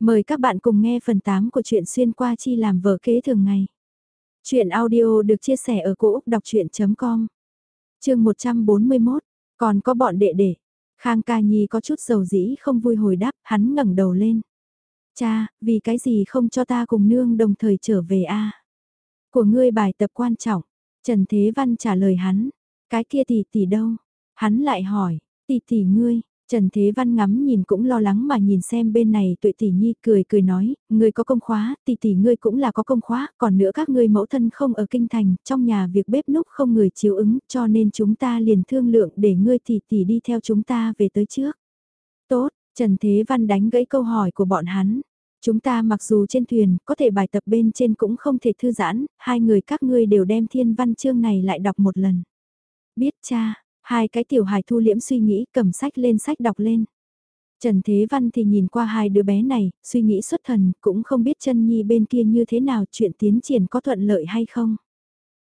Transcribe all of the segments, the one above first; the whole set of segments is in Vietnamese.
Mời các bạn cùng nghe phần 8 của truyện xuyên qua chi làm vợ kế thường ngày. Chuyện audio được chia sẻ ở cỗ đọc chuyện.com Trường 141, còn có bọn đệ đệ. Khang ca nhi có chút dầu dĩ không vui hồi đáp, hắn ngẩng đầu lên. Cha, vì cái gì không cho ta cùng nương đồng thời trở về a Của ngươi bài tập quan trọng. Trần Thế Văn trả lời hắn. Cái kia tỷ tỷ đâu? Hắn lại hỏi, tỷ tỷ ngươi, Trần Thế Văn ngắm nhìn cũng lo lắng mà nhìn xem bên này tuệ tỷ nhi cười cười nói, ngươi có công khóa, tỷ tỷ ngươi cũng là có công khóa, còn nữa các ngươi mẫu thân không ở kinh thành, trong nhà việc bếp núc không người chiếu ứng, cho nên chúng ta liền thương lượng để ngươi tỷ tỷ đi theo chúng ta về tới trước. Tốt, Trần Thế Văn đánh gãy câu hỏi của bọn hắn. Chúng ta mặc dù trên thuyền, có thể bài tập bên trên cũng không thể thư giãn, hai người các ngươi đều đem thiên văn chương này lại đọc một lần. Biết cha, Hai cái tiểu hài thu liễm suy nghĩ cầm sách lên sách đọc lên. Trần Thế Văn thì nhìn qua hai đứa bé này, suy nghĩ xuất thần, cũng không biết chân nhi bên kia như thế nào chuyện tiến triển có thuận lợi hay không.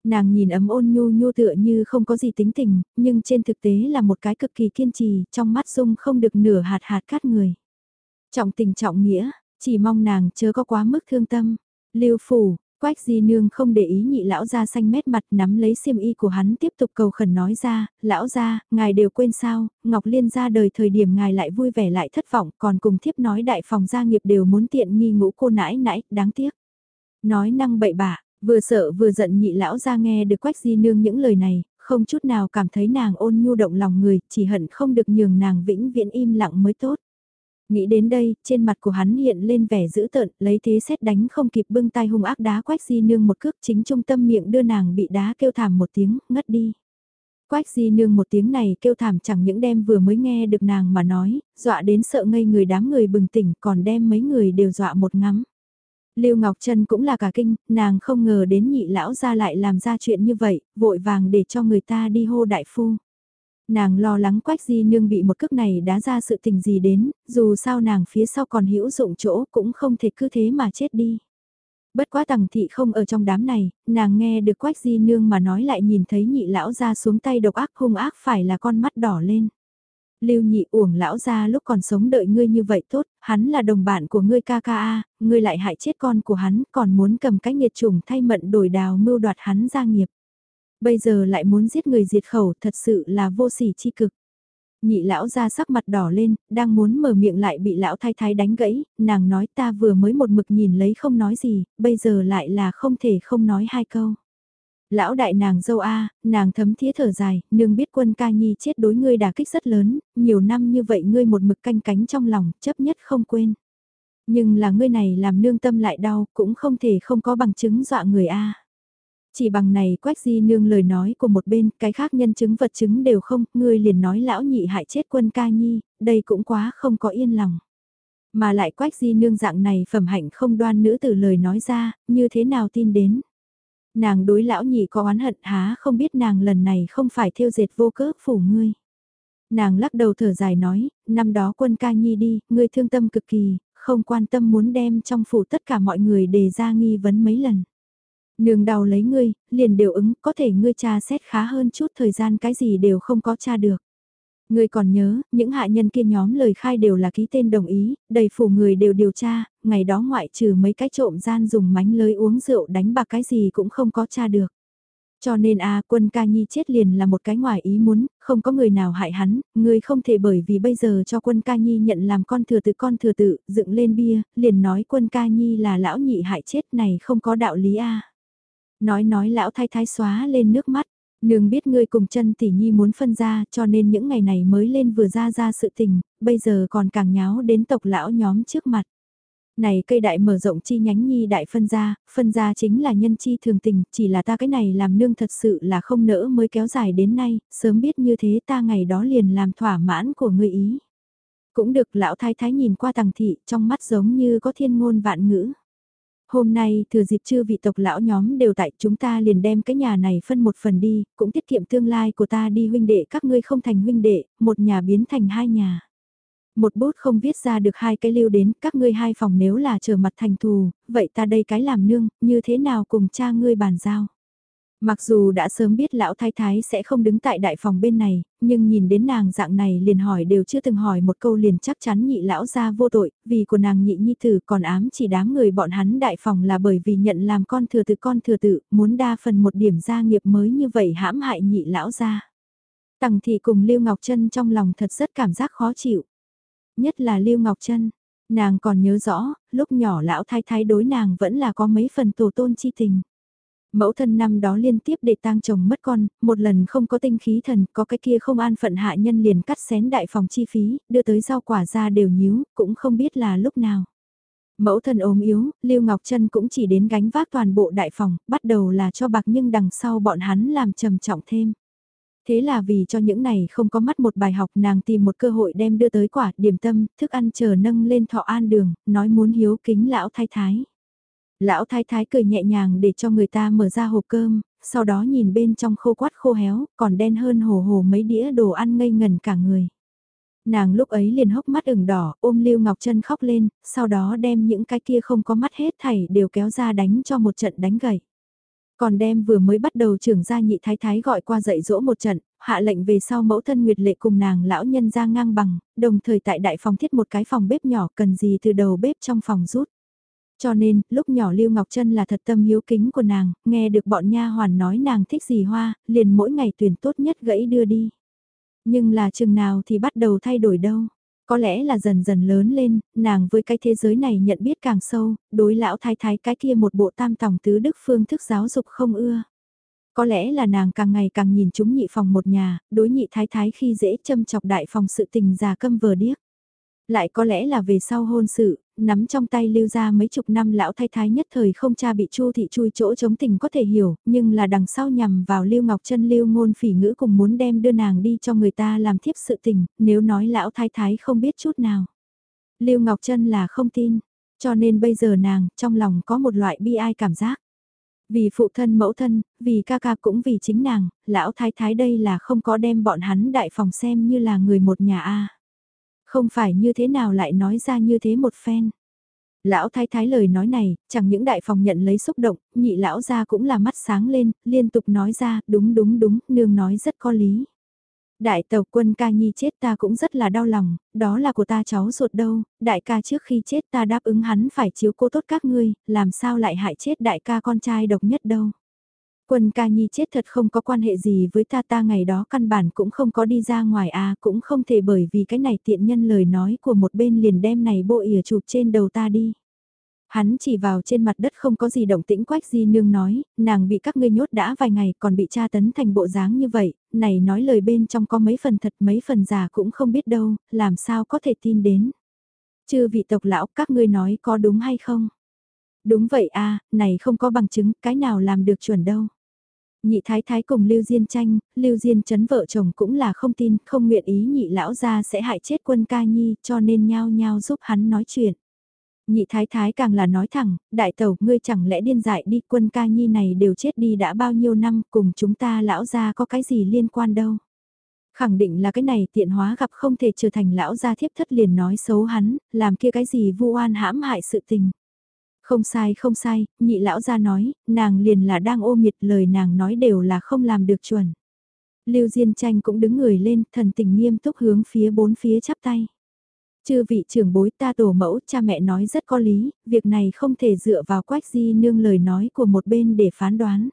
Nàng nhìn ấm ôn nhu nhu tựa như không có gì tính tình, nhưng trên thực tế là một cái cực kỳ kiên trì, trong mắt dung không được nửa hạt hạt cát người. Trọng tình trọng nghĩa, chỉ mong nàng chớ có quá mức thương tâm. Lưu phủ, Quách di nương không để ý nhị lão ra xanh mét mặt nắm lấy xiêm y của hắn tiếp tục cầu khẩn nói ra, lão ra, ngài đều quên sao, Ngọc Liên ra đời thời điểm ngài lại vui vẻ lại thất vọng, còn cùng thiếp nói đại phòng gia nghiệp đều muốn tiện nghi ngũ cô nãi nãi, đáng tiếc. Nói năng bậy bạ, vừa sợ vừa giận nhị lão ra nghe được quách di nương những lời này, không chút nào cảm thấy nàng ôn nhu động lòng người, chỉ hận không được nhường nàng vĩnh viễn im lặng mới tốt. Nghĩ đến đây, trên mặt của hắn hiện lên vẻ dữ tợn, lấy thế xét đánh không kịp bưng tay hung ác đá quách di nương một cước chính trung tâm miệng đưa nàng bị đá kêu thảm một tiếng, ngất đi. Quách di nương một tiếng này kêu thảm chẳng những đem vừa mới nghe được nàng mà nói, dọa đến sợ ngây người đám người bừng tỉnh còn đem mấy người đều dọa một ngắm. Lưu Ngọc Trân cũng là cả kinh, nàng không ngờ đến nhị lão ra lại làm ra chuyện như vậy, vội vàng để cho người ta đi hô đại phu. Nàng lo lắng quách di nương bị một cước này đá ra sự tình gì đến, dù sao nàng phía sau còn hữu dụng chỗ cũng không thể cứ thế mà chết đi. Bất quá tằng thị không ở trong đám này, nàng nghe được quách di nương mà nói lại nhìn thấy nhị lão ra xuống tay độc ác hung ác phải là con mắt đỏ lên. Lưu nhị uổng lão ra lúc còn sống đợi ngươi như vậy tốt, hắn là đồng bạn của ngươi ca ca a, ngươi lại hại chết con của hắn, còn muốn cầm cái nghiệt trùng thay mận đổi đào mưu đoạt hắn gia nghiệp. Bây giờ lại muốn giết người diệt khẩu thật sự là vô sỉ chi cực. Nhị lão ra sắc mặt đỏ lên, đang muốn mở miệng lại bị lão thái thái đánh gãy, nàng nói ta vừa mới một mực nhìn lấy không nói gì, bây giờ lại là không thể không nói hai câu. Lão đại nàng dâu A, nàng thấm thía thở dài, nương biết quân ca nhi chết đối ngươi đả kích rất lớn, nhiều năm như vậy ngươi một mực canh cánh trong lòng, chấp nhất không quên. Nhưng là ngươi này làm nương tâm lại đau, cũng không thể không có bằng chứng dọa người A. Chỉ bằng này quách di nương lời nói của một bên, cái khác nhân chứng vật chứng đều không, ngươi liền nói lão nhị hại chết quân ca nhi, đây cũng quá không có yên lòng. Mà lại quách di nương dạng này phẩm hạnh không đoan nữ từ lời nói ra, như thế nào tin đến. Nàng đối lão nhị có oán hận há không biết nàng lần này không phải theo dệt vô cớ phủ ngươi. Nàng lắc đầu thở dài nói, năm đó quân ca nhi đi, ngươi thương tâm cực kỳ, không quan tâm muốn đem trong phủ tất cả mọi người đề ra nghi vấn mấy lần. Nương đau lấy ngươi, liền đều ứng, có thể ngươi tra xét khá hơn chút thời gian cái gì đều không có tra được. Ngươi còn nhớ, những hạ nhân kia nhóm lời khai đều là ký tên đồng ý, đầy phủ người đều điều tra, ngày đó ngoại trừ mấy cái trộm gian dùng mánh lưới uống rượu đánh bạc cái gì cũng không có tra được. Cho nên a quân ca nhi chết liền là một cái ngoài ý muốn, không có người nào hại hắn, người không thể bởi vì bây giờ cho quân ca nhi nhận làm con thừa tự con thừa tự, dựng lên bia, liền nói quân ca nhi là lão nhị hại chết này không có đạo lý a Nói nói lão thái thái xóa lên nước mắt, nương biết ngươi cùng chân tỷ nhi muốn phân ra cho nên những ngày này mới lên vừa ra ra sự tình, bây giờ còn càng nháo đến tộc lão nhóm trước mặt. Này cây đại mở rộng chi nhánh nhi đại phân ra, phân ra chính là nhân chi thường tình, chỉ là ta cái này làm nương thật sự là không nỡ mới kéo dài đến nay, sớm biết như thế ta ngày đó liền làm thỏa mãn của ngươi ý. Cũng được lão thái thái nhìn qua tàng thị trong mắt giống như có thiên ngôn vạn ngữ. Hôm nay thừa dịp chưa vị tộc lão nhóm đều tại chúng ta liền đem cái nhà này phân một phần đi, cũng tiết kiệm tương lai của ta đi huynh đệ các ngươi không thành huynh đệ, một nhà biến thành hai nhà. Một bút không viết ra được hai cái lưu đến các ngươi hai phòng nếu là trở mặt thành thù, vậy ta đây cái làm nương, như thế nào cùng cha ngươi bàn giao. Mặc dù đã sớm biết lão thái thái sẽ không đứng tại đại phòng bên này, nhưng nhìn đến nàng dạng này liền hỏi đều chưa từng hỏi một câu liền chắc chắn nhị lão ra vô tội, vì của nàng nhị nhi tử còn ám chỉ đám người bọn hắn đại phòng là bởi vì nhận làm con thừa tự con thừa tự, muốn đa phần một điểm gia nghiệp mới như vậy hãm hại nhị lão ra. Tằng thị cùng Lưu Ngọc Trân trong lòng thật rất cảm giác khó chịu. Nhất là Lưu Ngọc Trân, nàng còn nhớ rõ, lúc nhỏ lão thái thái đối nàng vẫn là có mấy phần tổ tôn chi tình. Mẫu thân năm đó liên tiếp để tang chồng mất con, một lần không có tinh khí thần, có cái kia không an phận hạ nhân liền cắt xén đại phòng chi phí, đưa tới rau quả ra đều nhíu, cũng không biết là lúc nào. Mẫu thân ốm yếu, Lưu Ngọc Trân cũng chỉ đến gánh vác toàn bộ đại phòng, bắt đầu là cho bạc nhưng đằng sau bọn hắn làm trầm trọng thêm. Thế là vì cho những này không có mắt một bài học nàng tìm một cơ hội đem đưa tới quả, điểm tâm, thức ăn chờ nâng lên thọ an đường, nói muốn hiếu kính lão thái thái. Lão thái thái cười nhẹ nhàng để cho người ta mở ra hộp cơm, sau đó nhìn bên trong khô quát khô héo, còn đen hơn hồ hồ mấy đĩa đồ ăn ngây ngần cả người. Nàng lúc ấy liền hốc mắt ửng đỏ, ôm Lưu Ngọc Trân khóc lên, sau đó đem những cái kia không có mắt hết thảy đều kéo ra đánh cho một trận đánh gậy. Còn đem vừa mới bắt đầu trưởng gia nhị thái thái gọi qua dạy dỗ một trận, hạ lệnh về sau mẫu thân Nguyệt Lệ cùng nàng lão nhân ra ngang bằng, đồng thời tại đại phòng thiết một cái phòng bếp nhỏ cần gì từ đầu bếp trong phòng rút. Cho nên, lúc nhỏ Lưu Ngọc Trân là thật tâm hiếu kính của nàng, nghe được bọn nha hoàn nói nàng thích gì hoa, liền mỗi ngày tuyển tốt nhất gãy đưa đi. Nhưng là chừng nào thì bắt đầu thay đổi đâu. Có lẽ là dần dần lớn lên, nàng với cái thế giới này nhận biết càng sâu, đối lão thái thái cái kia một bộ tam tòng tứ đức phương thức giáo dục không ưa. Có lẽ là nàng càng ngày càng nhìn chúng nhị phòng một nhà, đối nhị thái thái khi dễ châm chọc đại phòng sự tình già câm vờ điếc. Lại có lẽ là về sau hôn sự, nắm trong tay lưu ra mấy chục năm lão thái thái nhất thời không cha bị chu thị chui chỗ chống tình có thể hiểu, nhưng là đằng sau nhằm vào lưu ngọc chân lưu ngôn phỉ ngữ cùng muốn đem đưa nàng đi cho người ta làm thiếp sự tình, nếu nói lão thái thái không biết chút nào. Lưu ngọc chân là không tin, cho nên bây giờ nàng trong lòng có một loại bi ai cảm giác. Vì phụ thân mẫu thân, vì ca ca cũng vì chính nàng, lão thái thái đây là không có đem bọn hắn đại phòng xem như là người một nhà a không phải như thế nào lại nói ra như thế một phen. Lão thái thái lời nói này, chẳng những đại phòng nhận lấy xúc động, nhị lão ra cũng là mắt sáng lên, liên tục nói ra, đúng đúng đúng, nương nói rất có lý. Đại tàu quân ca nhi chết ta cũng rất là đau lòng, đó là của ta cháu ruột đâu, đại ca trước khi chết ta đáp ứng hắn phải chiếu cố tốt các ngươi, làm sao lại hại chết đại ca con trai độc nhất đâu. Quân ca nhi chết thật không có quan hệ gì với ta ta ngày đó căn bản cũng không có đi ra ngoài à cũng không thể bởi vì cái này tiện nhân lời nói của một bên liền đem này bộ ỉa chụp trên đầu ta đi. Hắn chỉ vào trên mặt đất không có gì động tĩnh quách di nương nói, nàng bị các ngươi nhốt đã vài ngày còn bị tra tấn thành bộ dáng như vậy, này nói lời bên trong có mấy phần thật mấy phần giả cũng không biết đâu, làm sao có thể tin đến. Chư vị tộc lão các ngươi nói có đúng hay không? Đúng vậy a này không có bằng chứng, cái nào làm được chuẩn đâu. Nhị thái thái cùng Lưu Diên tranh, Lưu Diên chấn vợ chồng cũng là không tin, không nguyện ý nhị lão ra sẽ hại chết quân ca nhi, cho nên nhao nhao giúp hắn nói chuyện. Nhị thái thái càng là nói thẳng, đại tẩu ngươi chẳng lẽ điên dại đi quân ca nhi này đều chết đi đã bao nhiêu năm cùng chúng ta lão ra có cái gì liên quan đâu. Khẳng định là cái này tiện hóa gặp không thể trở thành lão gia thiếp thất liền nói xấu hắn, làm kia cái gì vu oan hãm hại sự tình. Không sai không sai, nhị lão ra nói, nàng liền là đang ô miệt lời nàng nói đều là không làm được chuẩn. Lưu Diên Tranh cũng đứng người lên, thần tình nghiêm túc hướng phía bốn phía chắp tay. Chư vị trưởng bối ta tổ mẫu, cha mẹ nói rất có lý, việc này không thể dựa vào quách di nương lời nói của một bên để phán đoán.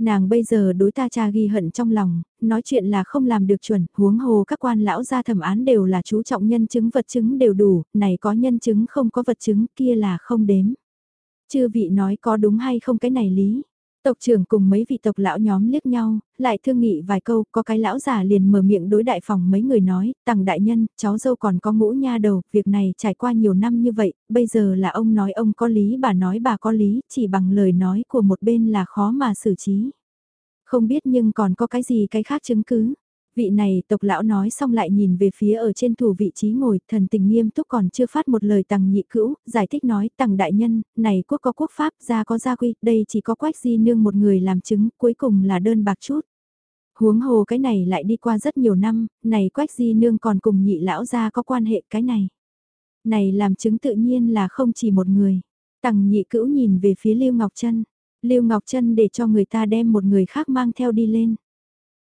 Nàng bây giờ đối ta cha ghi hận trong lòng, nói chuyện là không làm được chuẩn, huống hồ các quan lão gia thẩm án đều là chú trọng nhân chứng vật chứng đều đủ, này có nhân chứng không có vật chứng kia là không đếm. Chư vị nói có đúng hay không cái này lý. Tộc trưởng cùng mấy vị tộc lão nhóm liếc nhau, lại thương nghị vài câu, có cái lão già liền mở miệng đối đại phòng mấy người nói, tặng đại nhân, cháu dâu còn có ngũ nha đầu, việc này trải qua nhiều năm như vậy, bây giờ là ông nói ông có lý bà nói bà có lý, chỉ bằng lời nói của một bên là khó mà xử trí. Không biết nhưng còn có cái gì cái khác chứng cứ. Vị này tộc lão nói xong lại nhìn về phía ở trên thủ vị trí ngồi, thần tình nghiêm túc còn chưa phát một lời tằng nhị cữu, giải thích nói tằng đại nhân, này quốc có quốc pháp, gia có gia quy, đây chỉ có quách di nương một người làm chứng, cuối cùng là đơn bạc chút. Huống hồ cái này lại đi qua rất nhiều năm, này quách di nương còn cùng nhị lão gia có quan hệ cái này. Này làm chứng tự nhiên là không chỉ một người. Tằng nhị cữu nhìn về phía Lưu Ngọc Trân Lưu Ngọc Trân để cho người ta đem một người khác mang theo đi lên.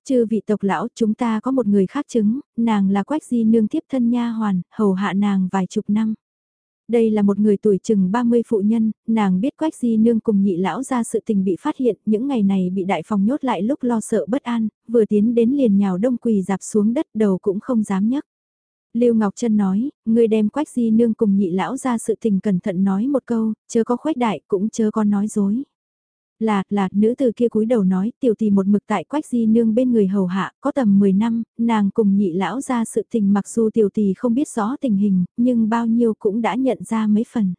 Chư vị tộc lão chúng ta có một người khác chứng, nàng là quách di nương tiếp thân nha hoàn, hầu hạ nàng vài chục năm. Đây là một người tuổi chừng 30 phụ nhân, nàng biết quách di nương cùng nhị lão ra sự tình bị phát hiện, những ngày này bị đại phòng nhốt lại lúc lo sợ bất an, vừa tiến đến liền nhào đông quỳ dạp xuống đất đầu cũng không dám nhấc. Lưu Ngọc Trân nói, người đem quách di nương cùng nhị lão ra sự tình cẩn thận nói một câu, chớ có khuếch đại cũng chớ có nói dối. Là, là, nữ từ kia cúi đầu nói, tiểu tỷ một mực tại quách di nương bên người hầu hạ, có tầm 10 năm, nàng cùng nhị lão ra sự tình mặc dù tiểu tỷ không biết rõ tình hình, nhưng bao nhiêu cũng đã nhận ra mấy phần.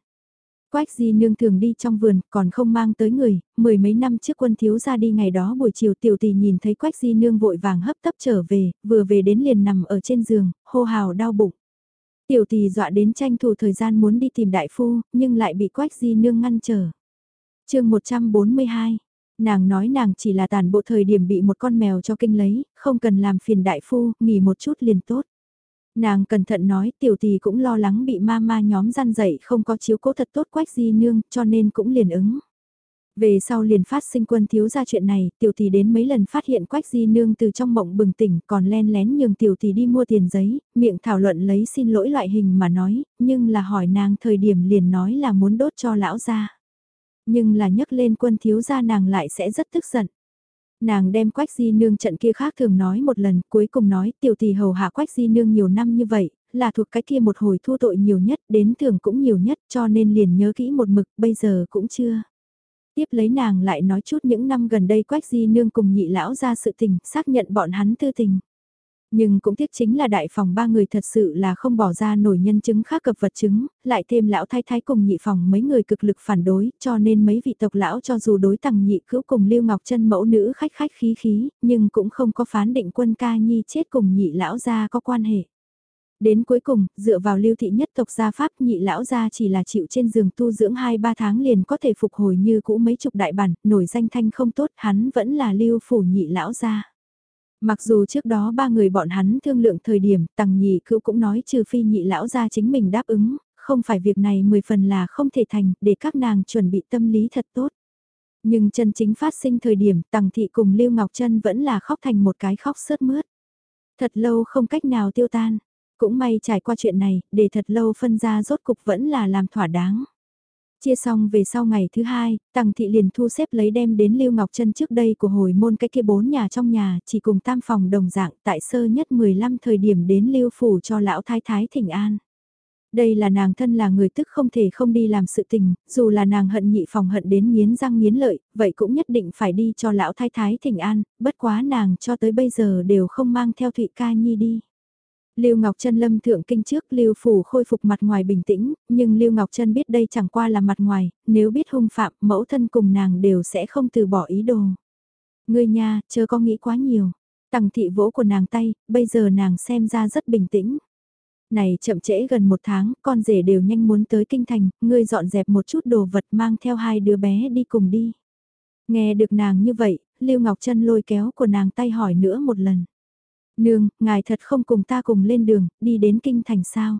Quách di nương thường đi trong vườn, còn không mang tới người, mười mấy năm trước quân thiếu ra đi ngày đó buổi chiều tiểu tỷ nhìn thấy quách di nương vội vàng hấp tấp trở về, vừa về đến liền nằm ở trên giường, hô hào đau bụng. Tiểu tỷ dọa đến tranh thủ thời gian muốn đi tìm đại phu, nhưng lại bị quách di nương ngăn trở chương 142, nàng nói nàng chỉ là tàn bộ thời điểm bị một con mèo cho kinh lấy, không cần làm phiền đại phu, nghỉ một chút liền tốt. Nàng cẩn thận nói tiểu tỷ cũng lo lắng bị ma ma nhóm gian dậy không có chiếu cố thật tốt quách di nương cho nên cũng liền ứng. Về sau liền phát sinh quân thiếu ra chuyện này, tiểu tỷ đến mấy lần phát hiện quách di nương từ trong mộng bừng tỉnh còn len lén nhường tiểu tỷ đi mua tiền giấy, miệng thảo luận lấy xin lỗi loại hình mà nói, nhưng là hỏi nàng thời điểm liền nói là muốn đốt cho lão ra. Nhưng là nhấc lên quân thiếu gia nàng lại sẽ rất tức giận. Nàng đem quách di nương trận kia khác thường nói một lần, cuối cùng nói tiểu tỷ hầu hạ quách di nương nhiều năm như vậy, là thuộc cái kia một hồi thu tội nhiều nhất, đến thường cũng nhiều nhất cho nên liền nhớ kỹ một mực, bây giờ cũng chưa. Tiếp lấy nàng lại nói chút những năm gần đây quách di nương cùng nhị lão ra sự tình, xác nhận bọn hắn tư tình. Nhưng cũng tiếc chính là đại phòng ba người thật sự là không bỏ ra nổi nhân chứng khác cập vật chứng, lại thêm lão thái thái cùng nhị phòng mấy người cực lực phản đối, cho nên mấy vị tộc lão cho dù đối tầng nhị cữu cùng Lưu Ngọc chân mẫu nữ khách khách khí khí, nhưng cũng không có phán định quân ca nhi chết cùng nhị lão gia có quan hệ. Đến cuối cùng, dựa vào lưu thị nhất tộc gia pháp nhị lão gia chỉ là chịu trên giường tu dưỡng 2-3 tháng liền có thể phục hồi như cũ mấy chục đại bản, nổi danh thanh không tốt, hắn vẫn là lưu phủ nhị lão gia. Mặc dù trước đó ba người bọn hắn thương lượng thời điểm, tằng nhị cữu cũng nói trừ phi nhị lão ra chính mình đáp ứng, không phải việc này mười phần là không thể thành, để các nàng chuẩn bị tâm lý thật tốt. Nhưng chân chính phát sinh thời điểm tằng thị cùng Lưu Ngọc Trân vẫn là khóc thành một cái khóc sớt mướt. Thật lâu không cách nào tiêu tan, cũng may trải qua chuyện này, để thật lâu phân ra rốt cục vẫn là làm thỏa đáng. Chia xong về sau ngày thứ hai, Tằng Thị liền thu xếp lấy đem đến Lưu Ngọc Trân trước đây của hồi môn cái kia bốn nhà trong nhà, chỉ cùng tam phòng đồng dạng tại sơ nhất 15 thời điểm đến Lưu Phủ cho lão thái thái thỉnh an. Đây là nàng thân là người tức không thể không đi làm sự tình, dù là nàng hận nhị phòng hận đến miến răng miến lợi, vậy cũng nhất định phải đi cho lão thái thái thỉnh an, bất quá nàng cho tới bây giờ đều không mang theo Thụy Ca Nhi đi. Lưu Ngọc Trân lâm thượng kinh trước Lưu Phủ khôi phục mặt ngoài bình tĩnh, nhưng Lưu Ngọc Trân biết đây chẳng qua là mặt ngoài, nếu biết hung phạm mẫu thân cùng nàng đều sẽ không từ bỏ ý đồ. Ngươi nha, chớ có nghĩ quá nhiều. Tằng thị vỗ của nàng tay, bây giờ nàng xem ra rất bình tĩnh. Này chậm trễ gần một tháng, con rể đều nhanh muốn tới kinh thành, ngươi dọn dẹp một chút đồ vật mang theo hai đứa bé đi cùng đi. Nghe được nàng như vậy, Lưu Ngọc Trân lôi kéo của nàng tay hỏi nữa một lần. Nương, ngài thật không cùng ta cùng lên đường, đi đến kinh thành sao?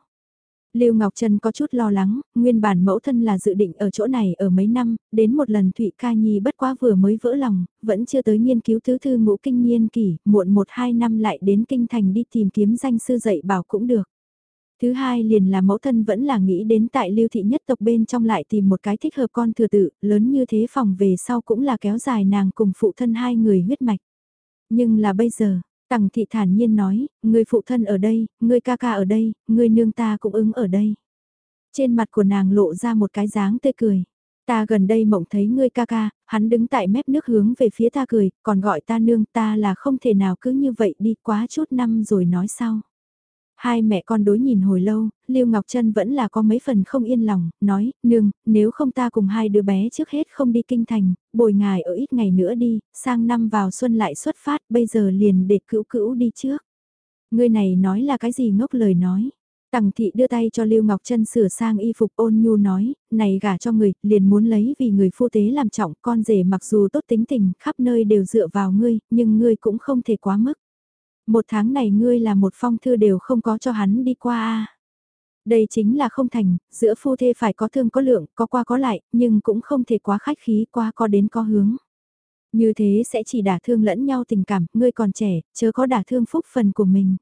Lưu Ngọc Trân có chút lo lắng, nguyên bản mẫu thân là dự định ở chỗ này ở mấy năm, đến một lần Thụy Ca Nhi bất quá vừa mới vỡ lòng, vẫn chưa tới nghiên cứu thứ thư ngũ kinh niên kỷ, muộn một hai năm lại đến kinh thành đi tìm kiếm danh sư dạy bảo cũng được. Thứ hai liền là mẫu thân vẫn là nghĩ đến tại lưu thị nhất tộc bên trong lại tìm một cái thích hợp con thừa tự, lớn như thế phòng về sau cũng là kéo dài nàng cùng phụ thân hai người huyết mạch. Nhưng là bây giờ, Tằng thị thản nhiên nói, người phụ thân ở đây, người ca ca ở đây, người nương ta cũng ứng ở đây. Trên mặt của nàng lộ ra một cái dáng tươi cười. Ta gần đây mộng thấy ngươi ca ca, hắn đứng tại mép nước hướng về phía ta cười, còn gọi ta nương ta là không thể nào cứ như vậy đi quá chút năm rồi nói sau. Hai mẹ con đối nhìn hồi lâu, Lưu Ngọc Trân vẫn là có mấy phần không yên lòng, nói, nương, nếu không ta cùng hai đứa bé trước hết không đi kinh thành, bồi ngài ở ít ngày nữa đi, sang năm vào xuân lại xuất phát, bây giờ liền để cữu cữu đi trước. Người này nói là cái gì ngốc lời nói. Tằng thị đưa tay cho Lưu Ngọc Trân sửa sang y phục ôn nhu nói, này gả cho người, liền muốn lấy vì người phu tế làm trọng, con rể mặc dù tốt tính tình, khắp nơi đều dựa vào ngươi, nhưng ngươi cũng không thể quá mức. Một tháng này ngươi là một phong thư đều không có cho hắn đi qua a Đây chính là không thành, giữa phu thê phải có thương có lượng, có qua có lại, nhưng cũng không thể quá khách khí, qua có đến có hướng. Như thế sẽ chỉ đả thương lẫn nhau tình cảm, ngươi còn trẻ, chớ có đả thương phúc phần của mình.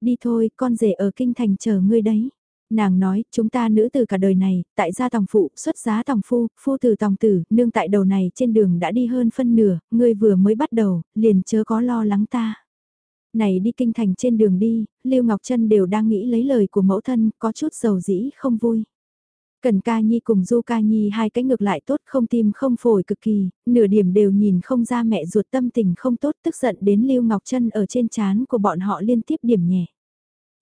Đi thôi, con rể ở kinh thành chờ ngươi đấy. Nàng nói, chúng ta nữ từ cả đời này, tại gia tòng phụ, xuất giá tòng phu, phu từ tòng tử, nương tại đầu này trên đường đã đi hơn phân nửa, ngươi vừa mới bắt đầu, liền chớ có lo lắng ta. Này đi kinh thành trên đường đi, Lưu Ngọc Trân đều đang nghĩ lấy lời của mẫu thân, có chút dầu dĩ không vui. Cần ca nhi cùng du ca nhi hai cái ngược lại tốt không tim không phổi cực kỳ, nửa điểm đều nhìn không ra mẹ ruột tâm tình không tốt tức giận đến Lưu Ngọc Trân ở trên chán của bọn họ liên tiếp điểm nhẹ.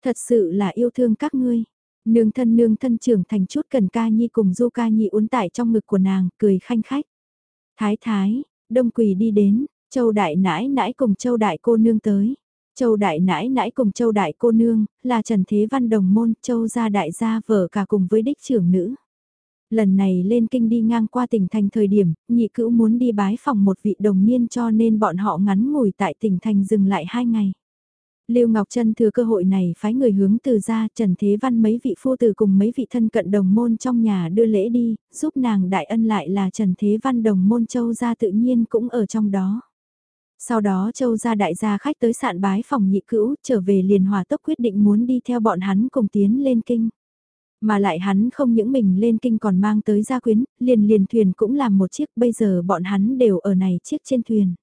Thật sự là yêu thương các ngươi. Nương thân nương thân trưởng thành chút cần ca nhi cùng du ca nhi uốn tại trong ngực của nàng, cười khanh khách. Thái thái, đông quỳ đi đến, châu đại nãi nãi cùng châu đại cô nương tới. Châu đại nãi nãi cùng châu đại cô nương, là Trần Thế Văn đồng môn, châu gia đại gia vợ cả cùng với đích trưởng nữ. Lần này lên kinh đi ngang qua tỉnh thành thời điểm, nhị cữu muốn đi bái phòng một vị đồng niên cho nên bọn họ ngắn ngủi tại tỉnh thành dừng lại hai ngày. Lưu Ngọc Trân thừa cơ hội này phái người hướng từ ra Trần Thế Văn mấy vị phu tử cùng mấy vị thân cận đồng môn trong nhà đưa lễ đi, giúp nàng đại ân lại là Trần Thế Văn đồng môn châu gia tự nhiên cũng ở trong đó. Sau đó châu gia đại gia khách tới sạn bái phòng nhị cữu, trở về liền hòa tốc quyết định muốn đi theo bọn hắn cùng tiến lên kinh. Mà lại hắn không những mình lên kinh còn mang tới gia quyến, liền liền thuyền cũng làm một chiếc bây giờ bọn hắn đều ở này chiếc trên thuyền.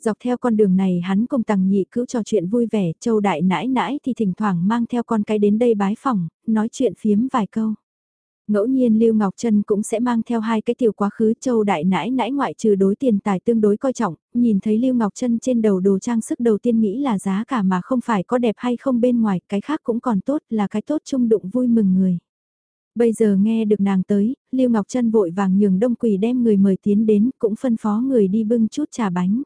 Dọc theo con đường này hắn cùng tàng nhị cữu trò chuyện vui vẻ, châu đại nãi nãi thì thỉnh thoảng mang theo con cái đến đây bái phòng, nói chuyện phiếm vài câu. Ngẫu nhiên Lưu Ngọc Trân cũng sẽ mang theo hai cái tiểu quá khứ châu đại nãi nãi ngoại trừ đối tiền tài tương đối coi trọng, nhìn thấy Lưu Ngọc Trân trên đầu đồ trang sức đầu tiên nghĩ là giá cả mà không phải có đẹp hay không bên ngoài, cái khác cũng còn tốt là cái tốt chung đụng vui mừng người. Bây giờ nghe được nàng tới, Lưu Ngọc Trân vội vàng nhường đông quỳ đem người mời tiến đến, cũng phân phó người đi bưng chút trà bánh.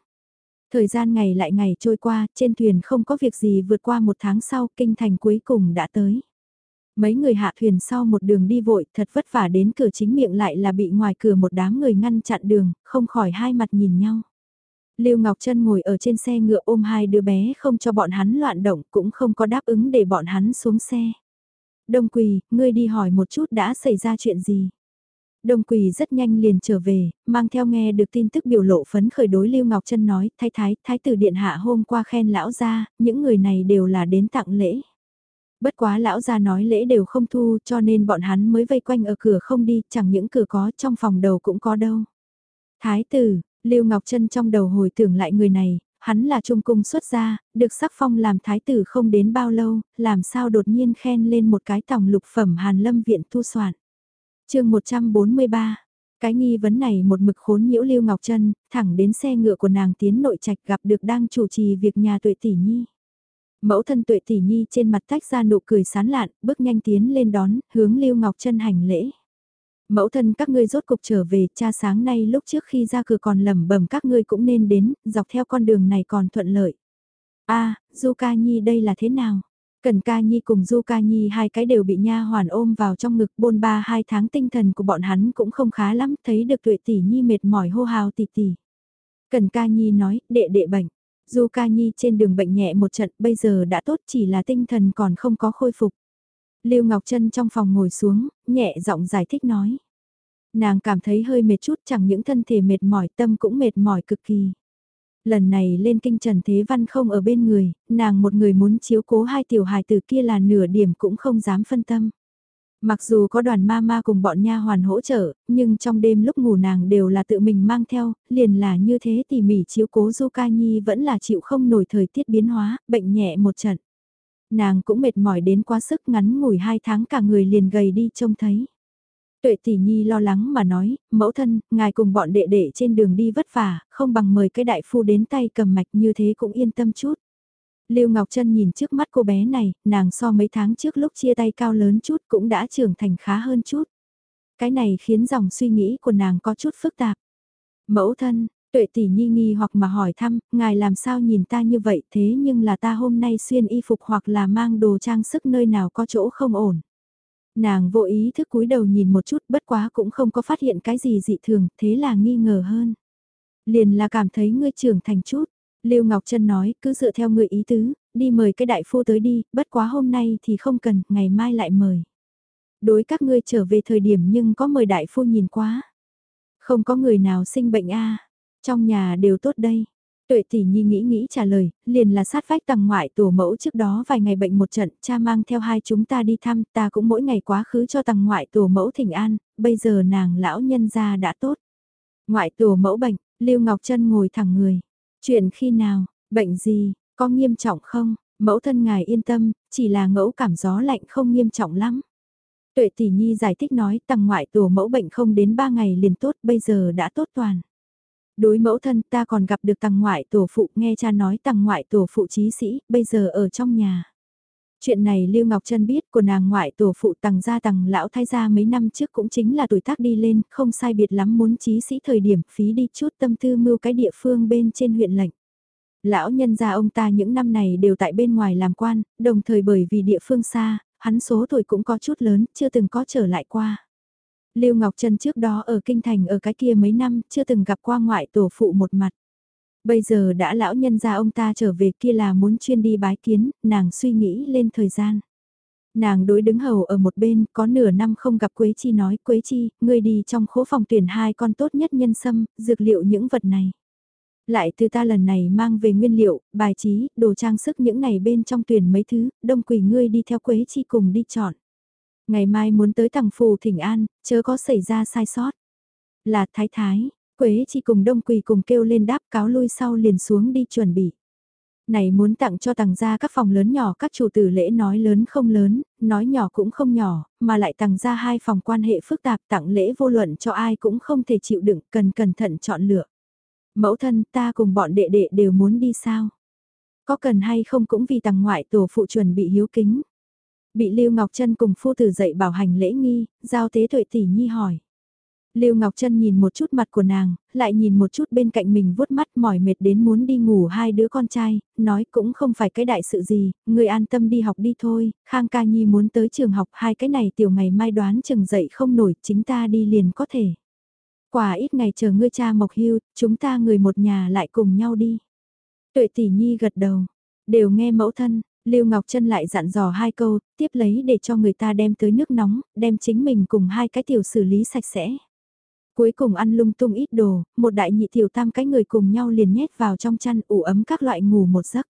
Thời gian ngày lại ngày trôi qua, trên thuyền không có việc gì vượt qua một tháng sau, kinh thành cuối cùng đã tới. Mấy người hạ thuyền sau một đường đi vội, thật vất vả đến cửa chính miệng lại là bị ngoài cửa một đám người ngăn chặn đường, không khỏi hai mặt nhìn nhau. Lưu Ngọc Trân ngồi ở trên xe ngựa ôm hai đứa bé không cho bọn hắn loạn động, cũng không có đáp ứng để bọn hắn xuống xe. Đông Quỳ, ngươi đi hỏi một chút đã xảy ra chuyện gì? Đông Quỳ rất nhanh liền trở về, mang theo nghe được tin tức biểu lộ phấn khởi đối Lưu Ngọc Trân nói, thái thái, thái tử điện hạ hôm qua khen lão gia, những người này đều là đến tặng lễ. Bất quá lão gia nói lễ đều không thu cho nên bọn hắn mới vây quanh ở cửa không đi, chẳng những cửa có trong phòng đầu cũng có đâu. Thái tử, Lưu Ngọc Trân trong đầu hồi tưởng lại người này, hắn là trung cung xuất gia, được sắc phong làm thái tử không đến bao lâu, làm sao đột nhiên khen lên một cái tòng lục phẩm Hàn Lâm viện thu soạn chương 143 cái nghi vấn này một mực khốn nhiễu Lưu Ngọc Trân, thẳng đến xe ngựa của nàng tiến nội trạch gặp được đang chủ trì việc nhà tuệ tỷ nhi. Mẫu thân tuệ tỷ nhi trên mặt tách ra nụ cười sán lạn, bước nhanh tiến lên đón, hướng Lưu Ngọc Trân hành lễ. Mẫu thân các ngươi rốt cục trở về, cha sáng nay lúc trước khi ra cửa còn lẩm bẩm các ngươi cũng nên đến, dọc theo con đường này còn thuận lợi. a Du Ca Nhi đây là thế nào? Cần ca nhi cùng du ca nhi hai cái đều bị nha hoàn ôm vào trong ngực bôn ba hai tháng tinh thần của bọn hắn cũng không khá lắm, thấy được tuệ tỷ nhi mệt mỏi hô hào tỷ tỷ. Cần ca nhi nói, đệ đệ bệnh. Du ca nhi trên đường bệnh nhẹ một trận bây giờ đã tốt chỉ là tinh thần còn không có khôi phục. Lưu Ngọc Trân trong phòng ngồi xuống, nhẹ giọng giải thích nói. Nàng cảm thấy hơi mệt chút chẳng những thân thể mệt mỏi tâm cũng mệt mỏi cực kỳ. Lần này lên kinh Trần Thế Văn không ở bên người, nàng một người muốn chiếu cố hai tiểu hài tử kia là nửa điểm cũng không dám phân tâm. Mặc dù có đoàn ma ma cùng bọn nha hoàn hỗ trợ, nhưng trong đêm lúc ngủ nàng đều là tự mình mang theo, liền là như thế tỉ mỉ chiếu cố Du Ca Nhi vẫn là chịu không nổi thời tiết biến hóa, bệnh nhẹ một trận. Nàng cũng mệt mỏi đến quá sức ngắn ngủi hai tháng cả người liền gầy đi trông thấy. Tuệ tỷ nhi lo lắng mà nói, mẫu thân, ngài cùng bọn đệ đệ trên đường đi vất vả, không bằng mời cái đại phu đến tay cầm mạch như thế cũng yên tâm chút. Lưu Ngọc Trân nhìn trước mắt cô bé này, nàng so mấy tháng trước lúc chia tay cao lớn chút cũng đã trưởng thành khá hơn chút. Cái này khiến dòng suy nghĩ của nàng có chút phức tạp. Mẫu thân, tuệ tỷ nhi nghi hoặc mà hỏi thăm, ngài làm sao nhìn ta như vậy thế nhưng là ta hôm nay xuyên y phục hoặc là mang đồ trang sức nơi nào có chỗ không ổn. Nàng vô ý thức cúi đầu nhìn một chút bất quá cũng không có phát hiện cái gì dị thường, thế là nghi ngờ hơn. Liền là cảm thấy ngươi trưởng thành chút. Lưu Ngọc Trân nói, cứ dựa theo người ý tứ, đi mời cái đại phu tới đi, bất quá hôm nay thì không cần, ngày mai lại mời. Đối các ngươi trở về thời điểm nhưng có mời đại phu nhìn quá. Không có người nào sinh bệnh a Trong nhà đều tốt đây. Tuệ tỷ nhi nghĩ nghĩ trả lời, liền là sát vách tầng ngoại tổ mẫu trước đó vài ngày bệnh một trận, cha mang theo hai chúng ta đi thăm, ta cũng mỗi ngày quá khứ cho tầng ngoại tổ mẫu thỉnh an, bây giờ nàng lão nhân gia đã tốt. Ngoại tổ mẫu bệnh, Lưu Ngọc Trân ngồi thẳng người. Chuyện khi nào, bệnh gì, có nghiêm trọng không? Mẫu thân ngài yên tâm, chỉ là ngẫu cảm gió lạnh không nghiêm trọng lắm. Tuệ tỷ nhi giải thích nói tầng ngoại tổ mẫu bệnh không đến 3 ngày liền tốt bây giờ đã tốt toàn. Đối mẫu thân ta còn gặp được tầng ngoại tổ phụ nghe cha nói tầng ngoại tổ phụ trí sĩ bây giờ ở trong nhà. Chuyện này Lưu Ngọc Trân biết của nàng ngoại tổ phụ tầng gia tầng lão thay gia mấy năm trước cũng chính là tuổi tác đi lên, không sai biệt lắm muốn trí sĩ thời điểm phí đi chút tâm tư mưu cái địa phương bên trên huyện lệnh. Lão nhân gia ông ta những năm này đều tại bên ngoài làm quan, đồng thời bởi vì địa phương xa, hắn số tuổi cũng có chút lớn, chưa từng có trở lại qua. Lưu Ngọc Trân trước đó ở Kinh Thành ở cái kia mấy năm, chưa từng gặp qua ngoại tổ phụ một mặt. Bây giờ đã lão nhân gia ông ta trở về kia là muốn chuyên đi bái kiến, nàng suy nghĩ lên thời gian. Nàng đối đứng hầu ở một bên, có nửa năm không gặp Quế Chi nói, Quế Chi, ngươi đi trong khố phòng tuyển hai con tốt nhất nhân sâm, dược liệu những vật này. Lại từ ta lần này mang về nguyên liệu, bài trí, đồ trang sức những này bên trong tuyển mấy thứ, đông quỷ ngươi đi theo Quế Chi cùng đi chọn. Ngày mai muốn tới thằng phù thỉnh an, chớ có xảy ra sai sót. Là thái thái, Quế chỉ cùng đông quỳ cùng kêu lên đáp cáo lui sau liền xuống đi chuẩn bị. Này muốn tặng cho tàng gia các phòng lớn nhỏ các chủ tử lễ nói lớn không lớn, nói nhỏ cũng không nhỏ, mà lại tàng gia hai phòng quan hệ phức tạp tặng lễ vô luận cho ai cũng không thể chịu đựng, cần cẩn thận chọn lựa. Mẫu thân ta cùng bọn đệ đệ đều muốn đi sao? Có cần hay không cũng vì tàng ngoại tổ phụ chuẩn bị hiếu kính. Bị Lưu Ngọc Trân cùng phu tử dạy bảo hành lễ nghi, giao tế tuệ tỷ nhi hỏi. Lưu Ngọc Trân nhìn một chút mặt của nàng, lại nhìn một chút bên cạnh mình vuốt mắt mỏi mệt đến muốn đi ngủ hai đứa con trai, nói cũng không phải cái đại sự gì, người an tâm đi học đi thôi, Khang Ca Nhi muốn tới trường học hai cái này tiểu ngày mai đoán chừng dậy không nổi, chính ta đi liền có thể. Quả ít ngày chờ ngươi cha mộc hưu, chúng ta người một nhà lại cùng nhau đi. Tuệ tỷ nhi gật đầu, đều nghe mẫu thân, Lưu Ngọc Trân lại dặn dò hai câu, tiếp lấy để cho người ta đem tới nước nóng, đem chính mình cùng hai cái tiểu xử lý sạch sẽ. Cuối cùng ăn lung tung ít đồ, một đại nhị tiểu tam cái người cùng nhau liền nhét vào trong chăn ủ ấm các loại ngủ một giấc.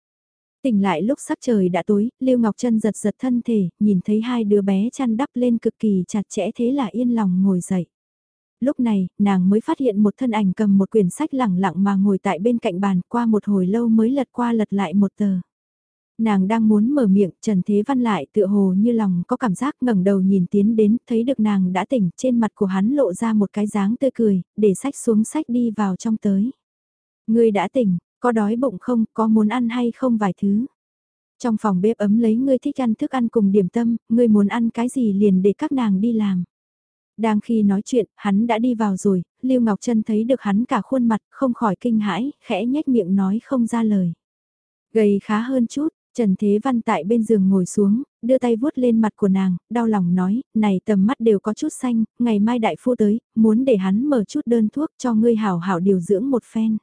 Tỉnh lại lúc sắp trời đã tối, Lưu Ngọc Trân giật giật thân thể, nhìn thấy hai đứa bé chăn đắp lên cực kỳ chặt chẽ thế là yên lòng ngồi dậy. Lúc này, nàng mới phát hiện một thân ảnh cầm một quyển sách lẳng lặng mà ngồi tại bên cạnh bàn qua một hồi lâu mới lật qua lật lại một tờ. Nàng đang muốn mở miệng, Trần Thế Văn lại tựa hồ như lòng có cảm giác ngẩng đầu nhìn tiến đến, thấy được nàng đã tỉnh, trên mặt của hắn lộ ra một cái dáng tươi cười, để sách xuống sách đi vào trong tới. Ngươi đã tỉnh, có đói bụng không, có muốn ăn hay không vài thứ. Trong phòng bếp ấm lấy ngươi thích ăn thức ăn cùng điểm tâm, ngươi muốn ăn cái gì liền để các nàng đi làm. Đang khi nói chuyện, hắn đã đi vào rồi, Lưu Ngọc Trân thấy được hắn cả khuôn mặt, không khỏi kinh hãi, khẽ nhếch miệng nói không ra lời. Gầy khá hơn chút, Trần Thế Văn tại bên giường ngồi xuống, đưa tay vuốt lên mặt của nàng, đau lòng nói, này tầm mắt đều có chút xanh, ngày mai đại phu tới, muốn để hắn mở chút đơn thuốc cho ngươi hảo hảo điều dưỡng một phen.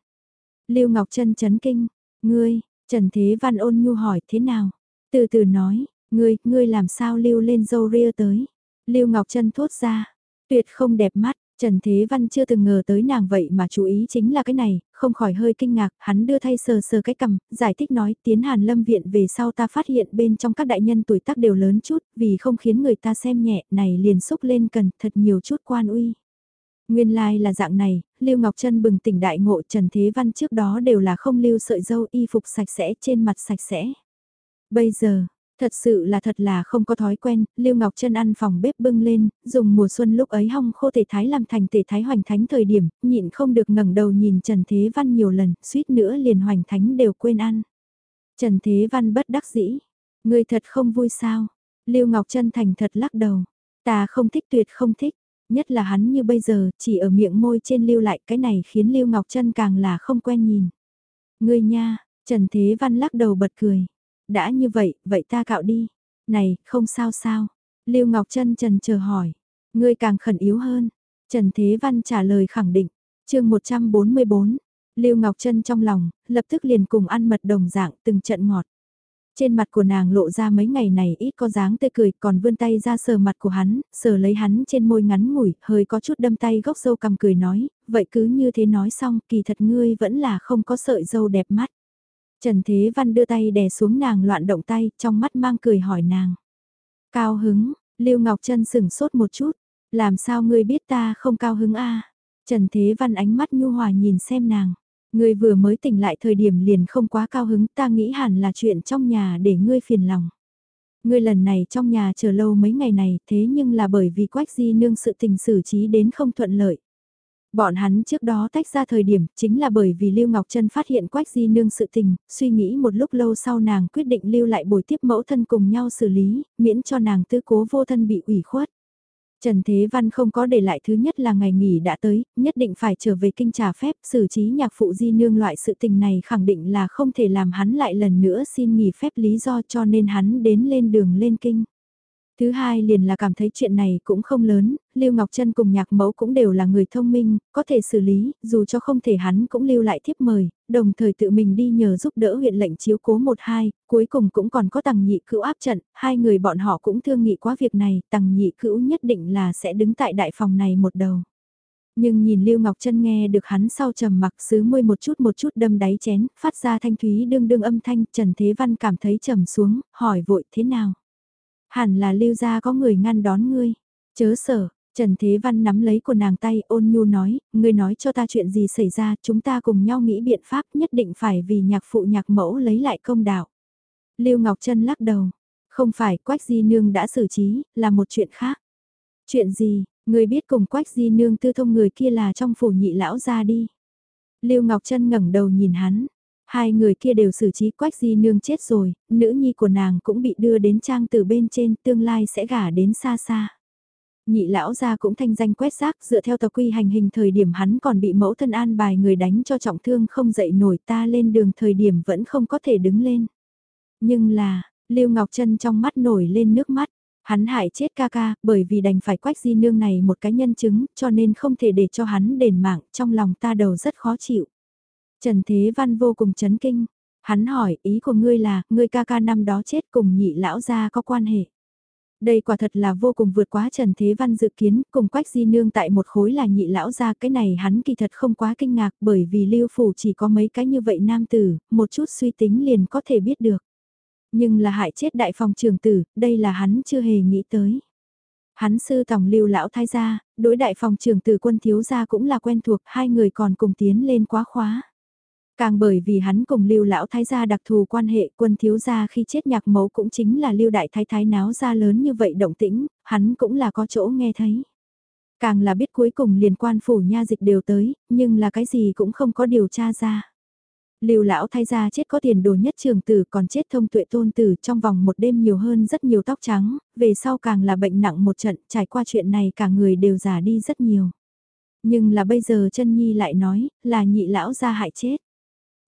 Lưu Ngọc Trân chấn kinh, ngươi, Trần Thế Văn ôn nhu hỏi thế nào? Từ từ nói, ngươi, ngươi làm sao lưu lên dâu ria tới? Lưu Ngọc Trân thốt ra, tuyệt không đẹp mắt, Trần Thế Văn chưa từng ngờ tới nàng vậy mà chú ý chính là cái này, không khỏi hơi kinh ngạc, hắn đưa thay sờ sờ cái cầm, giải thích nói tiến hàn lâm viện về sau ta phát hiện bên trong các đại nhân tuổi tác đều lớn chút, vì không khiến người ta xem nhẹ, này liền xúc lên cần thật nhiều chút quan uy. Nguyên lai like là dạng này, Lưu Ngọc Trân bừng tỉnh đại ngộ Trần Thế Văn trước đó đều là không lưu sợi dâu y phục sạch sẽ trên mặt sạch sẽ. Bây giờ, Thật sự là thật là không có thói quen, Lưu Ngọc Trân ăn phòng bếp bưng lên, dùng mùa xuân lúc ấy hong khô thể thái làm thành thể thái hoành thánh thời điểm, nhịn không được ngẩng đầu nhìn Trần Thế Văn nhiều lần, suýt nữa liền hoành thánh đều quên ăn. Trần Thế Văn bất đắc dĩ, người thật không vui sao? Lưu Ngọc Trân thành thật lắc đầu, ta không thích tuyệt không thích, nhất là hắn như bây giờ, chỉ ở miệng môi trên lưu lại cái này khiến Lưu Ngọc Trân càng là không quen nhìn. Ngươi nha, Trần Thế Văn lắc đầu bật cười đã như vậy, vậy ta cạo đi. Này, không sao sao. Lưu Ngọc Trân trần chờ hỏi. Ngươi càng khẩn yếu hơn. Trần Thế Văn trả lời khẳng định. chương 144. Lưu Ngọc Trân trong lòng, lập tức liền cùng ăn mật đồng dạng từng trận ngọt. Trên mặt của nàng lộ ra mấy ngày này ít có dáng tươi cười còn vươn tay ra sờ mặt của hắn, sờ lấy hắn trên môi ngắn ngủi, hơi có chút đâm tay góc sâu cầm cười nói, vậy cứ như thế nói xong kỳ thật ngươi vẫn là không có sợi dâu đẹp mắt. Trần Thế Văn đưa tay đè xuống nàng loạn động tay, trong mắt mang cười hỏi nàng. Cao hứng, Lưu Ngọc Trân sửng sốt một chút, làm sao ngươi biết ta không cao hứng a? Trần Thế Văn ánh mắt nhu hòa nhìn xem nàng. Ngươi vừa mới tỉnh lại thời điểm liền không quá cao hứng ta nghĩ hẳn là chuyện trong nhà để ngươi phiền lòng. Ngươi lần này trong nhà chờ lâu mấy ngày này thế nhưng là bởi vì quách di nương sự tình xử trí đến không thuận lợi. Bọn hắn trước đó tách ra thời điểm chính là bởi vì Lưu Ngọc Trân phát hiện Quách Di Nương sự tình, suy nghĩ một lúc lâu sau nàng quyết định lưu lại buổi tiếp mẫu thân cùng nhau xử lý, miễn cho nàng tư cố vô thân bị ủy khuất. Trần Thế Văn không có để lại thứ nhất là ngày nghỉ đã tới, nhất định phải trở về kinh trả phép, xử trí nhạc phụ di nương loại sự tình này khẳng định là không thể làm hắn lại lần nữa xin nghỉ phép lý do cho nên hắn đến lên đường lên kinh. Thứ hai liền là cảm thấy chuyện này cũng không lớn, Lưu Ngọc Trân cùng nhạc mẫu cũng đều là người thông minh, có thể xử lý, dù cho không thể hắn cũng lưu lại thiếp mời, đồng thời tự mình đi nhờ giúp đỡ huyện lệnh chiếu cố một hai, cuối cùng cũng còn có tàng nhị cữu áp trận, hai người bọn họ cũng thương nghị quá việc này, tàng nhị cữu nhất định là sẽ đứng tại đại phòng này một đầu. Nhưng nhìn Lưu Ngọc Trân nghe được hắn sau trầm mặc sứ môi một chút một chút đâm đáy chén, phát ra thanh thúy đương đương âm thanh, Trần Thế Văn cảm thấy trầm xuống, hỏi vội thế nào. Hẳn là lưu gia có người ngăn đón ngươi. Chớ sở, Trần Thế Văn nắm lấy của nàng tay ôn nhu nói, ngươi nói cho ta chuyện gì xảy ra, chúng ta cùng nhau nghĩ biện pháp nhất định phải vì nhạc phụ nhạc mẫu lấy lại công đạo. Lưu Ngọc Trân lắc đầu, không phải Quách Di Nương đã xử trí, là một chuyện khác. Chuyện gì, ngươi biết cùng Quách Di Nương tư thông người kia là trong phủ nhị lão ra đi. Lưu Ngọc Trân ngẩng đầu nhìn hắn, Hai người kia đều xử trí quách di nương chết rồi, nữ nhi của nàng cũng bị đưa đến trang từ bên trên tương lai sẽ gả đến xa xa. Nhị lão gia cũng thanh danh quét rác dựa theo tờ quy hành hình thời điểm hắn còn bị mẫu thân an bài người đánh cho trọng thương không dậy nổi ta lên đường thời điểm vẫn không có thể đứng lên. Nhưng là, Lưu Ngọc Trân trong mắt nổi lên nước mắt. Hắn hại chết ca ca, bởi vì đành phải quách di nương này một cái nhân chứng, cho nên không thể để cho hắn đền mạng, trong lòng ta đầu rất khó chịu. Trần Thế Văn vô cùng chấn kinh. Hắn hỏi ý của ngươi là, ngươi ca ca năm đó chết cùng nhị lão gia có quan hệ. Đây quả thật là vô cùng vượt quá Trần Thế Văn dự kiến, cùng Quách Di Nương tại một khối là nhị lão gia cái này hắn kỳ thật không quá kinh ngạc bởi vì lưu phủ chỉ có mấy cái như vậy nam tử, một chút suy tính liền có thể biết được. Nhưng là hại chết đại phòng trường tử, đây là hắn chưa hề nghĩ tới. Hắn sư tòng lưu lão thái gia, đối đại phòng trường tử quân thiếu gia cũng là quen thuộc, hai người còn cùng tiến lên quá khóa. Càng bởi vì hắn cùng lưu lão thái gia đặc thù quan hệ quân thiếu gia khi chết nhạc mẫu cũng chính là lưu đại thái thái náo ra lớn như vậy động tĩnh, hắn cũng là có chỗ nghe thấy. Càng là biết cuối cùng liên quan phủ nha dịch đều tới, nhưng là cái gì cũng không có điều tra ra. Lưu lão thay ra chết có tiền đồ nhất trường tử còn chết thông tuệ tôn tử trong vòng một đêm nhiều hơn rất nhiều tóc trắng, về sau càng là bệnh nặng một trận, trải qua chuyện này cả người đều già đi rất nhiều. Nhưng là bây giờ chân nhi lại nói, là nhị lão ra hại chết.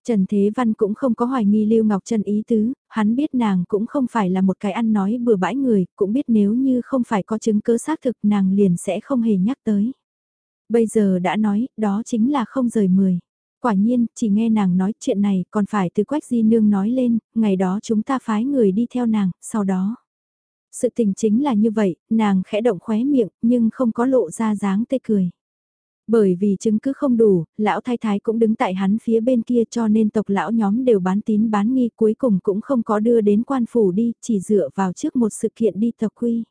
Trần Thế Văn cũng không có hoài nghi Lưu Ngọc Trân ý tứ, hắn biết nàng cũng không phải là một cái ăn nói bừa bãi người, cũng biết nếu như không phải có chứng cứ xác thực nàng liền sẽ không hề nhắc tới. Bây giờ đã nói, đó chính là không rời mười. Quả nhiên, chỉ nghe nàng nói chuyện này còn phải từ Quách Di Nương nói lên, ngày đó chúng ta phái người đi theo nàng, sau đó. Sự tình chính là như vậy, nàng khẽ động khóe miệng, nhưng không có lộ ra dáng tê cười. Bởi vì chứng cứ không đủ, lão thái thái cũng đứng tại hắn phía bên kia cho nên tộc lão nhóm đều bán tín bán nghi cuối cùng cũng không có đưa đến quan phủ đi, chỉ dựa vào trước một sự kiện đi tộc quy.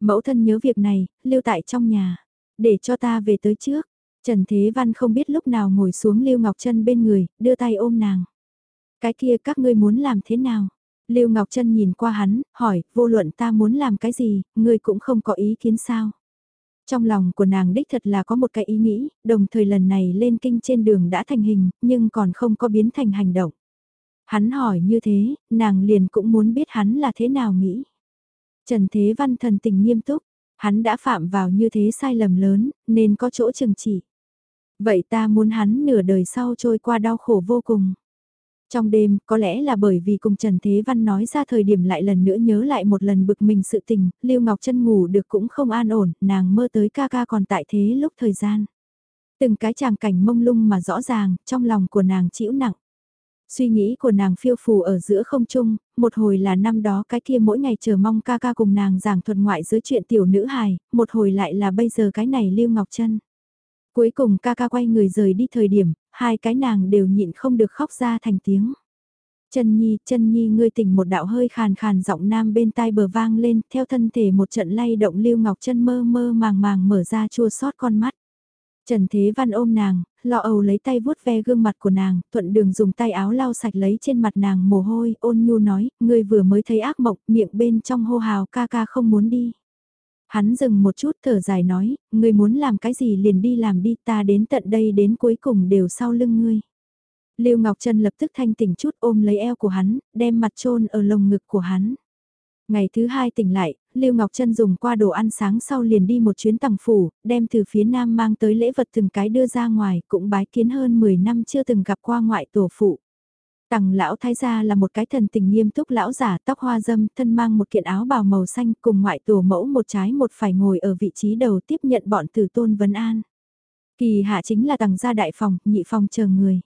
Mẫu thân nhớ việc này, lưu tại trong nhà, để cho ta về tới trước. Trần Thế Văn không biết lúc nào ngồi xuống Lưu Ngọc Trân bên người, đưa tay ôm nàng. Cái kia các ngươi muốn làm thế nào? Lưu Ngọc Trân nhìn qua hắn, hỏi, vô luận ta muốn làm cái gì, ngươi cũng không có ý kiến sao? Trong lòng của nàng đích thật là có một cái ý nghĩ, đồng thời lần này lên kinh trên đường đã thành hình, nhưng còn không có biến thành hành động. Hắn hỏi như thế, nàng liền cũng muốn biết hắn là thế nào nghĩ. Trần Thế Văn thần tình nghiêm túc, hắn đã phạm vào như thế sai lầm lớn, nên có chỗ chừng chỉ. Vậy ta muốn hắn nửa đời sau trôi qua đau khổ vô cùng. Trong đêm, có lẽ là bởi vì cùng Trần Thế Văn nói ra thời điểm lại lần nữa nhớ lại một lần bực mình sự tình, Lưu Ngọc Trân ngủ được cũng không an ổn, nàng mơ tới ca ca còn tại thế lúc thời gian. Từng cái tràng cảnh mông lung mà rõ ràng, trong lòng của nàng chịu nặng. Suy nghĩ của nàng phiêu phù ở giữa không trung, một hồi là năm đó cái kia mỗi ngày chờ mong ca ca cùng nàng giảng thuật ngoại giới chuyện tiểu nữ hài, một hồi lại là bây giờ cái này Lưu Ngọc Trân. Cuối cùng ca ca quay người rời đi thời điểm, hai cái nàng đều nhịn không được khóc ra thành tiếng. Chân Nhi, chân Nhi ngươi tỉnh một đạo hơi khàn khàn giọng nam bên tai bờ vang lên, theo thân thể một trận lay động Lưu Ngọc Chân mơ mơ màng màng mở ra chua xót con mắt. Trần Thế Văn ôm nàng, lo âu lấy tay vuốt ve gương mặt của nàng, thuận đường dùng tay áo lau sạch lấy trên mặt nàng mồ hôi, ôn nhu nói, ngươi vừa mới thấy ác mộng, miệng bên trong hô hào ca ca không muốn đi. Hắn dừng một chút thở dài nói, ngươi muốn làm cái gì liền đi làm đi ta đến tận đây đến cuối cùng đều sau lưng ngươi. Lưu Ngọc Trân lập tức thanh tỉnh chút ôm lấy eo của hắn, đem mặt trôn ở lồng ngực của hắn. Ngày thứ hai tỉnh lại, Lưu Ngọc Trân dùng qua đồ ăn sáng sau liền đi một chuyến tầng phủ, đem từ phía nam mang tới lễ vật từng cái đưa ra ngoài, cũng bái kiến hơn 10 năm chưa từng gặp qua ngoại tổ phụ. Tằng lão thái gia là một cái thần tình nghiêm túc lão giả tóc hoa dâm, thân mang một kiện áo bào màu xanh cùng ngoại tổ mẫu một trái một phải ngồi ở vị trí đầu tiếp nhận bọn tử tôn vấn an. Kỳ hạ chính là tầng gia đại phòng, nhị phòng chờ người.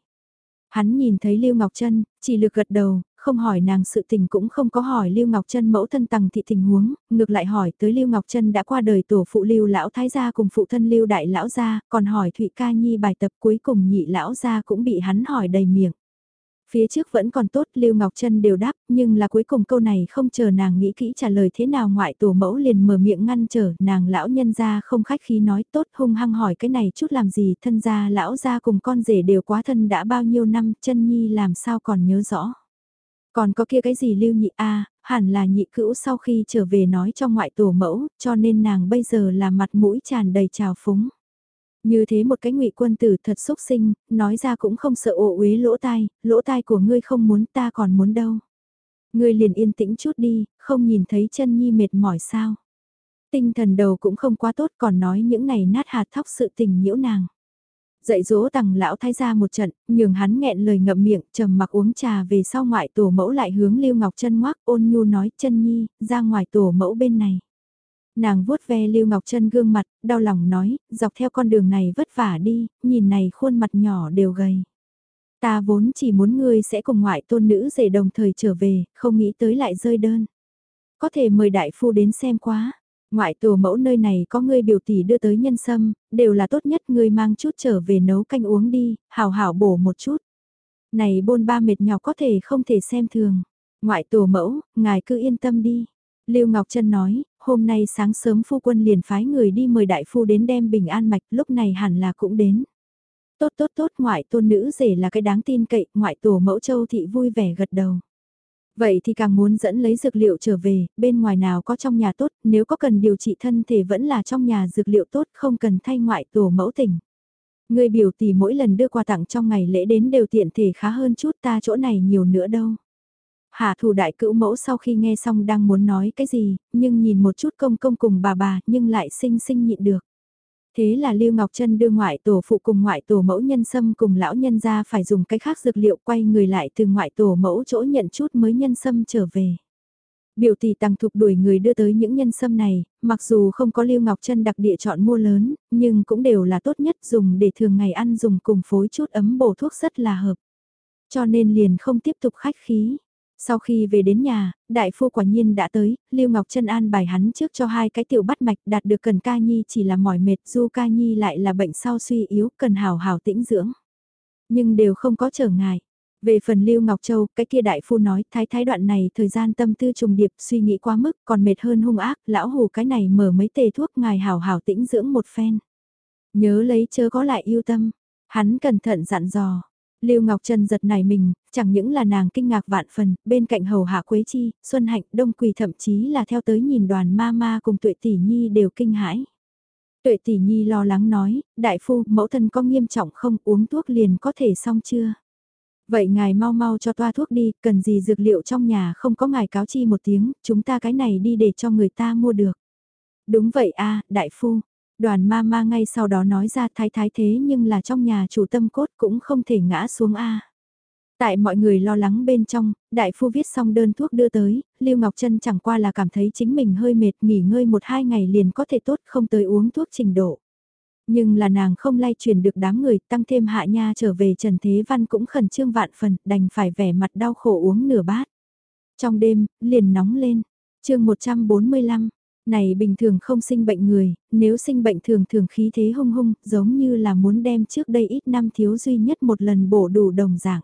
Hắn nhìn thấy Lưu Ngọc Trân, chỉ lực gật đầu, không hỏi nàng sự tình cũng không có hỏi Lưu Ngọc Trân mẫu thân tầng thị tình huống, ngược lại hỏi tới Lưu Ngọc Trân đã qua đời tổ phụ Lưu lão thái gia cùng phụ thân Lưu đại lão gia, còn hỏi Thụy Ca Nhi bài tập cuối cùng nhị lão gia cũng bị hắn hỏi đầy miệng. Phía trước vẫn còn tốt Lưu Ngọc Trân đều đáp, nhưng là cuối cùng câu này không chờ nàng nghĩ kỹ trả lời thế nào ngoại tổ mẫu liền mở miệng ngăn trở, nàng lão nhân ra không khách khí nói tốt hung hăng hỏi cái này chút làm gì, thân gia lão gia cùng con rể đều quá thân đã bao nhiêu năm, chân nhi làm sao còn nhớ rõ. Còn có kia cái gì lưu nhị a hẳn là nhị cữu sau khi trở về nói cho ngoại tổ mẫu, cho nên nàng bây giờ là mặt mũi tràn đầy trào phúng. Như thế một cái ngụy quân tử thật xúc sinh, nói ra cũng không sợ ổ uế lỗ tai, lỗ tai của ngươi không muốn ta còn muốn đâu. Ngươi liền yên tĩnh chút đi, không nhìn thấy chân nhi mệt mỏi sao. Tinh thần đầu cũng không quá tốt còn nói những này nát hạt thóc sự tình nhiễu nàng. Dạy dỗ tằng lão thay ra một trận, nhường hắn nghẹn lời ngậm miệng, trầm mặc uống trà về sau ngoại tổ mẫu lại hướng Lưu Ngọc chân ngoác ôn nhu nói chân nhi, ra ngoài tổ mẫu bên này. Nàng vuốt ve Lưu Ngọc Trân gương mặt, đau lòng nói, dọc theo con đường này vất vả đi, nhìn này khuôn mặt nhỏ đều gầy. Ta vốn chỉ muốn ngươi sẽ cùng ngoại tôn nữ rể đồng thời trở về, không nghĩ tới lại rơi đơn. Có thể mời đại phu đến xem quá. Ngoại tổ mẫu nơi này có ngươi biểu tỷ đưa tới nhân sâm, đều là tốt nhất ngươi mang chút trở về nấu canh uống đi, hào hảo bổ một chút. Này bôn ba mệt nhọc có thể không thể xem thường. Ngoại tổ mẫu, ngài cứ yên tâm đi. Lưu Ngọc Trân nói, hôm nay sáng sớm phu quân liền phái người đi mời đại phu đến đem bình an mạch, lúc này hẳn là cũng đến. Tốt tốt tốt, ngoại tôn nữ rể là cái đáng tin cậy, ngoại tổ mẫu châu thị vui vẻ gật đầu. Vậy thì càng muốn dẫn lấy dược liệu trở về, bên ngoài nào có trong nhà tốt, nếu có cần điều trị thân thể vẫn là trong nhà dược liệu tốt, không cần thay ngoại tổ mẫu tỉnh. Người biểu tỷ mỗi lần đưa quà tặng trong ngày lễ đến đều tiện thể khá hơn chút ta chỗ này nhiều nữa đâu. Hạ thủ đại cữu mẫu sau khi nghe xong đang muốn nói cái gì, nhưng nhìn một chút công công cùng bà bà nhưng lại sinh sinh nhịn được. Thế là Lưu Ngọc Trân đưa ngoại tổ phụ cùng ngoại tổ mẫu nhân sâm cùng lão nhân ra phải dùng cái khác dược liệu quay người lại từ ngoại tổ mẫu chỗ nhận chút mới nhân sâm trở về. Biểu tỷ tăng thục đuổi người đưa tới những nhân sâm này, mặc dù không có Lưu Ngọc Trân đặc địa chọn mua lớn, nhưng cũng đều là tốt nhất dùng để thường ngày ăn dùng cùng phối chút ấm bổ thuốc rất là hợp. Cho nên liền không tiếp tục khách khí. Sau khi về đến nhà, đại phu quả nhiên đã tới, Lưu Ngọc Trân an bài hắn trước cho hai cái tiểu bắt mạch đạt được cần ca nhi chỉ là mỏi mệt, du ca nhi lại là bệnh sau suy yếu, cần hào hào tĩnh dưỡng. Nhưng đều không có trở ngại. Về phần Lưu Ngọc Châu, cái kia đại phu nói, thái thái đoạn này thời gian tâm tư trùng điệp, suy nghĩ quá mức, còn mệt hơn hung ác, lão hù cái này mở mấy tề thuốc ngài hào hào tĩnh dưỡng một phen. Nhớ lấy chớ có lại yêu tâm, hắn cẩn thận dặn dò, Lưu Ngọc Trân giật nảy mình, chẳng những là nàng kinh ngạc vạn phần, bên cạnh hầu hạ Quế Chi, Xuân Hạnh, Đông Quỳ thậm chí là theo tới nhìn đoàn ma ma cùng Tuệ Tỷ Nhi đều kinh hãi. Tuệ Tỷ Nhi lo lắng nói, đại phu, mẫu thân có nghiêm trọng không uống thuốc liền có thể xong chưa? Vậy ngài mau mau cho toa thuốc đi, cần gì dược liệu trong nhà không có ngài cáo chi một tiếng, chúng ta cái này đi để cho người ta mua được. Đúng vậy a đại phu, Đoàn ma ma ngay sau đó nói ra thái thái thế nhưng là trong nhà chủ tâm cốt cũng không thể ngã xuống A. Tại mọi người lo lắng bên trong, đại phu viết xong đơn thuốc đưa tới, Lưu Ngọc Trân chẳng qua là cảm thấy chính mình hơi mệt nghỉ ngơi một hai ngày liền có thể tốt không tới uống thuốc trình độ. Nhưng là nàng không lay truyền được đám người, tăng thêm hạ nha trở về Trần Thế Văn cũng khẩn trương vạn phần, đành phải vẻ mặt đau khổ uống nửa bát. Trong đêm, liền nóng lên. chương 145, này bình thường không sinh bệnh người, nếu sinh bệnh thường thường khí thế hung hung, giống như là muốn đem trước đây ít năm thiếu duy nhất một lần bổ đủ đồng dạng.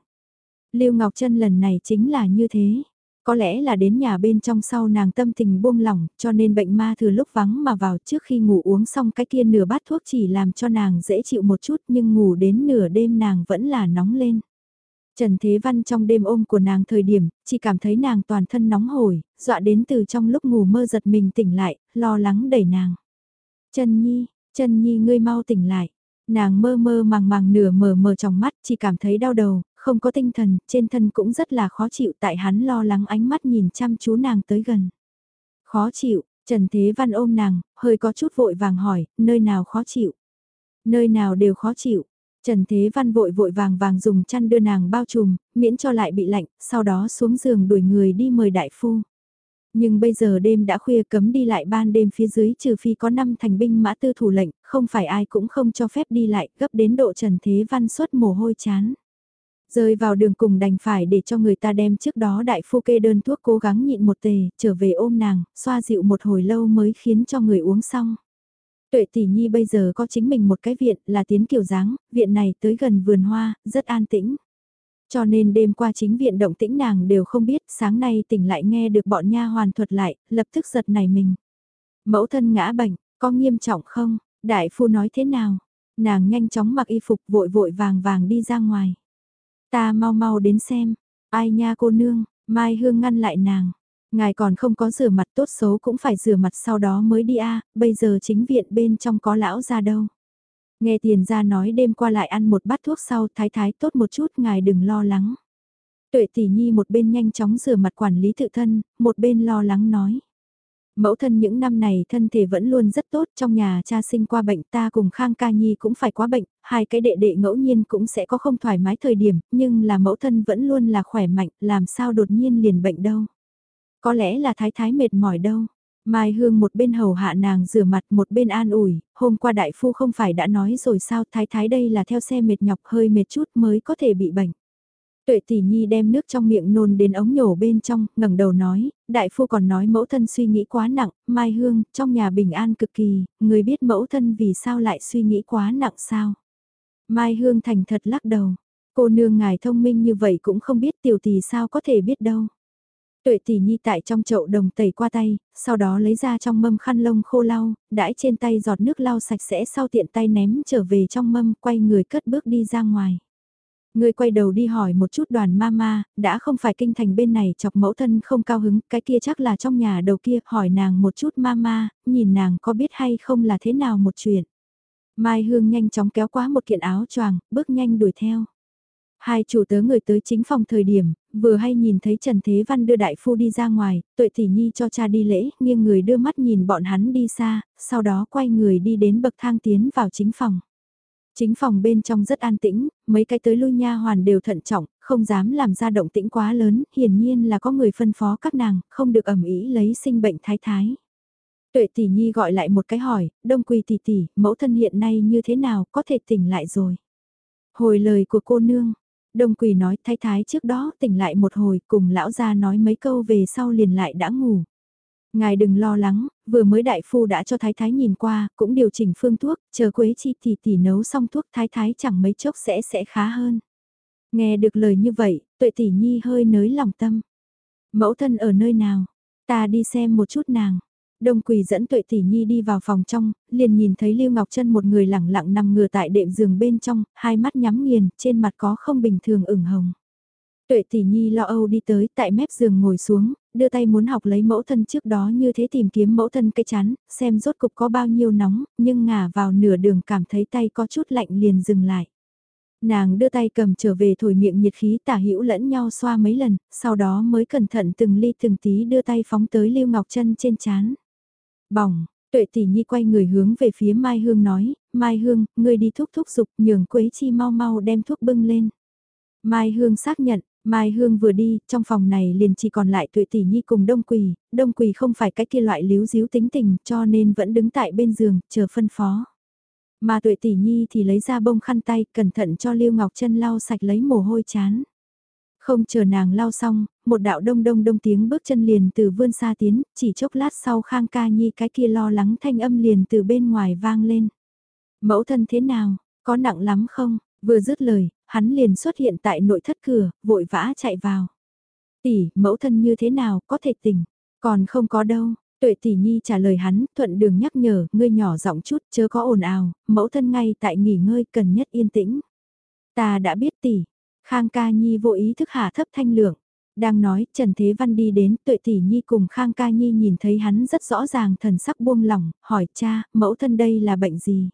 Lưu Ngọc Trân lần này chính là như thế. Có lẽ là đến nhà bên trong sau nàng tâm tình buông lỏng, cho nên bệnh ma thừa lúc vắng mà vào trước khi ngủ uống xong cái kia nửa bát thuốc chỉ làm cho nàng dễ chịu một chút nhưng ngủ đến nửa đêm nàng vẫn là nóng lên. Trần Thế Văn trong đêm ôm của nàng thời điểm, chỉ cảm thấy nàng toàn thân nóng hổi, dọa đến từ trong lúc ngủ mơ giật mình tỉnh lại, lo lắng đẩy nàng. Trần Nhi, Trần Nhi ngươi mau tỉnh lại. Nàng mơ mơ màng màng nửa mờ mờ trong mắt chỉ cảm thấy đau đầu, không có tinh thần, trên thân cũng rất là khó chịu tại hắn lo lắng ánh mắt nhìn chăm chú nàng tới gần. Khó chịu, Trần Thế Văn ôm nàng, hơi có chút vội vàng hỏi, nơi nào khó chịu? Nơi nào đều khó chịu. Trần Thế Văn vội vội vàng vàng dùng chăn đưa nàng bao trùm, miễn cho lại bị lạnh, sau đó xuống giường đuổi người đi mời đại phu. Nhưng bây giờ đêm đã khuya cấm đi lại ban đêm phía dưới trừ phi có năm thành binh mã tư thủ lệnh, không phải ai cũng không cho phép đi lại, gấp đến độ Trần Thế Văn suốt mồ hôi chán. Rơi vào đường cùng đành phải để cho người ta đem trước đó đại phu kê đơn thuốc cố gắng nhịn một tề, trở về ôm nàng, xoa dịu một hồi lâu mới khiến cho người uống xong. Tuệ tỷ nhi bây giờ có chính mình một cái viện là tiến kiểu dáng, viện này tới gần vườn hoa, rất an tĩnh. Cho nên đêm qua chính viện động tĩnh nàng đều không biết, sáng nay tỉnh lại nghe được bọn nha hoàn thuật lại, lập tức giật nảy mình. Mẫu thân ngã bệnh, có nghiêm trọng không? Đại phu nói thế nào? Nàng nhanh chóng mặc y phục vội vội vàng vàng đi ra ngoài. Ta mau mau đến xem, ai nha cô nương, Mai Hương ngăn lại nàng. Ngài còn không có rửa mặt tốt xấu cũng phải rửa mặt sau đó mới đi a bây giờ chính viện bên trong có lão ra đâu. Nghe tiền ra nói đêm qua lại ăn một bát thuốc sau thái thái tốt một chút ngài đừng lo lắng. Tuệ tỷ nhi một bên nhanh chóng rửa mặt quản lý tự thân, một bên lo lắng nói. Mẫu thân những năm này thân thể vẫn luôn rất tốt, trong nhà cha sinh qua bệnh ta cùng Khang Ca Nhi cũng phải quá bệnh, hai cái đệ đệ ngẫu nhiên cũng sẽ có không thoải mái thời điểm, nhưng là mẫu thân vẫn luôn là khỏe mạnh, làm sao đột nhiên liền bệnh đâu. Có lẽ là thái thái mệt mỏi đâu. Mai Hương một bên hầu hạ nàng rửa mặt một bên an ủi, hôm qua đại phu không phải đã nói rồi sao thái thái đây là theo xe mệt nhọc hơi mệt chút mới có thể bị bệnh. Tuệ tỷ nhi đem nước trong miệng nôn đến ống nhổ bên trong, ngẩng đầu nói, đại phu còn nói mẫu thân suy nghĩ quá nặng, Mai Hương, trong nhà bình an cực kỳ, người biết mẫu thân vì sao lại suy nghĩ quá nặng sao. Mai Hương thành thật lắc đầu, cô nương ngài thông minh như vậy cũng không biết tiểu tỷ sao có thể biết đâu. Tuệ tỷ nhi tại trong chậu đồng tẩy qua tay, sau đó lấy ra trong mâm khăn lông khô lau, đãi trên tay giọt nước lau sạch sẽ sau tiện tay ném trở về trong mâm, quay người cất bước đi ra ngoài. Người quay đầu đi hỏi một chút đoàn mama, đã không phải kinh thành bên này chọc mẫu thân không cao hứng, cái kia chắc là trong nhà đầu kia, hỏi nàng một chút mama, nhìn nàng có biết hay không là thế nào một chuyện. Mai Hương nhanh chóng kéo qua một kiện áo choàng, bước nhanh đuổi theo. Hai chủ tớ người tới chính phòng thời điểm, vừa hay nhìn thấy Trần Thế Văn đưa đại phu đi ra ngoài, tuệ tỷ nhi cho cha đi lễ, nghiêng người đưa mắt nhìn bọn hắn đi xa, sau đó quay người đi đến bậc thang tiến vào chính phòng. Chính phòng bên trong rất an tĩnh, mấy cái tới lui nha hoàn đều thận trọng, không dám làm ra động tĩnh quá lớn, hiển nhiên là có người phân phó các nàng, không được ẩm ý lấy sinh bệnh thái thái. Tuệ tỷ nhi gọi lại một cái hỏi, đông quỳ tỷ tỷ, mẫu thân hiện nay như thế nào, có thể tỉnh lại rồi. Hồi lời của cô nương, đông quỳ nói thái thái trước đó tỉnh lại một hồi cùng lão gia nói mấy câu về sau liền lại đã ngủ. Ngài đừng lo lắng, vừa mới đại phu đã cho thái thái nhìn qua, cũng điều chỉnh phương thuốc, chờ Quế Chi thì tỷ nấu xong thuốc thái thái chẳng mấy chốc sẽ sẽ khá hơn. Nghe được lời như vậy, tuệ tỷ nhi hơi nới lòng tâm. Mẫu thân ở nơi nào? Ta đi xem một chút nàng. Đông Quỳ dẫn Tuệ Tỷ Nhi đi vào phòng trong, liền nhìn thấy Lưu Ngọc Trân một người lẳng lặng nằm ngửa tại đệm giường bên trong, hai mắt nhắm nghiền, trên mặt có không bình thường ửng hồng. Tuệ Tỷ Nhi lo âu đi tới tại mép giường ngồi xuống, đưa tay muốn học lấy mẫu thân trước đó như thế tìm kiếm mẫu thân cây chán, xem rốt cục có bao nhiêu nóng, nhưng ngả vào nửa đường cảm thấy tay có chút lạnh liền dừng lại. Nàng đưa tay cầm trở về thổi miệng nhiệt khí tả hữu lẫn nhau xoa mấy lần, sau đó mới cẩn thận từng ly từng tí đưa tay phóng tới Lưu Ngọc Trân trên chán. Bỏng, tuệ tỷ nhi quay người hướng về phía Mai Hương nói, Mai Hương, ngươi đi thúc thúc dục nhường Quế Chi mau mau đem thuốc bưng lên. Mai Hương xác nhận, Mai Hương vừa đi, trong phòng này liền chỉ còn lại tuệ tỷ nhi cùng Đông Quỳ, Đông Quỳ không phải cái kia loại líu díu tính tình cho nên vẫn đứng tại bên giường, chờ phân phó. Mà tuệ tỷ nhi thì lấy ra bông khăn tay cẩn thận cho Lưu Ngọc Trân lau sạch lấy mồ hôi chán. Không chờ nàng lao xong, một đạo đông đông đông tiếng bước chân liền từ vươn xa tiến, chỉ chốc lát sau Khang Ca Nhi cái kia lo lắng thanh âm liền từ bên ngoài vang lên. Mẫu thân thế nào, có nặng lắm không? Vừa dứt lời, hắn liền xuất hiện tại nội thất cửa, vội vã chạy vào. Tỷ, mẫu thân như thế nào, có thể tỉnh, còn không có đâu. Tuệ tỷ nhi trả lời hắn, thuận đường nhắc nhở, ngươi nhỏ giọng chút, chớ có ồn ào, mẫu thân ngay tại nghỉ ngơi cần nhất yên tĩnh. Ta đã biết tỷ, Khang ca nhi vô ý thức hạ thấp thanh lượng. Đang nói, Trần Thế Văn đi đến, tuệ tỷ nhi cùng Khang ca nhi nhìn thấy hắn rất rõ ràng thần sắc buông lỏng, hỏi cha, mẫu thân đây là bệnh gì?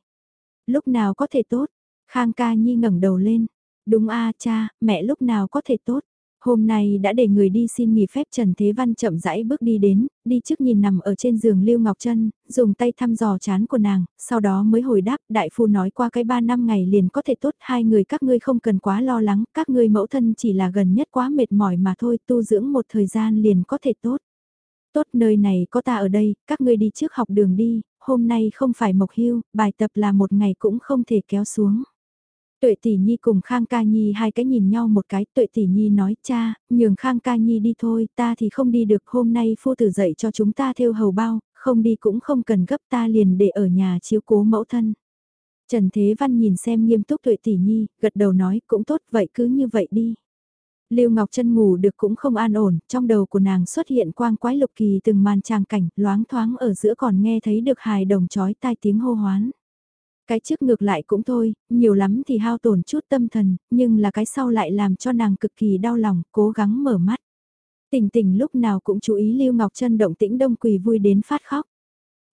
Lúc nào có thể tốt? Khang ca nhi ngẩng đầu lên. Đúng a cha, mẹ lúc nào có thể tốt? Hôm nay đã để người đi xin nghỉ phép Trần Thế Văn chậm rãi bước đi đến, đi trước nhìn nằm ở trên giường Lưu Ngọc Trân, dùng tay thăm dò chán của nàng, sau đó mới hồi đáp, đại phu nói qua cái ba năm ngày liền có thể tốt, hai người các ngươi không cần quá lo lắng, các ngươi mẫu thân chỉ là gần nhất quá mệt mỏi mà thôi, tu dưỡng một thời gian liền có thể tốt. Tốt nơi này có ta ở đây, các ngươi đi trước học đường đi, hôm nay không phải mộc hưu, bài tập là một ngày cũng không thể kéo xuống. Tuệ tỷ nhi cùng Khang ca nhi hai cái nhìn nhau một cái, tuệ tỷ nhi nói cha, nhường Khang ca nhi đi thôi, ta thì không đi được, hôm nay phu tử dạy cho chúng ta theo hầu bao, không đi cũng không cần gấp ta liền để ở nhà chiếu cố mẫu thân. Trần Thế Văn nhìn xem nghiêm túc tuệ tỷ nhi, gật đầu nói cũng tốt vậy cứ như vậy đi. Lưu Ngọc Trân ngủ được cũng không an ổn, trong đầu của nàng xuất hiện quang quái lục kỳ từng màn tràng cảnh, loáng thoáng ở giữa còn nghe thấy được hài đồng chói tai tiếng hô hoán. Cái trước ngược lại cũng thôi, nhiều lắm thì hao tổn chút tâm thần, nhưng là cái sau lại làm cho nàng cực kỳ đau lòng, cố gắng mở mắt. Tỉnh tỉnh lúc nào cũng chú ý Lưu Ngọc Trân động tĩnh đông quỳ vui đến phát khóc.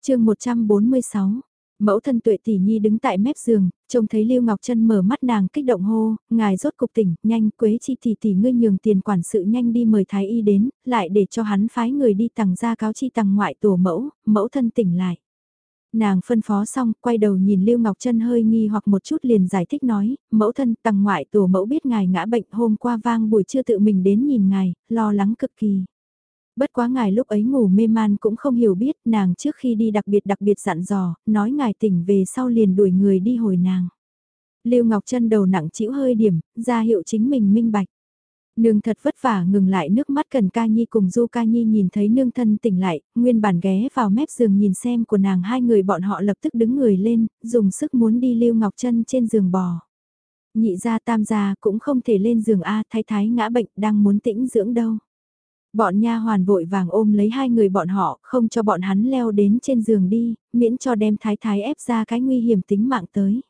chương 146 Mẫu thân tuệ tỷ nhi đứng tại mép giường, trông thấy Lưu Ngọc Trân mở mắt nàng kích động hô, ngài rốt cục tỉnh, nhanh quế chi tỷ tỷ ngươi nhường tiền quản sự nhanh đi mời thái y đến, lại để cho hắn phái người đi tặng ra cáo chi tặng ngoại tổ mẫu, mẫu thân tỉnh lại. Nàng phân phó xong, quay đầu nhìn Lưu Ngọc Trân hơi nghi hoặc một chút liền giải thích nói, mẫu thân tầng ngoại tổ mẫu biết ngài ngã bệnh hôm qua vang buổi trưa tự mình đến nhìn ngài, lo lắng cực kỳ. Bất quá ngài lúc ấy ngủ mê man cũng không hiểu biết, nàng trước khi đi đặc biệt đặc biệt dặn dò, nói ngài tỉnh về sau liền đuổi người đi hồi nàng. Lưu Ngọc Trân đầu nặng chịu hơi điểm, ra hiệu chính mình minh bạch. Nương thật vất vả ngừng lại nước mắt cần ca nhi cùng du ca nhi nhìn thấy nương thân tỉnh lại, nguyên bản ghé vào mép giường nhìn xem của nàng hai người bọn họ lập tức đứng người lên, dùng sức muốn đi lưu ngọc chân trên giường bò. Nhị gia tam gia cũng không thể lên giường A thái thái ngã bệnh đang muốn tĩnh dưỡng đâu. Bọn nha hoàn vội vàng ôm lấy hai người bọn họ, không cho bọn hắn leo đến trên giường đi, miễn cho đem thái thái ép ra cái nguy hiểm tính mạng tới.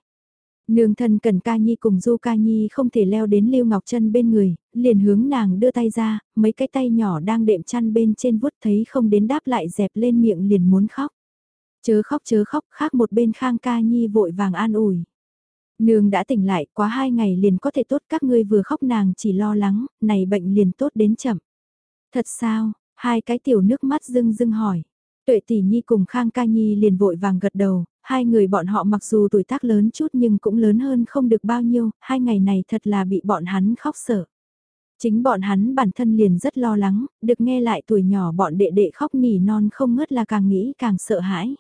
Nương thân cần ca nhi cùng du ca nhi không thể leo đến Lưu Ngọc Trân bên người, liền hướng nàng đưa tay ra, mấy cái tay nhỏ đang đệm chăn bên trên vuốt thấy không đến đáp lại dẹp lên miệng liền muốn khóc. Chớ khóc chớ khóc khác một bên khang ca nhi vội vàng an ủi. Nương đã tỉnh lại quá hai ngày liền có thể tốt các ngươi vừa khóc nàng chỉ lo lắng, này bệnh liền tốt đến chậm. Thật sao, hai cái tiểu nước mắt rưng rưng hỏi. Tuệ tỷ nhi cùng Khang ca nhi liền vội vàng gật đầu, hai người bọn họ mặc dù tuổi tác lớn chút nhưng cũng lớn hơn không được bao nhiêu, hai ngày này thật là bị bọn hắn khóc sợ. Chính bọn hắn bản thân liền rất lo lắng, được nghe lại tuổi nhỏ bọn đệ đệ khóc nỉ non không ngớt là càng nghĩ càng sợ hãi.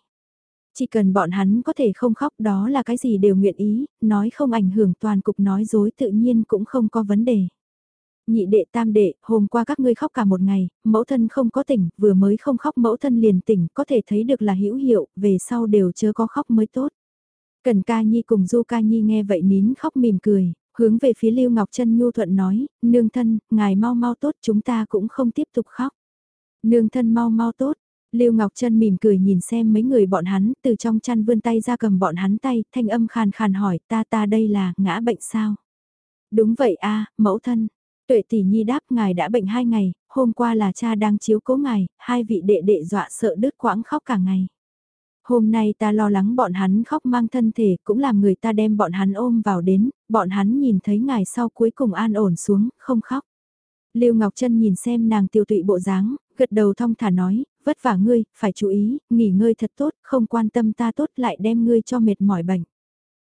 Chỉ cần bọn hắn có thể không khóc đó là cái gì đều nguyện ý, nói không ảnh hưởng toàn cục nói dối tự nhiên cũng không có vấn đề. Nhị đệ tam đệ, hôm qua các ngươi khóc cả một ngày, mẫu thân không có tỉnh, vừa mới không khóc mẫu thân liền tỉnh, có thể thấy được là hữu hiệu, về sau đều chớ có khóc mới tốt. Cần ca nhi cùng du ca nhi nghe vậy nín khóc mỉm cười, hướng về phía Lưu Ngọc Trân nhu thuận nói, nương thân, ngài mau mau tốt chúng ta cũng không tiếp tục khóc. Nương thân mau mau tốt, Lưu Ngọc Trân mỉm cười nhìn xem mấy người bọn hắn, từ trong chăn vươn tay ra cầm bọn hắn tay, thanh âm khàn khàn hỏi ta ta đây là ngã bệnh sao? Đúng vậy a mẫu thân, Tuệ tỷ nhi đáp ngài đã bệnh hai ngày, hôm qua là cha đang chiếu cố ngài, hai vị đệ đệ dọa sợ đứt quãng khóc cả ngày. Hôm nay ta lo lắng bọn hắn khóc mang thân thể cũng làm người ta đem bọn hắn ôm vào đến, bọn hắn nhìn thấy ngài sau cuối cùng an ổn xuống, không khóc. Lưu Ngọc Trân nhìn xem nàng tiêu tụy bộ dáng, gật đầu thong thả nói, vất vả ngươi, phải chú ý, nghỉ ngơi thật tốt, không quan tâm ta tốt lại đem ngươi cho mệt mỏi bệnh.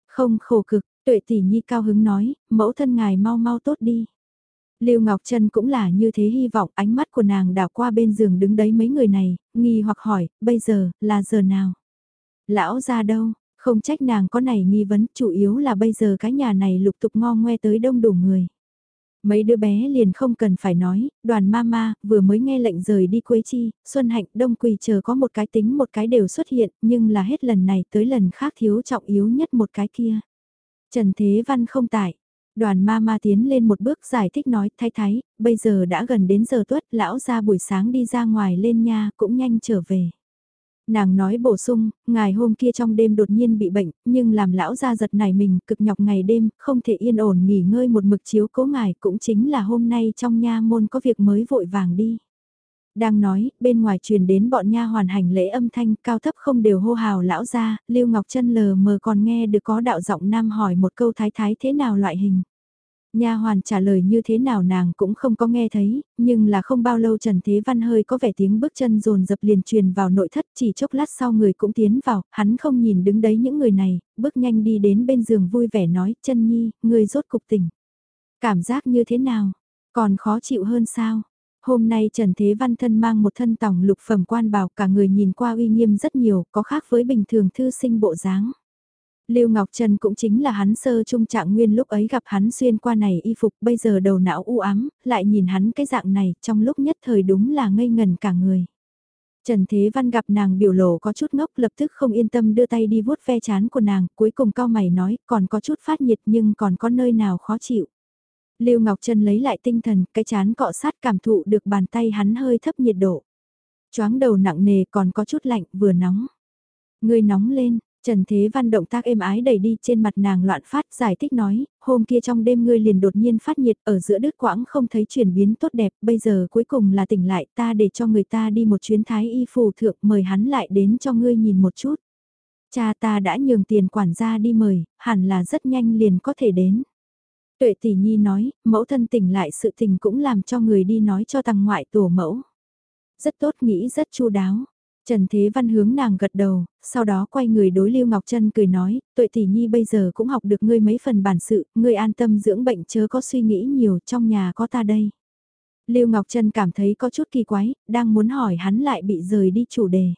Không khổ cực, tuệ tỷ nhi cao hứng nói, mẫu thân ngài mau mau tốt đi. Lưu Ngọc Trân cũng là như thế hy vọng ánh mắt của nàng đảo qua bên giường đứng đấy mấy người này, nghi hoặc hỏi, bây giờ, là giờ nào? Lão ra đâu? Không trách nàng có này nghi vấn, chủ yếu là bây giờ cái nhà này lục tục ngo ngoe tới đông đủ người. Mấy đứa bé liền không cần phải nói, đoàn mama vừa mới nghe lệnh rời đi Quế Chi, Xuân Hạnh Đông Quỳ chờ có một cái tính một cái đều xuất hiện, nhưng là hết lần này tới lần khác thiếu trọng yếu nhất một cái kia. Trần Thế Văn không tại. Đoàn ma ma tiến lên một bước giải thích nói, thái thái, bây giờ đã gần đến giờ tuất, lão ra buổi sáng đi ra ngoài lên nha, cũng nhanh trở về. Nàng nói bổ sung, ngài hôm kia trong đêm đột nhiên bị bệnh, nhưng làm lão ra giật nảy mình, cực nhọc ngày đêm, không thể yên ổn nghỉ ngơi một mực chiếu cố ngài, cũng chính là hôm nay trong nha môn có việc mới vội vàng đi. Đang nói, bên ngoài truyền đến bọn nha hoàn hành lễ âm thanh cao thấp không đều hô hào lão ra, Lưu Ngọc Trân lờ mờ còn nghe được có đạo giọng nam hỏi một câu thái thái thế nào loại hình. Nha hoàn trả lời như thế nào nàng cũng không có nghe thấy, nhưng là không bao lâu Trần Thế Văn hơi có vẻ tiếng bước chân rồn dập liền truyền vào nội thất chỉ chốc lát sau người cũng tiến vào, hắn không nhìn đứng đấy những người này, bước nhanh đi đến bên giường vui vẻ nói, chân nhi, người rốt cục tỉnh. Cảm giác như thế nào? Còn khó chịu hơn sao? Hôm nay Trần Thế Văn thân mang một thân tổng lục phẩm quan bào cả người nhìn qua uy nghiêm rất nhiều, có khác với bình thường thư sinh bộ dáng. Lưu Ngọc Trần cũng chính là hắn sơ trung trạng nguyên lúc ấy gặp hắn xuyên qua này y phục bây giờ đầu não u ám, lại nhìn hắn cái dạng này trong lúc nhất thời đúng là ngây ngần cả người. Trần Thế Văn gặp nàng biểu lộ có chút ngốc lập tức không yên tâm đưa tay đi vuốt ve chán của nàng, cuối cùng cao mày nói còn có chút phát nhiệt nhưng còn có nơi nào khó chịu. Lưu Ngọc Trân lấy lại tinh thần, cái chán cọ sát cảm thụ được bàn tay hắn hơi thấp nhiệt độ. Choáng đầu nặng nề còn có chút lạnh vừa nóng. Người nóng lên, Trần Thế Văn động tác êm ái đẩy đi trên mặt nàng loạn phát giải thích nói, hôm kia trong đêm ngươi liền đột nhiên phát nhiệt ở giữa đứt quãng không thấy chuyển biến tốt đẹp, bây giờ cuối cùng là tỉnh lại ta để cho người ta đi một chuyến thái y phù thượng mời hắn lại đến cho ngươi nhìn một chút. Cha ta đã nhường tiền quản gia đi mời, hẳn là rất nhanh liền có thể đến. Tuệ tỷ nhi nói, mẫu thân tỉnh lại sự tình cũng làm cho người đi nói cho tăng ngoại tổ mẫu. Rất tốt nghĩ rất chu đáo. Trần Thế Văn hướng nàng gật đầu, sau đó quay người đối Lưu Ngọc Trân cười nói, tuệ tỷ nhi bây giờ cũng học được ngươi mấy phần bản sự, ngươi an tâm dưỡng bệnh chớ có suy nghĩ nhiều, trong nhà có ta đây. Lưu Ngọc Trân cảm thấy có chút kỳ quái, đang muốn hỏi hắn lại bị rời đi chủ đề.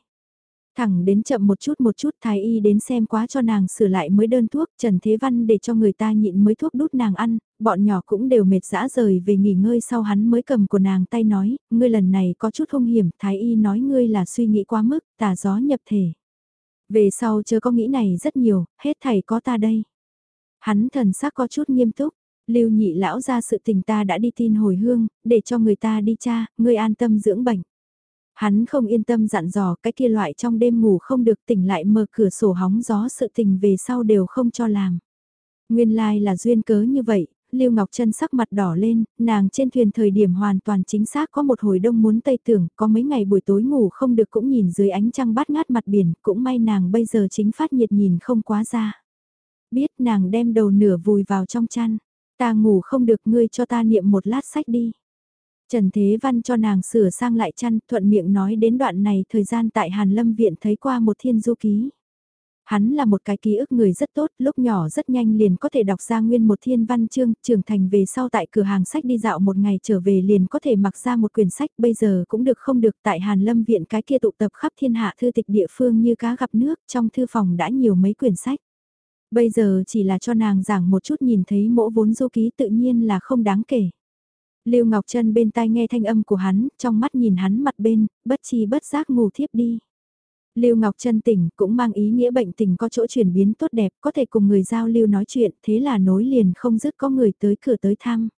Thẳng đến chậm một chút một chút thái y đến xem quá cho nàng sửa lại mới đơn thuốc Trần Thế Văn để cho người ta nhịn mới thuốc đút nàng ăn, bọn nhỏ cũng đều mệt dã rời về nghỉ ngơi sau hắn mới cầm của nàng tay nói, ngươi lần này có chút hung hiểm, thái y nói ngươi là suy nghĩ quá mức, tà gió nhập thể. Về sau chưa có nghĩ này rất nhiều, hết thầy có ta đây. Hắn thần sắc có chút nghiêm túc, lưu nhị lão ra sự tình ta đã đi tin hồi hương, để cho người ta đi cha, ngươi an tâm dưỡng bệnh. Hắn không yên tâm dặn dò cái kia loại trong đêm ngủ không được tỉnh lại mở cửa sổ hóng gió sự tình về sau đều không cho làm. Nguyên lai like là duyên cớ như vậy, Lưu Ngọc Trân sắc mặt đỏ lên, nàng trên thuyền thời điểm hoàn toàn chính xác có một hồi đông muốn tây tưởng, có mấy ngày buổi tối ngủ không được cũng nhìn dưới ánh trăng bát ngát mặt biển, cũng may nàng bây giờ chính phát nhiệt nhìn không quá ra. Biết nàng đem đầu nửa vùi vào trong chăn, ta ngủ không được ngươi cho ta niệm một lát sách đi. Trần Thế Văn cho nàng sửa sang lại chăn, thuận miệng nói đến đoạn này thời gian tại Hàn Lâm Viện thấy qua một thiên du ký. Hắn là một cái ký ức người rất tốt, lúc nhỏ rất nhanh liền có thể đọc ra nguyên một thiên văn chương, trưởng thành về sau tại cửa hàng sách đi dạo một ngày trở về liền có thể mặc ra một quyển sách, bây giờ cũng được không được tại Hàn Lâm Viện cái kia tụ tập khắp thiên hạ thư tịch địa phương như cá gặp nước, trong thư phòng đã nhiều mấy quyển sách. Bây giờ chỉ là cho nàng giảng một chút nhìn thấy mỗ vốn du ký tự nhiên là không đáng kể. Lưu Ngọc Trân bên tai nghe thanh âm của hắn, trong mắt nhìn hắn mặt bên, bất chi bất giác ngủ thiếp đi. Lưu Ngọc Trân tỉnh cũng mang ý nghĩa bệnh tình có chỗ chuyển biến tốt đẹp, có thể cùng người giao lưu nói chuyện, thế là nối liền không dứt có người tới cửa tới thăm.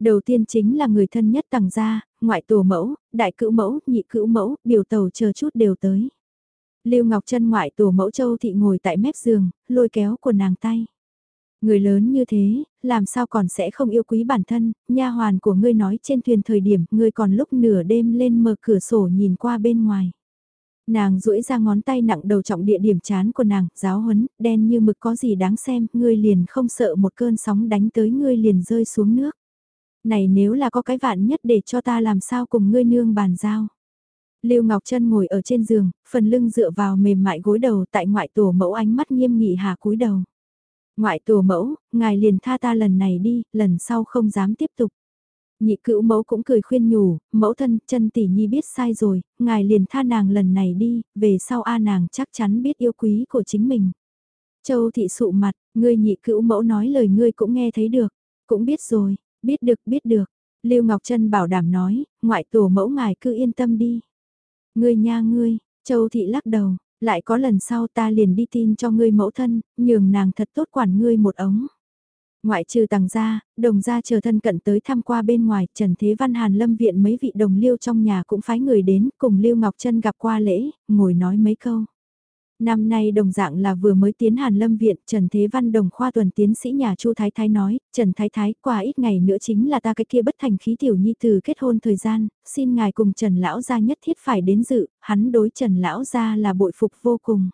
Đầu tiên chính là người thân nhất tầng gia, ngoại tổ mẫu, đại cữu mẫu, nhị cữu mẫu, biểu tàu chờ chút đều tới. Lưu Ngọc Trân ngoại tổ mẫu Châu Thị ngồi tại mép giường, lôi kéo của nàng tay. Người lớn như thế, làm sao còn sẽ không yêu quý bản thân, nha hoàn của ngươi nói trên thuyền thời điểm, ngươi còn lúc nửa đêm lên mở cửa sổ nhìn qua bên ngoài. Nàng duỗi ra ngón tay nặng đầu trọng địa điểm chán của nàng, giáo huấn, đen như mực có gì đáng xem, ngươi liền không sợ một cơn sóng đánh tới ngươi liền rơi xuống nước. Này nếu là có cái vạn nhất để cho ta làm sao cùng ngươi nương bàn giao. Lưu Ngọc Trân ngồi ở trên giường, phần lưng dựa vào mềm mại gối đầu tại ngoại tổ mẫu ánh mắt nghiêm nghị hà cúi đầu. Ngoại tổ mẫu, ngài liền tha ta lần này đi, lần sau không dám tiếp tục. Nhị cữu mẫu cũng cười khuyên nhủ, mẫu thân, chân tỷ nhi biết sai rồi, ngài liền tha nàng lần này đi, về sau a nàng chắc chắn biết yêu quý của chính mình. Châu thị sụ mặt, ngươi nhị cữu mẫu nói lời ngươi cũng nghe thấy được, cũng biết rồi, biết được biết được. Lưu Ngọc Trân bảo đảm nói, ngoại tổ mẫu ngài cứ yên tâm đi. Ngươi nha ngươi, Châu thị lắc đầu, lại có lần sau ta liền đi tin cho ngươi mẫu thân, nhường nàng thật tốt quản ngươi một ống. Ngoại trừ tàng gia, đồng gia chờ thân cận tới thăm qua bên ngoài, Trần Thế Văn Hàn Lâm viện mấy vị đồng liêu trong nhà cũng phái người đến, cùng Lưu Ngọc Trân gặp qua lễ, ngồi nói mấy câu. Năm nay đồng dạng là vừa mới tiến Hàn Lâm Viện, Trần Thế Văn đồng khoa tuần tiến sĩ nhà Chu Thái Thái nói, Trần Thái Thái qua ít ngày nữa chính là ta cái kia bất thành khí tiểu nhi từ kết hôn thời gian, xin ngài cùng Trần Lão Gia nhất thiết phải đến dự, hắn đối Trần Lão Gia là bội phục vô cùng.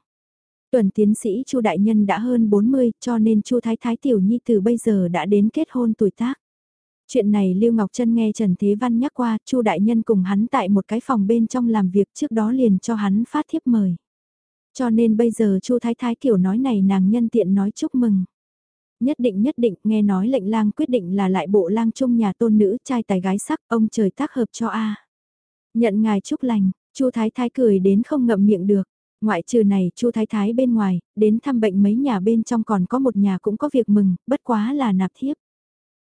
Tuần tiến sĩ Chu Đại Nhân đã hơn 40 cho nên Chu Thái Thái tiểu nhi từ bây giờ đã đến kết hôn tuổi tác. Chuyện này Lưu Ngọc Trân nghe Trần Thế Văn nhắc qua, Chu đại nhân cùng hắn tại một cái phòng bên trong làm việc trước đó liền cho hắn phát thiếp mời. Cho nên bây giờ Chu Thái Thái kiểu nói này nàng nhân tiện nói chúc mừng. Nhất định nhất định nghe nói lệnh lang quyết định là lại bộ lang trung nhà tôn nữ trai tài gái sắc ông trời tác hợp cho A. Nhận ngài chúc lành, Chu Thái Thái cười đến không ngậm miệng được. Ngoại trừ này, Chu Thái Thái bên ngoài, đến thăm bệnh mấy nhà bên trong còn có một nhà cũng có việc mừng, bất quá là nạp thiếp.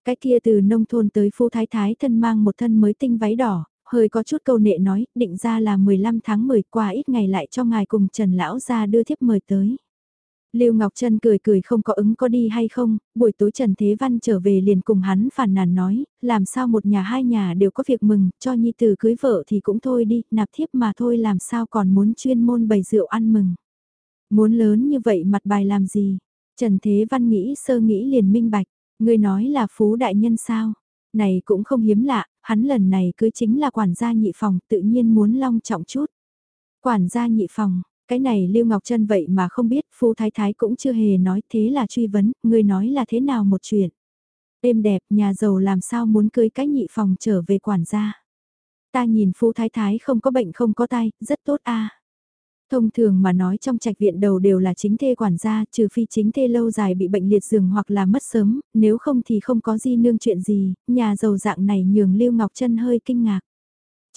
Cái kia từ nông thôn tới Phu Thái Thái thân mang một thân mới tinh váy đỏ, hơi có chút câu nệ nói, định ra là 15 tháng 10 qua ít ngày lại cho ngài cùng Trần Lão ra đưa thiếp mời tới. Lưu Ngọc Trân cười cười không có ứng có đi hay không, buổi tối Trần Thế Văn trở về liền cùng hắn phản nàn nói, làm sao một nhà hai nhà đều có việc mừng, cho nhi tử cưới vợ thì cũng thôi đi, nạp thiếp mà thôi làm sao còn muốn chuyên môn bày rượu ăn mừng. Muốn lớn như vậy mặt bài làm gì? Trần Thế Văn nghĩ sơ nghĩ liền minh bạch, người nói là phú đại nhân sao? Này cũng không hiếm lạ, hắn lần này cưới chính là quản gia nhị phòng, tự nhiên muốn long trọng chút. Quản gia nhị phòng, cái này Lưu Ngọc Trân vậy mà không biết, Phu Thái Thái cũng chưa hề nói thế là truy vấn, người nói là thế nào một chuyện. Êm đẹp, nhà giàu làm sao muốn cưới cái nhị phòng trở về quản gia. Ta nhìn Phu Thái Thái không có bệnh không có tai rất tốt a Thông thường mà nói trong trạch viện đầu đều là chính thê quản gia, trừ phi chính thê lâu dài bị bệnh liệt giường hoặc là mất sớm, nếu không thì không có di nương chuyện gì, nhà giàu dạng này nhường Lưu Ngọc Trân hơi kinh ngạc.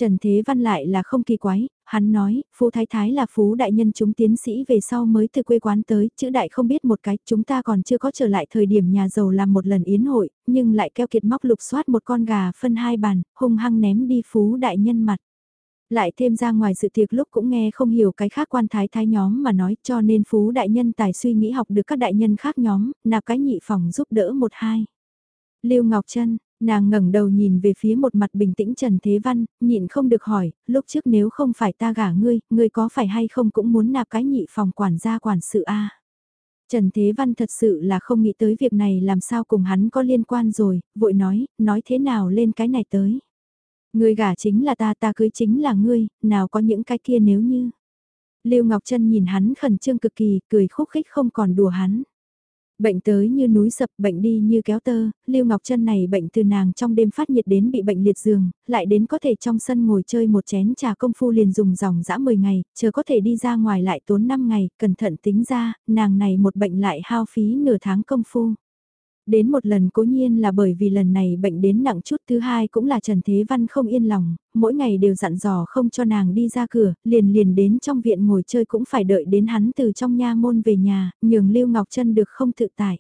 Trần Thế Văn lại là không kỳ quái, hắn nói, Phú Thái Thái là Phú Đại Nhân chúng tiến sĩ về sau mới từ quê quán tới, chữ đại không biết một cái, chúng ta còn chưa có trở lại thời điểm nhà giàu làm một lần yến hội, nhưng lại keo kiệt móc lục soát một con gà phân hai bàn, hung hăng ném đi Phú Đại Nhân mặt. Lại thêm ra ngoài sự tiệc lúc cũng nghe không hiểu cái khác quan thái thái nhóm mà nói cho nên Phú Đại Nhân tài suy nghĩ học được các đại nhân khác nhóm, nạp cái nhị phòng giúp đỡ một hai. Lưu Ngọc Trân, nàng ngẩng đầu nhìn về phía một mặt bình tĩnh Trần Thế Văn, nhịn không được hỏi, lúc trước nếu không phải ta gả ngươi, ngươi có phải hay không cũng muốn nạp cái nhị phòng quản gia quản sự a Trần Thế Văn thật sự là không nghĩ tới việc này làm sao cùng hắn có liên quan rồi, vội nói, nói thế nào lên cái này tới. Ngươi gả chính là ta, ta cưới chính là ngươi, nào có những cái kia nếu như. Lưu Ngọc Trân nhìn hắn khẩn trương cực kỳ, cười khúc khích không còn đùa hắn. Bệnh tới như núi sập, bệnh đi như kéo tơ, Lưu Ngọc Trân này bệnh từ nàng trong đêm phát nhiệt đến bị bệnh liệt giường, lại đến có thể trong sân ngồi chơi một chén trà công phu liền dùng dòng dã 10 ngày, chờ có thể đi ra ngoài lại tốn 5 ngày, cẩn thận tính ra, nàng này một bệnh lại hao phí nửa tháng công phu. Đến một lần cố nhiên là bởi vì lần này bệnh đến nặng chút thứ hai cũng là Trần Thế Văn không yên lòng, mỗi ngày đều dặn dò không cho nàng đi ra cửa, liền liền đến trong viện ngồi chơi cũng phải đợi đến hắn từ trong nha môn về nhà, nhường Lưu Ngọc Trân được không tự tại.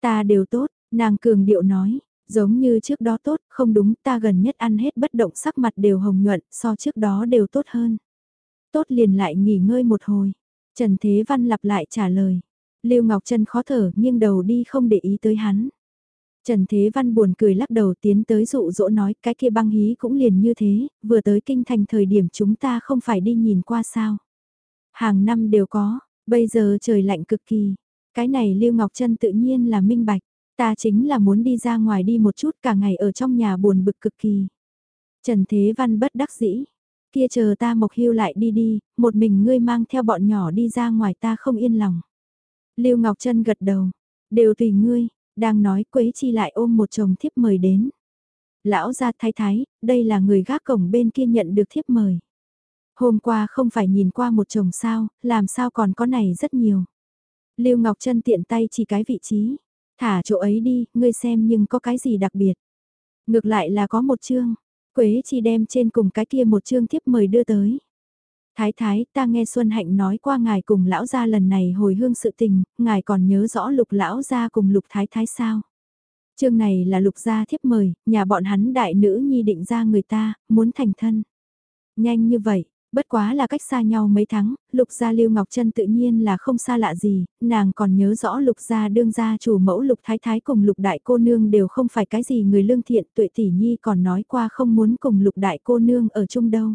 Ta đều tốt, nàng cường điệu nói, giống như trước đó tốt, không đúng ta gần nhất ăn hết bất động sắc mặt đều hồng nhuận, so trước đó đều tốt hơn. Tốt liền lại nghỉ ngơi một hồi. Trần Thế Văn lặp lại trả lời. Lưu Ngọc Trân khó thở, nghiêng đầu đi không để ý tới hắn. Trần Thế Văn buồn cười lắc đầu tiến tới dụ dỗ nói cái kia băng hí cũng liền như thế, vừa tới kinh thành thời điểm chúng ta không phải đi nhìn qua sao. Hàng năm đều có, bây giờ trời lạnh cực kỳ. Cái này Lưu Ngọc Trân tự nhiên là minh bạch, ta chính là muốn đi ra ngoài đi một chút cả ngày ở trong nhà buồn bực cực kỳ. Trần Thế Văn bất đắc dĩ, kia chờ ta mộc hưu lại đi đi, một mình ngươi mang theo bọn nhỏ đi ra ngoài ta không yên lòng. Lưu Ngọc Trân gật đầu, đều tùy ngươi, đang nói Quế Chi lại ôm một chồng thiếp mời đến. Lão gia thái thái, đây là người gác cổng bên kia nhận được thiếp mời. Hôm qua không phải nhìn qua một chồng sao, làm sao còn có này rất nhiều. Lưu Ngọc Trân tiện tay chỉ cái vị trí, thả chỗ ấy đi, ngươi xem nhưng có cái gì đặc biệt. Ngược lại là có một chương, Quế Chi đem trên cùng cái kia một chương thiếp mời đưa tới. Thái thái, ta nghe Xuân Hạnh nói qua ngài cùng lão gia lần này hồi hương sự tình, ngài còn nhớ rõ lục lão gia cùng lục thái thái sao? Chương này là lục gia thiếp mời, nhà bọn hắn đại nữ nhi định ra người ta, muốn thành thân. Nhanh như vậy, bất quá là cách xa nhau mấy tháng, lục gia lưu ngọc Trân tự nhiên là không xa lạ gì, nàng còn nhớ rõ lục gia đương gia chủ mẫu lục thái thái cùng lục đại cô nương đều không phải cái gì người lương thiện tuệ tỷ nhi còn nói qua không muốn cùng lục đại cô nương ở chung đâu.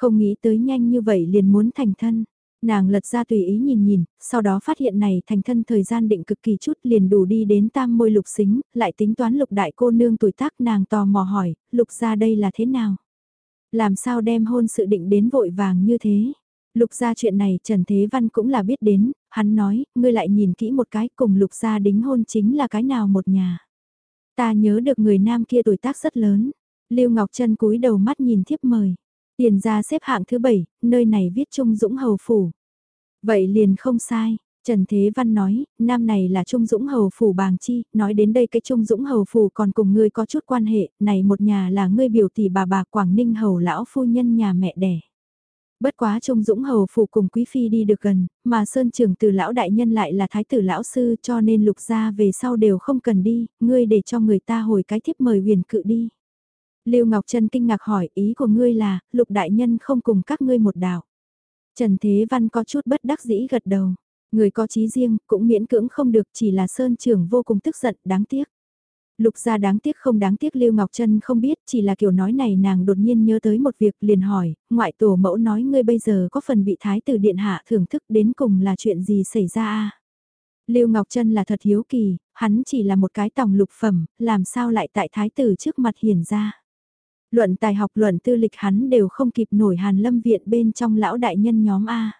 Không nghĩ tới nhanh như vậy liền muốn thành thân. Nàng lật ra tùy ý nhìn nhìn, sau đó phát hiện này thành thân thời gian định cực kỳ chút liền đủ đi đến tam môi lục xính, lại tính toán lục đại cô nương tuổi tác nàng tò mò hỏi, lục ra đây là thế nào? Làm sao đem hôn sự định đến vội vàng như thế? Lục ra chuyện này Trần Thế Văn cũng là biết đến, hắn nói, ngươi lại nhìn kỹ một cái cùng lục ra đính hôn chính là cái nào một nhà. Ta nhớ được người nam kia tuổi tác rất lớn. Lưu Ngọc Trân cúi đầu mắt nhìn thiếp mời. Tiền ra xếp hạng thứ bảy, nơi này viết Trung Dũng Hầu Phủ. Vậy liền không sai, Trần Thế Văn nói, nam này là Trung Dũng Hầu Phủ Bàng Chi, nói đến đây cái Trung Dũng Hầu Phủ còn cùng ngươi có chút quan hệ, này một nhà là ngươi biểu tỷ bà bà Quảng Ninh Hầu Lão Phu Nhân nhà mẹ đẻ. Bất quá Trung Dũng Hầu Phủ cùng Quý Phi đi được gần, mà Sơn Trường từ Lão Đại Nhân lại là Thái tử Lão Sư cho nên lục gia về sau đều không cần đi, ngươi để cho người ta hồi cái thiếp mời huyền cự đi. Lưu Ngọc Trân kinh ngạc hỏi ý của ngươi là, lục đại nhân không cùng các ngươi một đạo. Trần Thế Văn có chút bất đắc dĩ gật đầu. Người có trí riêng, cũng miễn cưỡng không được chỉ là Sơn Trường vô cùng tức giận, đáng tiếc. Lục gia đáng tiếc không đáng tiếc Lưu Ngọc Trân không biết, chỉ là kiểu nói này nàng đột nhiên nhớ tới một việc liền hỏi, ngoại tổ mẫu nói ngươi bây giờ có phần bị thái tử điện hạ thưởng thức đến cùng là chuyện gì xảy ra a Lưu Ngọc Trân là thật hiếu kỳ, hắn chỉ là một cái tòng lục phẩm, làm sao lại tại thái tử trước mặt hiển ra. Luận tài học luận tư lịch hắn đều không kịp nổi Hàn Lâm Viện bên trong lão đại nhân nhóm A.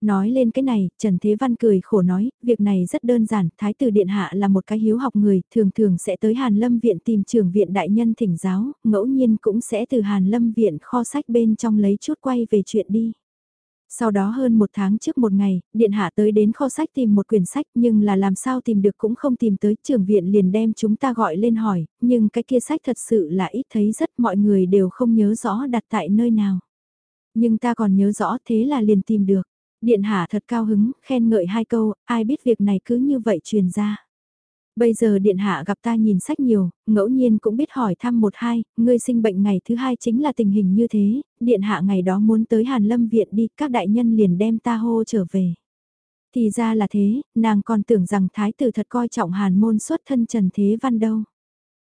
Nói lên cái này, Trần Thế Văn cười khổ nói, việc này rất đơn giản, Thái tử Điện Hạ là một cái hiếu học người, thường thường sẽ tới Hàn Lâm Viện tìm trưởng viện đại nhân thỉnh giáo, ngẫu nhiên cũng sẽ từ Hàn Lâm Viện kho sách bên trong lấy chút quay về chuyện đi. Sau đó hơn một tháng trước một ngày, Điện Hạ tới đến kho sách tìm một quyển sách nhưng là làm sao tìm được cũng không tìm tới trường viện liền đem chúng ta gọi lên hỏi, nhưng cái kia sách thật sự là ít thấy rất mọi người đều không nhớ rõ đặt tại nơi nào. Nhưng ta còn nhớ rõ thế là liền tìm được. Điện Hạ thật cao hứng, khen ngợi hai câu, ai biết việc này cứ như vậy truyền ra. Bây giờ điện hạ gặp ta nhìn sách nhiều, ngẫu nhiên cũng biết hỏi thăm một hai, ngươi sinh bệnh ngày thứ hai chính là tình hình như thế, điện hạ ngày đó muốn tới Hàn Lâm Viện đi, các đại nhân liền đem ta hô trở về. Thì ra là thế, nàng còn tưởng rằng thái tử thật coi trọng Hàn môn xuất thân Trần Thế Văn đâu.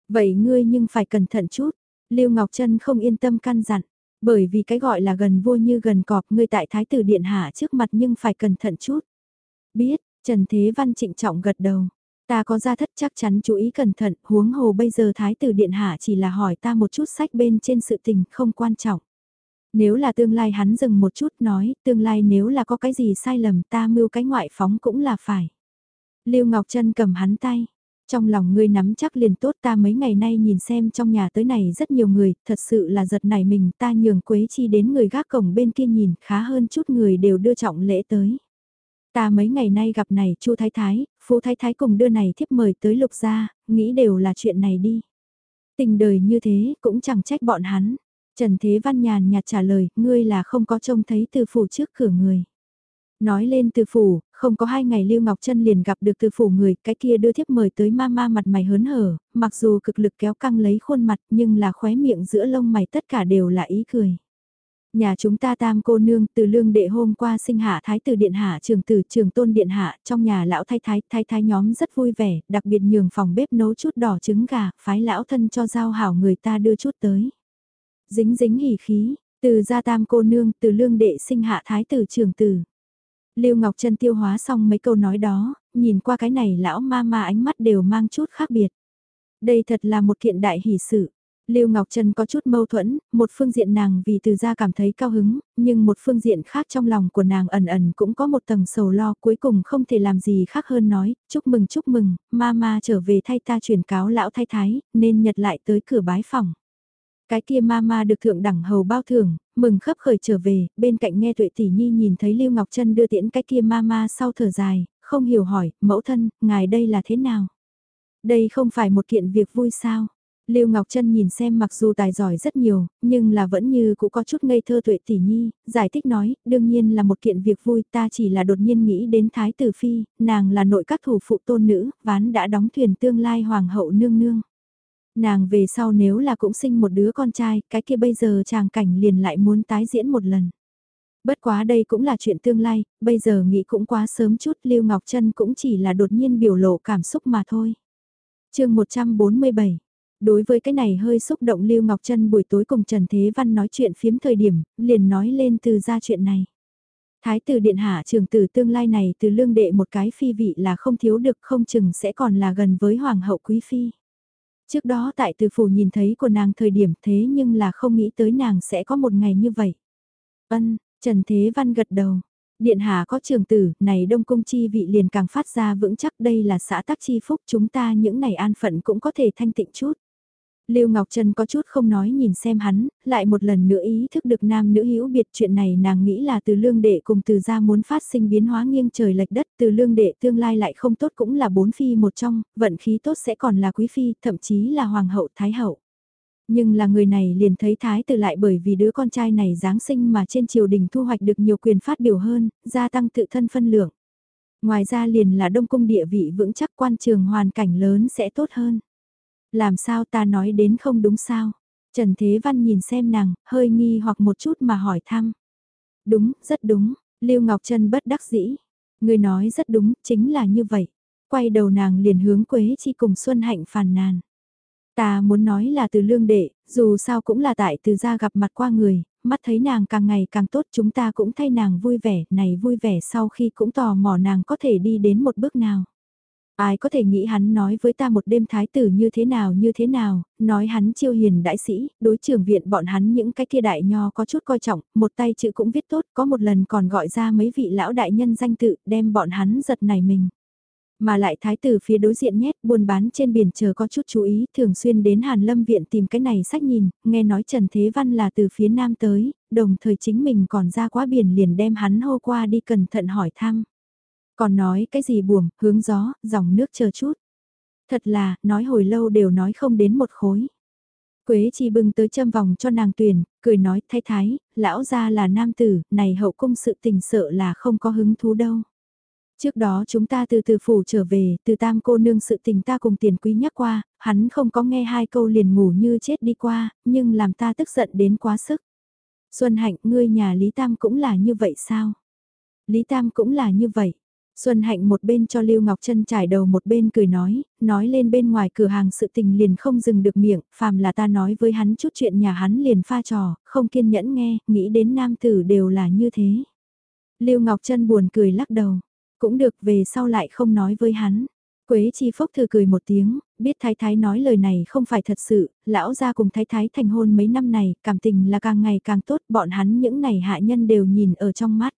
Vậy ngươi nhưng phải cẩn thận chút, Lưu Ngọc Trân không yên tâm căn dặn, bởi vì cái gọi là gần vua như gần cọp ngươi tại thái tử điện hạ trước mặt nhưng phải cẩn thận chút. Biết, Trần Thế Văn trịnh trọng gật đầu. Ta có ra thất chắc chắn chú ý cẩn thận, huống hồ bây giờ Thái tử Điện Hạ chỉ là hỏi ta một chút sách bên trên sự tình không quan trọng. Nếu là tương lai hắn dừng một chút nói, tương lai nếu là có cái gì sai lầm ta mưu cái ngoại phóng cũng là phải. Lưu Ngọc Trân cầm hắn tay. Trong lòng ngươi nắm chắc liền tốt ta mấy ngày nay nhìn xem trong nhà tới này rất nhiều người, thật sự là giật nảy mình ta nhường Quế Chi đến người gác cổng bên kia nhìn khá hơn chút người đều đưa trọng lễ tới. Ta mấy ngày nay gặp này Chu Thái Thái, Phú Thái Thái cùng đưa này thiếp mời tới lục gia, nghĩ đều là chuyện này đi. Tình đời như thế cũng chẳng trách bọn hắn. Trần Thế Văn nhàn nhạt trả lời, ngươi là không có trông thấy từ phủ trước cửa người. Nói lên từ phủ, không có hai ngày Lưu Ngọc Trân liền gặp được từ phủ người, cái kia đưa thiếp mời tới ma ma mặt mày hớn hở, mặc dù cực lực kéo căng lấy khuôn mặt nhưng là khóe miệng giữa lông mày tất cả đều là ý cười. Nhà chúng ta tam cô nương từ lương đệ hôm qua sinh hạ thái tử điện hạ trường tử trường tôn điện hạ trong nhà lão thái thái thái thái nhóm rất vui vẻ, đặc biệt nhường phòng bếp nấu chút đỏ trứng gà, phái lão thân cho giao hảo người ta đưa chút tới. Dính dính hỉ khí, từ gia tam cô nương từ lương đệ sinh hạ thái tử trường tử. Lưu Ngọc Trân tiêu hóa xong mấy câu nói đó, nhìn qua cái này lão ma ma ánh mắt đều mang chút khác biệt. Đây thật là một kiện đại hỷ sự. Lưu Ngọc Trân có chút mâu thuẫn, một phương diện nàng vì từ gia cảm thấy cao hứng, nhưng một phương diện khác trong lòng của nàng ẩn ẩn cũng có một tầng sầu lo cuối cùng không thể làm gì khác hơn nói, chúc mừng chúc mừng, mama trở về thay ta truyền cáo lão thái thái, nên nhật lại tới cửa bái phòng. Cái kia mama được thượng đẳng hầu bao thưởng, mừng khấp khởi trở về, bên cạnh nghe tuệ tỷ nhi nhìn thấy Lưu Ngọc Trân đưa tiễn cái kia mama sau thở dài, không hiểu hỏi, mẫu thân, ngài đây là thế nào? Đây không phải một kiện việc vui sao? Lưu Ngọc Trân nhìn xem mặc dù tài giỏi rất nhiều, nhưng là vẫn như cũng có chút ngây thơ tuệ tỷ nhi, giải thích nói, đương nhiên là một kiện việc vui, ta chỉ là đột nhiên nghĩ đến Thái Tử Phi, nàng là nội các thủ phụ tôn nữ, ván đã đóng thuyền tương lai hoàng hậu nương nương. Nàng về sau nếu là cũng sinh một đứa con trai, cái kia bây giờ chàng cảnh liền lại muốn tái diễn một lần. Bất quá đây cũng là chuyện tương lai, bây giờ nghĩ cũng quá sớm chút, Lưu Ngọc Trân cũng chỉ là đột nhiên biểu lộ cảm xúc mà thôi. chương 147 Đối với cái này hơi xúc động Lưu Ngọc Trân buổi tối cùng Trần Thế Văn nói chuyện phiếm thời điểm, liền nói lên từ ra chuyện này. Thái tử điện hạ trường tử tương lai này từ lương đệ một cái phi vị là không thiếu được không chừng sẽ còn là gần với hoàng hậu quý phi. Trước đó tại từ phủ nhìn thấy của nàng thời điểm thế nhưng là không nghĩ tới nàng sẽ có một ngày như vậy. Ân, Trần Thế Văn gật đầu. Điện hạ có trường tử, này đông cung chi vị liền càng phát ra vững chắc đây là xã tắc chi phúc chúng ta những này an phận cũng có thể thanh tịnh chút. Lưu Ngọc Trân có chút không nói nhìn xem hắn, lại một lần nữa ý thức được nam nữ hữu biệt chuyện này nàng nghĩ là từ lương đệ cùng từ gia muốn phát sinh biến hóa nghiêng trời lệch đất từ lương đệ tương lai lại không tốt cũng là bốn phi một trong, vận khí tốt sẽ còn là quý phi, thậm chí là hoàng hậu thái hậu. Nhưng là người này liền thấy thái tử lại bởi vì đứa con trai này Giáng sinh mà trên triều đình thu hoạch được nhiều quyền phát biểu hơn, gia tăng tự thân phân lượng. Ngoài ra liền là đông cung địa vị vững chắc quan trường hoàn cảnh lớn sẽ tốt hơn. Làm sao ta nói đến không đúng sao? Trần Thế Văn nhìn xem nàng, hơi nghi hoặc một chút mà hỏi thăm. Đúng, rất đúng, Lưu Ngọc Trân bất đắc dĩ. Người nói rất đúng, chính là như vậy. Quay đầu nàng liền hướng Quế Chi cùng Xuân Hạnh phàn nàn. Ta muốn nói là từ lương đệ, dù sao cũng là tại từ gia gặp mặt qua người, mắt thấy nàng càng ngày càng tốt chúng ta cũng thay nàng vui vẻ, này vui vẻ sau khi cũng tò mò nàng có thể đi đến một bước nào. Ai có thể nghĩ hắn nói với ta một đêm thái tử như thế nào như thế nào, nói hắn chiêu hiền đại sĩ, đối trường viện bọn hắn những cái kia đại nho có chút coi trọng, một tay chữ cũng viết tốt, có một lần còn gọi ra mấy vị lão đại nhân danh tự, đem bọn hắn giật này mình. Mà lại thái tử phía đối diện nhét buôn bán trên biển chờ có chút chú ý, thường xuyên đến Hàn Lâm Viện tìm cái này sách nhìn, nghe nói Trần Thế Văn là từ phía nam tới, đồng thời chính mình còn ra quá biển liền đem hắn hô qua đi cẩn thận hỏi thăm. Còn nói cái gì buồm, hướng gió, dòng nước chờ chút. Thật là, nói hồi lâu đều nói không đến một khối. Quế chi bưng tới châm vòng cho nàng tuyển, cười nói thay thái, lão gia là nam tử, này hậu cung sự tình sợ là không có hứng thú đâu. Trước đó chúng ta từ từ phủ trở về, từ tam cô nương sự tình ta cùng tiền quý nhắc qua, hắn không có nghe hai câu liền ngủ như chết đi qua, nhưng làm ta tức giận đến quá sức. Xuân hạnh, ngươi nhà Lý Tam cũng là như vậy sao? Lý Tam cũng là như vậy. Xuân Hạnh một bên cho Lưu Ngọc Trân trải đầu một bên cười nói, nói lên bên ngoài cửa hàng sự tình liền không dừng được miệng, phàm là ta nói với hắn chút chuyện nhà hắn liền pha trò, không kiên nhẫn nghe, nghĩ đến nam tử đều là như thế. Lưu Ngọc Trân buồn cười lắc đầu, cũng được về sau lại không nói với hắn. Quế Chi Phốc thừa cười một tiếng, biết Thái Thái nói lời này không phải thật sự, lão gia cùng Thái Thái thành hôn mấy năm này, cảm tình là càng ngày càng tốt, bọn hắn những này hạ nhân đều nhìn ở trong mắt.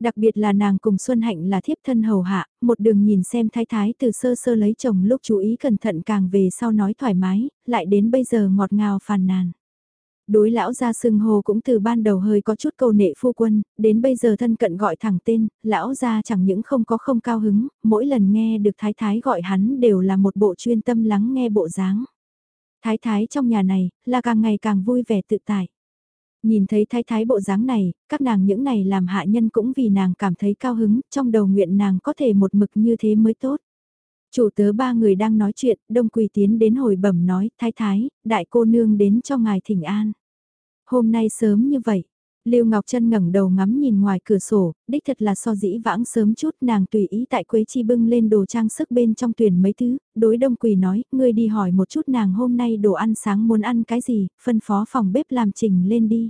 Đặc biệt là nàng cùng Xuân Hạnh là thiếp thân hầu hạ, một đường nhìn xem thái thái từ sơ sơ lấy chồng lúc chú ý cẩn thận càng về sau nói thoải mái, lại đến bây giờ ngọt ngào phàn nàn. Đối lão gia sưng hồ cũng từ ban đầu hơi có chút câu nệ phu quân, đến bây giờ thân cận gọi thẳng tên, lão gia chẳng những không có không cao hứng, mỗi lần nghe được thái thái gọi hắn đều là một bộ chuyên tâm lắng nghe bộ dáng. Thái thái trong nhà này, là càng ngày càng vui vẻ tự tại. Nhìn thấy thái thái bộ dáng này, các nàng những này làm hạ nhân cũng vì nàng cảm thấy cao hứng, trong đầu nguyện nàng có thể một mực như thế mới tốt. Chủ tớ ba người đang nói chuyện, đông quỳ tiến đến hồi bẩm nói, thái thái, đại cô nương đến cho ngài thỉnh an. Hôm nay sớm như vậy, Lưu Ngọc Trân ngẩng đầu ngắm nhìn ngoài cửa sổ, đích thật là so dĩ vãng sớm chút nàng tùy ý tại Quế Chi bưng lên đồ trang sức bên trong tuyển mấy thứ, đối đông quỳ nói, ngươi đi hỏi một chút nàng hôm nay đồ ăn sáng muốn ăn cái gì, phân phó phòng bếp làm trình lên đi.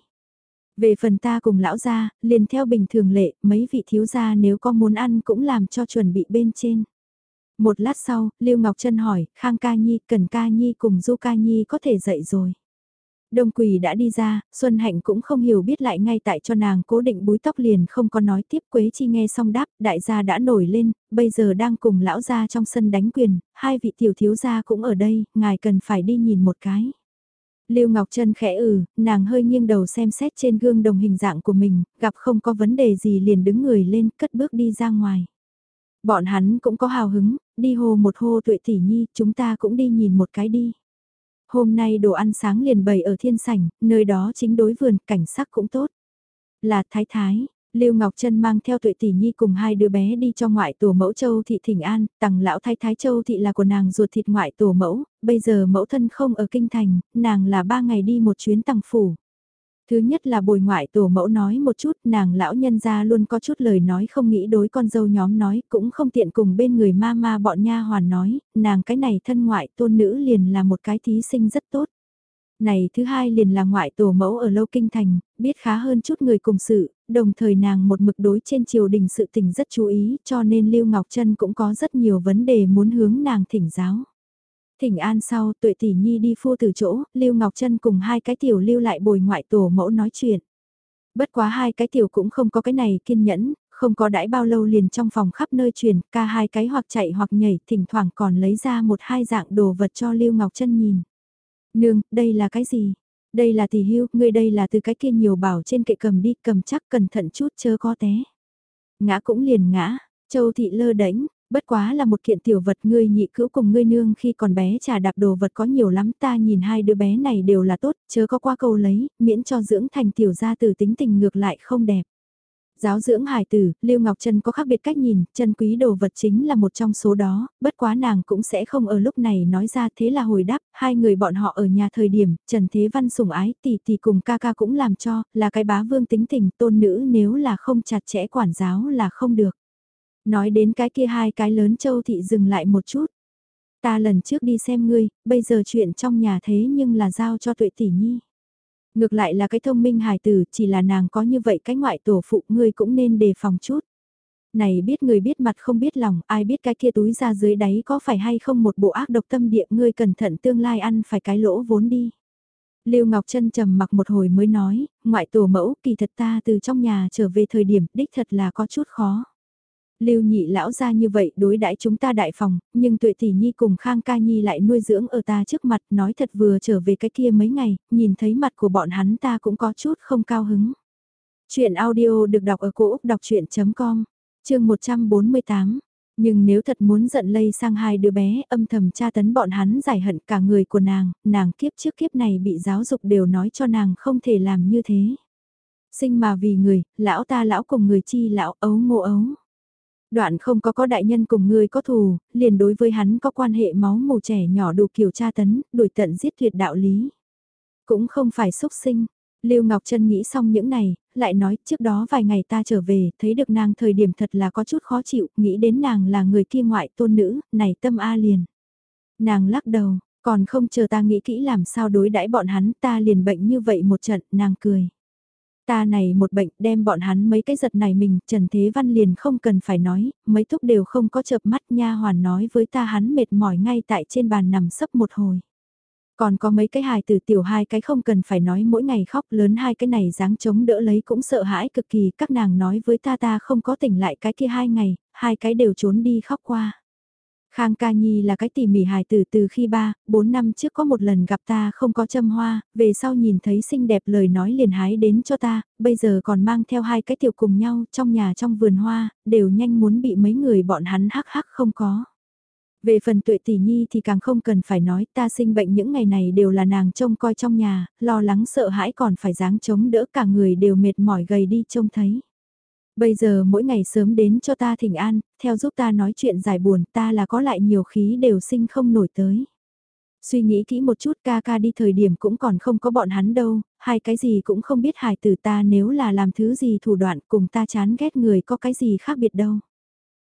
Về phần ta cùng lão gia, liền theo bình thường lệ, mấy vị thiếu gia nếu có muốn ăn cũng làm cho chuẩn bị bên trên. Một lát sau, Lưu Ngọc Trân hỏi, Khang Ca Nhi, Cần Ca Nhi cùng Du Ca Nhi có thể dậy rồi. Đông Quỳ đã đi ra, Xuân Hạnh cũng không hiểu biết lại ngay tại cho nàng cố định búi tóc liền không có nói tiếp Quế Chi nghe xong đáp, đại gia đã nổi lên, bây giờ đang cùng lão gia trong sân đánh quyền, hai vị tiểu thiếu gia cũng ở đây, ngài cần phải đi nhìn một cái. Lưu Ngọc Trân khẽ ừ, nàng hơi nghiêng đầu xem xét trên gương đồng hình dạng của mình, gặp không có vấn đề gì liền đứng người lên, cất bước đi ra ngoài. Bọn hắn cũng có hào hứng, đi hồ một hô tuệ tỷ nhi, chúng ta cũng đi nhìn một cái đi. Hôm nay đồ ăn sáng liền bày ở thiên sảnh, nơi đó chính đối vườn, cảnh sắc cũng tốt. Là thái thái, Lưu Ngọc Trân mang theo tuệ tỷ nhi cùng hai đứa bé đi cho ngoại tổ mẫu Châu Thị Thỉnh An, tặng lão thái thái Châu Thị là của nàng ruột thịt ngoại tổ mẫu, bây giờ mẫu thân không ở kinh thành, nàng là ba ngày đi một chuyến tặng phủ. Thứ nhất là bồi ngoại tổ mẫu nói một chút, nàng lão nhân gia luôn có chút lời nói không nghĩ đối con dâu nhóm nói, cũng không tiện cùng bên người ma ma bọn nha hoàn nói, nàng cái này thân ngoại tôn nữ liền là một cái thí sinh rất tốt. Này thứ hai liền là ngoại tổ mẫu ở lâu kinh thành, biết khá hơn chút người cùng sự, đồng thời nàng một mực đối trên triều đình sự tình rất chú ý cho nên Lưu Ngọc Trân cũng có rất nhiều vấn đề muốn hướng nàng thỉnh giáo. Thỉnh an sau tuệ tỷ nhi đi phu từ chỗ, Lưu Ngọc Trân cùng hai cái tiểu lưu lại bồi ngoại tổ mẫu nói chuyện. Bất quá hai cái tiểu cũng không có cái này kiên nhẫn, không có đãi bao lâu liền trong phòng khắp nơi truyền, ca hai cái hoặc chạy hoặc nhảy, thỉnh thoảng còn lấy ra một hai dạng đồ vật cho Lưu Ngọc Trân nhìn. Nương, đây là cái gì? Đây là tỷ hưu, ngươi đây là từ cái kia nhiều bảo trên kệ cầm đi, cầm chắc cẩn thận chút chớ có té. Ngã cũng liền ngã, châu thị lơ đánh, bất quá là một kiện tiểu vật ngươi nhị cữu cùng ngươi nương khi còn bé trà đạp đồ vật có nhiều lắm ta nhìn hai đứa bé này đều là tốt, chớ có qua câu lấy, miễn cho dưỡng thành tiểu gia từ tính tình ngược lại không đẹp. Giáo dưỡng hải tử, Lưu Ngọc Trân có khác biệt cách nhìn, chân quý đồ vật chính là một trong số đó, bất quá nàng cũng sẽ không ở lúc này nói ra thế là hồi đáp, hai người bọn họ ở nhà thời điểm, Trần Thế Văn sủng ái tỷ tỷ cùng ca ca cũng làm cho, là cái bá vương tính tình tôn nữ nếu là không chặt chẽ quản giáo là không được. Nói đến cái kia hai cái lớn châu thị dừng lại một chút. Ta lần trước đi xem ngươi, bây giờ chuyện trong nhà thế nhưng là giao cho tuệ tỷ nhi. Ngược lại là cái thông minh hài tử, chỉ là nàng có như vậy cái ngoại tổ phụ ngươi cũng nên đề phòng chút. Này biết người biết mặt không biết lòng, ai biết cái kia túi ra dưới đáy có phải hay không một bộ ác độc tâm địa ngươi cẩn thận tương lai ăn phải cái lỗ vốn đi. Lưu Ngọc Trân trầm mặc một hồi mới nói, ngoại tổ mẫu kỳ thật ta từ trong nhà trở về thời điểm đích thật là có chút khó. Lưu nhị lão ra như vậy đối đãi chúng ta đại phòng, nhưng tuệ tỷ nhi cùng Khang ca nhi lại nuôi dưỡng ở ta trước mặt nói thật vừa trở về cái kia mấy ngày, nhìn thấy mặt của bọn hắn ta cũng có chút không cao hứng. Chuyện audio được đọc ở cổ Úc đọc chuyện.com, chương 148. Nhưng nếu thật muốn giận lây sang hai đứa bé âm thầm tra tấn bọn hắn giải hận cả người của nàng, nàng kiếp trước kiếp này bị giáo dục đều nói cho nàng không thể làm như thế. Sinh mà vì người, lão ta lão cùng người chi lão ấu ngô ấu. Đoạn không có có đại nhân cùng ngươi có thù, liền đối với hắn có quan hệ máu mù trẻ nhỏ đủ kiểu tra tấn, đuổi tận giết tuyệt đạo lý. Cũng không phải xúc sinh. Lưu Ngọc Trân nghĩ xong những này, lại nói trước đó vài ngày ta trở về, thấy được nàng thời điểm thật là có chút khó chịu, nghĩ đến nàng là người kia ngoại tôn nữ, này tâm A liền. Nàng lắc đầu, còn không chờ ta nghĩ kỹ làm sao đối đãi bọn hắn ta liền bệnh như vậy một trận, nàng cười. Ta này một bệnh đem bọn hắn mấy cái giật này mình, Trần Thế Văn liền không cần phải nói, mấy thúc đều không có chợp mắt nha hoàn nói với ta hắn mệt mỏi ngay tại trên bàn nằm sấp một hồi. Còn có mấy cái hài từ tiểu hai cái không cần phải nói mỗi ngày khóc lớn hai cái này dáng chống đỡ lấy cũng sợ hãi cực kỳ các nàng nói với ta ta không có tỉnh lại cái kia hai ngày, hai cái đều trốn đi khóc qua. Khang ca nhi là cái tỉ mỉ hài tử từ khi ba, bốn năm trước có một lần gặp ta không có châm hoa, về sau nhìn thấy xinh đẹp lời nói liền hái đến cho ta, bây giờ còn mang theo hai cái tiểu cùng nhau trong nhà trong vườn hoa, đều nhanh muốn bị mấy người bọn hắn hắc hắc không có. Về phần tuệ tỷ nhi thì càng không cần phải nói ta sinh bệnh những ngày này đều là nàng trông coi trong nhà, lo lắng sợ hãi còn phải dáng chống đỡ cả người đều mệt mỏi gầy đi trông thấy. Bây giờ mỗi ngày sớm đến cho ta thỉnh an, theo giúp ta nói chuyện giải buồn ta là có lại nhiều khí đều sinh không nổi tới. Suy nghĩ kỹ một chút ca ca đi thời điểm cũng còn không có bọn hắn đâu, hai cái gì cũng không biết hài tử ta nếu là làm thứ gì thủ đoạn cùng ta chán ghét người có cái gì khác biệt đâu.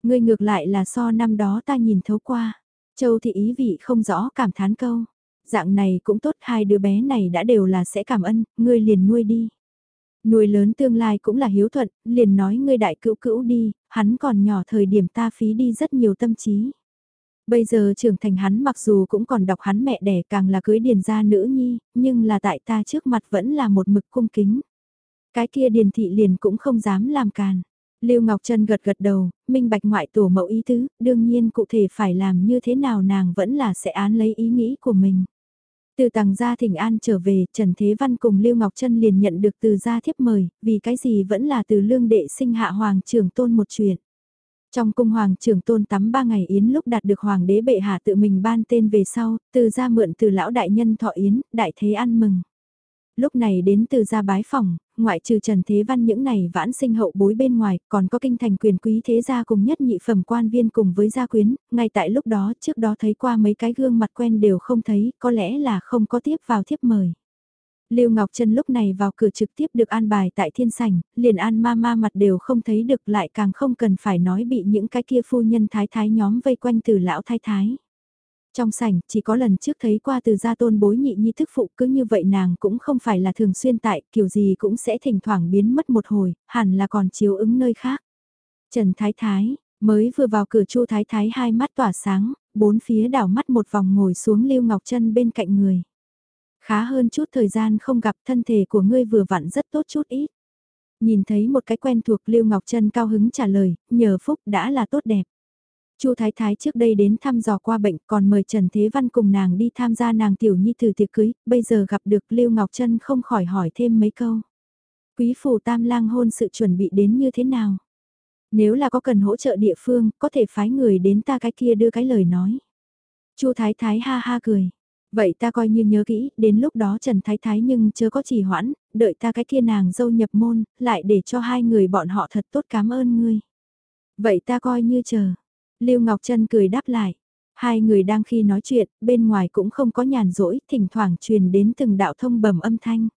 Ngươi ngược lại là so năm đó ta nhìn thấu qua. Châu thị ý vị không rõ cảm thán câu. Dạng này cũng tốt hai đứa bé này đã đều là sẽ cảm ơn, ngươi liền nuôi đi. Nuôi lớn tương lai cũng là hiếu thuận, liền nói ngươi đại cữu cữu đi, hắn còn nhỏ thời điểm ta phí đi rất nhiều tâm trí. Bây giờ trưởng thành hắn mặc dù cũng còn đọc hắn mẹ đẻ càng là cưới điền gia nữ nhi, nhưng là tại ta trước mặt vẫn là một mực cung kính. Cái kia điền thị liền cũng không dám làm càn. Lưu Ngọc Trân gật gật đầu, minh bạch ngoại tổ mẫu ý tứ, đương nhiên cụ thể phải làm như thế nào nàng vẫn là sẽ án lấy ý nghĩ của mình. Từ tàng gia thỉnh an trở về, Trần Thế Văn cùng Lưu Ngọc Trân liền nhận được từ gia thiếp mời, vì cái gì vẫn là từ lương đệ sinh hạ hoàng trưởng tôn một chuyện. Trong cung hoàng trưởng tôn tắm ba ngày yến lúc đạt được hoàng đế bệ hạ tự mình ban tên về sau, từ gia mượn từ lão đại nhân thọ yến, đại thế ăn mừng. Lúc này đến từ gia bái phòng, ngoại trừ Trần Thế Văn những này vãn sinh hậu bối bên ngoài, còn có kinh thành quyền quý thế gia cùng nhất nhị phẩm quan viên cùng với gia quyến, ngay tại lúc đó trước đó thấy qua mấy cái gương mặt quen đều không thấy, có lẽ là không có tiếp vào thiếp mời. Lưu Ngọc Trân lúc này vào cửa trực tiếp được an bài tại thiên sảnh, liền an ma ma mặt đều không thấy được lại càng không cần phải nói bị những cái kia phu nhân thái thái nhóm vây quanh từ lão thái thái. Trong sảnh, chỉ có lần trước thấy qua từ gia tôn bối nhị nhi thức phụ cứ như vậy nàng cũng không phải là thường xuyên tại, kiểu gì cũng sẽ thỉnh thoảng biến mất một hồi, hẳn là còn chiếu ứng nơi khác. Trần Thái Thái, mới vừa vào cửa Chu Thái Thái hai mắt tỏa sáng, bốn phía đảo mắt một vòng ngồi xuống Lưu Ngọc Trân bên cạnh người. Khá hơn chút thời gian không gặp thân thể của ngươi vừa vặn rất tốt chút ít. Nhìn thấy một cái quen thuộc Lưu Ngọc Trân cao hứng trả lời, nhờ phúc đã là tốt đẹp. Chu Thái Thái trước đây đến thăm dò qua bệnh còn mời Trần Thế Văn cùng nàng đi tham gia nàng tiểu nhi từ tiệc cưới, bây giờ gặp được Lưu Ngọc Trân không khỏi hỏi thêm mấy câu. Quý phủ tam lang hôn sự chuẩn bị đến như thế nào? Nếu là có cần hỗ trợ địa phương, có thể phái người đến ta cái kia đưa cái lời nói. Chu Thái Thái ha ha cười. Vậy ta coi như nhớ kỹ, đến lúc đó Trần Thái Thái nhưng chưa có trì hoãn, đợi ta cái kia nàng dâu nhập môn, lại để cho hai người bọn họ thật tốt cảm ơn ngươi. Vậy ta coi như chờ. Lưu Ngọc Trân cười đáp lại. Hai người đang khi nói chuyện, bên ngoài cũng không có nhàn rỗi, thỉnh thoảng truyền đến từng đạo thông bẩm âm thanh.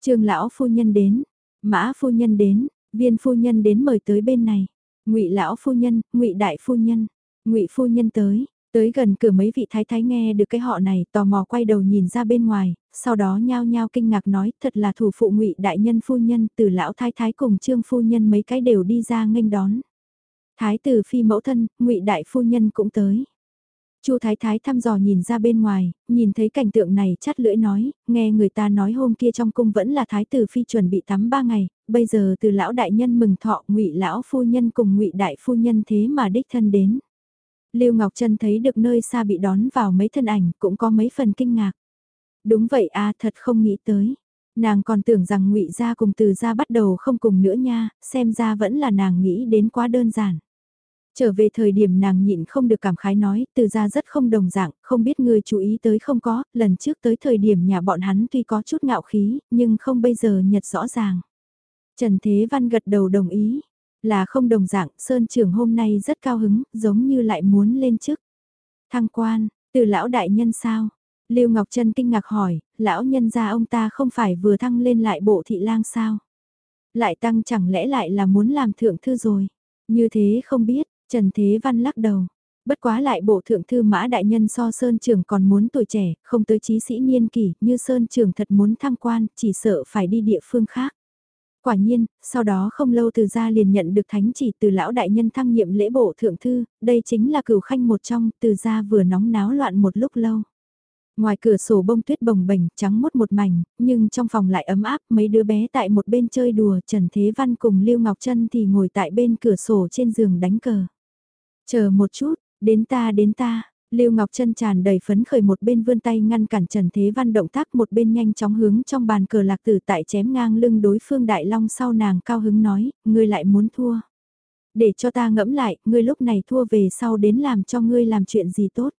Trương lão phu nhân đến, Mã phu nhân đến, Viên phu nhân đến mời tới bên này. Ngụy lão phu nhân, Ngụy đại phu nhân, Ngụy phu nhân tới, tới gần cửa mấy vị thái thái nghe được cái họ này, tò mò quay đầu nhìn ra bên ngoài, sau đó nhao nhao kinh ngạc nói, thật là thủ phụ Ngụy đại nhân phu nhân, từ lão thái thái cùng Trương phu nhân mấy cái đều đi ra nghênh đón. Thái tử phi mẫu thân, ngụy đại phu nhân cũng tới. Chu Thái Thái thăm dò nhìn ra bên ngoài, nhìn thấy cảnh tượng này chắt lưỡi nói, nghe người ta nói hôm kia trong cung vẫn là Thái tử phi chuẩn bị tắm ba ngày, bây giờ từ lão đại nhân mừng thọ ngụy lão phu nhân cùng ngụy đại phu nhân thế mà đích thân đến. Lưu Ngọc Trân thấy được nơi xa bị đón vào mấy thân ảnh cũng có mấy phần kinh ngạc. Đúng vậy à thật không nghĩ tới. Nàng còn tưởng rằng ngụy gia cùng từ gia bắt đầu không cùng nữa nha, xem ra vẫn là nàng nghĩ đến quá đơn giản. Trở về thời điểm nàng nhịn không được cảm khái nói, từ ra rất không đồng dạng, không biết người chú ý tới không có, lần trước tới thời điểm nhà bọn hắn tuy có chút ngạo khí, nhưng không bây giờ nhật rõ ràng. Trần Thế Văn gật đầu đồng ý, là không đồng dạng, Sơn trưởng hôm nay rất cao hứng, giống như lại muốn lên chức. Thăng quan, từ lão đại nhân sao? Lưu Ngọc Trân kinh ngạc hỏi, lão nhân gia ông ta không phải vừa thăng lên lại bộ thị lang sao? Lại tăng chẳng lẽ lại là muốn làm thượng thư rồi? Như thế không biết, Trần Thế Văn lắc đầu. Bất quá lại bộ thượng thư mã đại nhân so Sơn Trường còn muốn tuổi trẻ, không tới trí sĩ niên kỷ, như Sơn Trường thật muốn thăng quan, chỉ sợ phải đi địa phương khác. Quả nhiên, sau đó không lâu từ gia liền nhận được thánh chỉ từ lão đại nhân thăng nhiệm lễ bộ thượng thư, đây chính là cửu khanh một trong, từ gia vừa nóng náo loạn một lúc lâu. Ngoài cửa sổ bông tuyết bồng bềnh, trắng mốt một mảnh, nhưng trong phòng lại ấm áp, mấy đứa bé tại một bên chơi đùa, Trần Thế Văn cùng Lưu Ngọc Trân thì ngồi tại bên cửa sổ trên giường đánh cờ. Chờ một chút, đến ta đến ta. Lưu Ngọc Trân tràn đầy phấn khởi một bên vươn tay ngăn cản Trần Thế Văn động tác một bên nhanh chóng hướng trong bàn cờ lạc tử tại chém ngang lưng đối phương Đại Long sau nàng cao hứng nói, ngươi lại muốn thua. Để cho ta ngẫm lại, ngươi lúc này thua về sau đến làm cho ngươi làm chuyện gì tốt.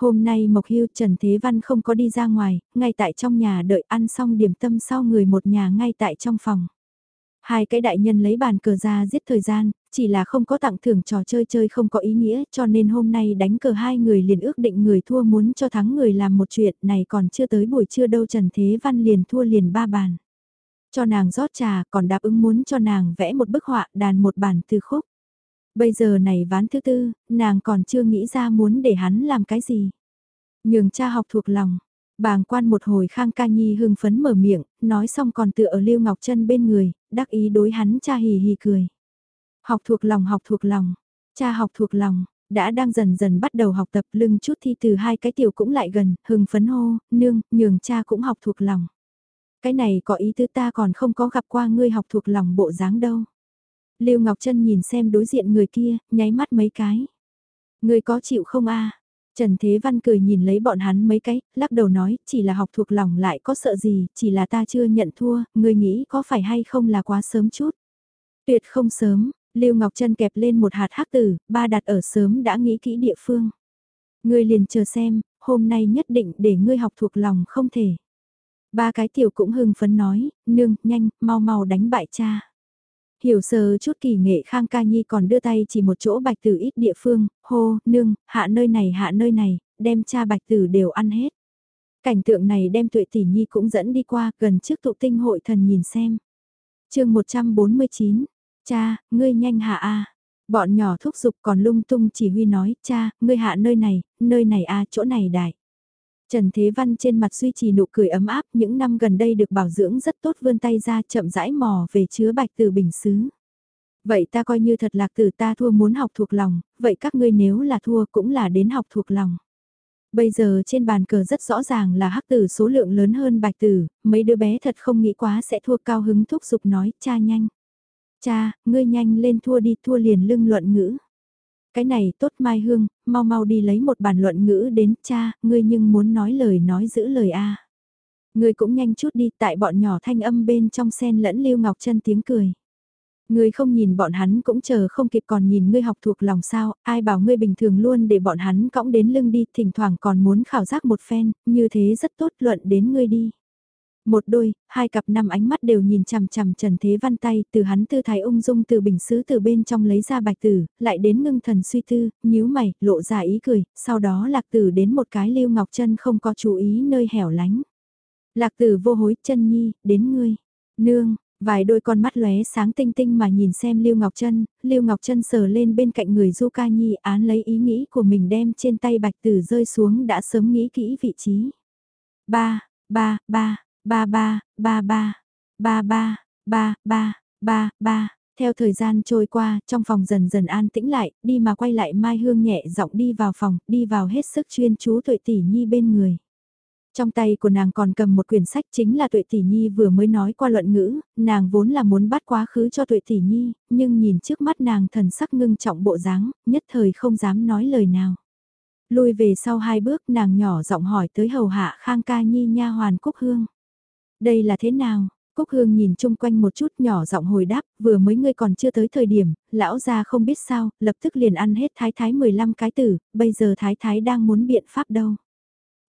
Hôm nay Mộc Hưu Trần Thế Văn không có đi ra ngoài, ngay tại trong nhà đợi ăn xong điểm tâm sau người một nhà ngay tại trong phòng. Hai cái đại nhân lấy bàn cờ ra giết thời gian, chỉ là không có tặng thưởng trò chơi chơi không có ý nghĩa cho nên hôm nay đánh cờ hai người liền ước định người thua muốn cho thắng người làm một chuyện này còn chưa tới buổi trưa đâu Trần Thế Văn liền thua liền ba bàn. Cho nàng rót trà còn đáp ứng muốn cho nàng vẽ một bức họa đàn một bản từ khúc. Bây giờ này ván thứ tư, nàng còn chưa nghĩ ra muốn để hắn làm cái gì. Nhường cha học thuộc lòng, Bàng quan một hồi Khang Ca Nhi hưng phấn mở miệng, nói xong còn tựa ở Lưu Ngọc Trân bên người, đắc ý đối hắn cha hì hì cười. Học thuộc lòng học thuộc lòng, cha học thuộc lòng, đã đang dần dần bắt đầu học tập lưng chút thi từ hai cái tiểu cũng lại gần, hừng phấn hô, nương, nhường cha cũng học thuộc lòng. Cái này có ý tứ ta còn không có gặp qua ngươi học thuộc lòng bộ dáng đâu. Lưu Ngọc Trân nhìn xem đối diện người kia, nháy mắt mấy cái. Ngươi có chịu không a? Trần Thế Văn cười nhìn lấy bọn hắn mấy cái, lắc đầu nói, chỉ là học thuộc lòng lại có sợ gì, chỉ là ta chưa nhận thua, ngươi nghĩ có phải hay không là quá sớm chút. Tuyệt không sớm, Lưu Ngọc Trân kẹp lên một hạt hắc tử, ba đặt ở sớm đã nghĩ kỹ địa phương. Ngươi liền chờ xem, hôm nay nhất định để ngươi học thuộc lòng không thể. Ba cái tiểu cũng hưng phấn nói, nương, nhanh, mau mau đánh bại cha. Hiểu sơ chút kỳ nghệ khang ca nhi còn đưa tay chỉ một chỗ bạch tử ít địa phương, hô, nương, hạ nơi này hạ nơi này, đem cha bạch tử đều ăn hết. Cảnh tượng này đem tuệ tỷ nhi cũng dẫn đi qua gần trước tụ tinh hội thần nhìn xem. chương 149, cha, ngươi nhanh hạ a Bọn nhỏ thúc giục còn lung tung chỉ huy nói, cha, ngươi hạ nơi này, nơi này a chỗ này đại. Trần Thế Văn trên mặt duy trì nụ cười ấm áp, những năm gần đây được bảo dưỡng rất tốt vươn tay ra chậm rãi mò về chứa bạch từ bình xứ. Vậy ta coi như thật lạc từ ta thua muốn học thuộc lòng, vậy các ngươi nếu là thua cũng là đến học thuộc lòng. Bây giờ trên bàn cờ rất rõ ràng là hắc tử số lượng lớn hơn bạch tử, mấy đứa bé thật không nghĩ quá sẽ thua cao hứng thúc giục nói, cha nhanh. Cha, ngươi nhanh lên thua đi thua liền lưng luận ngữ. Cái này tốt Mai Hương, mau mau đi lấy một bản luận ngữ đến cha, ngươi nhưng muốn nói lời nói giữ lời a. Ngươi cũng nhanh chút đi tại bọn nhỏ thanh âm bên trong sen lẫn Lưu Ngọc chân tiếng cười. Ngươi không nhìn bọn hắn cũng chờ không kịp còn nhìn ngươi học thuộc lòng sao, ai bảo ngươi bình thường luôn để bọn hắn cõng đến lưng đi, thỉnh thoảng còn muốn khảo giác một phen, như thế rất tốt luận đến ngươi đi. Một đôi, hai cặp năm ánh mắt đều nhìn chằm chằm Trần Thế Văn tay, từ hắn tư thái ung dung từ bình sứ từ bên trong lấy ra bạch tử, lại đến ngưng thần suy tư, nhíu mày, lộ ra ý cười, sau đó lạc tử đến một cái lưu ngọc chân không có chú ý nơi hẻo lánh. Lạc tử vô hối chân nhi, đến ngươi. Nương, vài đôi con mắt lóe sáng tinh tinh mà nhìn xem Lưu Ngọc Trân, Lưu Ngọc Trân sờ lên bên cạnh người Du Ca Nhi án lấy ý nghĩ của mình đem trên tay bạch tử rơi xuống đã sớm nghĩ kỹ vị trí. Ba, ba, ba, ba ba, ba ba, ba ba, ba ba, ba ba. Theo thời gian trôi qua, trong phòng dần dần an tĩnh lại, đi mà quay lại Mai Hương nhẹ giọng đi vào phòng, đi vào hết sức chuyên chú Tuệ Tỷ Nhi bên người. Trong tay của nàng còn cầm một quyển sách chính là Tuệ Tỷ Nhi vừa mới nói qua luận ngữ, nàng vốn là muốn bắt quá khứ cho Tuệ Tỷ Nhi, nhưng nhìn trước mắt nàng thần sắc ngưng trọng bộ dáng, nhất thời không dám nói lời nào. lùi về sau hai bước nàng nhỏ giọng hỏi tới hầu hạ Khang Ca Nhi nha hoàn Cúc Hương. Đây là thế nào? Cúc Hương nhìn chung quanh một chút nhỏ giọng hồi đáp, vừa mới ngươi còn chưa tới thời điểm, lão gia không biết sao, lập tức liền ăn hết thái thái 15 cái tử, bây giờ thái thái đang muốn biện pháp đâu.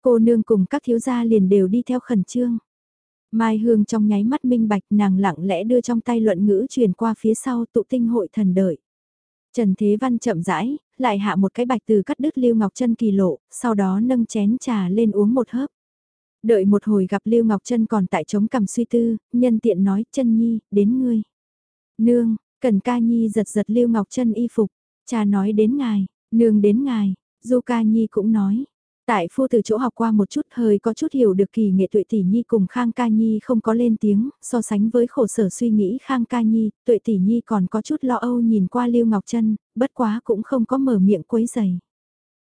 Cô nương cùng các thiếu gia liền đều đi theo khẩn trương. Mai Hương trong nháy mắt minh bạch nàng lặng lẽ đưa trong tay luận ngữ truyền qua phía sau tụ tinh hội thần đợi. Trần Thế Văn chậm rãi, lại hạ một cái bạch từ cắt đứt Lưu Ngọc Trân kỳ lộ, sau đó nâng chén trà lên uống một hớp. Đợi một hồi gặp Lưu Ngọc Trân còn tại chống cầm suy tư, nhân tiện nói, chân nhi, đến ngươi. Nương, cần ca nhi giật giật Lưu Ngọc Trân y phục, cha nói đến ngài, nương đến ngài, Du ca nhi cũng nói. Tại phu từ chỗ học qua một chút hơi có chút hiểu được kỳ nghệ tuệ tỷ nhi cùng Khang ca nhi không có lên tiếng, so sánh với khổ sở suy nghĩ Khang ca nhi, tuệ tỷ nhi còn có chút lo âu nhìn qua Lưu Ngọc Trân, bất quá cũng không có mở miệng quấy giày.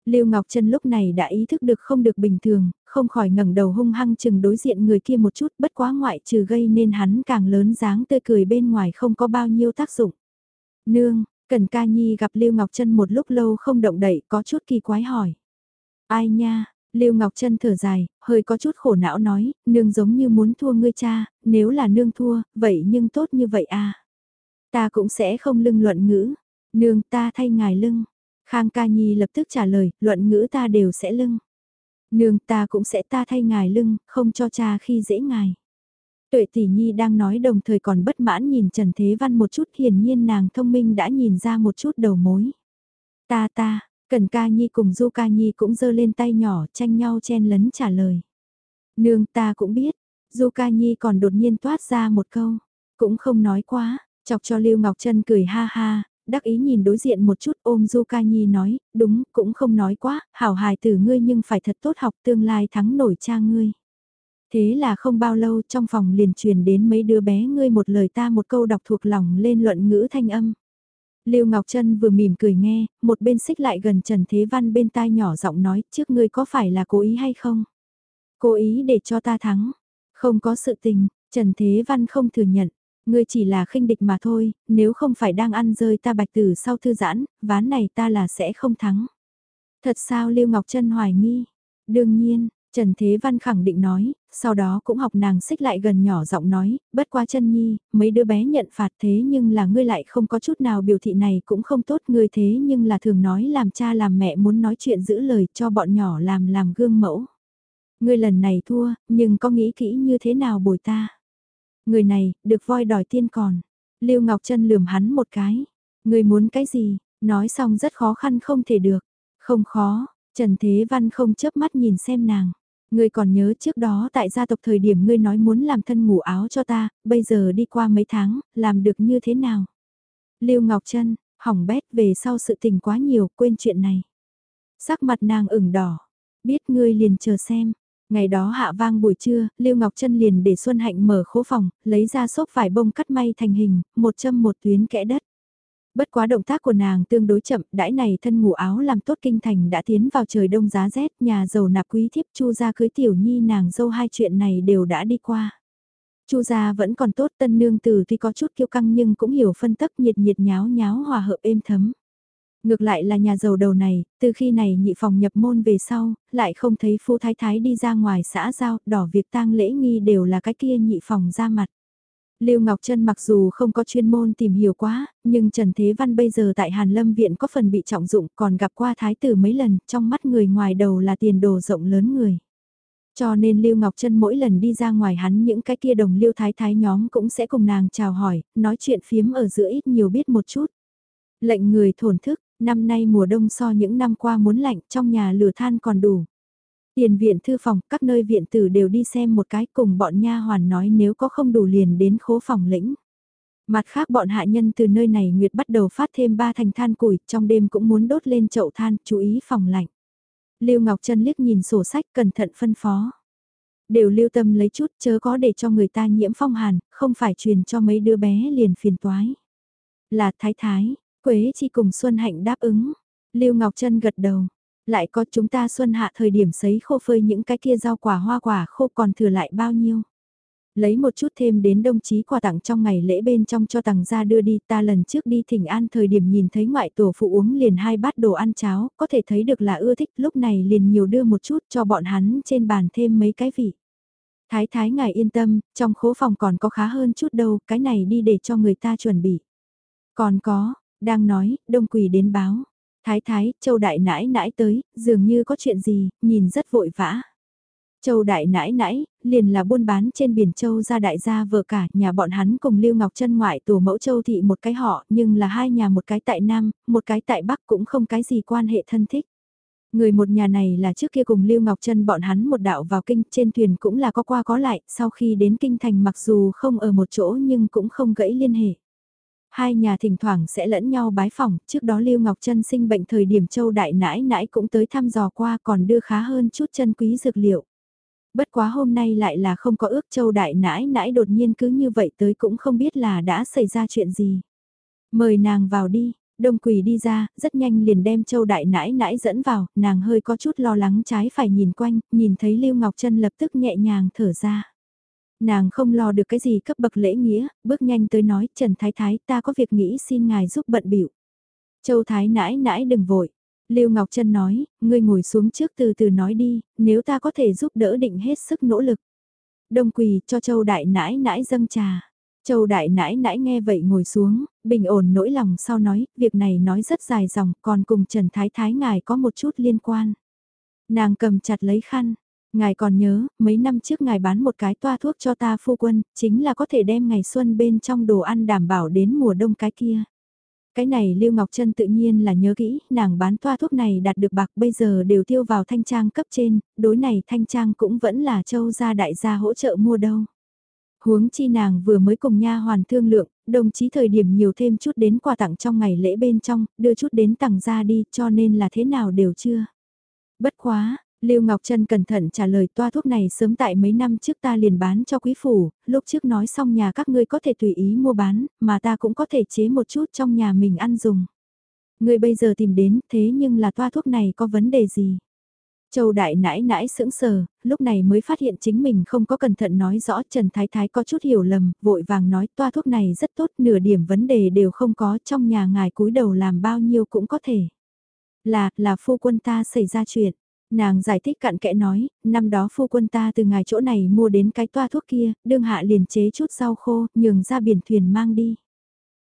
Lưu Ngọc Trân lúc này đã ý thức được không được bình thường, không khỏi ngẩng đầu hung hăng chừng đối diện người kia một chút bất quá ngoại trừ gây nên hắn càng lớn dáng tươi cười bên ngoài không có bao nhiêu tác dụng. Nương, Cần Ca Nhi gặp Lưu Ngọc Trân một lúc lâu không động đậy có chút kỳ quái hỏi. Ai nha, Lưu Ngọc Trân thở dài, hơi có chút khổ não nói, nương giống như muốn thua ngươi cha, nếu là nương thua, vậy nhưng tốt như vậy à. Ta cũng sẽ không lưng luận ngữ, nương ta thay ngài lưng. Khang Ca Nhi lập tức trả lời, luận ngữ ta đều sẽ lưng. Nương ta cũng sẽ ta thay ngài lưng, không cho cha khi dễ ngài. Tuệ tỷ nhi đang nói đồng thời còn bất mãn nhìn Trần Thế Văn một chút hiển nhiên nàng thông minh đã nhìn ra một chút đầu mối. Ta ta, Cần ca nhi cùng Du ca nhi cũng giơ lên tay nhỏ tranh nhau chen lấn trả lời. Nương ta cũng biết, Du ca nhi còn đột nhiên toát ra một câu, cũng không nói quá, chọc cho Lưu Ngọc Trân cười ha ha, đắc ý nhìn đối diện một chút ôm Du Ca Nhi nói, đúng, cũng không nói quá, hảo hài tử ngươi nhưng phải thật tốt học tương lai thắng nổi cha ngươi. Thế là không bao lâu trong phòng liền truyền đến mấy đứa bé ngươi một lời ta một câu đọc thuộc lòng lên luận ngữ thanh âm. Lưu Ngọc Trân vừa mỉm cười nghe, một bên xích lại gần Trần Thế Văn bên tai nhỏ giọng nói trước ngươi có phải là cố ý hay không? Cố ý để cho ta thắng. Không có sự tình, Trần Thế Văn không thừa nhận. Ngươi chỉ là khinh địch mà thôi, nếu không phải đang ăn rơi ta bạch tử sau thư giãn, ván này ta là sẽ không thắng. Thật sao Lưu Ngọc Trân hoài nghi? Đương nhiên, Trần Thế Văn khẳng định nói, sau đó cũng học nàng xích lại gần nhỏ giọng nói, bất qua chân nhi, mấy đứa bé nhận phạt thế nhưng là ngươi lại không có chút nào biểu thị này cũng không tốt ngươi thế nhưng là thường nói làm cha làm mẹ muốn nói chuyện giữ lời cho bọn nhỏ làm làm gương mẫu. Ngươi lần này thua, nhưng có nghĩ kỹ như thế nào bồi ta. Người này, được voi đòi tiên còn. Lưu Ngọc Trân lườm hắn một cái. Ngươi muốn cái gì, nói xong rất khó khăn không thể được. Không khó, Trần Thế Văn không chớp mắt nhìn xem nàng. Ngươi còn nhớ trước đó tại gia tộc thời điểm ngươi nói muốn làm thân ngủ áo cho ta, bây giờ đi qua mấy tháng, làm được như thế nào? Lưu Ngọc Trân, hỏng bét về sau sự tình quá nhiều, quên chuyện này. Sắc mặt nàng ửng đỏ, biết ngươi liền chờ xem. Ngày đó hạ vang buổi trưa, Lưu Ngọc Trân liền để Xuân Hạnh mở khố phòng, lấy ra xốp vải bông cắt may thành hình, một châm một tuyến kẽ đất. Bất quá động tác của nàng tương đối chậm, đãi này thân ngủ áo làm tốt kinh thành đã tiến vào trời đông giá rét, nhà giàu nạp quý thiếp chu ra cưới tiểu nhi nàng dâu hai chuyện này đều đã đi qua. Chu gia vẫn còn tốt tân nương tử tuy có chút kiêu căng nhưng cũng hiểu phân tắc nhiệt nhiệt nháo nháo hòa hợp êm thấm. Ngược lại là nhà giàu đầu này, từ khi này nhị phòng nhập môn về sau, lại không thấy phu thái thái đi ra ngoài xã giao, đỏ việc tang lễ nghi đều là cái kia nhị phòng ra mặt. Lưu Ngọc Trân mặc dù không có chuyên môn tìm hiểu quá, nhưng Trần Thế Văn bây giờ tại Hàn Lâm Viện có phần bị trọng dụng còn gặp qua thái tử mấy lần, trong mắt người ngoài đầu là tiền đồ rộng lớn người. Cho nên Lưu Ngọc Trân mỗi lần đi ra ngoài hắn những cái kia đồng Lưu Thái Thái nhóm cũng sẽ cùng nàng chào hỏi, nói chuyện phiếm ở giữa ít nhiều biết một chút. Lệnh người thổn thức, năm nay mùa đông so những năm qua muốn lạnh trong nhà lửa than còn đủ. Tiền viện thư phòng, các nơi viện tử đều đi xem một cái cùng bọn nha hoàn nói nếu có không đủ liền đến khố phòng lĩnh. Mặt khác bọn hạ nhân từ nơi này Nguyệt bắt đầu phát thêm ba thành than củi, trong đêm cũng muốn đốt lên chậu than, chú ý phòng lạnh. Lưu Ngọc Trân liếc nhìn sổ sách cẩn thận phân phó. Đều lưu tâm lấy chút chớ có để cho người ta nhiễm phong hàn, không phải truyền cho mấy đứa bé liền phiền toái. Là thái thái, Quế chi cùng Xuân Hạnh đáp ứng. Lưu Ngọc Trân gật đầu, lại có chúng ta xuân hạ thời điểm sấy khô phơi những cái kia rau quả hoa quả khô còn thừa lại bao nhiêu. Lấy một chút thêm đến đồng chí quà tặng trong ngày lễ bên trong cho tặng ra đưa đi ta lần trước đi thỉnh an thời điểm nhìn thấy ngoại tổ phụ uống liền hai bát đồ ăn cháo, có thể thấy được là ưa thích lúc này liền nhiều đưa một chút cho bọn hắn trên bàn thêm mấy cái vị. Thái thái ngài yên tâm, trong khố phòng còn có khá hơn chút đâu, cái này đi để cho người ta chuẩn bị. Còn có, đang nói, đông quỳ đến báo. Thái thái, châu đại nãi nãi tới, dường như có chuyện gì, nhìn rất vội vã. Châu đại nãi nãi, liền là buôn bán trên biển châu gia đại gia vợ cả, nhà bọn hắn cùng Lưu Ngọc Trân ngoại tổ mẫu châu thị một cái họ, nhưng là hai nhà một cái tại Nam, một cái tại Bắc cũng không cái gì quan hệ thân thích. Người một nhà này là trước kia cùng Lưu Ngọc Trân bọn hắn một đạo vào kinh trên thuyền cũng là có qua có lại, sau khi đến kinh thành mặc dù không ở một chỗ nhưng cũng không gãy liên hệ. Hai nhà thỉnh thoảng sẽ lẫn nhau bái phòng. trước đó Lưu Ngọc Trân sinh bệnh thời điểm châu đại nãi nãi cũng tới thăm dò qua còn đưa khá hơn chút chân quý dược liệu. Bất quá hôm nay lại là không có ước châu đại nãi nãi đột nhiên cứ như vậy tới cũng không biết là đã xảy ra chuyện gì. Mời nàng vào đi, đông quỳ đi ra, rất nhanh liền đem châu đại nãi nãi dẫn vào, nàng hơi có chút lo lắng trái phải nhìn quanh, nhìn thấy Lưu Ngọc Trân lập tức nhẹ nhàng thở ra. Nàng không lo được cái gì cấp bậc lễ nghĩa, bước nhanh tới nói, Trần Thái Thái ta có việc nghĩ xin ngài giúp bận biểu. Châu Thái nãi nãi đừng vội. Lưu Ngọc Trân nói, ngươi ngồi xuống trước từ từ nói đi, nếu ta có thể giúp đỡ định hết sức nỗ lực. Đông quỳ cho Châu Đại nãi nãi dâng trà. Châu Đại nãi nãi nghe vậy ngồi xuống, bình ổn nỗi lòng sau nói, việc này nói rất dài dòng, còn cùng Trần Thái Thái ngài có một chút liên quan. Nàng cầm chặt lấy khăn, Ngài còn nhớ, mấy năm trước ngài bán một cái toa thuốc cho ta phu quân, chính là có thể đem ngày xuân bên trong đồ ăn đảm bảo đến mùa đông cái kia. Cái này Lưu Ngọc Trân tự nhiên là nhớ kỹ, nàng bán toa thuốc này đạt được bạc bây giờ đều tiêu vào thanh trang cấp trên, đối này thanh trang cũng vẫn là châu gia đại gia hỗ trợ mua đâu. Huống chi nàng vừa mới cùng nha hoàn thương lượng, đồng chí thời điểm nhiều thêm chút đến quà tặng trong ngày lễ bên trong, đưa chút đến tặng ra đi cho nên là thế nào đều chưa. Bất quá, Lưu Ngọc Trân cẩn thận trả lời toa thuốc này sớm tại mấy năm trước ta liền bán cho quý phủ, lúc trước nói xong nhà các ngươi có thể tùy ý mua bán, mà ta cũng có thể chế một chút trong nhà mình ăn dùng. Ngươi bây giờ tìm đến thế nhưng là toa thuốc này có vấn đề gì? Châu đại nãi nãi sững sờ, lúc này mới phát hiện chính mình không có cẩn thận nói rõ Trần Thái Thái có chút hiểu lầm, vội vàng nói toa thuốc này rất tốt, nửa điểm vấn đề đều không có trong nhà ngài cúi đầu làm bao nhiêu cũng có thể. Là, là phu quân ta xảy ra chuyện, Nàng giải thích cặn kẽ nói, năm đó phu quân ta từ ngài chỗ này mua đến cái toa thuốc kia, đương hạ liền chế chút rau khô, nhường ra biển thuyền mang đi.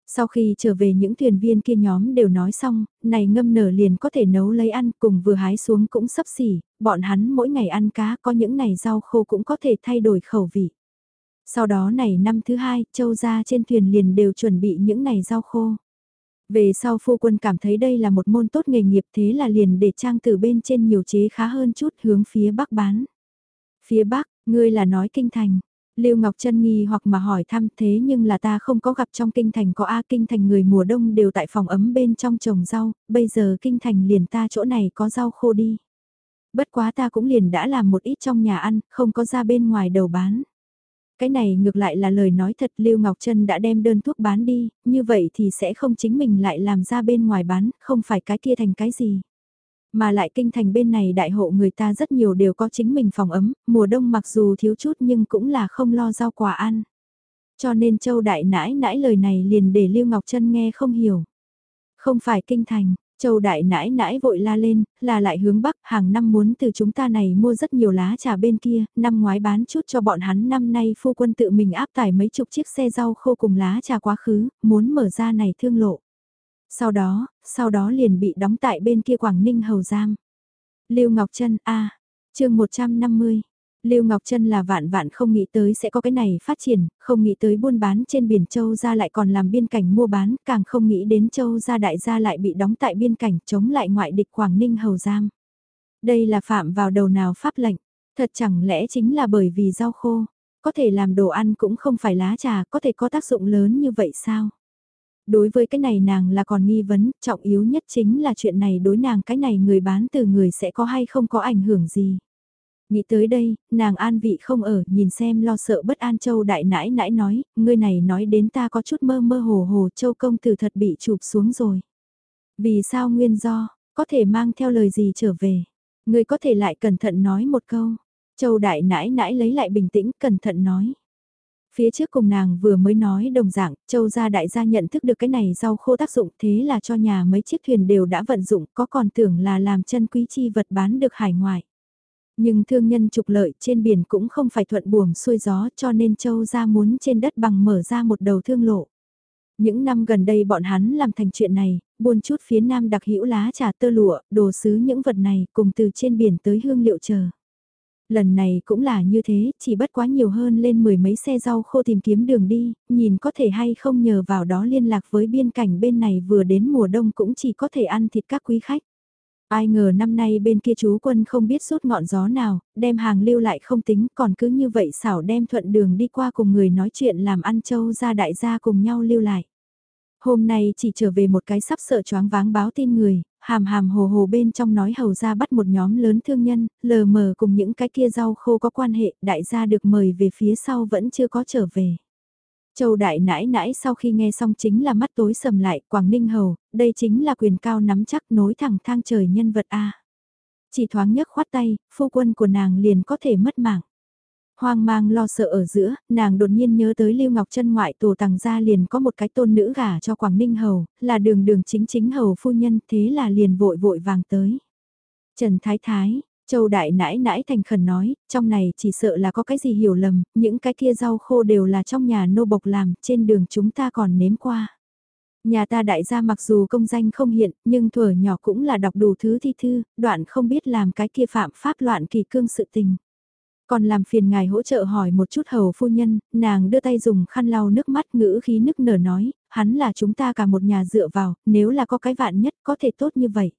Sau khi trở về những thuyền viên kia nhóm đều nói xong, này ngâm nở liền có thể nấu lấy ăn cùng vừa hái xuống cũng sắp xỉ, bọn hắn mỗi ngày ăn cá có những này rau khô cũng có thể thay đổi khẩu vị. Sau đó này năm thứ hai, châu ra trên thuyền liền đều chuẩn bị những này rau khô. Về sau phu quân cảm thấy đây là một môn tốt nghề nghiệp thế là liền để trang từ bên trên nhiều chế khá hơn chút hướng phía bắc bán. Phía bắc, ngươi là nói kinh thành. Lưu Ngọc Trân nghi hoặc mà hỏi thăm thế nhưng là ta không có gặp trong kinh thành có A kinh thành người mùa đông đều tại phòng ấm bên trong trồng rau, bây giờ kinh thành liền ta chỗ này có rau khô đi. Bất quá ta cũng liền đã làm một ít trong nhà ăn, không có ra bên ngoài đầu bán. Cái này ngược lại là lời nói thật Lưu Ngọc Trân đã đem đơn thuốc bán đi, như vậy thì sẽ không chính mình lại làm ra bên ngoài bán, không phải cái kia thành cái gì. Mà lại kinh thành bên này đại hộ người ta rất nhiều đều có chính mình phòng ấm, mùa đông mặc dù thiếu chút nhưng cũng là không lo rau quả ăn. Cho nên châu đại nãi nãi lời này liền để Lưu Ngọc Trân nghe không hiểu. Không phải kinh thành, Châu đại nãi nãi vội la lên, là lại hướng bắc, hàng năm muốn từ chúng ta này mua rất nhiều lá trà bên kia, năm ngoái bán chút cho bọn hắn năm nay phu quân tự mình áp tải mấy chục chiếc xe rau khô cùng lá trà quá khứ, muốn mở ra này thương lộ. Sau đó, sau đó liền bị đóng tại bên kia Quảng Ninh Hầu Giam. Lưu Ngọc Trân A, chương 150 Lưu Ngọc Trân là vạn vạn không nghĩ tới sẽ có cái này phát triển, không nghĩ tới buôn bán trên biển Châu ra lại còn làm biên cảnh mua bán, càng không nghĩ đến Châu ra đại gia lại bị đóng tại biên cảnh chống lại ngoại địch Quảng Ninh Hầu Giam. Đây là phạm vào đầu nào pháp lệnh, thật chẳng lẽ chính là bởi vì rau khô, có thể làm đồ ăn cũng không phải lá trà, có thể có tác dụng lớn như vậy sao? Đối với cái này nàng là còn nghi vấn, trọng yếu nhất chính là chuyện này đối nàng cái này người bán từ người sẽ có hay không có ảnh hưởng gì. Nghĩ tới đây, nàng an vị không ở, nhìn xem lo sợ bất an châu đại nãi nãi nói, ngươi này nói đến ta có chút mơ mơ hồ hồ châu công tử thật bị chụp xuống rồi. Vì sao nguyên do, có thể mang theo lời gì trở về? Ngươi có thể lại cẩn thận nói một câu. Châu đại nãi nãi lấy lại bình tĩnh cẩn thận nói. Phía trước cùng nàng vừa mới nói đồng dạng, châu gia đại gia nhận thức được cái này rau khô tác dụng thế là cho nhà mấy chiếc thuyền đều đã vận dụng có còn tưởng là làm chân quý chi vật bán được hải ngoại. Nhưng thương nhân trục lợi trên biển cũng không phải thuận buồm xuôi gió cho nên châu gia muốn trên đất bằng mở ra một đầu thương lộ. Những năm gần đây bọn hắn làm thành chuyện này, buôn chút phía nam đặc hữu lá trà tơ lụa, đồ sứ những vật này cùng từ trên biển tới hương liệu chờ. Lần này cũng là như thế, chỉ bất quá nhiều hơn lên mười mấy xe rau khô tìm kiếm đường đi, nhìn có thể hay không nhờ vào đó liên lạc với biên cảnh bên này vừa đến mùa đông cũng chỉ có thể ăn thịt các quý khách. Ai ngờ năm nay bên kia chú quân không biết suốt ngọn gió nào, đem hàng lưu lại không tính còn cứ như vậy xảo đem thuận đường đi qua cùng người nói chuyện làm ăn châu ra đại gia cùng nhau lưu lại. Hôm nay chỉ trở về một cái sắp sợ choáng váng báo tin người, hàm hàm hồ hồ bên trong nói hầu ra bắt một nhóm lớn thương nhân, lờ mờ cùng những cái kia rau khô có quan hệ, đại gia được mời về phía sau vẫn chưa có trở về. Châu đại nãi nãi sau khi nghe xong chính là mắt tối sầm lại, Quảng Ninh Hầu, đây chính là quyền cao nắm chắc nối thẳng thang trời nhân vật A. Chỉ thoáng nhấc khoát tay, phu quân của nàng liền có thể mất mạng. Hoang mang lo sợ ở giữa, nàng đột nhiên nhớ tới Lưu Ngọc Trân ngoại tổ tàng gia liền có một cái tôn nữ gả cho Quảng Ninh Hầu, là đường đường chính chính hầu phu nhân, thế là liền vội vội vàng tới. Trần Thái Thái, Châu Đại nãi nãi thành khẩn nói, trong này chỉ sợ là có cái gì hiểu lầm, những cái kia rau khô đều là trong nhà nô bộc làm, trên đường chúng ta còn nếm qua. Nhà ta đại gia mặc dù công danh không hiện, nhưng thuở nhỏ cũng là đọc đủ thứ thi thư, đoạn không biết làm cái kia phạm pháp loạn kỳ cương sự tình. Còn làm phiền ngài hỗ trợ hỏi một chút hầu phu nhân, nàng đưa tay dùng khăn lau nước mắt ngữ khí nức nở nói, hắn là chúng ta cả một nhà dựa vào, nếu là có cái vạn nhất có thể tốt như vậy.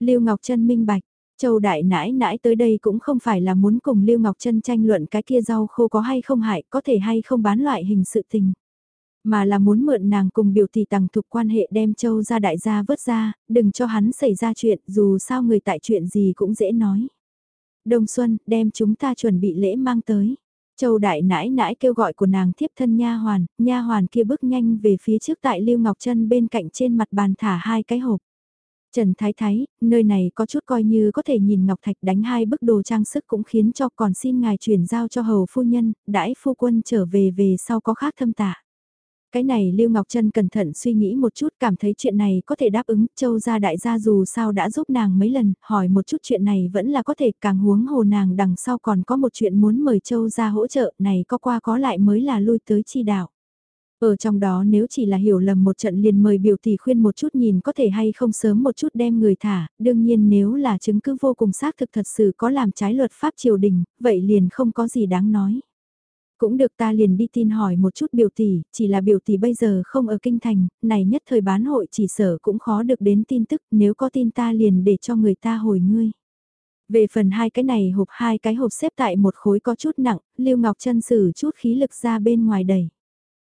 Lưu Ngọc Trân minh bạch, Châu Đại nãi nãi tới đây cũng không phải là muốn cùng Lưu Ngọc Trân tranh luận cái kia rau khô có hay không hại, có thể hay không bán loại hình sự tình. Mà là muốn mượn nàng cùng biểu tỷ tằng thục quan hệ đem Châu ra đại gia vớt ra, đừng cho hắn xảy ra chuyện, dù sao người tại chuyện gì cũng dễ nói. Đông Xuân, đem chúng ta chuẩn bị lễ mang tới. Châu đại nãi nãi kêu gọi của nàng thiếp thân nha hoàn, nha hoàn kia bước nhanh về phía trước tại Lưu Ngọc Trân bên cạnh trên mặt bàn thả hai cái hộp. Trần Thái Thái, nơi này có chút coi như có thể nhìn Ngọc Thạch đánh hai bức đồ trang sức cũng khiến cho còn xin ngài chuyển giao cho hầu phu nhân, đãi phu quân trở về về sau có khác thâm tạ. Cái này Lưu Ngọc Trân cẩn thận suy nghĩ một chút cảm thấy chuyện này có thể đáp ứng, châu gia đại gia dù sao đã giúp nàng mấy lần, hỏi một chút chuyện này vẫn là có thể càng huống hồ nàng đằng sau còn có một chuyện muốn mời châu gia hỗ trợ này có qua có lại mới là lui tới chi đạo. Ở trong đó nếu chỉ là hiểu lầm một trận liền mời biểu tỷ khuyên một chút nhìn có thể hay không sớm một chút đem người thả, đương nhiên nếu là chứng cứ vô cùng xác thực thật sự có làm trái luật pháp triều đình, vậy liền không có gì đáng nói. Cũng được ta liền đi tin hỏi một chút biểu tỷ, chỉ là biểu tỷ bây giờ không ở kinh thành, này nhất thời bán hội chỉ sở cũng khó được đến tin tức, nếu có tin ta liền để cho người ta hồi ngươi. Về phần hai cái này hộp hai cái hộp xếp tại một khối có chút nặng, Lưu Ngọc chân sử chút khí lực ra bên ngoài đẩy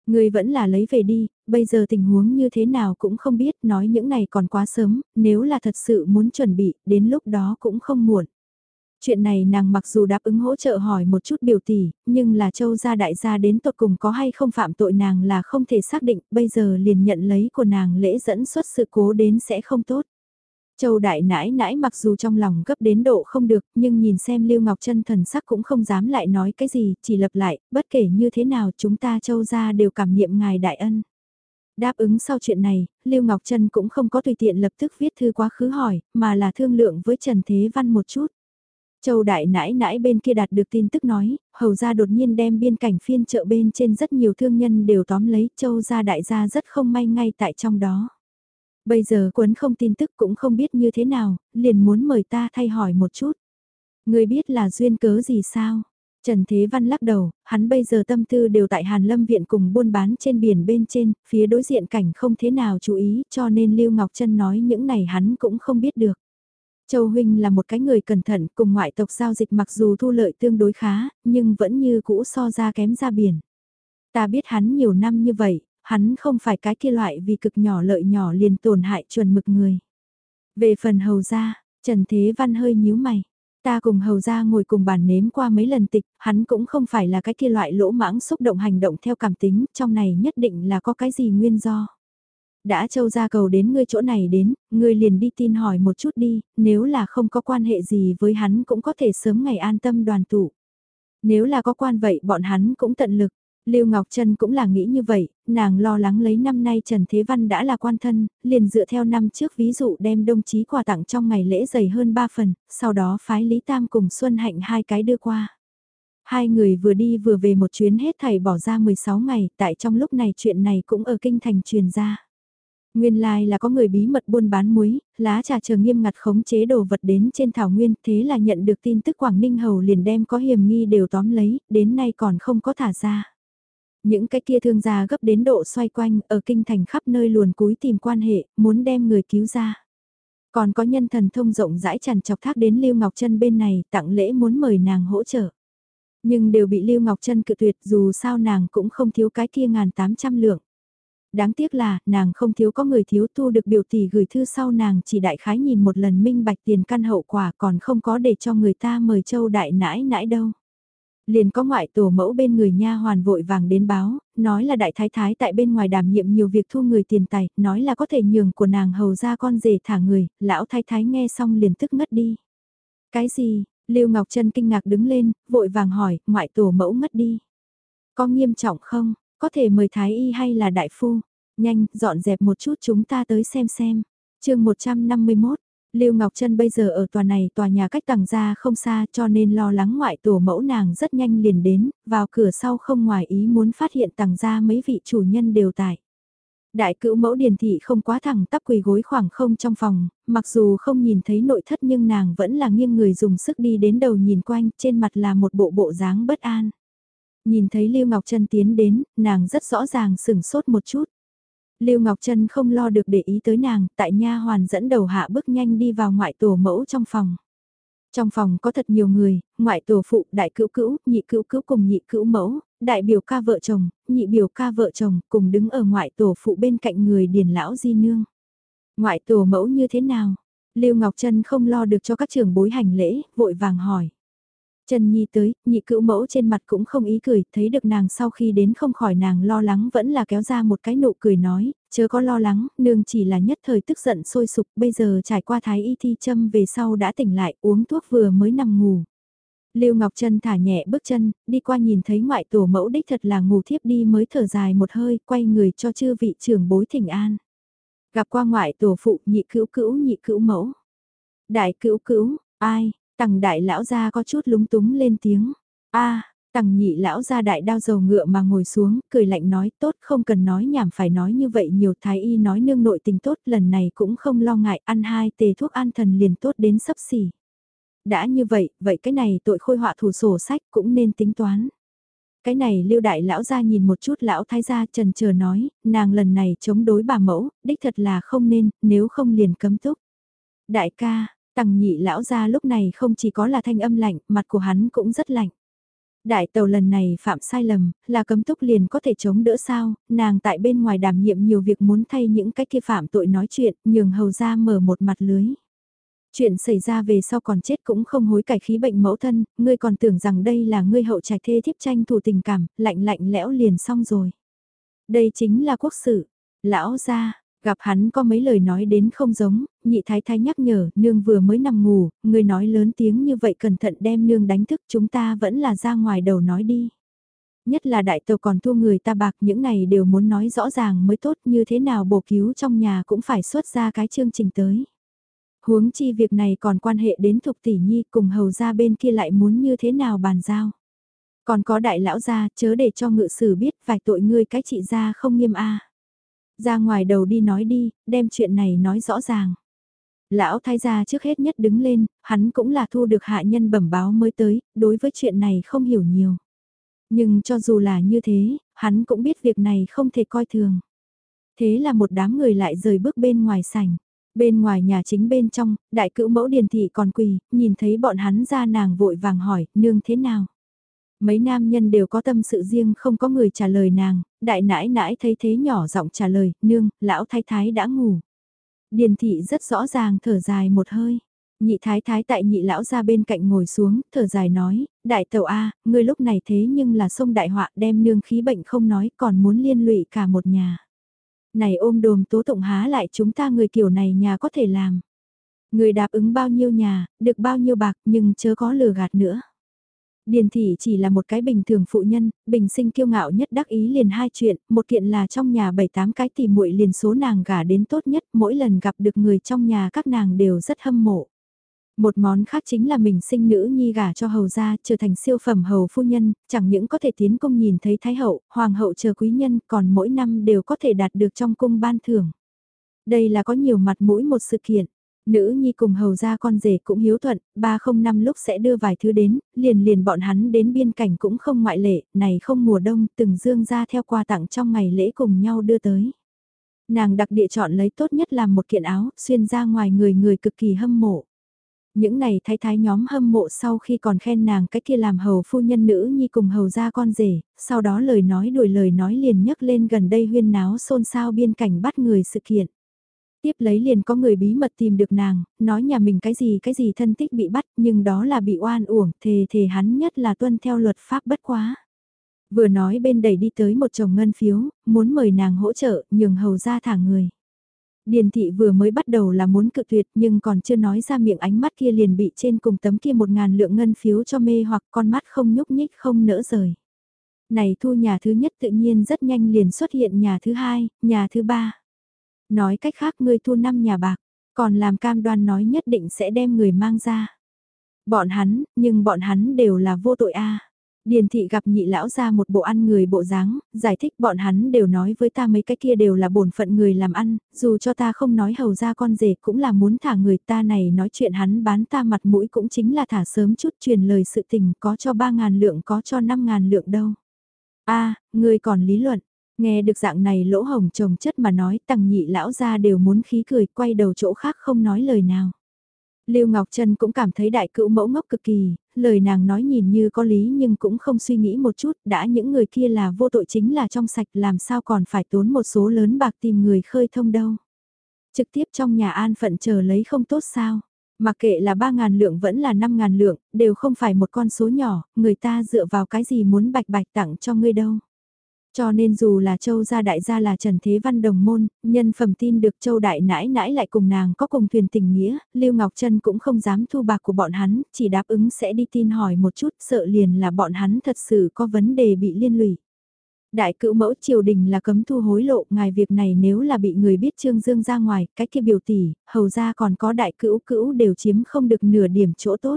Ngươi vẫn là lấy về đi, bây giờ tình huống như thế nào cũng không biết, nói những này còn quá sớm, nếu là thật sự muốn chuẩn bị, đến lúc đó cũng không muộn. Chuyện này nàng mặc dù đáp ứng hỗ trợ hỏi một chút biểu tỷ, nhưng là châu gia đại gia đến tột cùng có hay không phạm tội nàng là không thể xác định, bây giờ liền nhận lấy của nàng lễ dẫn xuất sự cố đến sẽ không tốt. Châu đại nãi nãi mặc dù trong lòng gấp đến độ không được, nhưng nhìn xem Lưu Ngọc Trân thần sắc cũng không dám lại nói cái gì, chỉ lập lại, bất kể như thế nào chúng ta châu gia đều cảm niệm ngài đại ân. Đáp ứng sau chuyện này, Lưu Ngọc Trân cũng không có tùy tiện lập tức viết thư quá khứ hỏi, mà là thương lượng với Trần Thế Văn một chút. Châu đại nãi nãi bên kia đạt được tin tức nói, hầu ra đột nhiên đem biên cảnh phiên chợ bên trên rất nhiều thương nhân đều tóm lấy, châu gia đại gia rất không may ngay tại trong đó. Bây giờ quấn không tin tức cũng không biết như thế nào, liền muốn mời ta thay hỏi một chút. Người biết là duyên cớ gì sao? Trần Thế Văn lắc đầu, hắn bây giờ tâm tư đều tại Hàn Lâm Viện cùng buôn bán trên biển bên trên, phía đối diện cảnh không thế nào chú ý cho nên Lưu Ngọc Trân nói những này hắn cũng không biết được. Châu Huynh là một cái người cẩn thận cùng ngoại tộc giao dịch mặc dù thu lợi tương đối khá, nhưng vẫn như cũ so ra kém ra biển. Ta biết hắn nhiều năm như vậy, hắn không phải cái kia loại vì cực nhỏ lợi nhỏ liền tổn hại chuẩn mực người. Về phần hầu gia, Trần Thế Văn hơi nhíu mày. Ta cùng hầu gia ngồi cùng bàn nếm qua mấy lần tịch, hắn cũng không phải là cái kia loại lỗ mãng xúc động hành động theo cảm tính, trong này nhất định là có cái gì nguyên do. Đã châu gia cầu đến ngươi chỗ này đến, ngươi liền đi tin hỏi một chút đi, nếu là không có quan hệ gì với hắn cũng có thể sớm ngày an tâm đoàn tụ. Nếu là có quan vậy bọn hắn cũng tận lực. Lưu Ngọc Trân cũng là nghĩ như vậy, nàng lo lắng lấy năm nay Trần Thế Văn đã là quan thân, liền dựa theo năm trước ví dụ đem đồng chí quà tặng trong ngày lễ dày hơn 3 phần, sau đó phái Lý Tam cùng Xuân Hạnh hai cái đưa qua. Hai người vừa đi vừa về một chuyến hết thảy bỏ ra 16 ngày, tại trong lúc này chuyện này cũng ở kinh thành truyền ra. Nguyên lai là có người bí mật buôn bán muối, lá trà chờ nghiêm ngặt khống chế đồ vật đến trên thảo nguyên, thế là nhận được tin tức Quảng Ninh Hầu liền đem có hiểm nghi đều tóm lấy, đến nay còn không có thả ra. Những cái kia thương gia gấp đến độ xoay quanh, ở kinh thành khắp nơi luồn cúi tìm quan hệ, muốn đem người cứu ra. Còn có nhân thần thông rộng rãi tràn chọc thác đến Lưu Ngọc Trân bên này, tặng lễ muốn mời nàng hỗ trợ. Nhưng đều bị Lưu Ngọc Trân cự tuyệt dù sao nàng cũng không thiếu cái kia ngàn tám trăm lượng. Đáng tiếc là, nàng không thiếu có người thiếu thu được biểu tỷ gửi thư sau nàng chỉ đại khái nhìn một lần minh bạch tiền căn hậu quả còn không có để cho người ta mời châu đại nãi nãi đâu. Liền có ngoại tổ mẫu bên người nha hoàn vội vàng đến báo, nói là đại thái thái tại bên ngoài đảm nhiệm nhiều việc thu người tiền tài, nói là có thể nhường của nàng hầu ra con rể thả người, lão thái thái nghe xong liền tức ngất đi. Cái gì, Lưu Ngọc Trân kinh ngạc đứng lên, vội vàng hỏi, ngoại tổ mẫu ngất đi. Có nghiêm trọng không, có thể mời thái y hay là đại phu? Nhanh, dọn dẹp một chút chúng ta tới xem xem. chương 151, Lưu Ngọc Trân bây giờ ở tòa này tòa nhà cách tầng ra không xa cho nên lo lắng ngoại tổ mẫu nàng rất nhanh liền đến, vào cửa sau không ngoài ý muốn phát hiện tầng ra mấy vị chủ nhân đều tại. Đại cữu mẫu điền thị không quá thẳng tắp quỳ gối khoảng không trong phòng, mặc dù không nhìn thấy nội thất nhưng nàng vẫn là nghiêng người dùng sức đi đến đầu nhìn quanh, trên mặt là một bộ bộ dáng bất an. Nhìn thấy Lưu Ngọc Trân tiến đến, nàng rất rõ ràng sừng sốt một chút. Lưu Ngọc Trân không lo được để ý tới nàng, tại nha hoàn dẫn đầu hạ bước nhanh đi vào ngoại tổ mẫu trong phòng. Trong phòng có thật nhiều người, ngoại tổ phụ, đại cữu cữu, nhị cữu cữu cùng nhị cữu mẫu, đại biểu ca vợ chồng, nhị biểu ca vợ chồng cùng đứng ở ngoại tổ phụ bên cạnh người điền lão di nương. Ngoại tổ mẫu như thế nào? Lưu Ngọc Trân không lo được cho các trường bối hành lễ, vội vàng hỏi. Trần Nhi tới, nhị cữu mẫu trên mặt cũng không ý cười, thấy được nàng sau khi đến không khỏi nàng lo lắng vẫn là kéo ra một cái nụ cười nói, chớ có lo lắng, nương chỉ là nhất thời tức giận sôi sục, bây giờ trải qua thái y thi châm về sau đã tỉnh lại, uống thuốc vừa mới nằm ngủ. Lưu Ngọc Trân thả nhẹ bước chân, đi qua nhìn thấy ngoại tổ mẫu đích thật là ngủ thiếp đi mới thở dài một hơi, quay người cho chư vị trưởng bối thỉnh an. Gặp qua ngoại tổ phụ nhị cữu cữu nhị cữu mẫu. Đại cữu cữu, ai, tằng đại lão gia có chút lúng túng lên tiếng. a tằng nhị lão gia đại đao dầu ngựa mà ngồi xuống, cười lạnh nói tốt không cần nói nhảm phải nói như vậy nhiều thái y nói nương nội tình tốt lần này cũng không lo ngại ăn hai tề thuốc an thần liền tốt đến sấp xỉ. Đã như vậy, vậy cái này tội khôi họa thủ sổ sách cũng nên tính toán. Cái này lưu đại lão ra nhìn một chút lão thái gia trần chờ nói, nàng lần này chống đối bà mẫu, đích thật là không nên, nếu không liền cấm túc. Đại ca, tằng nhị lão ra lúc này không chỉ có là thanh âm lạnh, mặt của hắn cũng rất lạnh. Đại tàu lần này phạm sai lầm, là cấm túc liền có thể chống đỡ sao, nàng tại bên ngoài đảm nhiệm nhiều việc muốn thay những cái kia phạm tội nói chuyện, nhường hầu ra mở một mặt lưới. Chuyện xảy ra về sau còn chết cũng không hối cải khí bệnh mẫu thân, ngươi còn tưởng rằng đây là ngươi hậu trạch thê thiếp tranh thủ tình cảm, lạnh lạnh lẽo liền xong rồi. Đây chính là quốc sự. Lão gia, gặp hắn có mấy lời nói đến không giống, nhị thái thái nhắc nhở, nương vừa mới nằm ngủ, người nói lớn tiếng như vậy cẩn thận đem nương đánh thức chúng ta vẫn là ra ngoài đầu nói đi. Nhất là đại tàu còn thua người ta bạc những này đều muốn nói rõ ràng mới tốt như thế nào bổ cứu trong nhà cũng phải xuất ra cái chương trình tới. Huống chi việc này còn quan hệ đến Thục Tỷ Nhi cùng hầu ra bên kia lại muốn như thế nào bàn giao. Còn có đại lão gia chớ để cho ngự sử biết vài tội ngươi cái chị gia không nghiêm a ra ngoài đầu đi nói đi, đem chuyện này nói rõ ràng. Lão thái gia trước hết nhất đứng lên, hắn cũng là thu được hạ nhân bẩm báo mới tới, đối với chuyện này không hiểu nhiều. Nhưng cho dù là như thế, hắn cũng biết việc này không thể coi thường. Thế là một đám người lại rời bước bên ngoài sảnh. Bên ngoài nhà chính bên trong, đại cữu mẫu điền thị còn quỳ, nhìn thấy bọn hắn ra nàng vội vàng hỏi, nương thế nào? Mấy nam nhân đều có tâm sự riêng không có người trả lời nàng, đại nãi nãi thấy thế nhỏ giọng trả lời, nương, lão thái thái đã ngủ. Điền thị rất rõ ràng thở dài một hơi. Nhị thái thái tại nhị lão ra bên cạnh ngồi xuống, thở dài nói, đại tàu A, ngươi lúc này thế nhưng là sông đại họa đem nương khí bệnh không nói còn muốn liên lụy cả một nhà. Này ôm đồm tố tụng há lại chúng ta người kiểu này nhà có thể làm. Người đáp ứng bao nhiêu nhà, được bao nhiêu bạc nhưng chớ có lừa gạt nữa. Điền thị chỉ là một cái bình thường phụ nhân, bình sinh kiêu ngạo nhất đắc ý liền hai chuyện, một kiện là trong nhà bảy tám cái tỷ muội liền số nàng gả đến tốt nhất, mỗi lần gặp được người trong nhà các nàng đều rất hâm mộ. Một món khác chính là mình sinh nữ nhi gả cho hầu gia trở thành siêu phẩm hầu phu nhân, chẳng những có thể tiến cung nhìn thấy thái hậu, hoàng hậu chờ quý nhân còn mỗi năm đều có thể đạt được trong cung ban thưởng. Đây là có nhiều mặt mũi một sự kiện. Nữ nhi cùng hầu gia con rể cũng hiếu thuận, ba không năm lúc sẽ đưa vài thứ đến, liền liền bọn hắn đến biên cảnh cũng không ngoại lệ, này không mùa đông, từng dương ra theo quà tặng trong ngày lễ cùng nhau đưa tới. Nàng đặc địa chọn lấy tốt nhất làm một kiện áo, xuyên ra ngoài người người cực kỳ hâm mộ. Những này thái thái nhóm hâm mộ sau khi còn khen nàng cái kia làm hầu phu nhân nữ nhi cùng hầu ra con rể, sau đó lời nói đuổi lời nói liền nhấc lên gần đây huyên náo xôn xao biên cảnh bắt người sự kiện. Tiếp lấy liền có người bí mật tìm được nàng, nói nhà mình cái gì cái gì thân tích bị bắt nhưng đó là bị oan uổng, thề thề hắn nhất là tuân theo luật pháp bất quá. Vừa nói bên đầy đi tới một chồng ngân phiếu, muốn mời nàng hỗ trợ, nhường hầu ra thả người. Điền thị vừa mới bắt đầu là muốn cự tuyệt nhưng còn chưa nói ra miệng ánh mắt kia liền bị trên cùng tấm kia một ngàn lượng ngân phiếu cho mê hoặc con mắt không nhúc nhích không nỡ rời. Này thu nhà thứ nhất tự nhiên rất nhanh liền xuất hiện nhà thứ hai, nhà thứ ba. Nói cách khác ngươi thu năm nhà bạc, còn làm cam đoan nói nhất định sẽ đem người mang ra. Bọn hắn, nhưng bọn hắn đều là vô tội a. Điền thị gặp nhị lão ra một bộ ăn người bộ dáng, giải thích bọn hắn đều nói với ta mấy cái kia đều là bổn phận người làm ăn, dù cho ta không nói hầu ra con rể cũng là muốn thả người ta này nói chuyện hắn bán ta mặt mũi cũng chính là thả sớm chút truyền lời sự tình có cho ba ngàn lượng có cho năm ngàn lượng đâu. a người còn lý luận, nghe được dạng này lỗ hồng trồng chất mà nói tằng nhị lão ra đều muốn khí cười quay đầu chỗ khác không nói lời nào. Lưu Ngọc Trân cũng cảm thấy đại cữu mẫu ngốc cực kỳ, lời nàng nói nhìn như có lý nhưng cũng không suy nghĩ một chút, đã những người kia là vô tội chính là trong sạch làm sao còn phải tốn một số lớn bạc tìm người khơi thông đâu. Trực tiếp trong nhà an phận chờ lấy không tốt sao, mặc kệ là 3.000 lượng vẫn là 5.000 lượng, đều không phải một con số nhỏ, người ta dựa vào cái gì muốn bạch bạch tặng cho ngươi đâu. Cho nên dù là châu gia đại gia là Trần Thế Văn đồng môn, nhân phẩm tin được châu đại nãi nãi lại cùng nàng có cùng thuyền tình nghĩa, Lưu Ngọc Trân cũng không dám thu bạc của bọn hắn, chỉ đáp ứng sẽ đi tin hỏi một chút, sợ liền là bọn hắn thật sự có vấn đề bị liên lụy. Đại cữu mẫu triều đình là cấm thu hối lộ, ngài việc này nếu là bị người biết Trương Dương ra ngoài, cái kia biểu tỷ, hầu ra còn có đại cữu cữu đều chiếm không được nửa điểm chỗ tốt.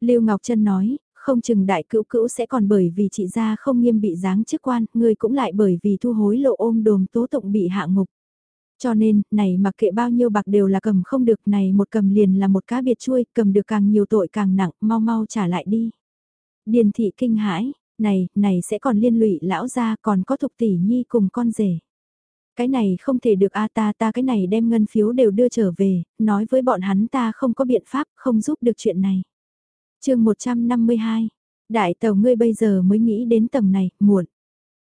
Lưu Ngọc Trân nói, không chừng đại cữu cữu sẽ còn bởi vì chị gia không nghiêm bị giáng chức quan, người cũng lại bởi vì thu hối lộ ôm đồm tố tụng bị hạ ngục. Cho nên, này mặc kệ bao nhiêu bạc đều là cầm không được, này một cầm liền là một cá biệt chui cầm được càng nhiều tội càng nặng, mau mau trả lại đi. Điền thị kinh hãi, này, này sẽ còn liên lụy lão gia còn có thục tỷ nhi cùng con rể. Cái này không thể được a ta ta cái này đem ngân phiếu đều đưa trở về, nói với bọn hắn ta không có biện pháp, không giúp được chuyện này chương 152, đại tàu ngươi bây giờ mới nghĩ đến tầng này, muộn.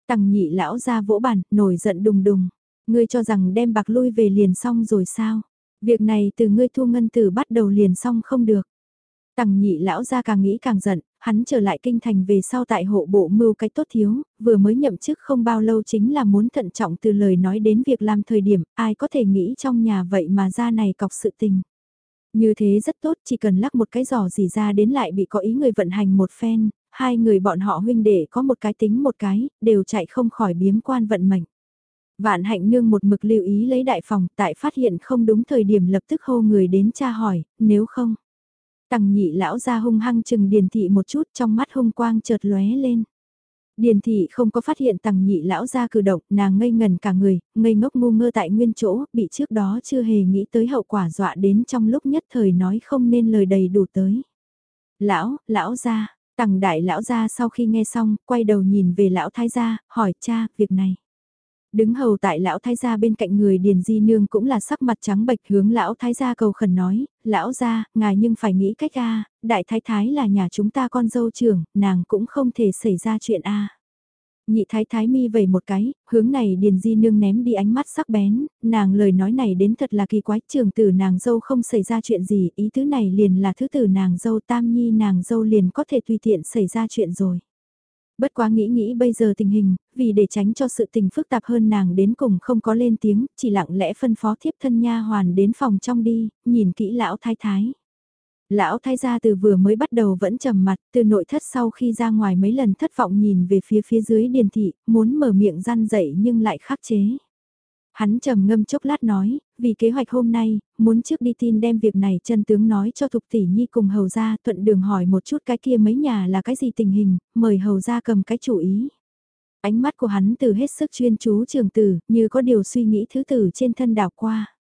Tằng nhị lão ra vỗ bàn, nổi giận đùng đùng. Ngươi cho rằng đem bạc lui về liền xong rồi sao? Việc này từ ngươi thu ngân từ bắt đầu liền xong không được. Tằng nhị lão ra càng nghĩ càng giận, hắn trở lại kinh thành về sau tại hộ bộ mưu cái tốt thiếu, vừa mới nhậm chức không bao lâu chính là muốn thận trọng từ lời nói đến việc làm thời điểm, ai có thể nghĩ trong nhà vậy mà ra này cọc sự tình. Như thế rất tốt, chỉ cần lắc một cái giò gì ra đến lại bị có ý người vận hành một phen, hai người bọn họ huynh đệ có một cái tính một cái, đều chạy không khỏi biếm quan vận mệnh. Vạn hạnh nương một mực lưu ý lấy đại phòng, tại phát hiện không đúng thời điểm lập tức hô người đến tra hỏi, nếu không. Tằng nhị lão ra hung hăng chừng điền thị một chút trong mắt hung quang chợt lóe lên. Điền thị không có phát hiện tằng nhị lão ra cử động, nàng ngây ngần cả người, ngây ngốc ngu ngơ tại nguyên chỗ, bị trước đó chưa hề nghĩ tới hậu quả dọa đến trong lúc nhất thời nói không nên lời đầy đủ tới. Lão, lão ra, tằng đại lão ra sau khi nghe xong, quay đầu nhìn về lão thái gia, hỏi cha, việc này. Đứng hầu tại lão thái gia bên cạnh người Điền Di Nương cũng là sắc mặt trắng bệch hướng lão thái gia cầu khẩn nói, lão gia, ngài nhưng phải nghĩ cách a đại thái thái là nhà chúng ta con dâu trưởng, nàng cũng không thể xảy ra chuyện a Nhị thái thái mi vẩy một cái, hướng này Điền Di Nương ném đi ánh mắt sắc bén, nàng lời nói này đến thật là kỳ quái, trường tử nàng dâu không xảy ra chuyện gì, ý thứ này liền là thứ tử nàng dâu tam nhi nàng dâu liền có thể tùy tiện xảy ra chuyện rồi. Bất quá nghĩ nghĩ bây giờ tình hình, vì để tránh cho sự tình phức tạp hơn nàng đến cùng không có lên tiếng, chỉ lặng lẽ phân phó thiếp thân nha hoàn đến phòng trong đi, nhìn kỹ lão thái thái. Lão thái gia từ vừa mới bắt đầu vẫn trầm mặt, từ nội thất sau khi ra ngoài mấy lần thất vọng nhìn về phía phía dưới điền thị, muốn mở miệng răn dậy nhưng lại khắc chế. Hắn trầm ngâm chốc lát nói, vì kế hoạch hôm nay, muốn trước đi tin đem việc này chân tướng nói cho Thục Tỷ Nhi cùng Hầu ra thuận đường hỏi một chút cái kia mấy nhà là cái gì tình hình, mời Hầu ra cầm cái chủ ý. Ánh mắt của hắn từ hết sức chuyên chú trường tử, như có điều suy nghĩ thứ tử trên thân đảo qua.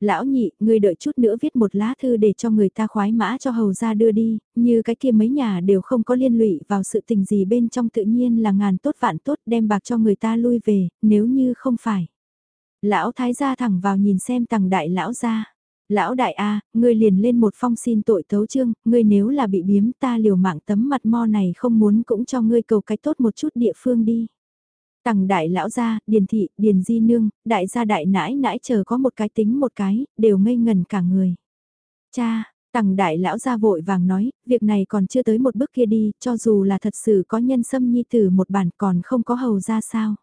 Lão nhị, người đợi chút nữa viết một lá thư để cho người ta khoái mã cho hầu ra đưa đi, như cái kia mấy nhà đều không có liên lụy vào sự tình gì bên trong tự nhiên là ngàn tốt vạn tốt đem bạc cho người ta lui về, nếu như không phải. Lão thái gia thẳng vào nhìn xem tằng đại lão gia. Lão đại A, ngươi liền lên một phong xin tội tấu trương, ngươi nếu là bị biếm ta liều mạng tấm mặt mo này không muốn cũng cho ngươi cầu cái tốt một chút địa phương đi. Tằng đại lão gia, điền thị, điền di nương, đại gia đại nãi nãi chờ có một cái tính một cái, đều ngây ngần cả người. Cha, tằng đại lão gia vội vàng nói, việc này còn chưa tới một bước kia đi, cho dù là thật sự có nhân sâm nhi tử một bản còn không có hầu ra sao.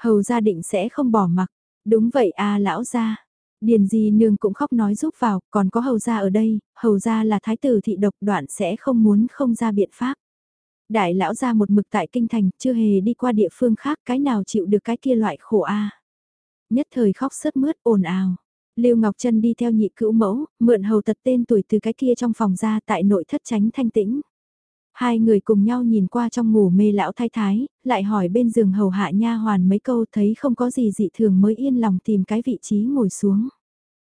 Hầu gia định sẽ không bỏ mặc, Đúng vậy a lão gia. Điền di nương cũng khóc nói giúp vào, còn có hầu gia ở đây, hầu gia là thái tử thị độc đoạn sẽ không muốn không ra biện pháp. Đại lão gia một mực tại kinh thành, chưa hề đi qua địa phương khác, cái nào chịu được cái kia loại khổ a. Nhất thời khóc sớt mướt ồn ào. Lưu Ngọc Trân đi theo nhị cữu mẫu, mượn hầu tật tên tuổi từ cái kia trong phòng ra tại nội thất tránh thanh tĩnh. Hai người cùng nhau nhìn qua trong ngủ mê lão thái thái, lại hỏi bên giường hầu hạ nha hoàn mấy câu thấy không có gì dị thường mới yên lòng tìm cái vị trí ngồi xuống.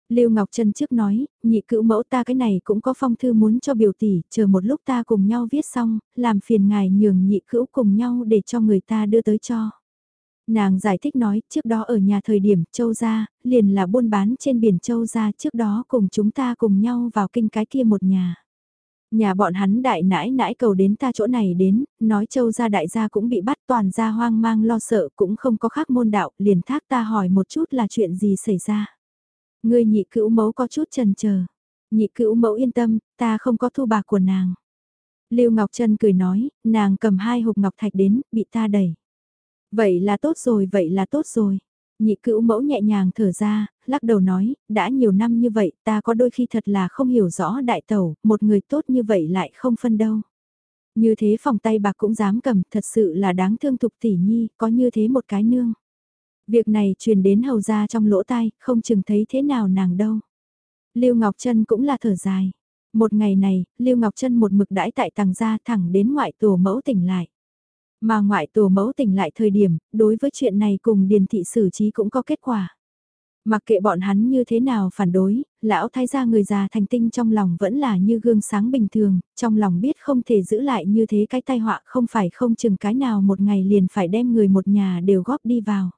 Lưu Ngọc Trân trước nói, nhị cữu mẫu ta cái này cũng có phong thư muốn cho biểu tỷ, chờ một lúc ta cùng nhau viết xong, làm phiền ngài nhường nhị cữu cùng nhau để cho người ta đưa tới cho. Nàng giải thích nói, trước đó ở nhà thời điểm châu gia, liền là buôn bán trên biển châu gia trước đó cùng chúng ta cùng nhau vào kinh cái kia một nhà. Nhà bọn hắn đại nãi nãi cầu đến ta chỗ này đến, nói châu gia đại gia cũng bị bắt toàn gia hoang mang lo sợ cũng không có khác môn đạo, liền thác ta hỏi một chút là chuyện gì xảy ra. Người nhị cữu mẫu có chút trần chờ nhị cữu mẫu yên tâm, ta không có thu bạc của nàng. Lưu Ngọc Trân cười nói, nàng cầm hai hộp ngọc thạch đến, bị ta đẩy. Vậy là tốt rồi, vậy là tốt rồi. Nhị cữu mẫu nhẹ nhàng thở ra, lắc đầu nói, đã nhiều năm như vậy ta có đôi khi thật là không hiểu rõ đại tẩu, một người tốt như vậy lại không phân đâu. Như thế phòng tay bạc cũng dám cầm, thật sự là đáng thương thục tỷ nhi, có như thế một cái nương. Việc này truyền đến hầu ra trong lỗ tai, không chừng thấy thế nào nàng đâu. Lưu Ngọc Trân cũng là thở dài. Một ngày này, Lưu Ngọc Trân một mực đãi tại tầng ra thẳng đến ngoại tổ mẫu tỉnh lại. Mà ngoại tổ mẫu tỉnh lại thời điểm, đối với chuyện này cùng điền thị xử trí cũng có kết quả. Mặc kệ bọn hắn như thế nào phản đối, lão thái gia người già thành tinh trong lòng vẫn là như gương sáng bình thường, trong lòng biết không thể giữ lại như thế cái tai họa không phải không chừng cái nào một ngày liền phải đem người một nhà đều góp đi vào.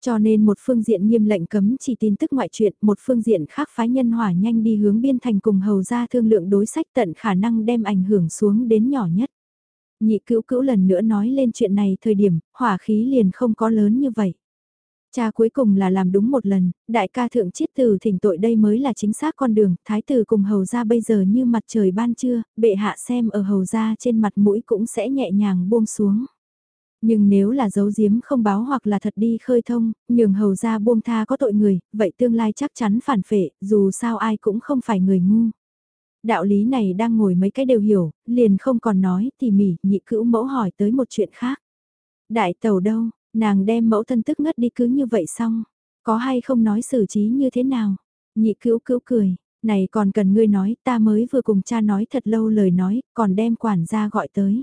Cho nên một phương diện nghiêm lệnh cấm chỉ tin tức ngoại chuyện, một phương diện khác phái nhân hỏa nhanh đi hướng biên thành cùng hầu ra thương lượng đối sách tận khả năng đem ảnh hưởng xuống đến nhỏ nhất. Nhị cữu cữu lần nữa nói lên chuyện này thời điểm, hỏa khí liền không có lớn như vậy. Cha cuối cùng là làm đúng một lần, đại ca thượng chiết từ thỉnh tội đây mới là chính xác con đường, thái tử cùng hầu ra bây giờ như mặt trời ban trưa, bệ hạ xem ở hầu ra trên mặt mũi cũng sẽ nhẹ nhàng buông xuống. Nhưng nếu là giấu giếm không báo hoặc là thật đi khơi thông, nhường hầu ra buông tha có tội người, vậy tương lai chắc chắn phản phệ, dù sao ai cũng không phải người ngu. Đạo lý này đang ngồi mấy cái đều hiểu, liền không còn nói, tỉ mỉ, nhị cữu mẫu hỏi tới một chuyện khác. Đại tàu đâu, nàng đem mẫu thân tức ngất đi cứ như vậy xong, có hay không nói xử trí như thế nào? Nhị cữu cữu cười, này còn cần ngươi nói, ta mới vừa cùng cha nói thật lâu lời nói, còn đem quản gia gọi tới.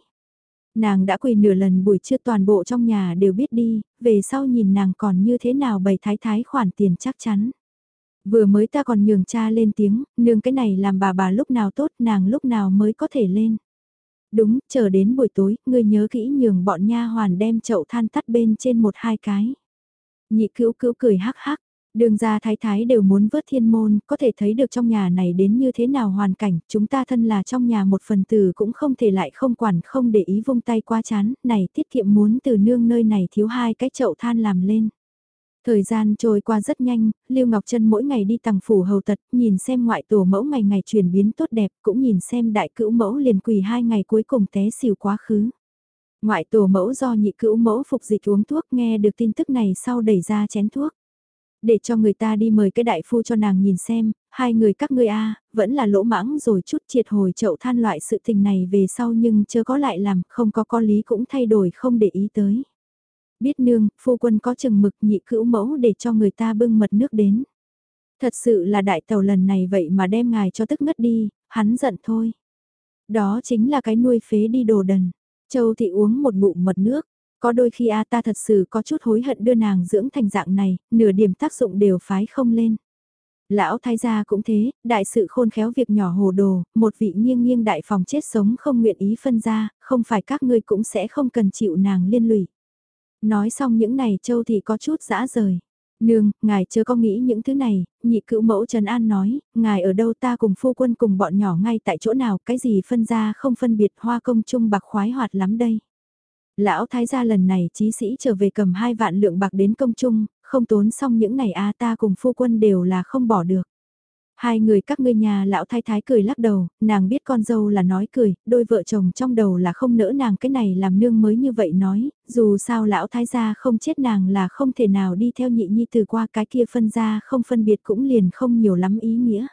Nàng đã quỳ nửa lần buổi trưa toàn bộ trong nhà đều biết đi, về sau nhìn nàng còn như thế nào bày thái thái khoản tiền chắc chắn. Vừa mới ta còn nhường cha lên tiếng, nương cái này làm bà bà lúc nào tốt nàng lúc nào mới có thể lên. Đúng, chờ đến buổi tối, ngươi nhớ kỹ nhường bọn nha hoàn đem chậu than tắt bên trên một hai cái. Nhị cữu cữu cười hắc hắc, Đường ra thái thái đều muốn vớt thiên môn, có thể thấy được trong nhà này đến như thế nào hoàn cảnh, chúng ta thân là trong nhà một phần tử cũng không thể lại không quản không để ý vung tay qua chán, này tiết kiệm muốn từ nương nơi này thiếu hai cái chậu than làm lên. Thời gian trôi qua rất nhanh, Lưu Ngọc Trân mỗi ngày đi tầng phủ hầu tật, nhìn xem ngoại tổ mẫu ngày ngày chuyển biến tốt đẹp, cũng nhìn xem đại cữu mẫu liền quỳ hai ngày cuối cùng té xỉu quá khứ. Ngoại tổ mẫu do nhị cữu mẫu phục dịch uống thuốc nghe được tin tức này sau đẩy ra chén thuốc để cho người ta đi mời cái đại phu cho nàng nhìn xem, hai người các ngươi a vẫn là lỗ mãng rồi chút triệt hồi chậu than loại sự tình này về sau nhưng chưa có lại làm, không có có lý cũng thay đổi không để ý tới. Biết nương, phu quân có chừng mực nhị cữu mẫu để cho người ta bưng mật nước đến. Thật sự là đại tàu lần này vậy mà đem ngài cho tức ngất đi, hắn giận thôi. Đó chính là cái nuôi phế đi đồ đần. Châu thị uống một bụng mật nước, có đôi khi a ta thật sự có chút hối hận đưa nàng dưỡng thành dạng này, nửa điểm tác dụng đều phái không lên. Lão thái gia cũng thế, đại sự khôn khéo việc nhỏ hồ đồ, một vị nghiêng nghiêng đại phòng chết sống không nguyện ý phân ra, không phải các ngươi cũng sẽ không cần chịu nàng liên lụy. Nói xong những này châu thì có chút dã rời. Nương, ngài chưa có nghĩ những thứ này, nhị cữu mẫu Trần An nói, ngài ở đâu ta cùng phu quân cùng bọn nhỏ ngay tại chỗ nào, cái gì phân ra không phân biệt hoa công chung bạc khoái hoạt lắm đây. Lão thái gia lần này trí sĩ trở về cầm hai vạn lượng bạc đến công chung, không tốn xong những này a ta cùng phu quân đều là không bỏ được. Hai người các ngươi nhà lão thái thái cười lắc đầu, nàng biết con dâu là nói cười, đôi vợ chồng trong đầu là không nỡ nàng cái này làm nương mới như vậy nói, dù sao lão thái gia không chết nàng là không thể nào đi theo nhị nhi từ qua cái kia phân ra không phân biệt cũng liền không nhiều lắm ý nghĩa.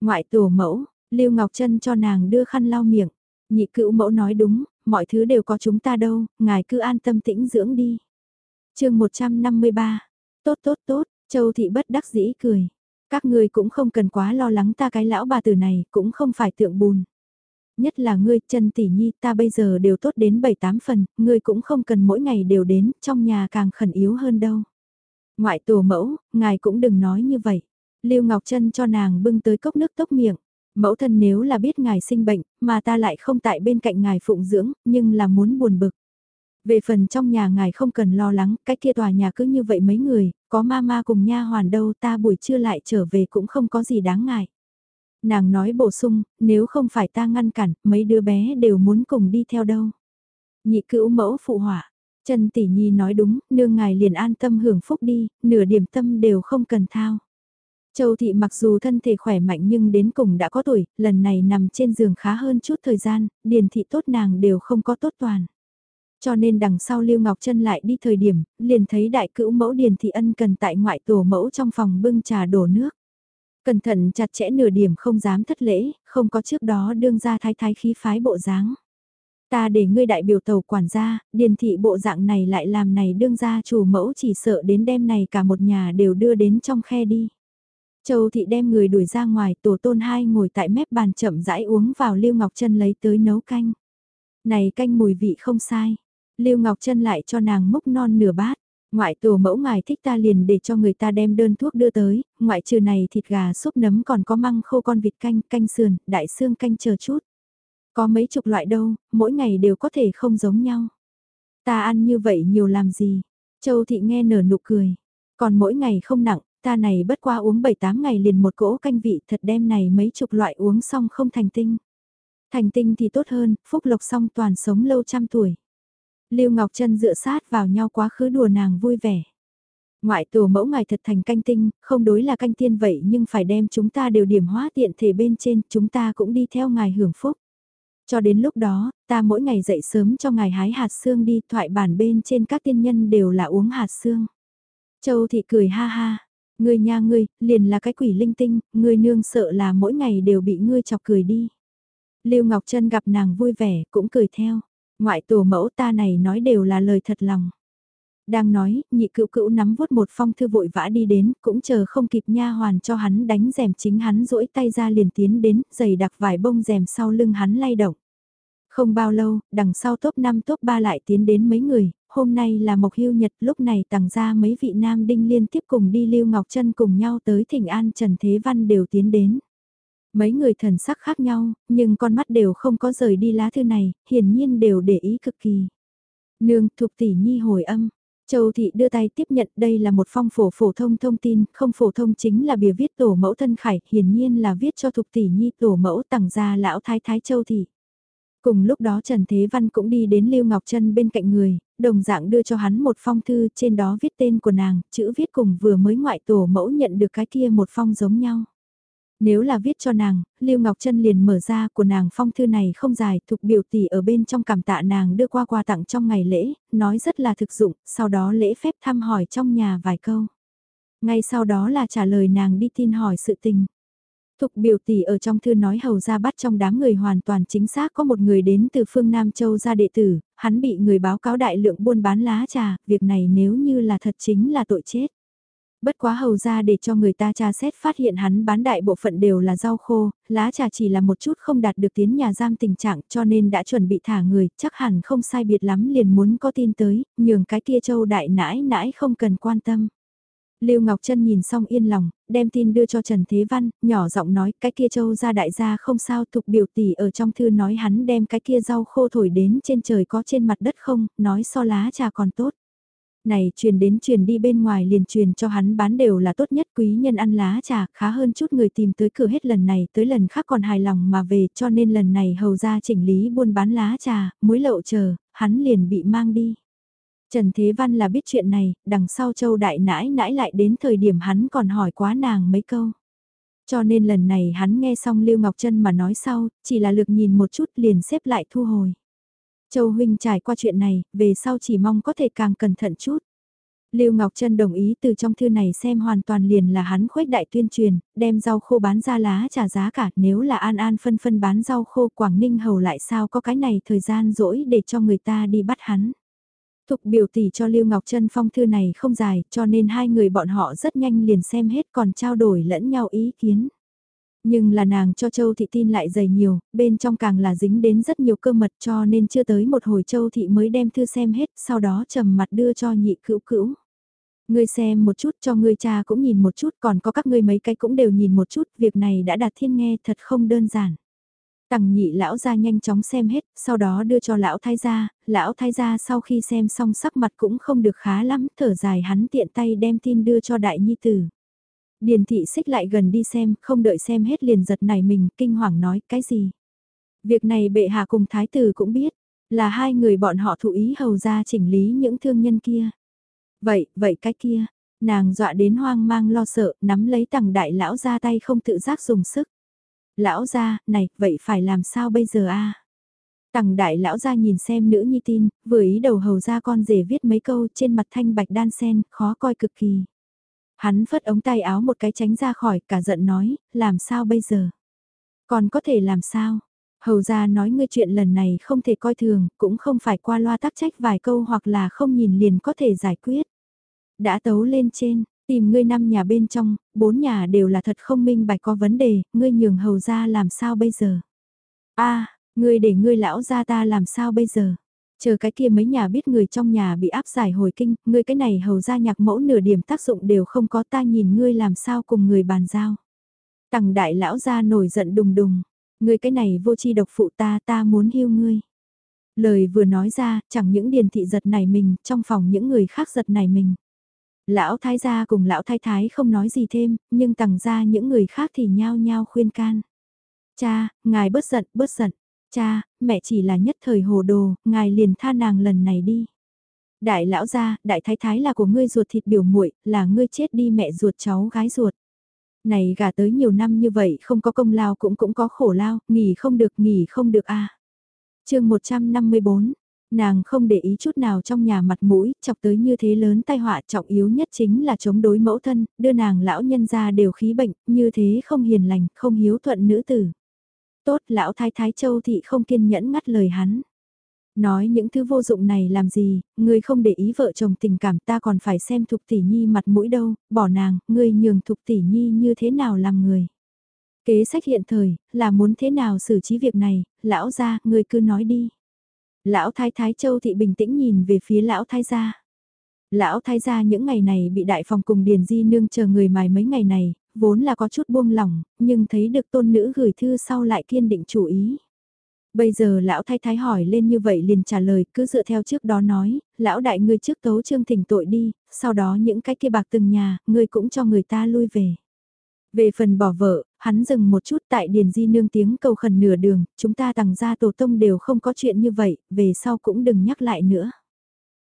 Ngoại tổ mẫu, Lưu Ngọc Trân cho nàng đưa khăn lau miệng, nhị cữu mẫu nói đúng, mọi thứ đều có chúng ta đâu, ngài cứ an tâm tĩnh dưỡng đi. chương 153, tốt tốt tốt, Châu Thị bất đắc dĩ cười. Các ngươi cũng không cần quá lo lắng ta cái lão bà tử này, cũng không phải tượng bùn. Nhất là ngươi, chân tỷ nhi, ta bây giờ đều tốt đến 7-8 phần, ngươi cũng không cần mỗi ngày đều đến, trong nhà càng khẩn yếu hơn đâu. Ngoại tổ mẫu, ngài cũng đừng nói như vậy. Lưu Ngọc Trân cho nàng bưng tới cốc nước tốc miệng. Mẫu thân nếu là biết ngài sinh bệnh, mà ta lại không tại bên cạnh ngài phụng dưỡng, nhưng là muốn buồn bực. Về phần trong nhà ngài không cần lo lắng, cái kia tòa nhà cứ như vậy mấy người, có mama cùng nha hoàn đâu ta buổi trưa lại trở về cũng không có gì đáng ngại. Nàng nói bổ sung, nếu không phải ta ngăn cản, mấy đứa bé đều muốn cùng đi theo đâu. Nhị cữu mẫu phụ hỏa, Trần Tỷ Nhi nói đúng, nương ngài liền an tâm hưởng phúc đi, nửa điểm tâm đều không cần thao. Châu Thị mặc dù thân thể khỏe mạnh nhưng đến cùng đã có tuổi, lần này nằm trên giường khá hơn chút thời gian, điền thị tốt nàng đều không có tốt toàn. Cho nên đằng sau Lưu Ngọc Trân lại đi thời điểm, liền thấy đại cữu mẫu Điền Thị Ân cần tại ngoại tổ mẫu trong phòng bưng trà đổ nước. Cẩn thận chặt chẽ nửa điểm không dám thất lễ, không có trước đó đương ra thái thái khí phái bộ dáng. Ta để ngươi đại biểu tàu quản gia, điền thị bộ dạng này lại làm này đương ra chủ mẫu chỉ sợ đến đêm này cả một nhà đều đưa đến trong khe đi. Châu thị đem người đuổi ra ngoài tổ tôn hai ngồi tại mép bàn chậm rãi uống vào Lưu Ngọc Trân lấy tới nấu canh. Này canh mùi vị không sai. Lưu Ngọc Trân lại cho nàng múc non nửa bát. Ngoại tổ mẫu ngài thích ta liền để cho người ta đem đơn thuốc đưa tới, ngoại trừ này thịt gà súp nấm còn có măng khô con vịt canh, canh sườn, đại xương canh chờ chút. Có mấy chục loại đâu, mỗi ngày đều có thể không giống nhau. Ta ăn như vậy nhiều làm gì? Châu thị nghe nở nụ cười. Còn mỗi ngày không nặng, ta này bất qua uống 7-8 ngày liền một cỗ canh vị thật đem này mấy chục loại uống xong không thành tinh. Thành tinh thì tốt hơn, phúc lộc xong toàn sống lâu trăm tuổi. Lưu Ngọc Trân dựa sát vào nhau quá khứ đùa nàng vui vẻ. Ngoại tổ mẫu ngài thật thành canh tinh, không đối là canh tiên vậy nhưng phải đem chúng ta đều điểm hóa tiện thể bên trên, chúng ta cũng đi theo ngài hưởng phúc. Cho đến lúc đó, ta mỗi ngày dậy sớm cho ngài hái hạt xương đi, thoại bản bên trên các tiên nhân đều là uống hạt xương. Châu thị cười ha ha, ngươi nha ngươi, liền là cái quỷ linh tinh, ngươi nương sợ là mỗi ngày đều bị ngươi chọc cười đi. Lưu Ngọc Trân gặp nàng vui vẻ, cũng cười theo. Ngoại tổ mẫu ta này nói đều là lời thật lòng. Đang nói, nhị cựu cữu nắm vuốt một phong thư vội vã đi đến, cũng chờ không kịp nha hoàn cho hắn đánh rèm chính hắn duỗi tay ra liền tiến đến, giày đặc vải bông rèm sau lưng hắn lay động. Không bao lâu, đằng sau top 5 top 3 lại tiến đến mấy người, hôm nay là Mộc Hưu Nhật, lúc này tàng ra mấy vị nam đinh liên tiếp cùng đi Lưu Ngọc Trân cùng nhau tới Thịnh An Trần Thế Văn đều tiến đến. Mấy người thần sắc khác nhau, nhưng con mắt đều không có rời đi lá thư này, hiển nhiên đều để ý cực kỳ. Nương, Thục Tỷ Nhi hồi âm. Châu Thị đưa tay tiếp nhận đây là một phong phổ phổ thông thông tin, không phổ thông chính là bìa viết tổ mẫu thân khải, hiển nhiên là viết cho Thục Tỷ Nhi tổ mẫu tặng ra lão thái thái Châu Thị. Cùng lúc đó Trần Thế Văn cũng đi đến Lưu Ngọc Trân bên cạnh người, đồng dạng đưa cho hắn một phong thư trên đó viết tên của nàng, chữ viết cùng vừa mới ngoại tổ mẫu nhận được cái kia một phong giống nhau. Nếu là viết cho nàng, Lưu Ngọc Trân liền mở ra của nàng phong thư này không dài, thục biểu tỷ ở bên trong cảm tạ nàng đưa qua quà tặng trong ngày lễ, nói rất là thực dụng, sau đó lễ phép thăm hỏi trong nhà vài câu. Ngay sau đó là trả lời nàng đi tin hỏi sự tình. Thục biểu tỷ ở trong thư nói hầu ra bắt trong đám người hoàn toàn chính xác có một người đến từ phương Nam Châu ra đệ tử, hắn bị người báo cáo đại lượng buôn bán lá trà, việc này nếu như là thật chính là tội chết. Bất quá hầu ra để cho người ta tra xét phát hiện hắn bán đại bộ phận đều là rau khô, lá trà chỉ là một chút không đạt được tiến nhà giam tình trạng cho nên đã chuẩn bị thả người, chắc hẳn không sai biệt lắm liền muốn có tin tới, nhường cái kia châu đại nãi nãi không cần quan tâm. Lưu Ngọc Trân nhìn xong yên lòng, đem tin đưa cho Trần Thế Văn, nhỏ giọng nói cái kia châu ra đại gia không sao thục biểu tỷ ở trong thư nói hắn đem cái kia rau khô thổi đến trên trời có trên mặt đất không, nói so lá trà còn tốt. Này truyền đến truyền đi bên ngoài liền truyền cho hắn bán đều là tốt nhất quý nhân ăn lá trà khá hơn chút người tìm tới cửa hết lần này tới lần khác còn hài lòng mà về cho nên lần này hầu ra chỉnh lý buôn bán lá trà, muối lậu chờ, hắn liền bị mang đi. Trần Thế Văn là biết chuyện này, đằng sau châu đại nãi nãi lại đến thời điểm hắn còn hỏi quá nàng mấy câu. Cho nên lần này hắn nghe xong Lưu Ngọc Trân mà nói sau, chỉ là lực nhìn một chút liền xếp lại thu hồi. Châu Huynh trải qua chuyện này, về sau chỉ mong có thể càng cẩn thận chút. Lưu Ngọc Trân đồng ý từ trong thư này xem hoàn toàn liền là hắn khuếch đại tuyên truyền, đem rau khô bán ra lá trả giá cả, nếu là An An phân phân bán rau khô Quảng Ninh hầu lại sao có cái này thời gian rỗi để cho người ta đi bắt hắn. Thục biểu tỷ cho Lưu Ngọc Trân phong thư này không dài, cho nên hai người bọn họ rất nhanh liền xem hết còn trao đổi lẫn nhau ý kiến. Nhưng là nàng cho Châu Thị tin lại dày nhiều, bên trong càng là dính đến rất nhiều cơ mật cho nên chưa tới một hồi Châu Thị mới đem thư xem hết, sau đó trầm mặt đưa cho nhị cữu cữu. Ngươi xem một chút cho ngươi cha cũng nhìn một chút còn có các ngươi mấy cái cũng đều nhìn một chút, việc này đã đạt thiên nghe thật không đơn giản. Tằng nhị lão ra nhanh chóng xem hết, sau đó đưa cho lão thái gia, lão thái gia sau khi xem xong sắc mặt cũng không được khá lắm, thở dài hắn tiện tay đem tin đưa cho đại nhi tử. Điền thị xích lại gần đi xem, không đợi xem hết liền giật này mình, kinh hoàng nói, cái gì? Việc này bệ hạ cùng thái tử cũng biết, là hai người bọn họ thụ ý hầu ra chỉnh lý những thương nhân kia. Vậy, vậy cái kia, nàng dọa đến hoang mang lo sợ, nắm lấy tầng đại lão ra tay không tự giác dùng sức. Lão ra, này, vậy phải làm sao bây giờ a Tằng đại lão ra nhìn xem nữ nhi tin, vừa ý đầu hầu ra con rể viết mấy câu trên mặt thanh bạch đan sen, khó coi cực kỳ. Hắn phất ống tay áo một cái tránh ra khỏi, cả giận nói, làm sao bây giờ? Còn có thể làm sao? Hầu ra nói ngươi chuyện lần này không thể coi thường, cũng không phải qua loa tắc trách vài câu hoặc là không nhìn liền có thể giải quyết. Đã tấu lên trên, tìm ngươi năm nhà bên trong, bốn nhà đều là thật không minh bạch có vấn đề, ngươi nhường hầu ra làm sao bây giờ? a ngươi để ngươi lão ra ta làm sao bây giờ? Chờ cái kia mấy nhà biết người trong nhà bị áp giải hồi kinh, ngươi cái này hầu ra nhạc mẫu nửa điểm tác dụng đều không có ta nhìn ngươi làm sao cùng người bàn giao. Tằng đại lão ra nổi giận đùng đùng, ngươi cái này vô chi độc phụ ta ta muốn hiu ngươi. Lời vừa nói ra, chẳng những điền thị giật này mình, trong phòng những người khác giật này mình. Lão thái gia cùng lão thái thái không nói gì thêm, nhưng tằng ra những người khác thì nhao nhao khuyên can. Cha, ngài bớt giận, bớt giận. Cha, mẹ chỉ là nhất thời hồ đồ, ngài liền tha nàng lần này đi. Đại lão gia, đại thái thái là của ngươi ruột thịt biểu muội, là ngươi chết đi mẹ ruột cháu gái ruột. Này gà tới nhiều năm như vậy không có công lao cũng cũng có khổ lao, nghỉ không được nghỉ không được a. À. Chương 154 Nàng không để ý chút nào trong nhà mặt mũi, chọc tới như thế lớn tai họa trọng yếu nhất chính là chống đối mẫu thân, đưa nàng lão nhân ra đều khí bệnh, như thế không hiền lành, không hiếu thuận nữ tử. Tốt, lão thái thái châu thị không kiên nhẫn ngắt lời hắn. Nói những thứ vô dụng này làm gì, ngươi không để ý vợ chồng tình cảm ta còn phải xem Thục Tỷ Nhi mặt mũi đâu, bỏ nàng, ngươi nhường Thục Tỷ Nhi như thế nào làm người. Kế sách hiện thời, là muốn thế nào xử trí việc này, lão ra, ngươi cứ nói đi. Lão thái thái châu thị bình tĩnh nhìn về phía lão thái gia. Lão thái gia những ngày này bị đại phòng cùng Điền Di Nương chờ người mài mấy ngày này, vốn là có chút buông lỏng, nhưng thấy được tôn nữ gửi thư sau lại kiên định chủ ý. Bây giờ lão thái thái hỏi lên như vậy liền trả lời cứ dựa theo trước đó nói, lão đại ngươi trước tấu trương thỉnh tội đi, sau đó những cái kia bạc từng nhà, ngươi cũng cho người ta lui về. Về phần bỏ vợ, hắn dừng một chút tại Điền Di nương tiếng cầu khẩn nửa đường, chúng ta tặng ra tổ tông đều không có chuyện như vậy, về sau cũng đừng nhắc lại nữa.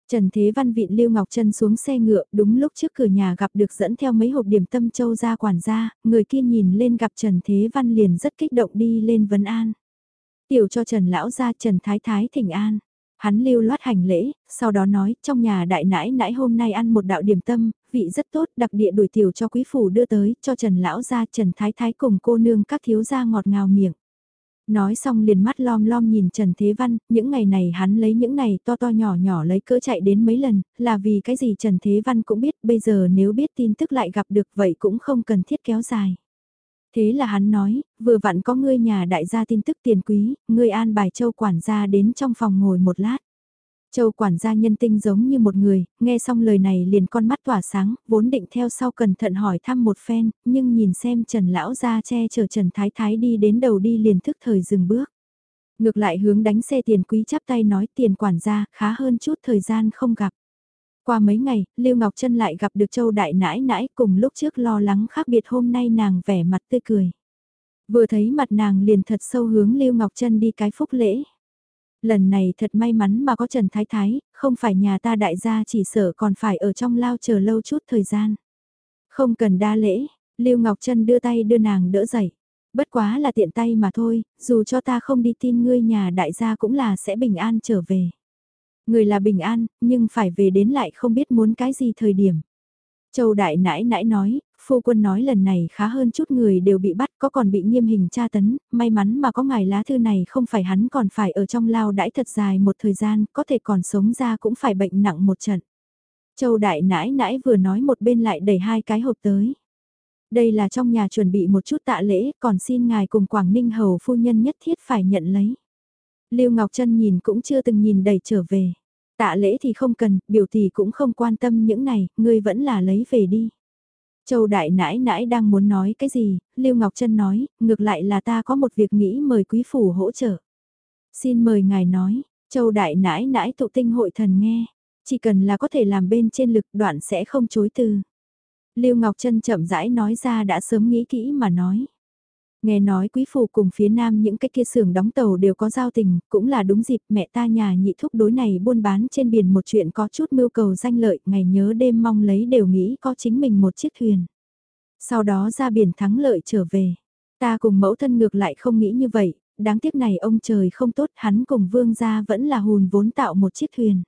Trần Thế Văn vịn Lưu Ngọc Trân xuống xe ngựa, đúng lúc trước cửa nhà gặp được dẫn theo mấy hộp điểm tâm châu ra quản gia, người kia nhìn lên gặp Trần Thế Văn liền rất kích động đi lên vấn an. Tiểu cho Trần Lão ra Trần Thái Thái thỉnh an. Hắn lưu loát hành lễ, sau đó nói, trong nhà đại nãi nãi hôm nay ăn một đạo điểm tâm, vị rất tốt, đặc địa đuổi tiểu cho quý phủ đưa tới, cho Trần Lão ra Trần Thái Thái cùng cô nương các thiếu gia ngọt ngào miệng. Nói xong liền mắt lom lom nhìn Trần Thế Văn, những ngày này hắn lấy những này to to nhỏ nhỏ lấy cỡ chạy đến mấy lần, là vì cái gì Trần Thế Văn cũng biết, bây giờ nếu biết tin tức lại gặp được vậy cũng không cần thiết kéo dài. Thế là hắn nói, vừa vặn có ngươi nhà đại gia tin tức tiền quý, ngươi an bài châu quản gia đến trong phòng ngồi một lát. Châu quản gia nhân tinh giống như một người, nghe xong lời này liền con mắt tỏa sáng, vốn định theo sau cẩn thận hỏi thăm một phen, nhưng nhìn xem Trần Lão ra che chở Trần Thái Thái đi đến đầu đi liền thức thời dừng bước. Ngược lại hướng đánh xe tiền quý chắp tay nói tiền quản gia khá hơn chút thời gian không gặp. Qua mấy ngày, Lưu Ngọc Trân lại gặp được Châu Đại Nãi Nãi cùng lúc trước lo lắng khác biệt hôm nay nàng vẻ mặt tươi cười. Vừa thấy mặt nàng liền thật sâu hướng Lưu Ngọc Trân đi cái phúc lễ. Lần này thật may mắn mà có Trần Thái Thái, không phải nhà ta đại gia chỉ sợ còn phải ở trong lao chờ lâu chút thời gian. Không cần đa lễ, Lưu Ngọc Trân đưa tay đưa nàng đỡ dậy. Bất quá là tiện tay mà thôi, dù cho ta không đi tin ngươi nhà đại gia cũng là sẽ bình an trở về. Người là bình an, nhưng phải về đến lại không biết muốn cái gì thời điểm. Châu Đại nãi nãi nói, phu quân nói lần này khá hơn chút người đều bị bắt có còn bị nghiêm hình tra tấn, may mắn mà có ngài lá thư này không phải hắn còn phải ở trong lao đãi thật dài một thời gian, có thể còn sống ra cũng phải bệnh nặng một trận. Châu Đại nãi nãi vừa nói một bên lại đẩy hai cái hộp tới. Đây là trong nhà chuẩn bị một chút tạ lễ, còn xin ngài cùng Quảng Ninh Hầu phu nhân nhất thiết phải nhận lấy. Lưu Ngọc Trân nhìn cũng chưa từng nhìn đẩy trở về. Tạ lễ thì không cần, biểu tỷ cũng không quan tâm những này, ngươi vẫn là lấy về đi. Châu Đại nãi nãi đang muốn nói cái gì, Lưu Ngọc Trân nói, ngược lại là ta có một việc nghĩ mời quý phủ hỗ trợ. Xin mời ngài nói, Châu Đại nãi nãi tụ tinh hội thần nghe, chỉ cần là có thể làm bên trên lực đoạn sẽ không chối từ. Lưu Ngọc Trân chậm rãi nói ra đã sớm nghĩ kỹ mà nói. Nghe nói quý phủ cùng phía nam những cái kia xưởng đóng tàu đều có giao tình, cũng là đúng dịp mẹ ta nhà nhị thúc đối này buôn bán trên biển một chuyện có chút mưu cầu danh lợi, ngày nhớ đêm mong lấy đều nghĩ có chính mình một chiếc thuyền. Sau đó ra biển thắng lợi trở về. Ta cùng mẫu thân ngược lại không nghĩ như vậy, đáng tiếc này ông trời không tốt, hắn cùng vương gia vẫn là hùn vốn tạo một chiếc thuyền.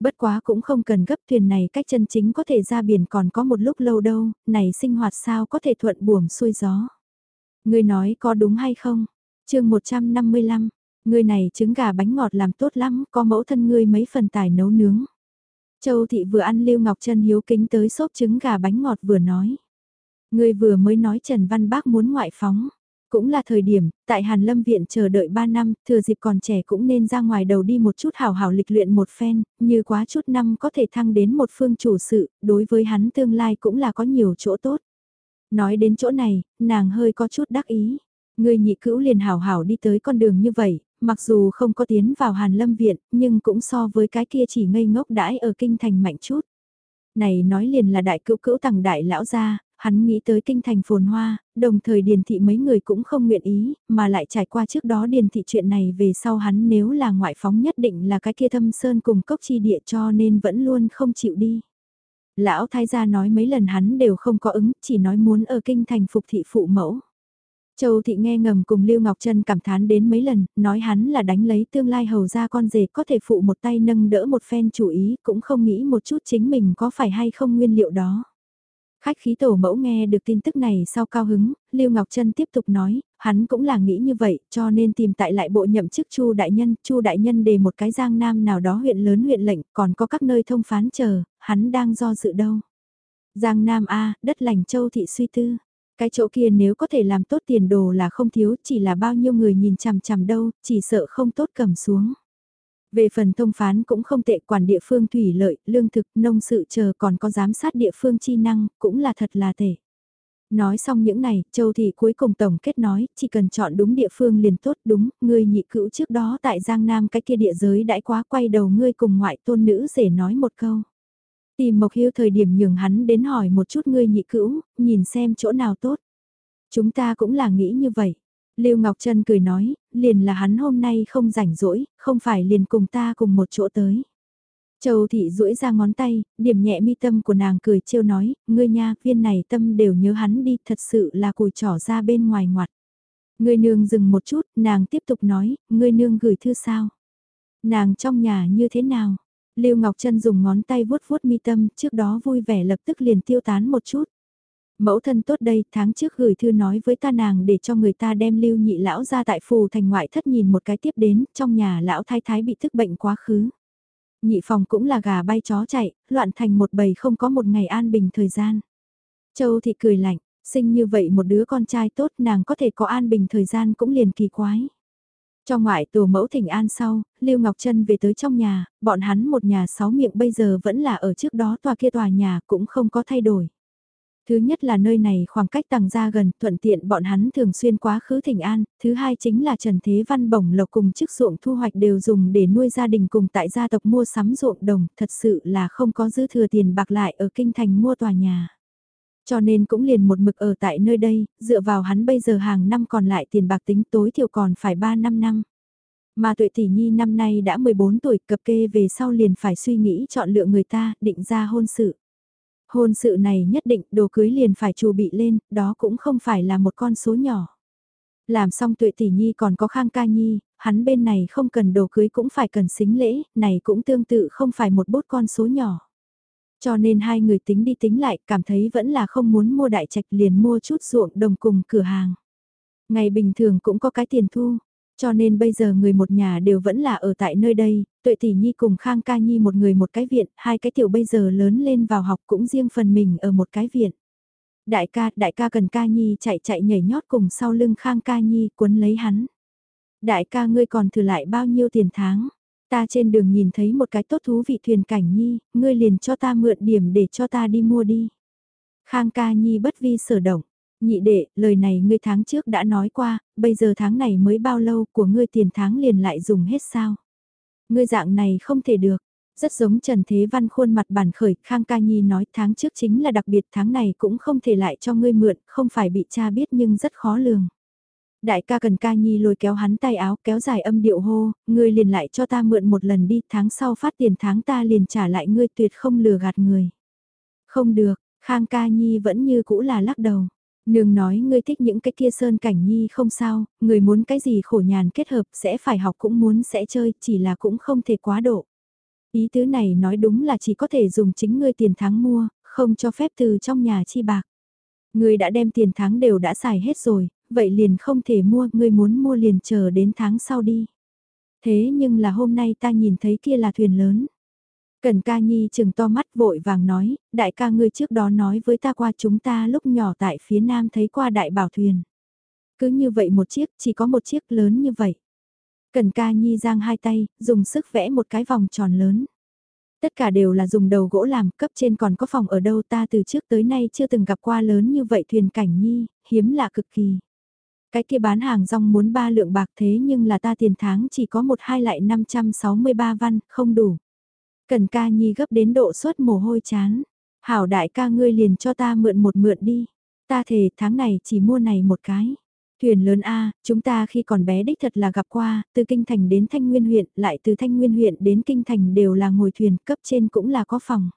Bất quá cũng không cần gấp thuyền này cách chân chính có thể ra biển còn có một lúc lâu đâu, này sinh hoạt sao có thể thuận buồm xuôi gió ngươi nói có đúng hay không? chương 155, ngươi này trứng gà bánh ngọt làm tốt lắm, có mẫu thân ngươi mấy phần tài nấu nướng. Châu Thị vừa ăn Lưu Ngọc Trân hiếu kính tới xốp trứng gà bánh ngọt vừa nói. ngươi vừa mới nói Trần Văn Bác muốn ngoại phóng. Cũng là thời điểm, tại Hàn Lâm Viện chờ đợi 3 năm, thừa dịp còn trẻ cũng nên ra ngoài đầu đi một chút hào hào lịch luyện một phen, như quá chút năm có thể thăng đến một phương chủ sự, đối với hắn tương lai cũng là có nhiều chỗ tốt. Nói đến chỗ này, nàng hơi có chút đắc ý. Người nhị cữu liền hảo hảo đi tới con đường như vậy, mặc dù không có tiến vào Hàn Lâm Viện, nhưng cũng so với cái kia chỉ ngây ngốc đãi ở kinh thành mạnh chút. Này nói liền là đại cữu cữu tặng đại lão gia, hắn nghĩ tới kinh thành phồn hoa, đồng thời điền thị mấy người cũng không nguyện ý, mà lại trải qua trước đó điền thị chuyện này về sau hắn nếu là ngoại phóng nhất định là cái kia thâm sơn cùng cốc chi địa cho nên vẫn luôn không chịu đi. Lão thái gia nói mấy lần hắn đều không có ứng, chỉ nói muốn ở kinh thành phục thị phụ mẫu. Châu Thị nghe ngầm cùng Lưu Ngọc Trân cảm thán đến mấy lần, nói hắn là đánh lấy tương lai hầu ra con rể có thể phụ một tay nâng đỡ một phen chủ ý, cũng không nghĩ một chút chính mình có phải hay không nguyên liệu đó. Khách khí tổ mẫu nghe được tin tức này sau cao hứng, Lưu Ngọc Trân tiếp tục nói, hắn cũng là nghĩ như vậy, cho nên tìm tại lại bộ nhậm chức Chu đại nhân, Chu đại nhân đề một cái giang nam nào đó huyện lớn huyện lệnh, còn có các nơi thông phán chờ, hắn đang do dự đâu. Giang Nam A, đất lành châu thị suy tư. Cái chỗ kia nếu có thể làm tốt tiền đồ là không thiếu, chỉ là bao nhiêu người nhìn chằm chằm đâu, chỉ sợ không tốt cầm xuống. Về phần thông phán cũng không tệ quản địa phương thủy lợi, lương thực, nông sự chờ còn có giám sát địa phương chi năng, cũng là thật là tệ. Nói xong những này, Châu Thị cuối cùng tổng kết nói, chỉ cần chọn đúng địa phương liền tốt đúng, ngươi nhị cữu trước đó tại Giang Nam cái kia địa giới đãi quá quay đầu ngươi cùng ngoại tôn nữ rể nói một câu. Tìm Mộc Hiếu thời điểm nhường hắn đến hỏi một chút ngươi nhị cữu, nhìn xem chỗ nào tốt. Chúng ta cũng là nghĩ như vậy. Lưu Ngọc Trân cười nói, liền là hắn hôm nay không rảnh rỗi, không phải liền cùng ta cùng một chỗ tới. Châu thị duỗi ra ngón tay, điểm nhẹ mi tâm của nàng cười trêu nói, ngươi nha, viên này tâm đều nhớ hắn đi, thật sự là cùi trỏ ra bên ngoài ngoặt. Ngươi nương dừng một chút, nàng tiếp tục nói, ngươi nương gửi thư sao? Nàng trong nhà như thế nào? Lưu Ngọc Trân dùng ngón tay vuốt vuốt mi tâm, trước đó vui vẻ lập tức liền tiêu tán một chút. Mẫu thân tốt đây, tháng trước gửi thư nói với ta nàng để cho người ta đem lưu nhị lão ra tại phù thành ngoại thất nhìn một cái tiếp đến, trong nhà lão thái thái bị thức bệnh quá khứ. Nhị phòng cũng là gà bay chó chạy, loạn thành một bầy không có một ngày an bình thời gian. Châu thị cười lạnh, sinh như vậy một đứa con trai tốt nàng có thể có an bình thời gian cũng liền kỳ quái cho ngoại tổ mẫu thỉnh an sau, Lưu Ngọc Trân về tới trong nhà, bọn hắn một nhà sáu miệng bây giờ vẫn là ở trước đó tòa kia tòa nhà cũng không có thay đổi. Thứ nhất là nơi này khoảng cách tầng ra gần, thuận tiện bọn hắn thường xuyên quá khứ thỉnh an, thứ hai chính là Trần Thế Văn bổng lộc cùng chức ruộng thu hoạch đều dùng để nuôi gia đình cùng tại gia tộc mua sắm ruộng đồng, thật sự là không có dư thừa tiền bạc lại ở kinh thành mua tòa nhà. Cho nên cũng liền một mực ở tại nơi đây, dựa vào hắn bây giờ hàng năm còn lại tiền bạc tính tối thiểu còn phải 3 năm năm. Mà tuệ tỷ nhi năm nay đã 14 tuổi cập kê về sau liền phải suy nghĩ chọn lựa người ta, định ra hôn sự. Hôn sự này nhất định đồ cưới liền phải chu bị lên, đó cũng không phải là một con số nhỏ. Làm xong tuệ tỷ nhi còn có khang ca nhi, hắn bên này không cần đồ cưới cũng phải cần xính lễ, này cũng tương tự không phải một bút con số nhỏ. Cho nên hai người tính đi tính lại cảm thấy vẫn là không muốn mua đại trạch liền mua chút ruộng đồng cùng cửa hàng. Ngày bình thường cũng có cái tiền thu, cho nên bây giờ người một nhà đều vẫn là ở tại nơi đây, tuệ tỷ nhi cùng Khang ca nhi một người một cái viện, hai cái tiểu bây giờ lớn lên vào học cũng riêng phần mình ở một cái viện. Đại ca, đại ca cần ca nhi chạy chạy nhảy nhót cùng sau lưng Khang ca nhi cuốn lấy hắn. Đại ca ngươi còn thừa lại bao nhiêu tiền tháng? Ta trên đường nhìn thấy một cái tốt thú vị thuyền cảnh nhi, ngươi liền cho ta mượn điểm để cho ta đi mua đi. Khang ca nhi bất vi sở động, nhị đệ, lời này ngươi tháng trước đã nói qua, bây giờ tháng này mới bao lâu của ngươi tiền tháng liền lại dùng hết sao? Ngươi dạng này không thể được. Rất giống Trần Thế Văn khuôn mặt bản khởi, Khang Ca Nhi nói tháng trước chính là đặc biệt tháng này cũng không thể lại cho ngươi mượn, không phải bị cha biết nhưng rất khó lường. Đại ca cần ca nhi lôi kéo hắn tay áo kéo dài âm điệu hô, ngươi liền lại cho ta mượn một lần đi, tháng sau phát tiền tháng ta liền trả lại ngươi tuyệt không lừa gạt người. Không được, Khang ca nhi vẫn như cũ là lắc đầu. Nương nói ngươi thích những cái kia sơn cảnh nhi không sao, người muốn cái gì khổ nhàn kết hợp sẽ phải học cũng muốn sẽ chơi, chỉ là cũng không thể quá độ. Ý tứ này nói đúng là chỉ có thể dùng chính ngươi tiền tháng mua, không cho phép từ trong nhà chi bạc. Ngươi đã đem tiền tháng đều đã xài hết rồi, vậy liền không thể mua, ngươi muốn mua liền chờ đến tháng sau đi. Thế nhưng là hôm nay ta nhìn thấy kia là thuyền lớn. Cần ca nhi chừng to mắt vội vàng nói, đại ca ngươi trước đó nói với ta qua chúng ta lúc nhỏ tại phía nam thấy qua đại bảo thuyền. Cứ như vậy một chiếc, chỉ có một chiếc lớn như vậy. Cần ca nhi giang hai tay, dùng sức vẽ một cái vòng tròn lớn. Tất cả đều là dùng đầu gỗ làm, cấp trên còn có phòng ở đâu ta từ trước tới nay chưa từng gặp qua lớn như vậy thuyền cảnh nhi, hiếm lạ cực kỳ. Cái kia bán hàng rong muốn ba lượng bạc thế nhưng là ta tiền tháng chỉ có một hai lại 563 văn, không đủ. Cần ca nhi gấp đến độ suốt mồ hôi chán. Hảo đại ca ngươi liền cho ta mượn một mượn đi. Ta thề tháng này chỉ mua này một cái. Thuyền lớn A, chúng ta khi còn bé đích thật là gặp qua, từ Kinh Thành đến Thanh Nguyên huyện, lại từ Thanh Nguyên huyện đến Kinh Thành đều là ngồi thuyền, cấp trên cũng là có phòng.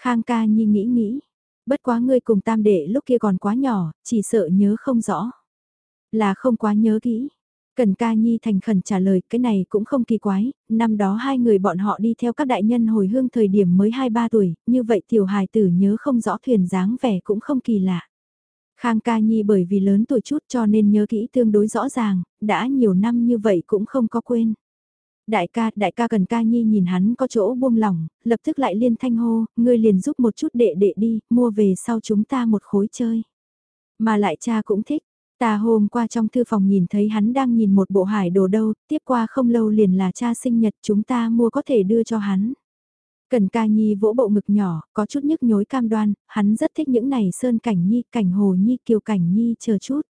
Khang ca nhi nghĩ nghĩ, bất quá ngươi cùng tam đệ lúc kia còn quá nhỏ, chỉ sợ nhớ không rõ. Là không quá nhớ kỹ. Cần ca nhi thành khẩn trả lời cái này cũng không kỳ quái, năm đó hai người bọn họ đi theo các đại nhân hồi hương thời điểm mới 2-3 tuổi, như vậy tiểu hài tử nhớ không rõ thuyền dáng vẻ cũng không kỳ lạ. Khang ca nhi bởi vì lớn tuổi chút cho nên nhớ kỹ tương đối rõ ràng, đã nhiều năm như vậy cũng không có quên. Đại ca, đại ca cần ca nhi nhìn hắn có chỗ buông lỏng, lập tức lại liên thanh hô, ngươi liền giúp một chút đệ đệ đi, mua về sau chúng ta một khối chơi. Mà lại cha cũng thích, ta hôm qua trong thư phòng nhìn thấy hắn đang nhìn một bộ hải đồ đâu, tiếp qua không lâu liền là cha sinh nhật chúng ta mua có thể đưa cho hắn. Cần ca nhi vỗ bộ ngực nhỏ, có chút nhức nhối cam đoan, hắn rất thích những này sơn cảnh nhi, cảnh hồ nhi, kiều cảnh nhi chờ chút.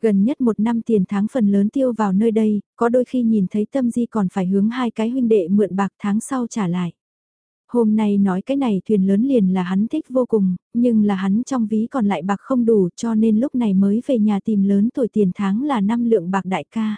Gần nhất một năm tiền tháng phần lớn tiêu vào nơi đây, có đôi khi nhìn thấy tâm di còn phải hướng hai cái huynh đệ mượn bạc tháng sau trả lại. Hôm nay nói cái này thuyền lớn liền là hắn thích vô cùng, nhưng là hắn trong ví còn lại bạc không đủ cho nên lúc này mới về nhà tìm lớn tuổi tiền tháng là năm lượng bạc đại ca.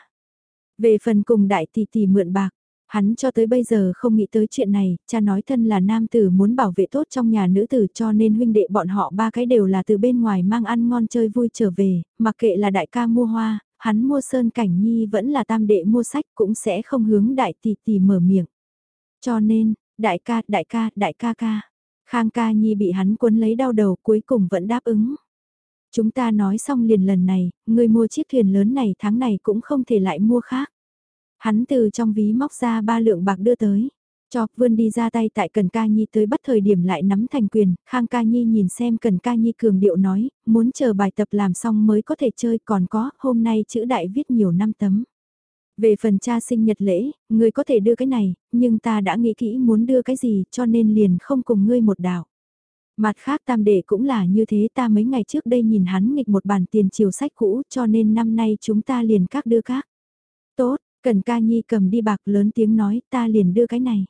Về phần cùng đại tỷ tỷ mượn bạc, Hắn cho tới bây giờ không nghĩ tới chuyện này, cha nói thân là nam tử muốn bảo vệ tốt trong nhà nữ tử cho nên huynh đệ bọn họ ba cái đều là từ bên ngoài mang ăn ngon chơi vui trở về, mặc kệ là đại ca mua hoa, hắn mua sơn cảnh nhi vẫn là tam đệ mua sách cũng sẽ không hướng đại tỷ tỷ mở miệng. Cho nên, đại ca, đại ca, đại ca ca, khang ca nhi bị hắn cuốn lấy đau đầu cuối cùng vẫn đáp ứng. Chúng ta nói xong liền lần này, người mua chiếc thuyền lớn này tháng này cũng không thể lại mua khác. Hắn từ trong ví móc ra ba lượng bạc đưa tới. Cho vươn đi ra tay tại Cần Ca Nhi tới bắt thời điểm lại nắm thành quyền, Khang Ca Nhi nhìn xem Cần Ca Nhi cường điệu nói, muốn chờ bài tập làm xong mới có thể chơi còn có, hôm nay chữ đại viết nhiều năm tấm. Về phần cha sinh nhật lễ, ngươi có thể đưa cái này, nhưng ta đã nghĩ kỹ muốn đưa cái gì cho nên liền không cùng ngươi một đạo. Mặt khác tam đệ cũng là như thế ta mấy ngày trước đây nhìn hắn nghịch một bản tiền chiều sách cũ cho nên năm nay chúng ta liền các đưa các. Tốt, Cần ca nhi cầm đi bạc lớn tiếng nói ta liền đưa cái này.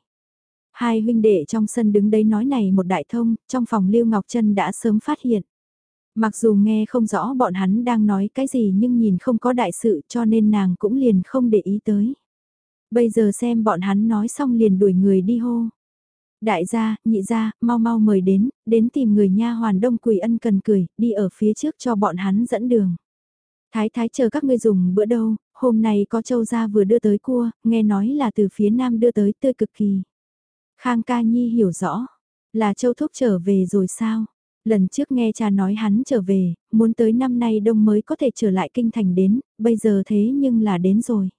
Hai huynh đệ trong sân đứng đấy nói này một đại thông, trong phòng Lưu Ngọc Trân đã sớm phát hiện. Mặc dù nghe không rõ bọn hắn đang nói cái gì nhưng nhìn không có đại sự cho nên nàng cũng liền không để ý tới. Bây giờ xem bọn hắn nói xong liền đuổi người đi hô. Đại gia, nhị gia, mau mau mời đến, đến tìm người nha hoàn đông quỳ ân cần cười, đi ở phía trước cho bọn hắn dẫn đường. Thái thái chờ các ngươi dùng bữa đâu, hôm nay có châu gia vừa đưa tới cua, nghe nói là từ phía nam đưa tới tươi cực kỳ. Khang ca nhi hiểu rõ, là châu thúc trở về rồi sao? Lần trước nghe cha nói hắn trở về, muốn tới năm nay đông mới có thể trở lại kinh thành đến, bây giờ thế nhưng là đến rồi.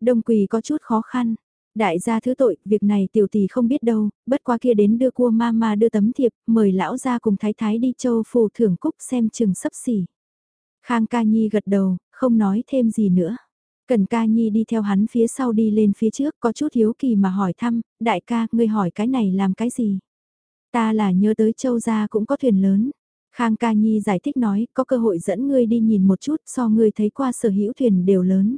Đông quỳ có chút khó khăn. Đại gia thứ tội, việc này tiểu tỷ không biết đâu, bất quá kia đến đưa cua ma ma đưa tấm thiệp, mời lão gia cùng thái thái đi châu phù thưởng cúc xem chừng sấp xỉ. Khang ca nhi gật đầu, không nói thêm gì nữa. Cần ca nhi đi theo hắn phía sau đi lên phía trước có chút hiếu kỳ mà hỏi thăm, đại ca, ngươi hỏi cái này làm cái gì? Ta là nhớ tới châu gia cũng có thuyền lớn. Khang ca nhi giải thích nói, có cơ hội dẫn ngươi đi nhìn một chút so ngươi thấy qua sở hữu thuyền đều lớn.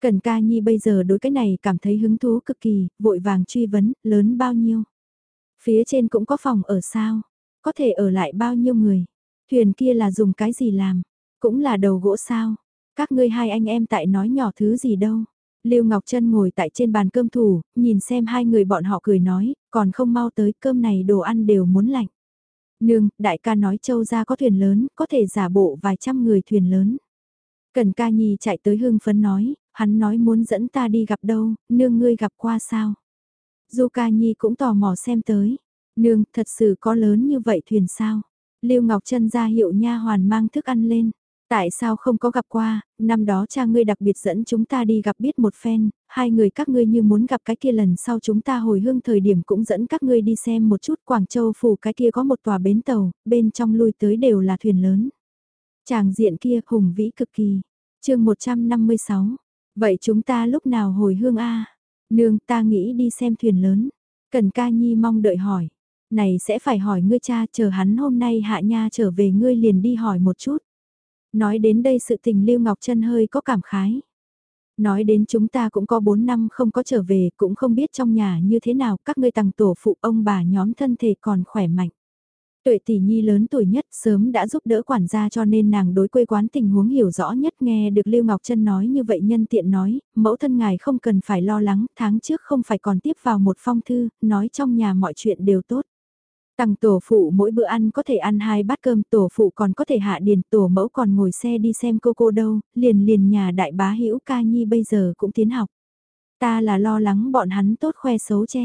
Cần ca nhi bây giờ đối cái này cảm thấy hứng thú cực kỳ, vội vàng truy vấn, lớn bao nhiêu? Phía trên cũng có phòng ở sao? Có thể ở lại bao nhiêu người? Thuyền kia là dùng cái gì làm? Cũng là đầu gỗ sao? Các ngươi hai anh em tại nói nhỏ thứ gì đâu? Lưu Ngọc Trân ngồi tại trên bàn cơm thủ, nhìn xem hai người bọn họ cười nói, còn không mau tới cơm này đồ ăn đều muốn lạnh. Nương, đại ca nói châu gia có thuyền lớn, có thể giả bộ vài trăm người thuyền lớn. Cần ca nhi chạy tới hương phấn nói, hắn nói muốn dẫn ta đi gặp đâu, nương ngươi gặp qua sao. Du ca nhi cũng tò mò xem tới, nương thật sự có lớn như vậy thuyền sao. Lưu Ngọc Trân ra hiệu nha hoàn mang thức ăn lên. Tại sao không có gặp qua, năm đó cha ngươi đặc biệt dẫn chúng ta đi gặp biết một phen, hai người các ngươi như muốn gặp cái kia lần sau chúng ta hồi hương thời điểm cũng dẫn các ngươi đi xem một chút Quảng Châu phủ cái kia có một tòa bến tàu, bên trong lui tới đều là thuyền lớn. chàng diện kia hùng vĩ cực kỳ. chương 156. Vậy chúng ta lúc nào hồi hương A? Nương ta nghĩ đi xem thuyền lớn. Cần ca nhi mong đợi hỏi. Này sẽ phải hỏi ngươi cha chờ hắn hôm nay hạ nha trở về ngươi liền đi hỏi một chút. Nói đến đây sự tình Lưu Ngọc Trân hơi có cảm khái. Nói đến chúng ta cũng có 4 năm không có trở về, cũng không biết trong nhà như thế nào, các ngươi tầng tổ phụ ông bà nhóm thân thể còn khỏe mạnh. Tuệ tỷ nhi lớn tuổi nhất sớm đã giúp đỡ quản gia cho nên nàng đối quê quán tình huống hiểu rõ nhất nghe được Lưu Ngọc Trân nói như vậy nhân tiện nói, mẫu thân ngài không cần phải lo lắng, tháng trước không phải còn tiếp vào một phong thư, nói trong nhà mọi chuyện đều tốt. Tằng tổ phụ mỗi bữa ăn có thể ăn hai bát cơm, tổ phụ còn có thể hạ điền, tổ mẫu còn ngồi xe đi xem cô cô đâu, liền liền nhà đại bá hữu ca nhi bây giờ cũng tiến học. Ta là lo lắng bọn hắn tốt khoe xấu che.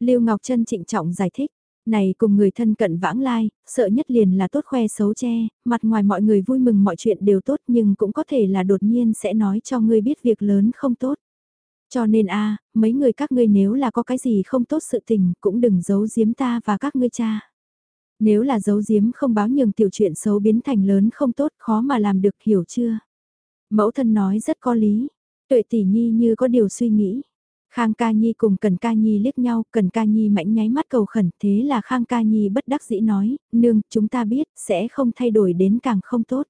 Lưu Ngọc Trân trịnh trọng giải thích, này cùng người thân cận vãng lai, sợ nhất liền là tốt khoe xấu che, mặt ngoài mọi người vui mừng mọi chuyện đều tốt nhưng cũng có thể là đột nhiên sẽ nói cho ngươi biết việc lớn không tốt. Cho nên a mấy người các ngươi nếu là có cái gì không tốt sự tình cũng đừng giấu giếm ta và các ngươi cha. Nếu là giấu giếm không báo nhường tiểu chuyện xấu biến thành lớn không tốt khó mà làm được hiểu chưa. Mẫu thân nói rất có lý, tuệ tỷ nhi như có điều suy nghĩ. Khang Ca Nhi cùng Cần Ca Nhi liếc nhau, Cần Ca Nhi mãnh nháy mắt cầu khẩn, thế là Khang Ca Nhi bất đắc dĩ nói, nương, chúng ta biết, sẽ không thay đổi đến càng không tốt.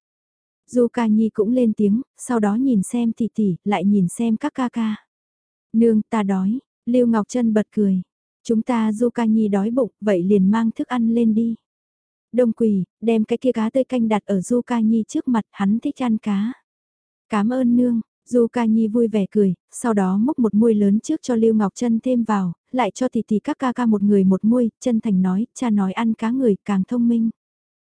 Du Ca Nhi cũng lên tiếng, sau đó nhìn xem tỷ tỷ, lại nhìn xem các ca ca. Nương, ta đói, Lưu Ngọc Trân bật cười. Chúng ta Du Ca Nhi đói bụng, vậy liền mang thức ăn lên đi. Đông quỳ, đem cái kia cá tươi canh đặt ở Du Ca Nhi trước mặt, hắn thích ăn cá. Cảm ơn nương, Du Ca Nhi vui vẻ cười, sau đó múc một muôi lớn trước cho Lưu Ngọc Trân thêm vào, lại cho tỷ tỷ các ca ca một người một muôi, chân thành nói, cha nói ăn cá người càng thông minh.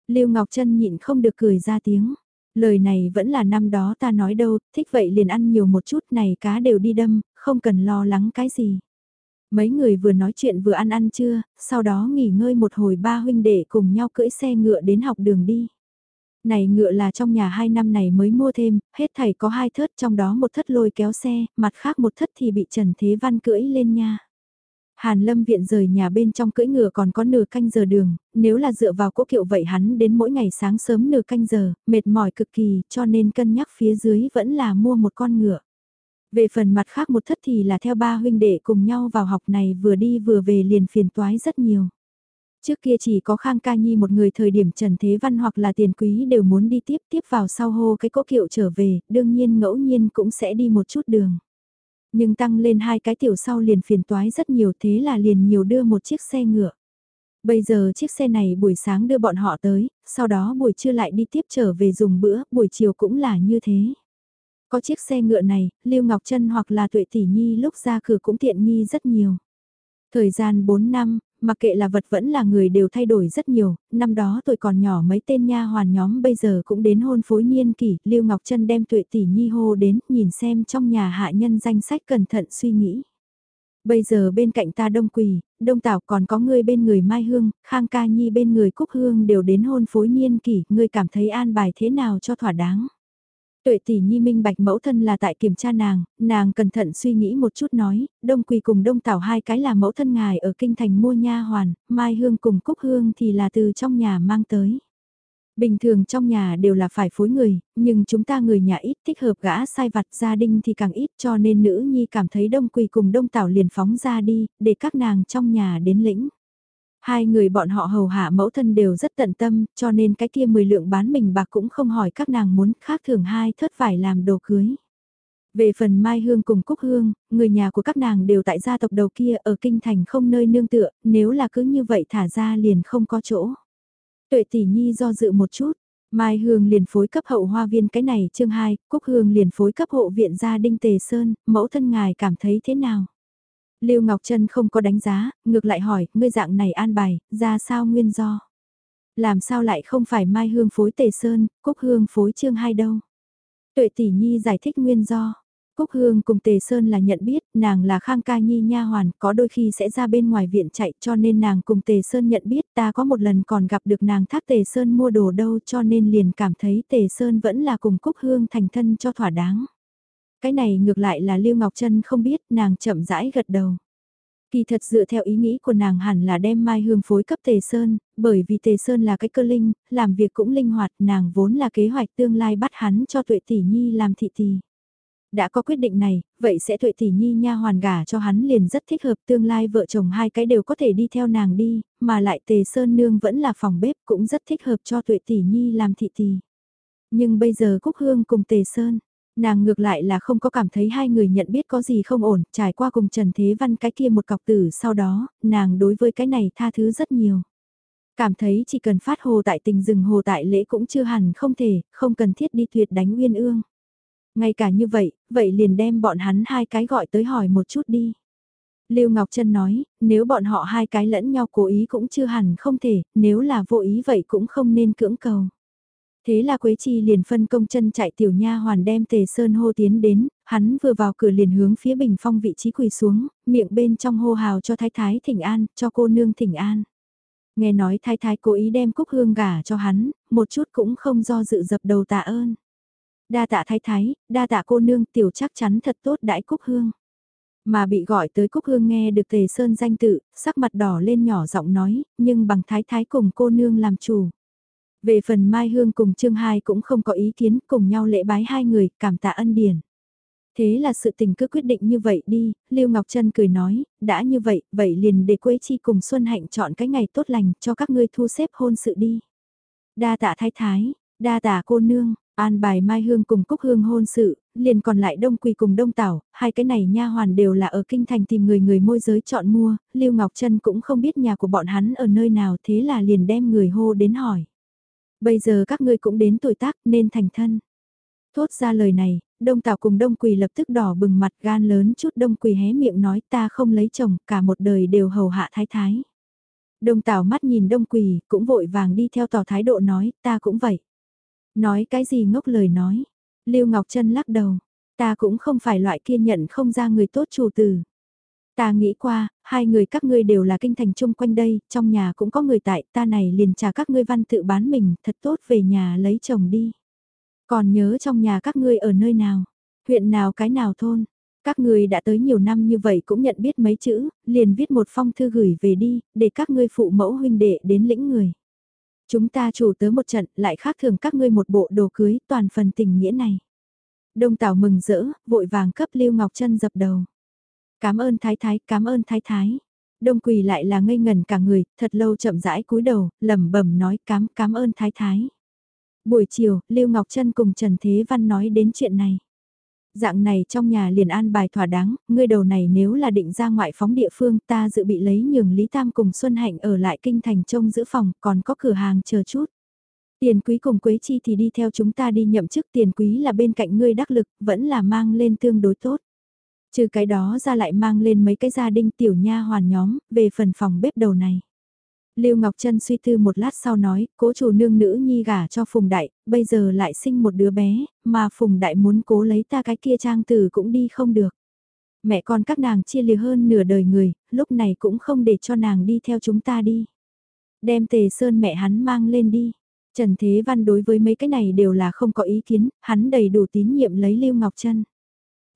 Lưu Ngọc Trân nhịn không được cười ra tiếng. Lời này vẫn là năm đó ta nói đâu, thích vậy liền ăn nhiều một chút này cá đều đi đâm, không cần lo lắng cái gì. Mấy người vừa nói chuyện vừa ăn ăn trưa, sau đó nghỉ ngơi một hồi ba huynh đệ cùng nhau cưỡi xe ngựa đến học đường đi. Này ngựa là trong nhà hai năm này mới mua thêm, hết thảy có hai thớt trong đó một thất lôi kéo xe, mặt khác một thất thì bị Trần Thế Văn cưỡi lên nha. Hàn Lâm viện rời nhà bên trong cưỡi ngựa còn có nửa canh giờ đường, nếu là dựa vào cố kiệu vậy hắn đến mỗi ngày sáng sớm nửa canh giờ, mệt mỏi cực kỳ cho nên cân nhắc phía dưới vẫn là mua một con ngựa. Về phần mặt khác một thất thì là theo ba huynh đệ cùng nhau vào học này vừa đi vừa về liền phiền toái rất nhiều. Trước kia chỉ có Khang Ca Nhi một người thời điểm Trần Thế Văn hoặc là tiền quý đều muốn đi tiếp tiếp vào sau hô cái cỗ kiệu trở về, đương nhiên ngẫu nhiên cũng sẽ đi một chút đường. Nhưng tăng lên hai cái tiểu sau liền phiền toái rất nhiều thế là liền nhiều đưa một chiếc xe ngựa. Bây giờ chiếc xe này buổi sáng đưa bọn họ tới, sau đó buổi trưa lại đi tiếp trở về dùng bữa, buổi chiều cũng là như thế. Có chiếc xe ngựa này, Lưu Ngọc Trân hoặc là Tuệ Tỷ Nhi lúc ra cửa cũng tiện nghi rất nhiều. Thời gian 4 năm, mặc kệ là vật vẫn là người đều thay đổi rất nhiều, năm đó tôi còn nhỏ mấy tên nha hoàn nhóm bây giờ cũng đến hôn phối niên kỷ, Lưu Ngọc Trân đem Tuệ Tỷ Nhi hô đến, nhìn xem trong nhà hạ nhân danh sách cẩn thận suy nghĩ. Bây giờ bên cạnh ta Đông Quỳ, Đông Tảo còn có người bên người Mai Hương, Khang Ca Nhi bên người Cúc Hương đều đến hôn phối niên kỷ, ngươi cảm thấy an bài thế nào cho thỏa đáng. Tuệ tỷ nhi minh bạch mẫu thân là tại kiểm tra nàng, nàng cẩn thận suy nghĩ một chút nói, đông quỳ cùng đông tảo hai cái là mẫu thân ngài ở kinh thành mua nha hoàn, mai hương cùng cúc hương thì là từ trong nhà mang tới. Bình thường trong nhà đều là phải phối người, nhưng chúng ta người nhà ít thích hợp gã sai vặt gia đình thì càng ít cho nên nữ nhi cảm thấy đông quỳ cùng đông tảo liền phóng ra đi, để các nàng trong nhà đến lĩnh. Hai người bọn họ hầu hạ mẫu thân đều rất tận tâm, cho nên cái kia 10 lượng bán mình bạc cũng không hỏi các nàng muốn khác thường hai thất phải làm đồ cưới. Về phần Mai Hương cùng Cúc Hương, người nhà của các nàng đều tại gia tộc đầu kia ở kinh thành không nơi nương tựa, nếu là cứ như vậy thả ra liền không có chỗ. Tuệ tỷ nhi do dự một chút, Mai Hương liền phối cấp hậu hoa viên cái này chương 2, Cúc Hương liền phối cấp hộ viện gia Đinh Tề Sơn, mẫu thân ngài cảm thấy thế nào? Lưu Ngọc Trân không có đánh giá, ngược lại hỏi, ngươi dạng này an bài, ra sao nguyên do? Làm sao lại không phải Mai Hương phối Tề Sơn, Cúc Hương phối Trương Hai đâu? Tuệ tỷ nhi giải thích nguyên do. Cúc Hương cùng Tề Sơn là nhận biết, nàng là Khang Ca Nhi nha hoàn, có đôi khi sẽ ra bên ngoài viện chạy cho nên nàng cùng Tề Sơn nhận biết ta có một lần còn gặp được nàng thác Tề Sơn mua đồ đâu cho nên liền cảm thấy Tề Sơn vẫn là cùng Cúc Hương thành thân cho thỏa đáng. Cái này ngược lại là Lưu Ngọc Trân không biết, nàng chậm rãi gật đầu. Kỳ thật dựa theo ý nghĩ của nàng hẳn là đem Mai Hương phối cấp Tề Sơn, bởi vì Tề Sơn là cái cơ linh, làm việc cũng linh hoạt, nàng vốn là kế hoạch tương lai bắt hắn cho tuệ tỷ nhi làm thị tỷ. Đã có quyết định này, vậy sẽ tuệ tỷ nhi nha hoàn gả cho hắn liền rất thích hợp tương lai vợ chồng hai cái đều có thể đi theo nàng đi, mà lại Tề Sơn Nương vẫn là phòng bếp cũng rất thích hợp cho tuệ tỷ nhi làm thị tỷ. Nhưng bây giờ Cúc Hương cùng Tề Sơn, Nàng ngược lại là không có cảm thấy hai người nhận biết có gì không ổn, trải qua cùng Trần Thế Văn cái kia một cọc tử sau đó, nàng đối với cái này tha thứ rất nhiều. Cảm thấy chỉ cần phát hồ tại tình rừng hồ tại lễ cũng chưa hẳn không thể, không cần thiết đi tuyệt đánh uyên ương. Ngay cả như vậy, vậy liền đem bọn hắn hai cái gọi tới hỏi một chút đi. Lưu Ngọc Trân nói, nếu bọn họ hai cái lẫn nhau cố ý cũng chưa hẳn không thể, nếu là vô ý vậy cũng không nên cưỡng cầu. Thế là Quế Chi liền phân công chân chạy tiểu nha hoàn đem Tề Sơn hô tiến đến, hắn vừa vào cửa liền hướng phía bình phong vị trí quỳ xuống, miệng bên trong hô hào cho thái thái thỉnh an, cho cô nương thỉnh an. Nghe nói thái thái cố ý đem cúc hương gả cho hắn, một chút cũng không do dự dập đầu tạ ơn. Đa tạ thái thái, đa tạ cô nương tiểu chắc chắn thật tốt đãi cúc hương. Mà bị gọi tới cúc hương nghe được tề sơn danh tự, sắc mặt đỏ lên nhỏ giọng nói, nhưng bằng thái thái cùng cô nương làm chủ. Về phần Mai Hương cùng Trương Hai cũng không có ý kiến cùng nhau lễ bái hai người, cảm tạ ân điển. Thế là sự tình cứ quyết định như vậy đi, Lưu Ngọc Trân cười nói, đã như vậy, vậy liền để Quế Chi cùng Xuân Hạnh chọn cái ngày tốt lành cho các ngươi thu xếp hôn sự đi. Đa tạ thái thái, đa tạ cô nương, an bài Mai Hương cùng Cúc Hương hôn sự, liền còn lại Đông Quỳ cùng Đông Tảo, hai cái này nha hoàn đều là ở kinh thành tìm người người môi giới chọn mua, Lưu Ngọc Trân cũng không biết nhà của bọn hắn ở nơi nào thế là liền đem người hô đến hỏi. Bây giờ các ngươi cũng đến tuổi tác nên thành thân. Thốt ra lời này, đông tảo cùng đông quỳ lập tức đỏ bừng mặt gan lớn chút đông quỳ hé miệng nói ta không lấy chồng, cả một đời đều hầu hạ thái thái. Đông tảo mắt nhìn đông quỳ, cũng vội vàng đi theo tỏ thái độ nói, ta cũng vậy. Nói cái gì ngốc lời nói. Lưu Ngọc Trân lắc đầu, ta cũng không phải loại kia nhận không ra người tốt chủ tử. Ta nghĩ qua, hai người các ngươi đều là kinh thành chung quanh đây, trong nhà cũng có người tại, ta này liền trả các ngươi văn tự bán mình, thật tốt về nhà lấy chồng đi. Còn nhớ trong nhà các ngươi ở nơi nào, huyện nào cái nào thôn, các ngươi đã tới nhiều năm như vậy cũng nhận biết mấy chữ, liền viết một phong thư gửi về đi, để các ngươi phụ mẫu huynh đệ đến lĩnh người. Chúng ta chủ tớ một trận, lại khác thường các ngươi một bộ đồ cưới, toàn phần tình nghĩa này. Đông Tảo mừng rỡ, vội vàng cấp Lưu Ngọc Trân dập đầu. Cảm ơn thái thái, cảm ơn thái thái. Đông quỳ lại là ngây ngần cả người, thật lâu chậm rãi cúi đầu, lẩm bẩm nói cám cảm ơn thái thái. Buổi chiều, Lưu Ngọc Trân cùng Trần Thế Văn nói đến chuyện này. Dạng này trong nhà liền an bài thỏa đáng, ngươi đầu này nếu là định ra ngoại phóng địa phương ta dự bị lấy nhường Lý Tam cùng Xuân Hạnh ở lại kinh thành trông giữ phòng, còn có cửa hàng chờ chút. Tiền quý cùng Quế Chi thì đi theo chúng ta đi nhậm chức tiền quý là bên cạnh ngươi đắc lực, vẫn là mang lên tương đối tốt. Trừ cái đó ra lại mang lên mấy cái gia đình tiểu nha hoàn nhóm, về phần phòng bếp đầu này. Lưu Ngọc Trân suy tư một lát sau nói, cố chủ nương nữ nhi gả cho Phùng Đại, bây giờ lại sinh một đứa bé, mà Phùng Đại muốn cố lấy ta cái kia trang tử cũng đi không được. Mẹ con các nàng chia lìa hơn nửa đời người, lúc này cũng không để cho nàng đi theo chúng ta đi. Đem tề sơn mẹ hắn mang lên đi. Trần Thế Văn đối với mấy cái này đều là không có ý kiến, hắn đầy đủ tín nhiệm lấy Lưu Ngọc Trân.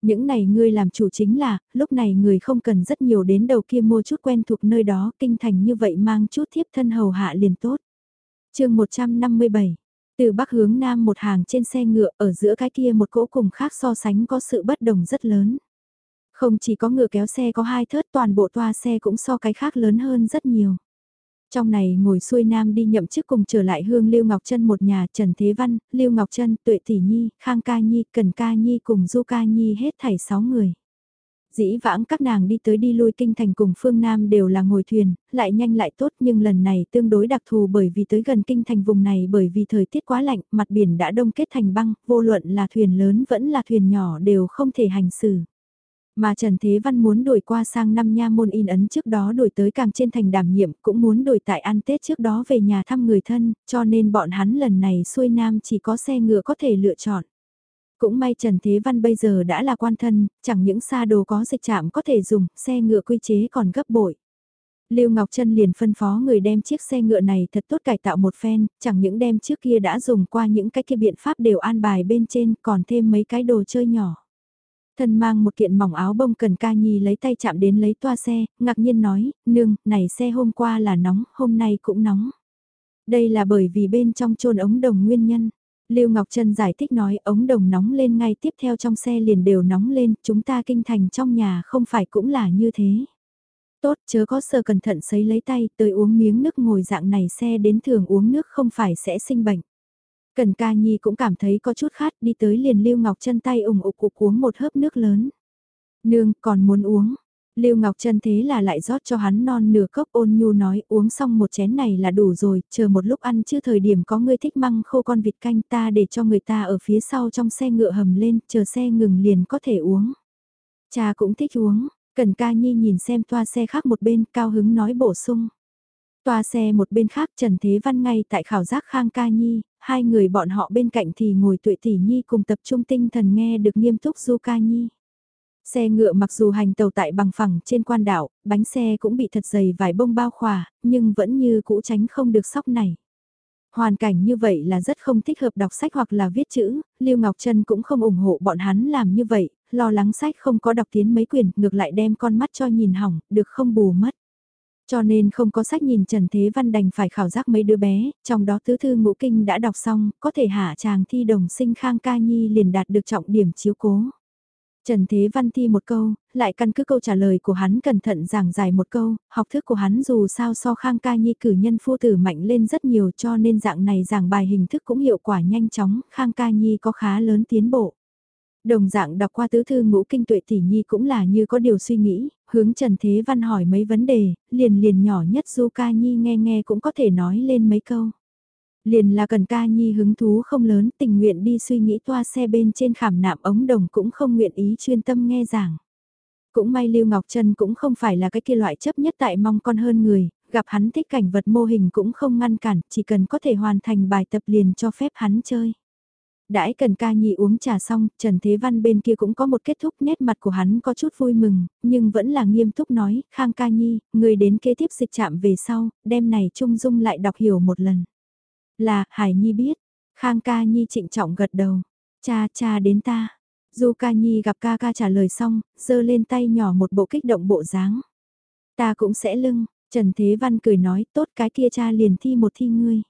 Những này ngươi làm chủ chính là, lúc này người không cần rất nhiều đến đầu kia mua chút quen thuộc nơi đó, kinh thành như vậy mang chút thiếp thân hầu hạ liền tốt. chương 157 từ bắc hướng nam một hàng trên xe ngựa ở giữa cái kia một cỗ cùng khác so sánh có sự bất đồng rất lớn. Không chỉ có ngựa kéo xe có hai thớt toàn bộ toa xe cũng so cái khác lớn hơn rất nhiều. Trong này ngồi xuôi nam đi nhậm chức cùng trở lại hương Lưu Ngọc Trân một nhà Trần Thế Văn, Lưu Ngọc Trân, Tuệ Tỷ Nhi, Khang Ca Nhi, Cần Ca Nhi cùng Du Ca Nhi hết thảy 6 người. Dĩ vãng các nàng đi tới đi lui kinh thành cùng phương Nam đều là ngồi thuyền, lại nhanh lại tốt nhưng lần này tương đối đặc thù bởi vì tới gần kinh thành vùng này bởi vì thời tiết quá lạnh, mặt biển đã đông kết thành băng, vô luận là thuyền lớn vẫn là thuyền nhỏ đều không thể hành xử. Mà Trần Thế Văn muốn đổi qua sang năm nha môn in ấn trước đó đổi tới càng trên thành đảm nhiệm cũng muốn đổi tại ăn Tết trước đó về nhà thăm người thân, cho nên bọn hắn lần này xuôi nam chỉ có xe ngựa có thể lựa chọn. Cũng may Trần Thế Văn bây giờ đã là quan thân, chẳng những xa đồ có dịch chạm có thể dùng, xe ngựa quy chế còn gấp bội. Lưu Ngọc Trân liền phân phó người đem chiếc xe ngựa này thật tốt cải tạo một phen, chẳng những đem trước kia đã dùng qua những cái kia biện pháp đều an bài bên trên còn thêm mấy cái đồ chơi nhỏ. Thân mang một kiện mỏng áo bông cần ca nhi lấy tay chạm đến lấy toa xe, ngạc nhiên nói, nương, này xe hôm qua là nóng, hôm nay cũng nóng. Đây là bởi vì bên trong trôn ống đồng nguyên nhân. Lưu Ngọc Trân giải thích nói ống đồng nóng lên ngay tiếp theo trong xe liền đều nóng lên, chúng ta kinh thành trong nhà không phải cũng là như thế. Tốt chớ có sơ cẩn thận sấy lấy tay tới uống miếng nước ngồi dạng này xe đến thường uống nước không phải sẽ sinh bệnh. Cần ca nhi cũng cảm thấy có chút khát đi tới liền Lưu Ngọc chân tay ủng ục cục uống một hớp nước lớn. Nương còn muốn uống. Lưu Ngọc chân thế là lại rót cho hắn non nửa cốc ôn nhu nói uống xong một chén này là đủ rồi, chờ một lúc ăn chưa thời điểm có người thích măng khô con vịt canh ta để cho người ta ở phía sau trong xe ngựa hầm lên, chờ xe ngừng liền có thể uống. Cha cũng thích uống, Cần ca nhi nhìn xem toa xe khác một bên cao hứng nói bổ sung. Toa xe một bên khác Trần Thế Văn ngay tại khảo giác Khang Ca Nhi, hai người bọn họ bên cạnh thì ngồi tuệ tỷ nhi cùng tập trung tinh thần nghe được nghiêm túc Du Ca Nhi. Xe ngựa mặc dù hành tàu tại bằng phẳng trên quan đảo, bánh xe cũng bị thật dày vài bông bao khỏa, nhưng vẫn như cũ tránh không được sóc này. Hoàn cảnh như vậy là rất không thích hợp đọc sách hoặc là viết chữ, Lưu Ngọc Trân cũng không ủng hộ bọn hắn làm như vậy, lo lắng sách không có đọc tiến mấy quyển, ngược lại đem con mắt cho nhìn hỏng, được không bù mất. Cho nên không có sách nhìn Trần Thế Văn đành phải khảo giác mấy đứa bé, trong đó tứ thư ngũ kinh đã đọc xong, có thể hạ chàng thi đồng sinh khang ca nhi liền đạt được trọng điểm chiếu cố. Trần Thế Văn thi một câu, lại căn cứ câu trả lời của hắn cẩn thận giảng giải một câu, học thức của hắn dù sao so khang ca nhi cử nhân phu tử mạnh lên rất nhiều cho nên dạng này giảng bài hình thức cũng hiệu quả nhanh chóng, khang ca nhi có khá lớn tiến bộ. Đồng dạng đọc qua tứ thư ngũ kinh tuệ tỷ nhi cũng là như có điều suy nghĩ, hướng Trần Thế Văn hỏi mấy vấn đề, liền liền nhỏ nhất Du Ca Nhi nghe nghe cũng có thể nói lên mấy câu. Liền là cần Ca Nhi hứng thú không lớn tình nguyện đi suy nghĩ toa xe bên trên khảm nạm ống đồng cũng không nguyện ý chuyên tâm nghe giảng. Cũng may Lưu Ngọc Trân cũng không phải là cái kia loại chấp nhất tại mong con hơn người, gặp hắn thích cảnh vật mô hình cũng không ngăn cản, chỉ cần có thể hoàn thành bài tập liền cho phép hắn chơi. Đãi cần ca nhi uống trà xong, Trần Thế Văn bên kia cũng có một kết thúc nét mặt của hắn có chút vui mừng, nhưng vẫn là nghiêm túc nói, Khang ca nhi, người đến kế tiếp dịch chạm về sau, đêm này Trung Dung lại đọc hiểu một lần. Là, Hải Nhi biết, Khang ca nhi trịnh trọng gật đầu, cha cha đến ta. Du ca nhi gặp ca ca trả lời xong, giơ lên tay nhỏ một bộ kích động bộ dáng. Ta cũng sẽ lưng, Trần Thế Văn cười nói, tốt cái kia cha liền thi một thi ngươi.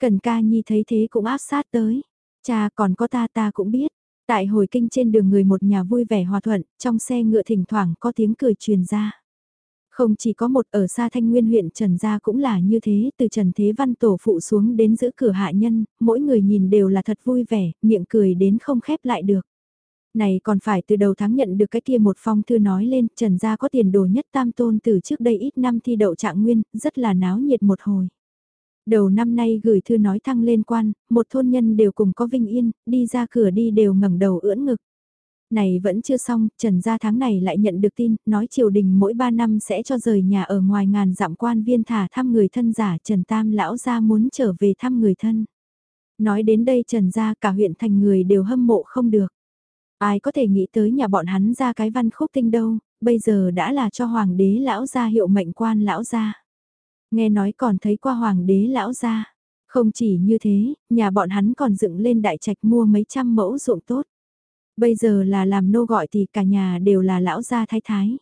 Cần ca nhi thấy thế cũng áp sát tới. Cha còn có ta ta cũng biết. Tại hồi kinh trên đường người một nhà vui vẻ hòa thuận, trong xe ngựa thỉnh thoảng có tiếng cười truyền ra. Không chỉ có một ở xa thanh nguyên huyện Trần Gia cũng là như thế, từ Trần Thế Văn tổ phụ xuống đến giữ cửa hạ nhân, mỗi người nhìn đều là thật vui vẻ, miệng cười đến không khép lại được. Này còn phải từ đầu tháng nhận được cái kia một phong thư nói lên, Trần Gia có tiền đồ nhất tam tôn từ trước đây ít năm thi đậu trạng nguyên, rất là náo nhiệt một hồi. Đầu năm nay gửi thư nói thăng lên quan, một thôn nhân đều cùng có vinh yên, đi ra cửa đi đều ngẩng đầu ưỡn ngực. Này vẫn chưa xong, Trần gia tháng này lại nhận được tin, nói triều đình mỗi 3 năm sẽ cho rời nhà ở ngoài ngàn dặm quan viên thả thăm người thân giả Trần Tam lão gia muốn trở về thăm người thân. Nói đến đây Trần gia cả huyện thành người đều hâm mộ không được. Ai có thể nghĩ tới nhà bọn hắn ra cái văn khúc tinh đâu, bây giờ đã là cho hoàng đế lão gia hiệu mệnh quan lão gia. Nghe nói còn thấy qua hoàng đế lão gia. Không chỉ như thế, nhà bọn hắn còn dựng lên đại trạch mua mấy trăm mẫu ruộng tốt. Bây giờ là làm nô gọi thì cả nhà đều là lão gia thái thái.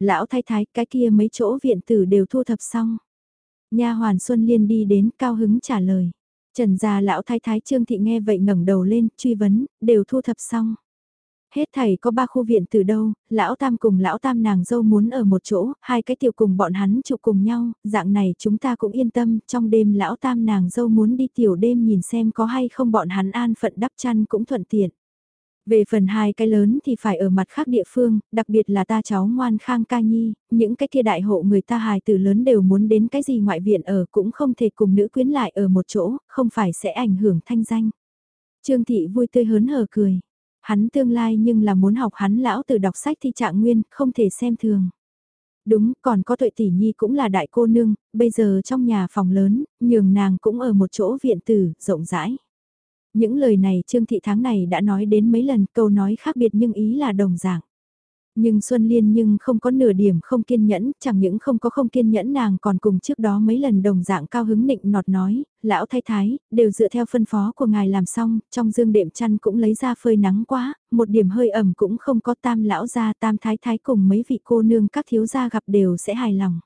Lão thái thái cái kia mấy chỗ viện tử đều thu thập xong. Nha hoàn Xuân Liên đi đến cao hứng trả lời. Trần gia lão thái thái Trương Thị nghe vậy ngẩng đầu lên, truy vấn, đều thu thập xong. Hết thầy có ba khu viện từ đâu, lão tam cùng lão tam nàng dâu muốn ở một chỗ, hai cái tiểu cùng bọn hắn chụp cùng nhau, dạng này chúng ta cũng yên tâm, trong đêm lão tam nàng dâu muốn đi tiểu đêm nhìn xem có hay không bọn hắn an phận đắp chăn cũng thuận tiện. Về phần hai cái lớn thì phải ở mặt khác địa phương, đặc biệt là ta cháu ngoan khang ca nhi, những cái kia đại hộ người ta hài từ lớn đều muốn đến cái gì ngoại viện ở cũng không thể cùng nữ quyến lại ở một chỗ, không phải sẽ ảnh hưởng thanh danh. Trương thị vui tươi hớn hở cười. Hắn tương lai nhưng là muốn học hắn lão từ đọc sách thi trạng nguyên, không thể xem thường. Đúng, còn có tuệ tỷ nhi cũng là đại cô nương, bây giờ trong nhà phòng lớn, nhường nàng cũng ở một chỗ viện tử, rộng rãi. Những lời này Trương Thị tháng này đã nói đến mấy lần câu nói khác biệt nhưng ý là đồng dạng. Nhưng Xuân Liên nhưng không có nửa điểm không kiên nhẫn, chẳng những không có không kiên nhẫn nàng còn cùng trước đó mấy lần đồng dạng cao hứng nịnh nọt nói, lão thái thái, đều dựa theo phân phó của ngài làm xong, trong dương đệm chăn cũng lấy ra phơi nắng quá, một điểm hơi ẩm cũng không có tam lão gia tam thái thái cùng mấy vị cô nương các thiếu gia gặp đều sẽ hài lòng.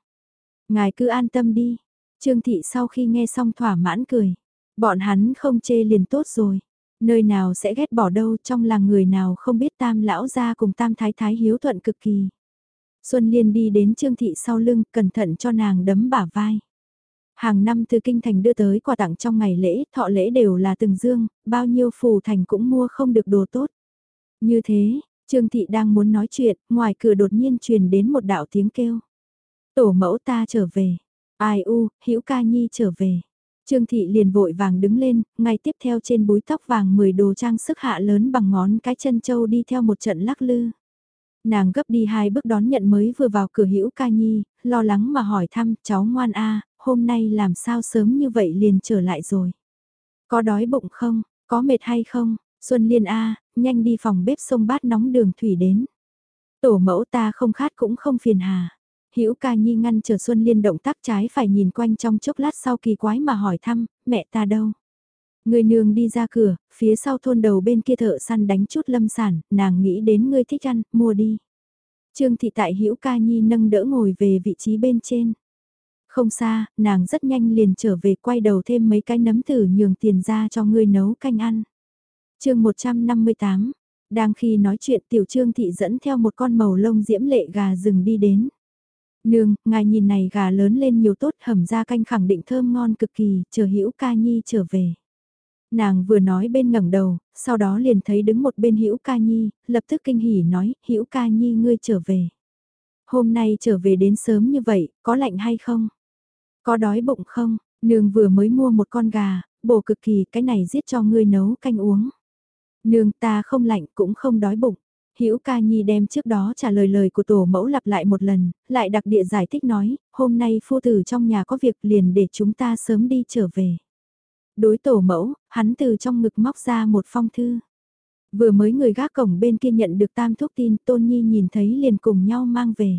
Ngài cứ an tâm đi, Trương Thị sau khi nghe xong thỏa mãn cười, bọn hắn không chê liền tốt rồi. Nơi nào sẽ ghét bỏ đâu trong làng người nào không biết tam lão ra cùng tam thái thái hiếu thuận cực kỳ. Xuân Liên đi đến Trương Thị sau lưng, cẩn thận cho nàng đấm bả vai. Hàng năm từ Kinh Thành đưa tới quà tặng trong ngày lễ, thọ lễ đều là từng dương, bao nhiêu phù thành cũng mua không được đồ tốt. Như thế, Trương Thị đang muốn nói chuyện, ngoài cửa đột nhiên truyền đến một đạo tiếng kêu. Tổ mẫu ta trở về. Ai u, hữu ca nhi trở về. Trương Thị liền vội vàng đứng lên, ngay tiếp theo trên búi tóc vàng 10 đồ trang sức hạ lớn bằng ngón cái chân châu đi theo một trận lắc lư. Nàng gấp đi hai bước đón nhận mới vừa vào cửa hữu ca nhi, lo lắng mà hỏi thăm cháu ngoan a hôm nay làm sao sớm như vậy liền trở lại rồi. Có đói bụng không, có mệt hay không, Xuân Liên a nhanh đi phòng bếp sông bát nóng đường thủy đến. Tổ mẫu ta không khát cũng không phiền hà. Hữu ca nhi ngăn chờ Xuân Liên động tác trái phải nhìn quanh trong chốc lát sau kỳ quái mà hỏi thăm, mẹ ta đâu? Người nương đi ra cửa, phía sau thôn đầu bên kia thợ săn đánh chút lâm sản, nàng nghĩ đến ngươi thích ăn, mua đi. Trương thị tại Hữu ca nhi nâng đỡ ngồi về vị trí bên trên. Không xa, nàng rất nhanh liền trở về quay đầu thêm mấy cái nấm tử nhường tiền ra cho ngươi nấu canh ăn. chương 158, đang khi nói chuyện tiểu trương thị dẫn theo một con màu lông diễm lệ gà rừng đi đến. Nương, ngài nhìn này gà lớn lên nhiều tốt hầm ra canh khẳng định thơm ngon cực kỳ, chờ hữu ca nhi trở về. Nàng vừa nói bên ngẩng đầu, sau đó liền thấy đứng một bên hữu ca nhi, lập tức kinh hỉ nói, hữu ca nhi ngươi trở về. Hôm nay trở về đến sớm như vậy, có lạnh hay không? Có đói bụng không? Nương vừa mới mua một con gà, bổ cực kỳ cái này giết cho ngươi nấu canh uống. Nương ta không lạnh cũng không đói bụng. Hữu Ca Nhi đem trước đó trả lời lời của tổ mẫu lặp lại một lần, lại đặc địa giải thích nói, hôm nay phu tử trong nhà có việc liền để chúng ta sớm đi trở về. Đối tổ mẫu, hắn từ trong ngực móc ra một phong thư. Vừa mới người gác cổng bên kia nhận được tam thuốc tin, Tôn Nhi nhìn thấy liền cùng nhau mang về.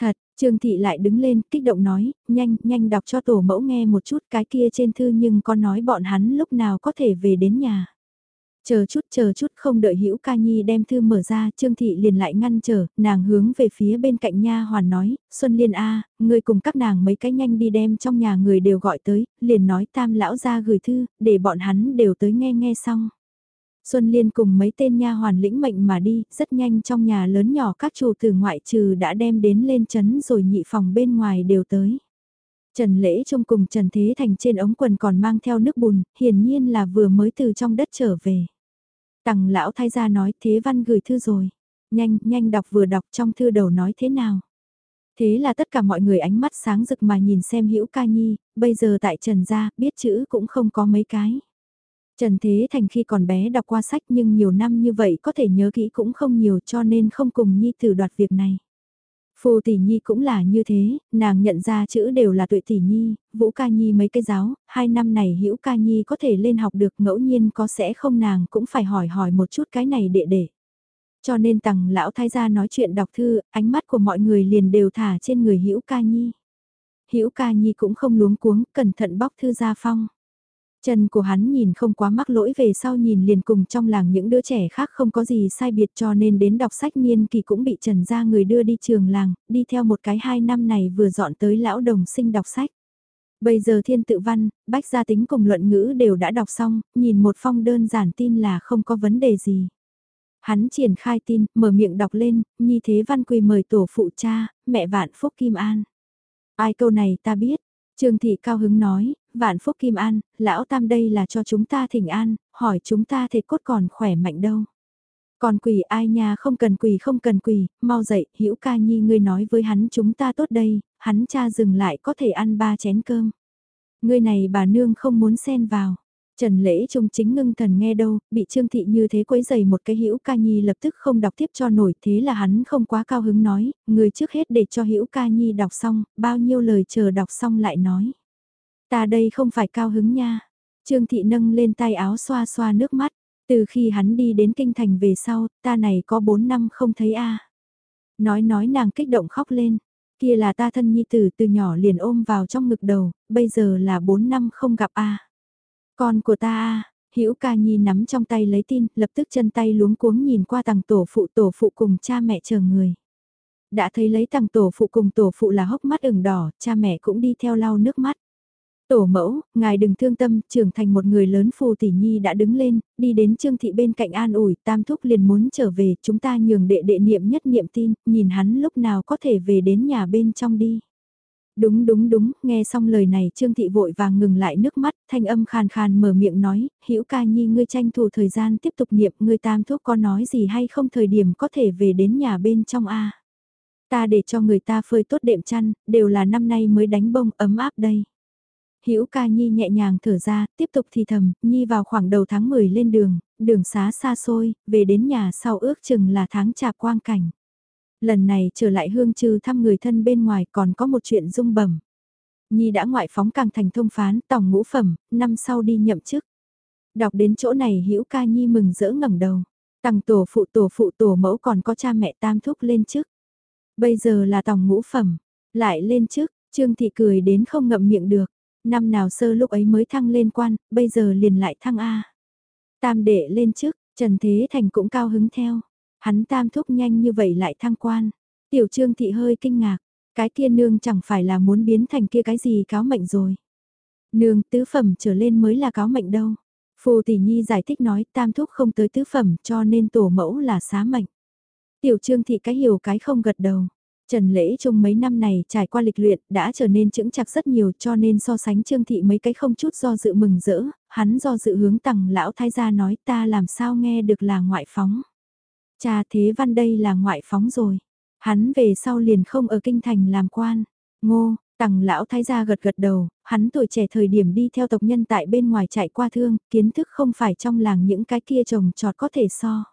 Thật, Trương Thị lại đứng lên, kích động nói, nhanh, nhanh đọc cho tổ mẫu nghe một chút cái kia trên thư nhưng có nói bọn hắn lúc nào có thể về đến nhà. Chờ chút chờ chút không đợi Hữu Ca Nhi đem thư mở ra, Trương thị liền lại ngăn trở, nàng hướng về phía bên cạnh nha hoàn nói, "Xuân Liên a, người cùng các nàng mấy cái nhanh đi đem trong nhà người đều gọi tới." Liền nói Tam lão ra gửi thư, để bọn hắn đều tới nghe nghe xong. Xuân Liên cùng mấy tên nha hoàn lĩnh mệnh mà đi, rất nhanh trong nhà lớn nhỏ các chủ từ ngoại trừ đã đem đến lên chấn rồi nhị phòng bên ngoài đều tới. Trần Lễ trông cùng Trần Thế Thành trên ống quần còn mang theo nước bùn, hiển nhiên là vừa mới từ trong đất trở về. Tằng lão thay ra nói thế văn gửi thư rồi. Nhanh, nhanh đọc vừa đọc trong thư đầu nói thế nào. Thế là tất cả mọi người ánh mắt sáng rực mà nhìn xem hữu ca nhi, bây giờ tại Trần gia, biết chữ cũng không có mấy cái. Trần Thế Thành khi còn bé đọc qua sách nhưng nhiều năm như vậy có thể nhớ kỹ cũng không nhiều cho nên không cùng Nhi thử đoạt việc này. Phù tỷ nhi cũng là như thế, nàng nhận ra chữ đều là tuệ tỷ nhi, vũ ca nhi mấy cái giáo, hai năm này hữu ca nhi có thể lên học được ngẫu nhiên có sẽ không nàng cũng phải hỏi hỏi một chút cái này đệ đệ. Cho nên tằng lão thái gia nói chuyện đọc thư, ánh mắt của mọi người liền đều thả trên người hữu ca nhi. Hữu ca nhi cũng không luống cuống, cẩn thận bóc thư ra phong. Chân của hắn nhìn không quá mắc lỗi về sau nhìn liền cùng trong làng những đứa trẻ khác không có gì sai biệt cho nên đến đọc sách niên kỳ cũng bị trần ra người đưa đi trường làng, đi theo một cái hai năm này vừa dọn tới lão đồng sinh đọc sách. Bây giờ thiên tự văn, bách gia tính cùng luận ngữ đều đã đọc xong, nhìn một phong đơn giản tin là không có vấn đề gì. Hắn triển khai tin, mở miệng đọc lên, nhi thế văn quỳ mời tổ phụ cha, mẹ vạn phúc kim an. Ai câu này ta biết, Trương Thị cao hứng nói, vạn phúc kim an, lão tam đây là cho chúng ta thỉnh an, hỏi chúng ta thể cốt còn khỏe mạnh đâu. Còn quỳ ai nha không cần quỳ không cần quỳ, mau dậy, hữu ca nhi ngươi nói với hắn chúng ta tốt đây, hắn cha dừng lại có thể ăn ba chén cơm. Ngươi này bà nương không muốn xen vào. Trần Lễ Trung chính ngưng thần nghe đâu, bị Trương Thị như thế quấy dày một cái hữu ca nhi lập tức không đọc tiếp cho nổi thế là hắn không quá cao hứng nói, người trước hết để cho hữu ca nhi đọc xong, bao nhiêu lời chờ đọc xong lại nói. Ta đây không phải cao hứng nha. Trương Thị nâng lên tay áo xoa xoa nước mắt, từ khi hắn đi đến kinh thành về sau, ta này có 4 năm không thấy a Nói nói nàng kích động khóc lên, kia là ta thân nhi tử từ nhỏ liền ôm vào trong ngực đầu, bây giờ là 4 năm không gặp a con của ta a Hữu ca nhi nắm trong tay lấy tin, lập tức chân tay luống cuống nhìn qua tầng tổ phụ tổ phụ cùng cha mẹ chờ người. Đã thấy lấy tầng tổ phụ cùng tổ phụ là hốc mắt ửng đỏ, cha mẹ cũng đi theo lau nước mắt. Tổ mẫu, ngài đừng thương tâm, trưởng thành một người lớn phù tỷ nhi đã đứng lên, đi đến trương thị bên cạnh an ủi, tam thúc liền muốn trở về, chúng ta nhường đệ đệ niệm nhất niệm tin, nhìn hắn lúc nào có thể về đến nhà bên trong đi. Đúng đúng đúng, nghe xong lời này Trương Thị vội vàng ngừng lại nước mắt, thanh âm khàn khàn mở miệng nói, hữu ca nhi ngươi tranh thủ thời gian tiếp tục niệm, ngươi tam thuốc có nói gì hay không thời điểm có thể về đến nhà bên trong A. Ta để cho người ta phơi tốt đệm chăn, đều là năm nay mới đánh bông ấm áp đây. Hữu ca nhi nhẹ nhàng thở ra, tiếp tục thì thầm, nhi vào khoảng đầu tháng 10 lên đường, đường xá xa xôi, về đến nhà sau ước chừng là tháng chạp quang cảnh. Lần này trở lại hương trừ thăm người thân bên ngoài còn có một chuyện rung bẩm. Nhi đã ngoại phóng càng thành thông phán tổng ngũ phẩm, năm sau đi nhậm chức. Đọc đến chỗ này hữu ca Nhi mừng rỡ ngẩng đầu. Tằng tổ phụ tổ phụ tổ mẫu còn có cha mẹ tam thúc lên chức. Bây giờ là tổng ngũ phẩm, lại lên chức, Trương Thị cười đến không ngậm miệng được. Năm nào sơ lúc ấy mới thăng lên quan, bây giờ liền lại thăng A. Tam đệ lên chức, Trần Thế Thành cũng cao hứng theo. Hắn tam thúc nhanh như vậy lại thăng quan. Tiểu trương thị hơi kinh ngạc, cái kia nương chẳng phải là muốn biến thành kia cái gì cáo mệnh rồi. Nương tứ phẩm trở lên mới là cáo mệnh đâu. Phù tỷ nhi giải thích nói tam thúc không tới tứ phẩm cho nên tổ mẫu là xá mệnh. Tiểu trương thị cái hiểu cái không gật đầu. Trần Lễ trong mấy năm này trải qua lịch luyện đã trở nên chững chạc rất nhiều cho nên so sánh Trương Thị mấy cái không chút do dự mừng rỡ, hắn do dự hướng tặng lão thái gia nói ta làm sao nghe được là ngoại phóng. Cha thế văn đây là ngoại phóng rồi. Hắn về sau liền không ở kinh thành làm quan. Ngô, tằng lão thái gia gật gật đầu, hắn tuổi trẻ thời điểm đi theo tộc nhân tại bên ngoài chạy qua thương, kiến thức không phải trong làng những cái kia trồng trọt có thể so.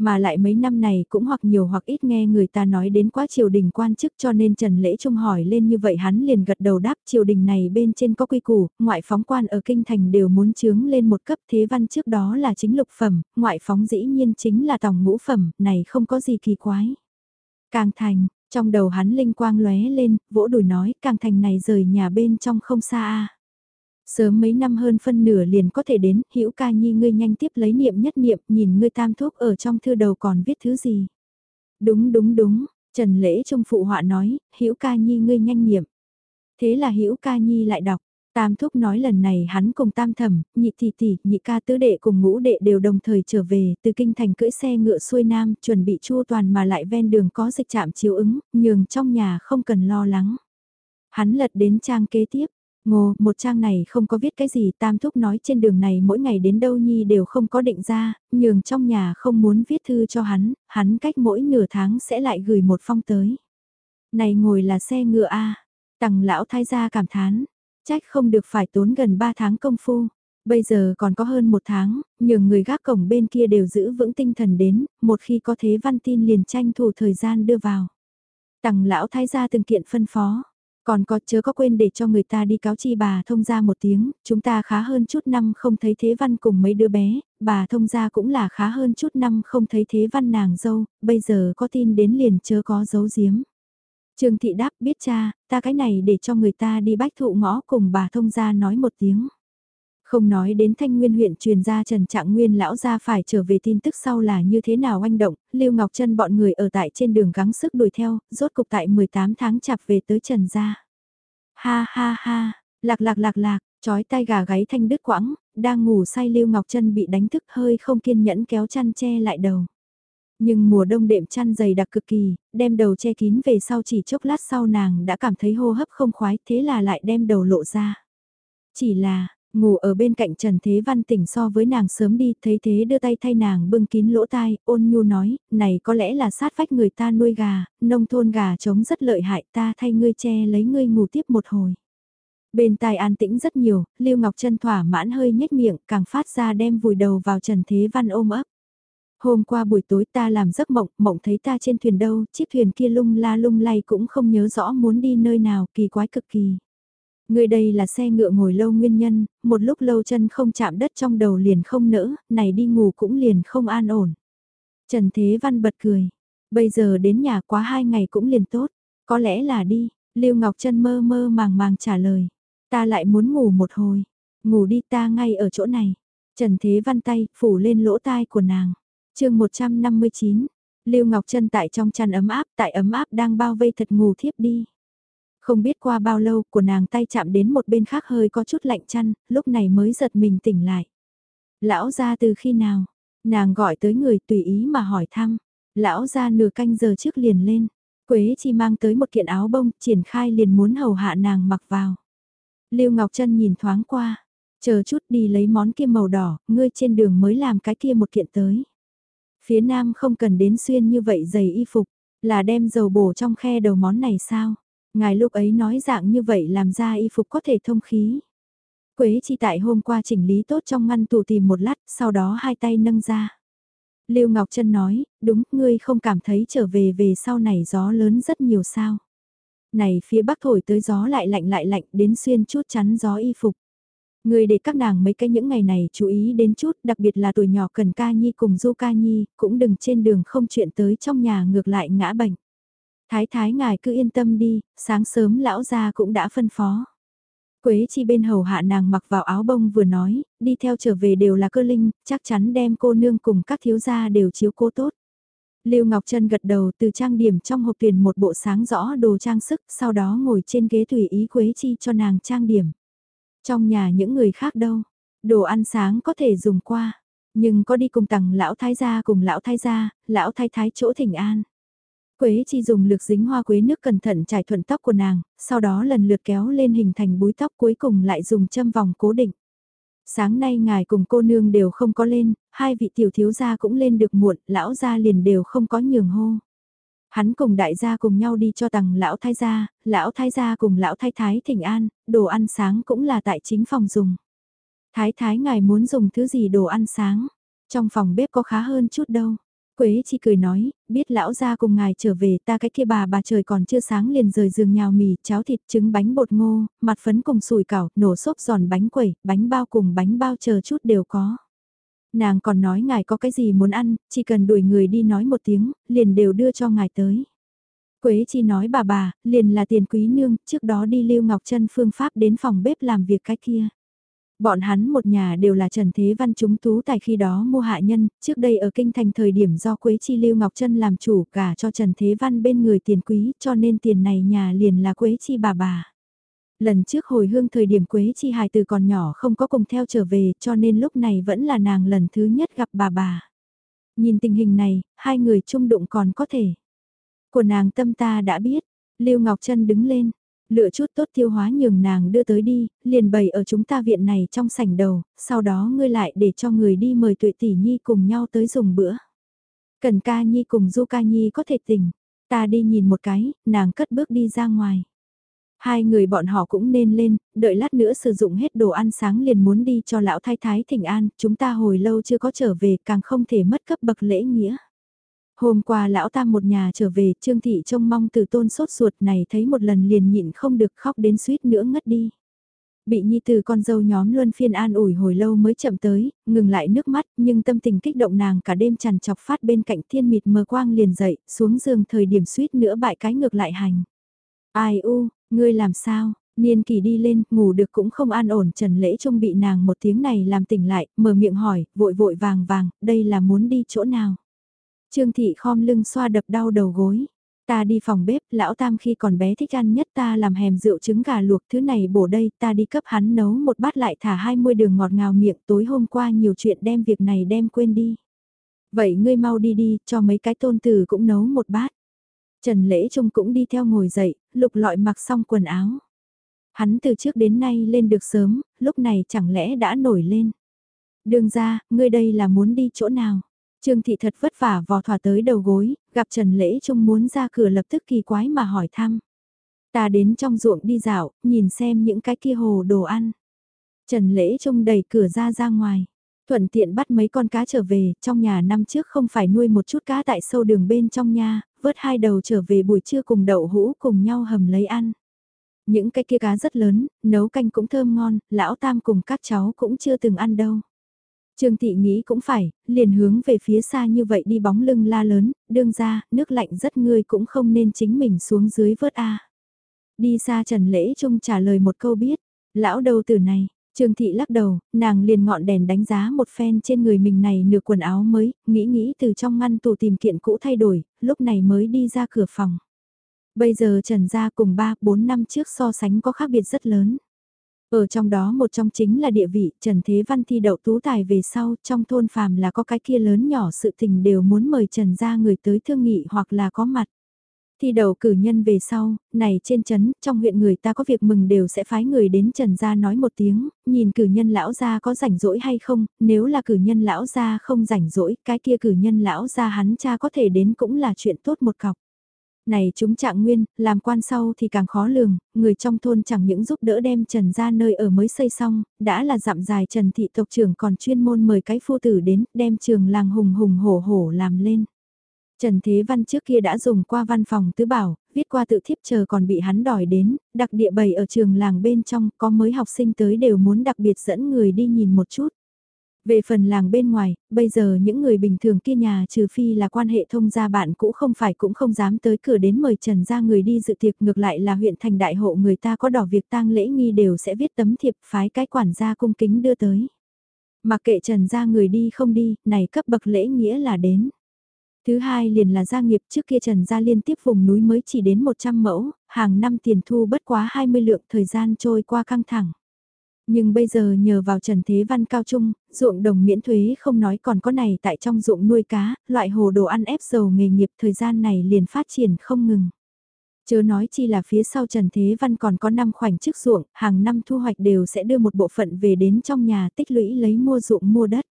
Mà lại mấy năm này cũng hoặc nhiều hoặc ít nghe người ta nói đến quá triều đình quan chức cho nên Trần Lễ Trung hỏi lên như vậy hắn liền gật đầu đáp triều đình này bên trên có quy củ, ngoại phóng quan ở kinh thành đều muốn chướng lên một cấp thế văn trước đó là chính lục phẩm, ngoại phóng dĩ nhiên chính là tổng ngũ phẩm, này không có gì kỳ quái. Càng thành, trong đầu hắn linh quang lóe lên, vỗ đùi nói càng thành này rời nhà bên trong không xa a Sớm mấy năm hơn phân nửa liền có thể đến, hữu ca nhi ngươi nhanh tiếp lấy niệm nhất niệm, nhìn ngươi tam thuốc ở trong thư đầu còn viết thứ gì. Đúng đúng đúng, Trần Lễ trung phụ họa nói, hữu ca nhi ngươi nhanh niệm. Thế là hữu ca nhi lại đọc, Tam thúc nói lần này hắn cùng tam thẩm, nhị tỷ tỷ, nhị ca tứ đệ cùng ngũ đệ đều đồng thời trở về từ kinh thành cưỡi xe ngựa xuôi nam chuẩn bị chua toàn mà lại ven đường có dịch chạm chiếu ứng, nhường trong nhà không cần lo lắng. Hắn lật đến trang kế tiếp, Ngô, một trang này không có viết cái gì tam thúc nói trên đường này mỗi ngày đến đâu nhi đều không có định ra, nhường trong nhà không muốn viết thư cho hắn, hắn cách mỗi nửa tháng sẽ lại gửi một phong tới. Này ngồi là xe ngựa A, tằng lão thái gia cảm thán, trách không được phải tốn gần 3 tháng công phu. Bây giờ còn có hơn một tháng, nhường người gác cổng bên kia đều giữ vững tinh thần đến, một khi có thế văn tin liền tranh thủ thời gian đưa vào. Tằng lão thái gia từng kiện phân phó, còn có chớ có quên để cho người ta đi cáo chi bà thông ra một tiếng, chúng ta khá hơn chút năm không thấy thế văn cùng mấy đứa bé, bà thông ra cũng là khá hơn chút năm không thấy thế văn nàng dâu, bây giờ có tin đến liền chớ có giấu giếm. Trương thị đáp biết cha, ta cái này để cho người ta đi bách thụ ngõ cùng bà thông ra nói một tiếng. Không nói đến thanh nguyên huyện truyền ra Trần Trạng Nguyên lão gia phải trở về tin tức sau là như thế nào oanh động, Lưu Ngọc Trân bọn người ở tại trên đường gắng sức đuổi theo, rốt cục tại 18 tháng chạp về tới Trần gia. Ha ha ha, lạc lạc lạc lạc, chói tai gà gáy thanh đứt quãng, đang ngủ say Lưu Ngọc Trân bị đánh thức hơi không kiên nhẫn kéo chăn che lại đầu. Nhưng mùa đông đệm chăn dày đặc cực kỳ, đem đầu che kín về sau chỉ chốc lát sau nàng đã cảm thấy hô hấp không khoái thế là lại đem đầu lộ ra. Chỉ là, Ngủ ở bên cạnh Trần Thế Văn tỉnh so với nàng sớm đi, thấy thế đưa tay thay nàng bưng kín lỗ tai, ôn nhu nói, này có lẽ là sát vách người ta nuôi gà, nông thôn gà trống rất lợi hại ta thay ngươi che lấy ngươi ngủ tiếp một hồi. Bên tai an tĩnh rất nhiều, Lưu Ngọc Trân thỏa mãn hơi nhếch miệng, càng phát ra đem vùi đầu vào Trần Thế Văn ôm ấp. Hôm qua buổi tối ta làm giấc mộng, mộng thấy ta trên thuyền đâu, chiếc thuyền kia lung la lung lay cũng không nhớ rõ muốn đi nơi nào, kỳ quái cực kỳ. Người đây là xe ngựa ngồi lâu nguyên nhân, một lúc lâu chân không chạm đất trong đầu liền không nỡ, này đi ngủ cũng liền không an ổn. Trần Thế Văn bật cười, bây giờ đến nhà quá hai ngày cũng liền tốt, có lẽ là đi, Lưu Ngọc Trân mơ mơ màng màng trả lời, ta lại muốn ngủ một hồi, ngủ đi ta ngay ở chỗ này. Trần Thế Văn tay phủ lên lỗ tai của nàng chương 159, Lưu Ngọc Trân tại trong chăn ấm áp, tại ấm áp đang bao vây thật ngủ thiếp đi. Không biết qua bao lâu của nàng tay chạm đến một bên khác hơi có chút lạnh chăn, lúc này mới giật mình tỉnh lại. Lão ra từ khi nào? Nàng gọi tới người tùy ý mà hỏi thăm. Lão ra nửa canh giờ trước liền lên. Quế chi mang tới một kiện áo bông, triển khai liền muốn hầu hạ nàng mặc vào. Lưu Ngọc Trân nhìn thoáng qua. Chờ chút đi lấy món kia màu đỏ, ngươi trên đường mới làm cái kia một kiện tới. Phía nam không cần đến xuyên như vậy dày y phục, là đem dầu bổ trong khe đầu món này sao? Ngài lúc ấy nói dạng như vậy làm ra y phục có thể thông khí. Quế chi tại hôm qua chỉnh lý tốt trong ngăn tủ tìm một lát, sau đó hai tay nâng ra. Lưu Ngọc Trân nói, đúng, ngươi không cảm thấy trở về về sau này gió lớn rất nhiều sao. Này phía bắc thổi tới gió lại lạnh lại lạnh đến xuyên chút chắn gió y phục. Ngươi để các nàng mấy cái những ngày này chú ý đến chút, đặc biệt là tuổi nhỏ cần ca nhi cùng du ca nhi, cũng đừng trên đường không chuyện tới trong nhà ngược lại ngã bệnh. Thái thái ngài cứ yên tâm đi, sáng sớm lão gia cũng đã phân phó. Quế chi bên hầu hạ nàng mặc vào áo bông vừa nói, đi theo trở về đều là cơ linh, chắc chắn đem cô nương cùng các thiếu gia đều chiếu cố tốt. Lưu Ngọc Trân gật đầu từ trang điểm trong hộp tiền một bộ sáng rõ đồ trang sức, sau đó ngồi trên ghế tùy ý Quế Chi cho nàng trang điểm. Trong nhà những người khác đâu, đồ ăn sáng có thể dùng qua, nhưng có đi cùng tầng lão thái gia cùng lão thái gia, lão thái thái chỗ thỉnh an. Quế chi dùng lực dính hoa quế nước cẩn thận trải thuận tóc của nàng, sau đó lần lượt kéo lên hình thành búi tóc cuối cùng lại dùng châm vòng cố định. Sáng nay ngài cùng cô nương đều không có lên, hai vị tiểu thiếu gia cũng lên được muộn, lão gia liền đều không có nhường hô. Hắn cùng đại gia cùng nhau đi cho tầng lão thái gia, lão thái gia cùng lão thái thái thỉnh an, đồ ăn sáng cũng là tại chính phòng dùng. Thái thái ngài muốn dùng thứ gì đồ ăn sáng, trong phòng bếp có khá hơn chút đâu. Quế chi cười nói, biết lão gia cùng ngài trở về ta cái kia bà bà trời còn chưa sáng liền rời giường nhào mì, cháo thịt, trứng bánh bột ngô, mặt phấn cùng sủi cảo, nổ xốp giòn bánh quẩy, bánh bao cùng bánh bao chờ chút đều có. Nàng còn nói ngài có cái gì muốn ăn, chỉ cần đuổi người đi nói một tiếng, liền đều đưa cho ngài tới. Quế chi nói bà bà, liền là tiền quý nương, trước đó đi lưu ngọc chân phương pháp đến phòng bếp làm việc cái kia. Bọn hắn một nhà đều là Trần Thế Văn chúng tú tại khi đó mua hạ nhân, trước đây ở kinh thành thời điểm do Quế Chi Lưu Ngọc Trân làm chủ cả cho Trần Thế Văn bên người tiền quý, cho nên tiền này nhà liền là Quế Chi bà bà. Lần trước hồi hương thời điểm Quế Chi hài từ còn nhỏ không có cùng theo trở về cho nên lúc này vẫn là nàng lần thứ nhất gặp bà bà. Nhìn tình hình này, hai người chung đụng còn có thể. Của nàng tâm ta đã biết, Lưu Ngọc Trân đứng lên, lựa chút tốt tiêu hóa nhường nàng đưa tới đi, liền bày ở chúng ta viện này trong sảnh đầu, sau đó ngươi lại để cho người đi mời tuệ tỷ nhi cùng nhau tới dùng bữa. Cần ca nhi cùng du ca nhi có thể tỉnh, ta đi nhìn một cái, nàng cất bước đi ra ngoài. Hai người bọn họ cũng nên lên, đợi lát nữa sử dụng hết đồ ăn sáng liền muốn đi cho lão thái thái thỉnh an, chúng ta hồi lâu chưa có trở về càng không thể mất cấp bậc lễ nghĩa. Hôm qua lão tam một nhà trở về, Trương Thị trông mong từ tôn sốt ruột này thấy một lần liền nhịn không được khóc đến suýt nữa ngất đi. Bị nhi từ con dâu nhóm luân phiên an ủi hồi lâu mới chậm tới, ngừng lại nước mắt, nhưng tâm tình kích động nàng cả đêm chằn chọc phát bên cạnh thiên mịt mờ quang liền dậy, xuống giường thời điểm suýt nữa bại cái ngược lại hành. Ai u, ngươi làm sao, Niên kỳ đi lên, ngủ được cũng không an ổn, Trần Lễ Trung bị nàng một tiếng này làm tỉnh lại, mở miệng hỏi, vội vội vàng vàng, đây là muốn đi chỗ nào? Trương Thị khom lưng xoa đập đau đầu gối. Ta đi phòng bếp, lão tam khi còn bé thích ăn nhất ta làm hèm rượu trứng gà luộc thứ này bổ đây, ta đi cấp hắn nấu một bát lại thả 20 đường ngọt ngào miệng tối hôm qua nhiều chuyện đem việc này đem quên đi. Vậy ngươi mau đi đi, cho mấy cái tôn tử cũng nấu một bát. Trần Lễ Trung cũng đi theo ngồi dậy, lục lọi mặc xong quần áo. Hắn từ trước đến nay lên được sớm, lúc này chẳng lẽ đã nổi lên. Đường ra, ngươi đây là muốn đi chỗ nào? Trương Thị thật vất vả vò thỏa tới đầu gối, gặp Trần Lễ Trung muốn ra cửa lập tức kỳ quái mà hỏi thăm. Ta đến trong ruộng đi dạo, nhìn xem những cái kia hồ đồ ăn. Trần Lễ Trung đẩy cửa ra ra ngoài. Thuận tiện bắt mấy con cá trở về, trong nhà năm trước không phải nuôi một chút cá tại sâu đường bên trong nha, vớt hai đầu trở về buổi trưa cùng đậu hũ cùng nhau hầm lấy ăn. Những cái kia cá rất lớn, nấu canh cũng thơm ngon, lão tam cùng các cháu cũng chưa từng ăn đâu. Trương Thị nghĩ cũng phải, liền hướng về phía xa như vậy đi bóng lưng la lớn, đương ra, nước lạnh rất ngươi cũng không nên chính mình xuống dưới vớt a. Đi xa Trần Lễ Trung trả lời một câu biết, lão đầu tử này, Trương Thị lắc đầu, nàng liền ngọn đèn đánh giá một phen trên người mình này nửa quần áo mới, nghĩ nghĩ từ trong ngăn tủ tìm kiện cũ thay đổi, lúc này mới đi ra cửa phòng. Bây giờ Trần Gia cùng 3-4 năm trước so sánh có khác biệt rất lớn. Ở trong đó một trong chính là địa vị, Trần Thế Văn thi đậu tú tài về sau, trong thôn phàm là có cái kia lớn nhỏ sự tình đều muốn mời Trần Gia người tới thương nghị hoặc là có mặt. Thi đầu cử nhân về sau, này trên chấn, trong huyện người ta có việc mừng đều sẽ phái người đến Trần Gia nói một tiếng, nhìn cử nhân lão gia có rảnh rỗi hay không, nếu là cử nhân lão gia không rảnh rỗi, cái kia cử nhân lão gia hắn cha có thể đến cũng là chuyện tốt một cọc này chúng trạng nguyên, làm quan sau thì càng khó lường, người trong thôn chẳng những giúp đỡ đem Trần ra nơi ở mới xây xong, đã là dặm dài Trần thị tộc trưởng còn chuyên môn mời cái phu tử đến, đem trường làng hùng hùng hổ hổ làm lên. Trần Thế Văn trước kia đã dùng qua văn phòng tứ bảo, viết qua tự thiếp chờ còn bị hắn đòi đến, đặc địa bày ở trường làng bên trong, có mới học sinh tới đều muốn đặc biệt dẫn người đi nhìn một chút. Về phần làng bên ngoài, bây giờ những người bình thường kia nhà trừ phi là quan hệ thông gia bạn cũ không phải cũng không dám tới cửa đến mời Trần ra người đi dự tiệc ngược lại là huyện thành đại hộ người ta có đỏ việc tang lễ nghi đều sẽ viết tấm thiệp phái cái quản gia cung kính đưa tới. Mà kệ Trần ra người đi không đi, này cấp bậc lễ nghĩa là đến. Thứ hai liền là gia nghiệp trước kia Trần gia liên tiếp vùng núi mới chỉ đến 100 mẫu, hàng năm tiền thu bất quá 20 lượng thời gian trôi qua căng thẳng. Nhưng bây giờ nhờ vào Trần Thế Văn cao trung, ruộng đồng miễn thuế không nói còn có này tại trong ruộng nuôi cá, loại hồ đồ ăn ép dầu nghề nghiệp thời gian này liền phát triển không ngừng. Chớ nói chi là phía sau Trần Thế Văn còn có năm khoảnh chức ruộng, hàng năm thu hoạch đều sẽ đưa một bộ phận về đến trong nhà tích lũy lấy mua ruộng mua đất.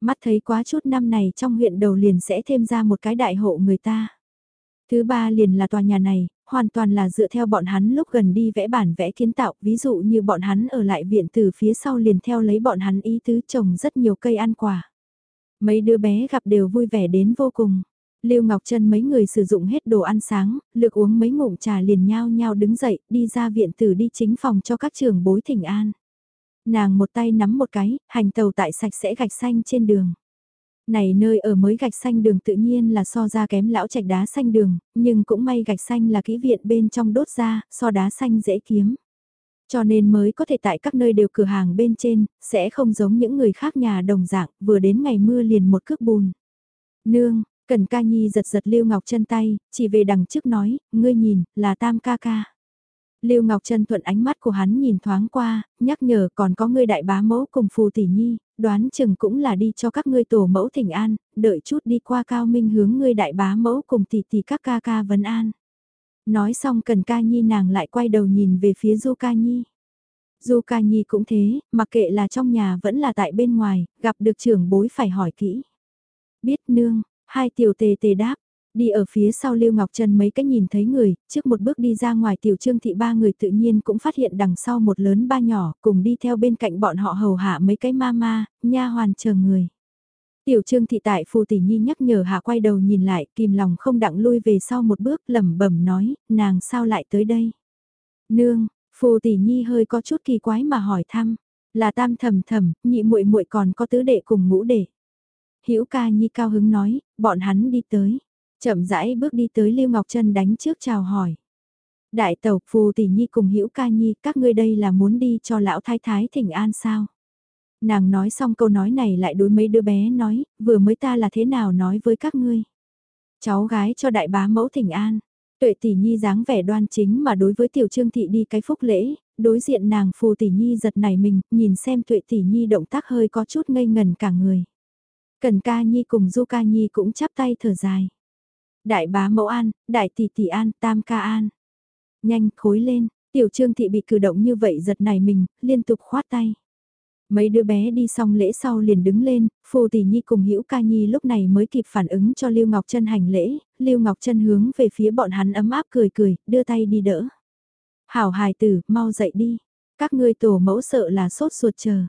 Mắt thấy quá chút năm này trong huyện đầu liền sẽ thêm ra một cái đại hộ người ta. Thứ ba liền là tòa nhà này, hoàn toàn là dựa theo bọn hắn lúc gần đi vẽ bản vẽ kiến tạo, ví dụ như bọn hắn ở lại viện từ phía sau liền theo lấy bọn hắn ý tứ trồng rất nhiều cây ăn quả. Mấy đứa bé gặp đều vui vẻ đến vô cùng. Lưu Ngọc Trân mấy người sử dụng hết đồ ăn sáng, lược uống mấy ngụm trà liền nhau nhau đứng dậy, đi ra viện tử đi chính phòng cho các trường bối thỉnh an. Nàng một tay nắm một cái, hành tàu tại sạch sẽ gạch xanh trên đường. Này nơi ở mới gạch xanh đường tự nhiên là so ra kém lão trạch đá xanh đường, nhưng cũng may gạch xanh là kỹ viện bên trong đốt ra, so đá xanh dễ kiếm. Cho nên mới có thể tại các nơi đều cửa hàng bên trên, sẽ không giống những người khác nhà đồng dạng, vừa đến ngày mưa liền một cước bùn. Nương, Cần ca nhi giật giật Lưu Ngọc chân tay, chỉ về đằng trước nói, ngươi nhìn, là tam ca ca. Lưu Ngọc Trân thuận ánh mắt của hắn nhìn thoáng qua, nhắc nhở còn có ngươi đại bá mẫu cùng phù tỷ nhi, đoán chừng cũng là đi cho các ngươi tổ mẫu thỉnh an, đợi chút đi qua cao minh hướng ngươi đại bá mẫu cùng tỷ tỷ các ca ca vấn an. Nói xong cần ca nhi nàng lại quay đầu nhìn về phía du ca nhi. Du ca nhi cũng thế, mặc kệ là trong nhà vẫn là tại bên ngoài, gặp được trưởng bối phải hỏi kỹ. Biết nương, hai tiểu tề tề đáp, Đi ở phía sau Lưu Ngọc Trân mấy cái nhìn thấy người, trước một bước đi ra ngoài tiểu trương thị ba người tự nhiên cũng phát hiện đằng sau một lớn ba nhỏ, cùng đi theo bên cạnh bọn họ hầu hạ mấy cái ma ma, nha hoàn chờ người. Tiểu trương thị tại phù tỷ nhi nhắc nhở hạ quay đầu nhìn lại, kìm lòng không đặng lui về sau một bước lẩm bẩm nói, nàng sao lại tới đây. Nương, phù tỷ nhi hơi có chút kỳ quái mà hỏi thăm, là tam thầm thầm, nhị muội muội còn có tứ đệ cùng ngũ đệ. Hữu ca nhi cao hứng nói, bọn hắn đi tới. Chậm rãi bước đi tới Lưu Ngọc Trân đánh trước chào hỏi. Đại tẩu phù tỷ nhi cùng hữu ca nhi các ngươi đây là muốn đi cho lão thái thái thỉnh an sao? Nàng nói xong câu nói này lại đối mấy đứa bé nói, vừa mới ta là thế nào nói với các ngươi. Cháu gái cho đại bá mẫu thỉnh an. Tuệ tỷ nhi dáng vẻ đoan chính mà đối với tiểu trương thị đi cái phúc lễ, đối diện nàng phù tỷ nhi giật nảy mình, nhìn xem tuệ tỷ nhi động tác hơi có chút ngây ngần cả người. Cần ca nhi cùng du ca nhi cũng chắp tay thở dài. Đại bá mẫu an, đại tỷ tỷ an, tam ca an. Nhanh, khối lên, tiểu trương thị bị cử động như vậy giật nảy mình, liên tục khoát tay. Mấy đứa bé đi xong lễ sau liền đứng lên, phù tỷ nhi cùng hữu ca nhi lúc này mới kịp phản ứng cho Lưu Ngọc Trân hành lễ, Lưu Ngọc Trân hướng về phía bọn hắn ấm áp cười cười, đưa tay đi đỡ. Hảo hài tử, mau dậy đi. Các ngươi tổ mẫu sợ là sốt ruột chờ.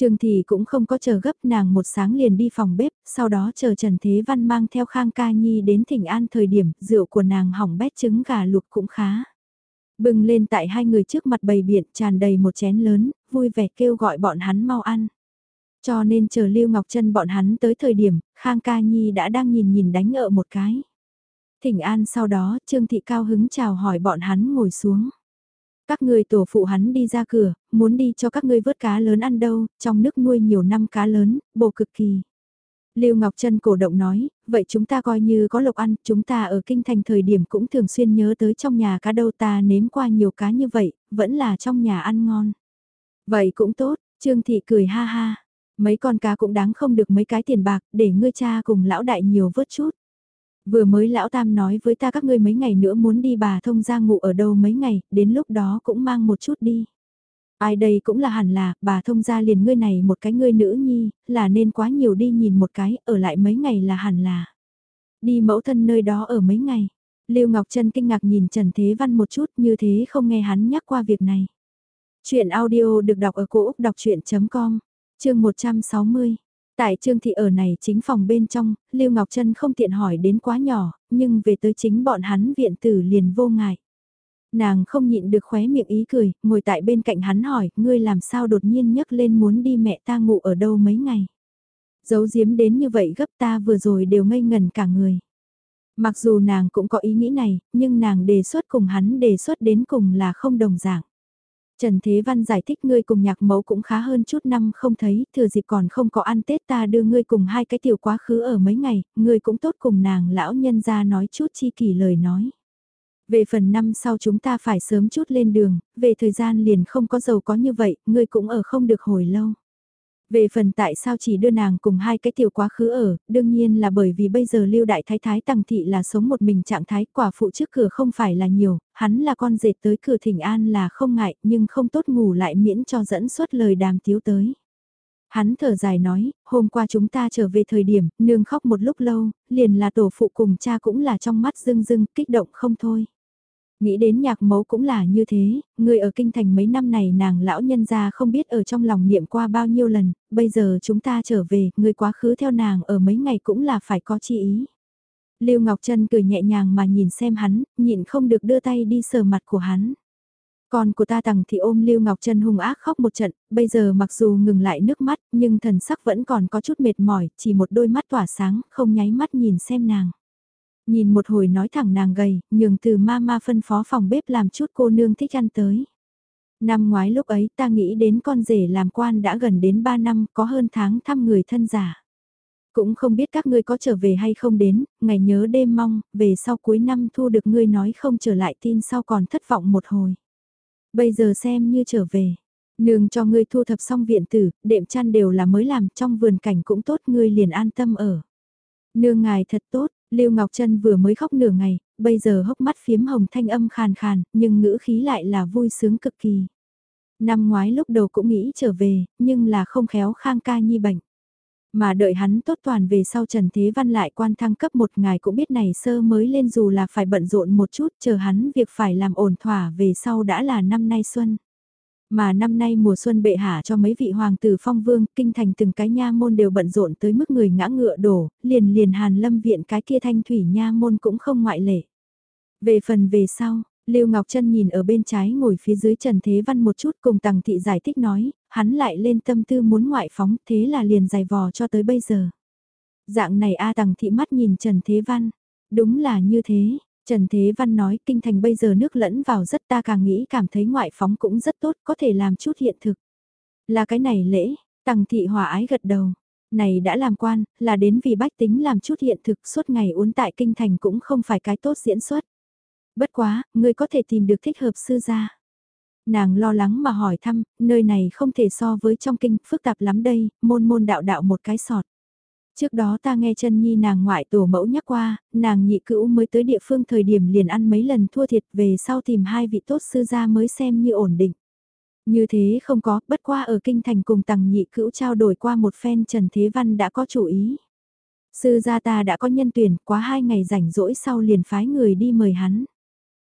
Trương Thị cũng không có chờ gấp nàng một sáng liền đi phòng bếp, sau đó chờ Trần Thế Văn mang theo Khang Ca Nhi đến thỉnh an thời điểm rượu của nàng hỏng bét trứng gà luộc cũng khá. Bừng lên tại hai người trước mặt bầy biện tràn đầy một chén lớn, vui vẻ kêu gọi bọn hắn mau ăn. Cho nên chờ Lưu Ngọc Trân bọn hắn tới thời điểm, Khang Ca Nhi đã đang nhìn nhìn đánh ở một cái. Thỉnh an sau đó, Trương Thị cao hứng chào hỏi bọn hắn ngồi xuống. Các người tổ phụ hắn đi ra cửa, muốn đi cho các ngươi vớt cá lớn ăn đâu, trong nước nuôi nhiều năm cá lớn, bổ cực kỳ. Lưu Ngọc Trân cổ động nói, vậy chúng ta coi như có lộc ăn, chúng ta ở kinh thành thời điểm cũng thường xuyên nhớ tới trong nhà cá đâu ta nếm qua nhiều cá như vậy, vẫn là trong nhà ăn ngon. Vậy cũng tốt, Trương Thị cười ha ha, mấy con cá cũng đáng không được mấy cái tiền bạc, để ngươi cha cùng lão đại nhiều vớt chút. Vừa mới lão tam nói với ta các ngươi mấy ngày nữa muốn đi bà thông ra ngủ ở đâu mấy ngày, đến lúc đó cũng mang một chút đi. Ai đây cũng là hẳn là, bà thông ra liền ngươi này một cái ngươi nữ nhi, là nên quá nhiều đi nhìn một cái, ở lại mấy ngày là hẳn là. Đi mẫu thân nơi đó ở mấy ngày. Lưu Ngọc Trân kinh ngạc nhìn Trần Thế Văn một chút như thế không nghe hắn nhắc qua việc này. Chuyện audio được đọc ở cổ Úc đọc chuyện.com, chương 160. Tại Trương Thị ở này chính phòng bên trong, Lưu Ngọc Trân không tiện hỏi đến quá nhỏ, nhưng về tới chính bọn hắn viện tử liền vô ngại. Nàng không nhịn được khóe miệng ý cười, ngồi tại bên cạnh hắn hỏi, ngươi làm sao đột nhiên nhấc lên muốn đi mẹ ta ngủ ở đâu mấy ngày. Giấu giếm đến như vậy gấp ta vừa rồi đều ngây ngần cả người. Mặc dù nàng cũng có ý nghĩ này, nhưng nàng đề xuất cùng hắn đề xuất đến cùng là không đồng dạng. Trần Thế Văn giải thích ngươi cùng nhạc mẫu cũng khá hơn chút năm không thấy, thừa dịp còn không có ăn Tết ta đưa ngươi cùng hai cái tiểu quá khứ ở mấy ngày, ngươi cũng tốt cùng nàng lão nhân ra nói chút chi kỷ lời nói. Về phần năm sau chúng ta phải sớm chút lên đường, về thời gian liền không có giàu có như vậy, ngươi cũng ở không được hồi lâu. Về phần tại sao chỉ đưa nàng cùng hai cái tiểu quá khứ ở, đương nhiên là bởi vì bây giờ lưu đại thái thái tằng thị là sống một mình trạng thái quả phụ trước cửa không phải là nhiều, hắn là con dệt tới cửa thỉnh an là không ngại nhưng không tốt ngủ lại miễn cho dẫn suốt lời đàm tiếu tới. Hắn thở dài nói, hôm qua chúng ta trở về thời điểm, nương khóc một lúc lâu, liền là tổ phụ cùng cha cũng là trong mắt rưng rưng, kích động không thôi. Nghĩ đến nhạc mẫu cũng là như thế, người ở kinh thành mấy năm này nàng lão nhân ra không biết ở trong lòng niệm qua bao nhiêu lần, bây giờ chúng ta trở về, người quá khứ theo nàng ở mấy ngày cũng là phải có chi ý. Lưu Ngọc Trân cười nhẹ nhàng mà nhìn xem hắn, nhịn không được đưa tay đi sờ mặt của hắn. Con của ta tằng thì ôm Lưu Ngọc Trân hung ác khóc một trận, bây giờ mặc dù ngừng lại nước mắt, nhưng thần sắc vẫn còn có chút mệt mỏi, chỉ một đôi mắt tỏa sáng, không nháy mắt nhìn xem nàng. Nhìn một hồi nói thẳng nàng gầy, nhường từ ma ma phân phó phòng bếp làm chút cô nương thích ăn tới. Năm ngoái lúc ấy ta nghĩ đến con rể làm quan đã gần đến 3 năm có hơn tháng thăm người thân giả. Cũng không biết các ngươi có trở về hay không đến, ngày nhớ đêm mong, về sau cuối năm thu được ngươi nói không trở lại tin sau còn thất vọng một hồi. Bây giờ xem như trở về. Nương cho ngươi thu thập xong viện tử, đệm chăn đều là mới làm trong vườn cảnh cũng tốt ngươi liền an tâm ở. Nương ngài thật tốt, Lưu Ngọc Trân vừa mới khóc nửa ngày, bây giờ hốc mắt phiếm hồng thanh âm khàn khàn, nhưng ngữ khí lại là vui sướng cực kỳ. Năm ngoái lúc đầu cũng nghĩ trở về, nhưng là không khéo khang ca nhi bệnh. Mà đợi hắn tốt toàn về sau Trần Thế Văn lại quan thăng cấp một ngày cũng biết này sơ mới lên dù là phải bận rộn một chút chờ hắn việc phải làm ổn thỏa về sau đã là năm nay xuân. Mà năm nay mùa xuân bệ hạ cho mấy vị hoàng tử phong vương, kinh thành từng cái nha môn đều bận rộn tới mức người ngã ngựa đổ, liền liền hàn lâm viện cái kia thanh thủy nha môn cũng không ngoại lệ. Về phần về sau, Lưu Ngọc Trân nhìn ở bên trái ngồi phía dưới Trần Thế Văn một chút cùng Tằng Thị giải thích nói, hắn lại lên tâm tư muốn ngoại phóng thế là liền dài vò cho tới bây giờ. Dạng này A Tằng Thị mắt nhìn Trần Thế Văn, đúng là như thế, Trần Thế Văn nói kinh thành bây giờ nước lẫn vào rất ta càng nghĩ cảm thấy ngoại phóng cũng rất tốt có thể làm chút hiện thực. Là cái này lễ, Tằng Thị hòa ái gật đầu. Này đã làm quan, là đến vì bách tính làm chút hiện thực suốt ngày uốn tại kinh thành cũng không phải cái tốt diễn xuất. Bất quá, người có thể tìm được thích hợp sư gia. Nàng lo lắng mà hỏi thăm, nơi này không thể so với trong kinh, phức tạp lắm đây, môn môn đạo đạo một cái sọt. Trước đó ta nghe chân nhi nàng ngoại tổ mẫu nhắc qua, nàng nhị cữu mới tới địa phương thời điểm liền ăn mấy lần thua thiệt về sau tìm hai vị tốt sư gia mới xem như ổn định. Như thế không có, bất qua ở kinh thành cùng tầng nhị cữu trao đổi qua một phen Trần Thế Văn đã có chủ ý. Sư gia ta đã có nhân tuyển, quá hai ngày rảnh rỗi sau liền phái người đi mời hắn.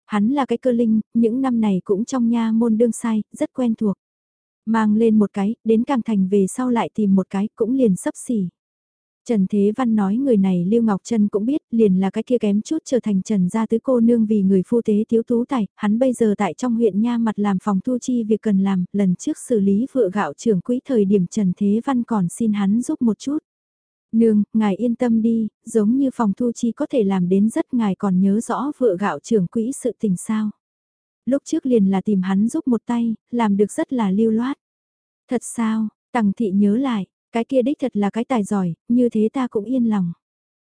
Hắn là cái cơ linh, những năm này cũng trong nha môn đương sai, rất quen thuộc. Mang lên một cái, đến càng thành về sau lại tìm một cái, cũng liền sấp xỉ. Trần Thế Văn nói người này Lưu Ngọc Trân cũng biết, liền là cái kia kém chút trở thành Trần gia tứ cô nương vì người phu tế thiếu tú tài, hắn bây giờ tại trong huyện Nha mặt làm phòng thu chi việc cần làm, lần trước xử lý vựa gạo trưởng quỹ thời điểm Trần Thế Văn còn xin hắn giúp một chút. Nương, ngài yên tâm đi, giống như phòng thu chi có thể làm đến rất ngài còn nhớ rõ vựa gạo trưởng quỹ sự tình sao. Lúc trước liền là tìm hắn giúp một tay, làm được rất là lưu loát. Thật sao, Tằng thị nhớ lại, cái kia đích thật là cái tài giỏi, như thế ta cũng yên lòng.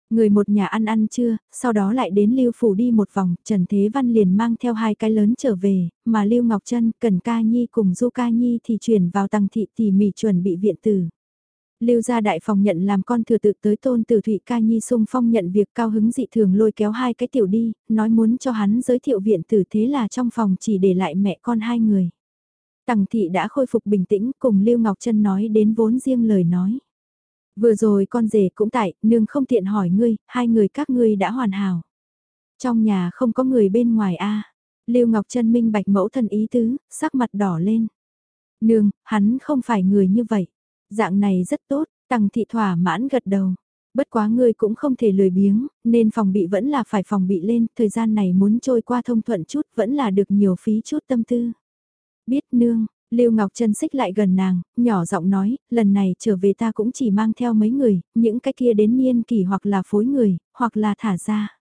Người một nhà ăn ăn trưa, sau đó lại đến Lưu Phủ đi một vòng, Trần Thế Văn liền mang theo hai cái lớn trở về, mà Lưu Ngọc Trân, Cần Ca Nhi cùng Du Ca Nhi thì chuyển vào tăng thị tỉ mỉ chuẩn bị viện tử. Lưu gia đại phòng nhận làm con thừa tự tới tôn tử Thụy Ca Nhi sung phong nhận việc cao hứng dị thường lôi kéo hai cái tiểu đi, nói muốn cho hắn giới thiệu viện tử thế là trong phòng chỉ để lại mẹ con hai người. Tằng thị đã khôi phục bình tĩnh cùng Lưu Ngọc Trân nói đến vốn riêng lời nói. Vừa rồi con rể cũng tại, nương không tiện hỏi ngươi, hai người các ngươi đã hoàn hảo. Trong nhà không có người bên ngoài a Lưu Ngọc Trân minh bạch mẫu thân ý tứ, sắc mặt đỏ lên. Nương, hắn không phải người như vậy. Dạng này rất tốt, Tằng thị thỏa mãn gật đầu. Bất quá ngươi cũng không thể lười biếng, nên phòng bị vẫn là phải phòng bị lên, thời gian này muốn trôi qua thông thuận chút vẫn là được nhiều phí chút tâm tư. Biết nương, Lưu Ngọc Trân xích lại gần nàng, nhỏ giọng nói, lần này trở về ta cũng chỉ mang theo mấy người, những cái kia đến niên kỳ hoặc là phối người, hoặc là thả ra.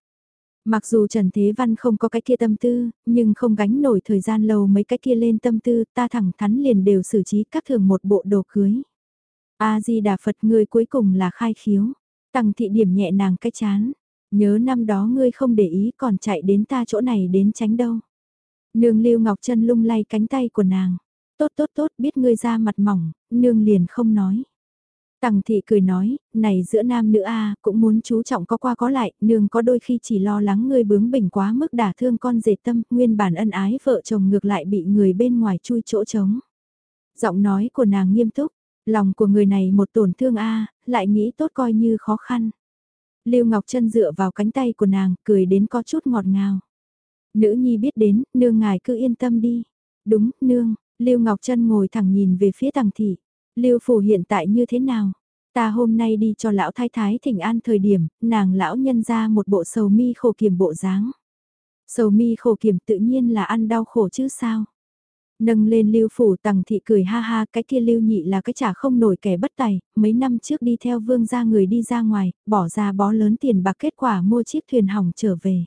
Mặc dù Trần Thế Văn không có cái kia tâm tư, nhưng không gánh nổi thời gian lâu mấy cái kia lên tâm tư, ta thẳng thắn liền đều xử trí các thường một bộ đồ cưới. A-di-đà Phật ngươi cuối cùng là khai khiếu. Tăng thị điểm nhẹ nàng cái chán. Nhớ năm đó ngươi không để ý còn chạy đến ta chỗ này đến tránh đâu. Nương Lưu Ngọc Trân lung lay cánh tay của nàng. Tốt tốt tốt biết ngươi ra mặt mỏng, nương liền không nói. Tằng thị cười nói, này giữa nam nữ A cũng muốn chú trọng có qua có lại, nương có đôi khi chỉ lo lắng ngươi bướng bỉnh quá mức đả thương con dệt tâm, nguyên bản ân ái vợ chồng ngược lại bị người bên ngoài chui chỗ trống. Giọng nói của nàng nghiêm túc, lòng của người này một tổn thương A, lại nghĩ tốt coi như khó khăn. Lưu Ngọc Trân dựa vào cánh tay của nàng, cười đến có chút ngọt ngào. Nữ nhi biết đến, nương ngài cứ yên tâm đi. Đúng, nương, Lưu Ngọc Trân ngồi thẳng nhìn về phía tàng thị. Lưu phủ hiện tại như thế nào? Ta hôm nay đi cho lão thái thái thỉnh an thời điểm, nàng lão nhân ra một bộ sầu mi khổ kiểm bộ dáng. Sầu mi khổ kiểm tự nhiên là ăn đau khổ chứ sao? Nâng lên lưu phủ tằng thị cười ha ha cái kia lưu nhị là cái trả không nổi kẻ bất tài, mấy năm trước đi theo vương gia người đi ra ngoài, bỏ ra bó lớn tiền bạc kết quả mua chiếc thuyền hỏng trở về.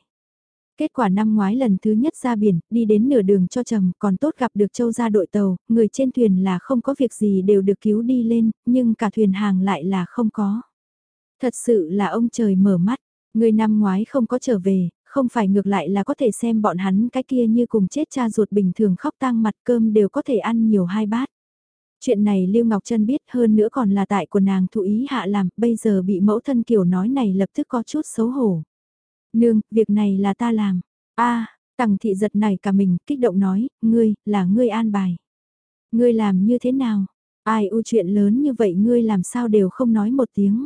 Kết quả năm ngoái lần thứ nhất ra biển, đi đến nửa đường cho trầm, còn tốt gặp được châu gia đội tàu, người trên thuyền là không có việc gì đều được cứu đi lên, nhưng cả thuyền hàng lại là không có. Thật sự là ông trời mở mắt, người năm ngoái không có trở về, không phải ngược lại là có thể xem bọn hắn cái kia như cùng chết cha ruột bình thường khóc tang mặt cơm đều có thể ăn nhiều hai bát. Chuyện này Lưu Ngọc Trân biết hơn nữa còn là tại của nàng thụ ý hạ làm, bây giờ bị mẫu thân kiểu nói này lập tức có chút xấu hổ. Nương, việc này là ta làm. a à, tằng thị giật này cả mình, kích động nói, ngươi, là ngươi an bài. Ngươi làm như thế nào? Ai u chuyện lớn như vậy ngươi làm sao đều không nói một tiếng.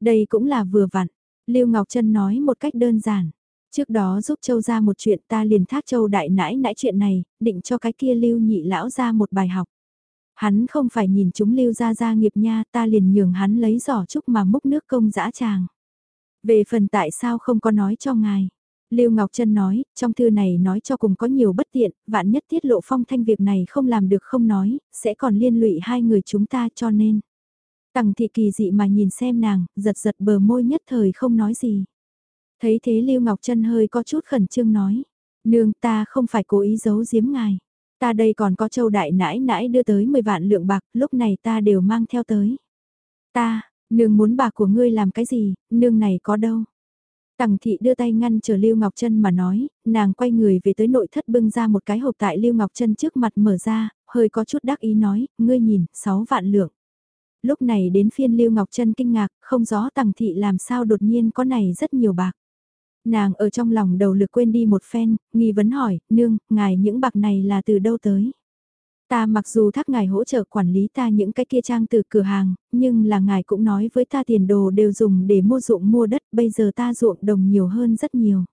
Đây cũng là vừa vặn. Lưu Ngọc Trân nói một cách đơn giản. Trước đó giúp Châu ra một chuyện ta liền thác Châu đại nãi nãi chuyện này, định cho cái kia Lưu nhị lão ra một bài học. Hắn không phải nhìn chúng Lưu ra ra nghiệp nha ta liền nhường hắn lấy giỏ trúc mà múc nước công dã tràng. Về phần tại sao không có nói cho ngài. Lưu Ngọc Trân nói, trong thư này nói cho cùng có nhiều bất tiện, vạn nhất tiết lộ phong thanh việc này không làm được không nói, sẽ còn liên lụy hai người chúng ta cho nên. Tằng thị kỳ dị mà nhìn xem nàng, giật giật bờ môi nhất thời không nói gì. Thấy thế Lưu Ngọc Trân hơi có chút khẩn trương nói, nương ta không phải cố ý giấu giếm ngài. Ta đây còn có châu đại nãi nãi đưa tới 10 vạn lượng bạc, lúc này ta đều mang theo tới. Ta, Nương muốn bà của ngươi làm cái gì, nương này có đâu. Tằng thị đưa tay ngăn chờ Lưu Ngọc Trân mà nói, nàng quay người về tới nội thất bưng ra một cái hộp tại Lưu Ngọc Trân trước mặt mở ra, hơi có chút đắc ý nói, ngươi nhìn, 6 vạn lượng. Lúc này đến phiên Lưu Ngọc Trân kinh ngạc, không rõ tằng thị làm sao đột nhiên có này rất nhiều bạc. Nàng ở trong lòng đầu lực quên đi một phen, nghi vấn hỏi, nương, ngài những bạc này là từ đâu tới? Ta mặc dù thác ngài hỗ trợ quản lý ta những cái kia trang từ cửa hàng, nhưng là ngài cũng nói với ta tiền đồ đều dùng để mua ruộng mua đất, bây giờ ta ruộng đồng nhiều hơn rất nhiều.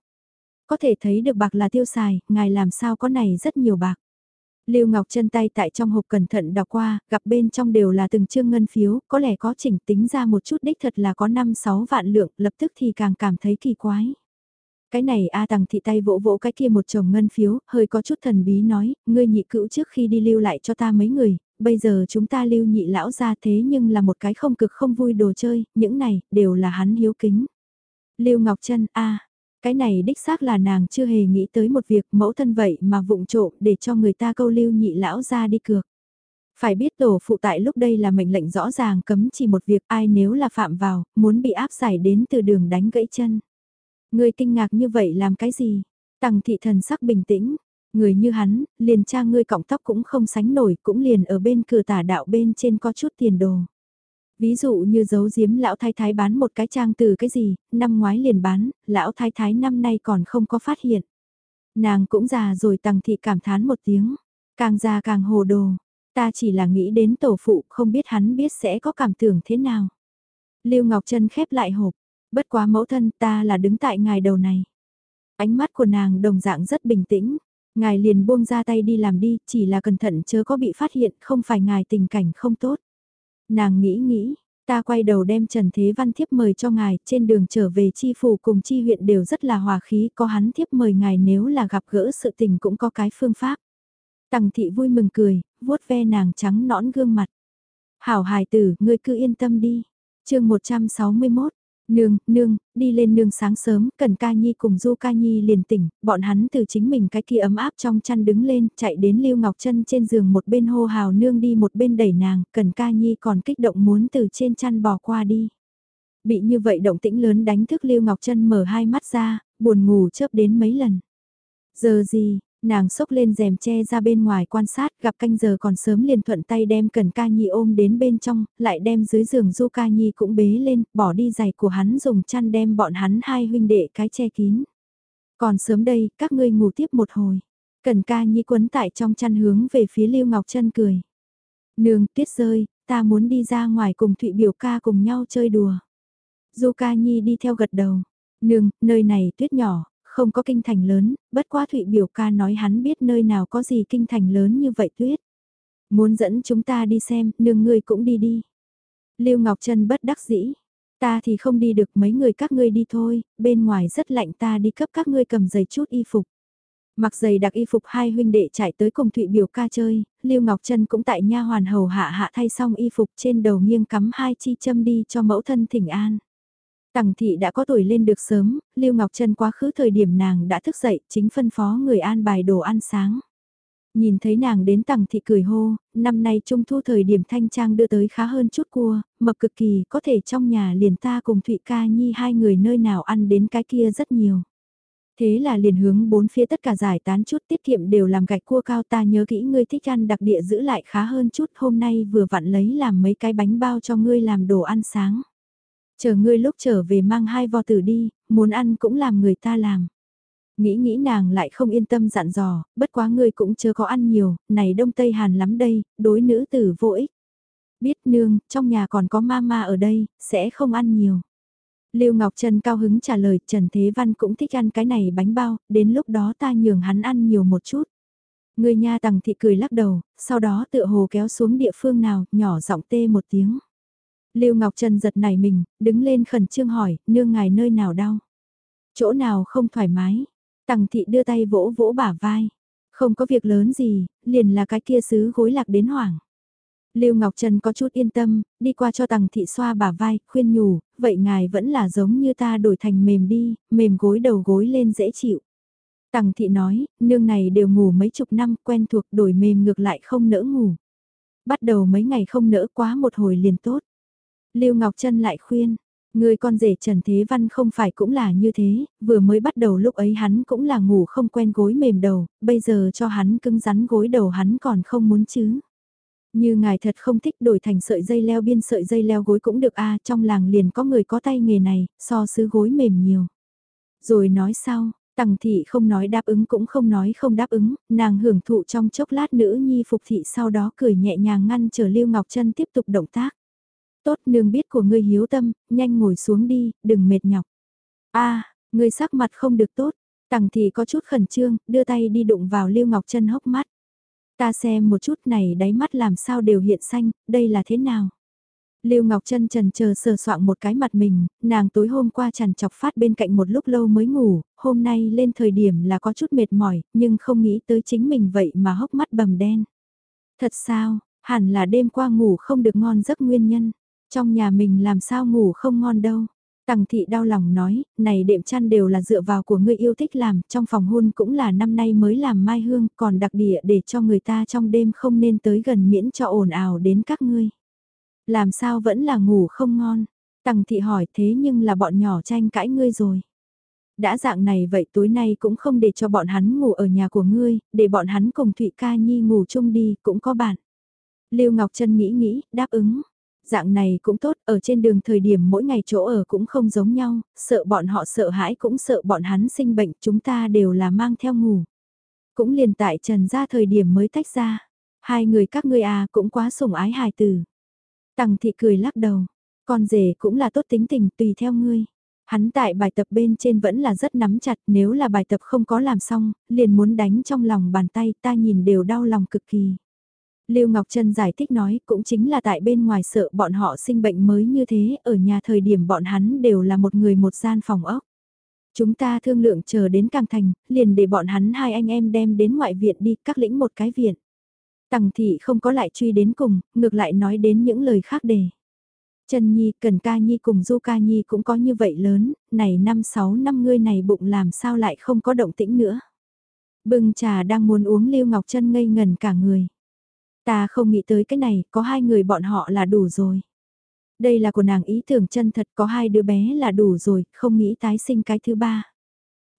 có thể thấy được bạc là tiêu xài, ngài làm sao có này rất nhiều bạc. Lưu Ngọc chân tay tại trong hộp cẩn thận đọc qua, gặp bên trong đều là từng chương ngân phiếu, có lẽ có chỉnh tính ra một chút đích thật là có 5-6 vạn lượng, lập tức thì càng cảm thấy kỳ quái. Cái này A Tằng thị tay vỗ vỗ cái kia một chồng ngân phiếu, hơi có chút thần bí nói, ngươi nhị cữu trước khi đi lưu lại cho ta mấy người, bây giờ chúng ta lưu nhị lão ra thế nhưng là một cái không cực không vui đồ chơi, những này đều là hắn hiếu kính. Lưu Ngọc Trân A, cái này đích xác là nàng chưa hề nghĩ tới một việc mẫu thân vậy mà vụng trộm để cho người ta câu lưu nhị lão ra đi cược. Phải biết tổ phụ tại lúc đây là mệnh lệnh rõ ràng cấm chỉ một việc ai nếu là phạm vào, muốn bị áp giải đến từ đường đánh gãy chân. Người kinh ngạc như vậy làm cái gì? Tằng thị thần sắc bình tĩnh, người như hắn, liền cha ngươi cọng tóc cũng không sánh nổi, cũng liền ở bên cửa tả đạo bên trên có chút tiền đồ. Ví dụ như giấu giếm lão thái thái bán một cái trang từ cái gì, năm ngoái liền bán, lão thái thái năm nay còn không có phát hiện. Nàng cũng già rồi tăng thị cảm thán một tiếng, càng già càng hồ đồ, ta chỉ là nghĩ đến tổ phụ không biết hắn biết sẽ có cảm tưởng thế nào. Lưu Ngọc Trân khép lại hộp, bất quá mẫu thân ta là đứng tại ngài đầu này. Ánh mắt của nàng đồng dạng rất bình tĩnh, ngài liền buông ra tay đi làm đi, chỉ là cẩn thận chớ có bị phát hiện, không phải ngài tình cảnh không tốt. Nàng nghĩ nghĩ, ta quay đầu đem Trần Thế Văn thiếp mời cho ngài, trên đường trở về chi phủ cùng chi huyện đều rất là hòa khí, có hắn thiếp mời ngài nếu là gặp gỡ sự tình cũng có cái phương pháp. Tằng thị vui mừng cười, vuốt ve nàng trắng nõn gương mặt. Hảo hài tử, ngươi cứ yên tâm đi. chương 161, Nương, nương, đi lên nương sáng sớm, Cần Ca Nhi cùng Du Ca Nhi liền tỉnh, bọn hắn từ chính mình cái kia ấm áp trong chăn đứng lên, chạy đến Lưu Ngọc Trân trên giường một bên hô hào nương đi một bên đẩy nàng, Cần Ca Nhi còn kích động muốn từ trên chăn bò qua đi. Bị như vậy động tĩnh lớn đánh thức Lưu Ngọc Trân mở hai mắt ra, buồn ngủ chớp đến mấy lần. Giờ gì, Nàng sốc lên rèm che ra bên ngoài quan sát gặp canh giờ còn sớm liền thuận tay đem Cần Ca Nhi ôm đến bên trong, lại đem dưới giường Du Ca Nhi cũng bế lên, bỏ đi giày của hắn dùng chăn đem bọn hắn hai huynh đệ cái che kín. Còn sớm đây, các ngươi ngủ tiếp một hồi. Cần Ca Nhi quấn tại trong chăn hướng về phía Lưu Ngọc Trân cười. Nương, tuyết rơi, ta muốn đi ra ngoài cùng Thụy biểu ca cùng nhau chơi đùa. Du Ca Nhi đi theo gật đầu. Nương, nơi này tuyết nhỏ, không có kinh thành lớn, bất quá Thụy biểu ca nói hắn biết nơi nào có gì kinh thành lớn như vậy tuyết. Muốn dẫn chúng ta đi xem, nương ngươi cũng đi đi. Lưu Ngọc Trân bất đắc dĩ. Ta thì không đi được mấy người các ngươi đi thôi, bên ngoài rất lạnh ta đi cấp các ngươi cầm giày chút y phục. Mặc giày đặc y phục hai huynh đệ chạy tới cùng Thụy biểu ca chơi, Lưu Ngọc Trân cũng tại nha hoàn hầu hạ hạ thay xong y phục trên đầu nghiêng cắm hai chi châm đi cho mẫu thân thỉnh an. Tằng thị đã có tuổi lên được sớm, Lưu Ngọc Trân quá khứ thời điểm nàng đã thức dậy, chính phân phó người an bài đồ ăn sáng. Nhìn thấy nàng đến tằng thị cười hô, năm nay trung thu thời điểm thanh trang đưa tới khá hơn chút cua, mập cực kỳ, có thể trong nhà liền ta cùng Thụy ca nhi hai người nơi nào ăn đến cái kia rất nhiều. Thế là liền hướng bốn phía tất cả giải tán chút tiết kiệm đều làm gạch cua cao ta nhớ kỹ ngươi thích ăn đặc địa giữ lại khá hơn chút hôm nay vừa vặn lấy làm mấy cái bánh bao cho ngươi làm đồ ăn sáng. Chờ ngươi lúc trở về mang hai vo tử đi, muốn ăn cũng làm người ta làm. Nghĩ nghĩ nàng lại không yên tâm dặn dò, bất quá ngươi cũng chưa có ăn nhiều, này đông tây hàn lắm đây, đối nữ tử vô ích. Biết nương, trong nhà còn có mama ở đây, sẽ không ăn nhiều. Lưu Ngọc Trân cao hứng trả lời Trần Thế Văn cũng thích ăn cái này bánh bao, đến lúc đó ta nhường hắn ăn nhiều một chút. Người nha tằng thị cười lắc đầu, sau đó tựa hồ kéo xuống địa phương nào, nhỏ giọng tê một tiếng. Lưu Ngọc Trần giật nảy mình, đứng lên khẩn trương hỏi, nương ngài nơi nào đau? Chỗ nào không thoải mái? Tằng thị đưa tay vỗ vỗ bả vai. Không có việc lớn gì, liền là cái kia xứ gối lạc đến hoảng. Lưu Ngọc Trần có chút yên tâm, đi qua cho Tằng thị xoa bả vai, khuyên nhủ, vậy ngài vẫn là giống như ta đổi thành mềm đi, mềm gối đầu gối lên dễ chịu. Tằng thị nói, nương này đều ngủ mấy chục năm, quen thuộc đổi mềm ngược lại không nỡ ngủ. Bắt đầu mấy ngày không nỡ quá một hồi liền tốt. Lưu Ngọc Trân lại khuyên, người con rể Trần Thế Văn không phải cũng là như thế, vừa mới bắt đầu lúc ấy hắn cũng là ngủ không quen gối mềm đầu, bây giờ cho hắn cứng rắn gối đầu hắn còn không muốn chứ. Như ngài thật không thích đổi thành sợi dây leo biên sợi dây leo gối cũng được a trong làng liền có người có tay nghề này, so sứ gối mềm nhiều. Rồi nói sau, Tằng thị không nói đáp ứng cũng không nói không đáp ứng, nàng hưởng thụ trong chốc lát nữ nhi phục thị sau đó cười nhẹ nhàng ngăn chờ Lưu Ngọc Trân tiếp tục động tác. Tốt nương biết của ngươi hiếu tâm, nhanh ngồi xuống đi, đừng mệt nhọc. a ngươi sắc mặt không được tốt. Tằng thị có chút khẩn trương, đưa tay đi đụng vào Lưu Ngọc Trân hốc mắt. Ta xem một chút này đáy mắt làm sao đều hiện xanh, đây là thế nào? Lưu Ngọc Trân trần chờ sờ soạng một cái mặt mình, nàng tối hôm qua chằn chọc phát bên cạnh một lúc lâu mới ngủ, hôm nay lên thời điểm là có chút mệt mỏi, nhưng không nghĩ tới chính mình vậy mà hốc mắt bầm đen. Thật sao, hẳn là đêm qua ngủ không được ngon giấc nguyên nhân, trong nhà mình làm sao ngủ không ngon đâu. Tằng thị đau lòng nói, này đệm chăn đều là dựa vào của ngươi yêu thích làm, trong phòng hôn cũng là năm nay mới làm mai hương, còn đặc địa để cho người ta trong đêm không nên tới gần miễn cho ồn ào đến các ngươi. Làm sao vẫn là ngủ không ngon, tằng thị hỏi thế nhưng là bọn nhỏ tranh cãi ngươi rồi. Đã dạng này vậy tối nay cũng không để cho bọn hắn ngủ ở nhà của ngươi, để bọn hắn cùng Thụy Ca Nhi ngủ chung đi, cũng có bạn. Lưu Ngọc Trân nghĩ nghĩ, đáp ứng dạng này cũng tốt, ở trên đường thời điểm mỗi ngày chỗ ở cũng không giống nhau, sợ bọn họ sợ hãi cũng sợ bọn hắn sinh bệnh, chúng ta đều là mang theo ngủ. Cũng liền tại trần ra thời điểm mới tách ra, hai người các ngươi à cũng quá sủng ái hài tử. Tằng thị cười lắc đầu, con rể cũng là tốt tính tình tùy theo ngươi. Hắn tại bài tập bên trên vẫn là rất nắm chặt nếu là bài tập không có làm xong, liền muốn đánh trong lòng bàn tay ta nhìn đều đau lòng cực kỳ. Lưu Ngọc Trân giải thích nói cũng chính là tại bên ngoài sợ bọn họ sinh bệnh mới như thế, ở nhà thời điểm bọn hắn đều là một người một gian phòng ốc. Chúng ta thương lượng chờ đến càng thành, liền để bọn hắn hai anh em đem đến ngoại viện đi, các lĩnh một cái viện. Tằng thị không có lại truy đến cùng, ngược lại nói đến những lời khác đề. Trần Nhi, Cần Ca Nhi cùng Du Ca Nhi cũng có như vậy lớn, này năm sáu năm ngươi này bụng làm sao lại không có động tĩnh nữa. Bưng trà đang muốn uống Lưu Ngọc Trân ngây ngần cả người. Ta không nghĩ tới cái này, có hai người bọn họ là đủ rồi. Đây là của nàng ý tưởng chân thật có hai đứa bé là đủ rồi, không nghĩ tái sinh cái thứ ba.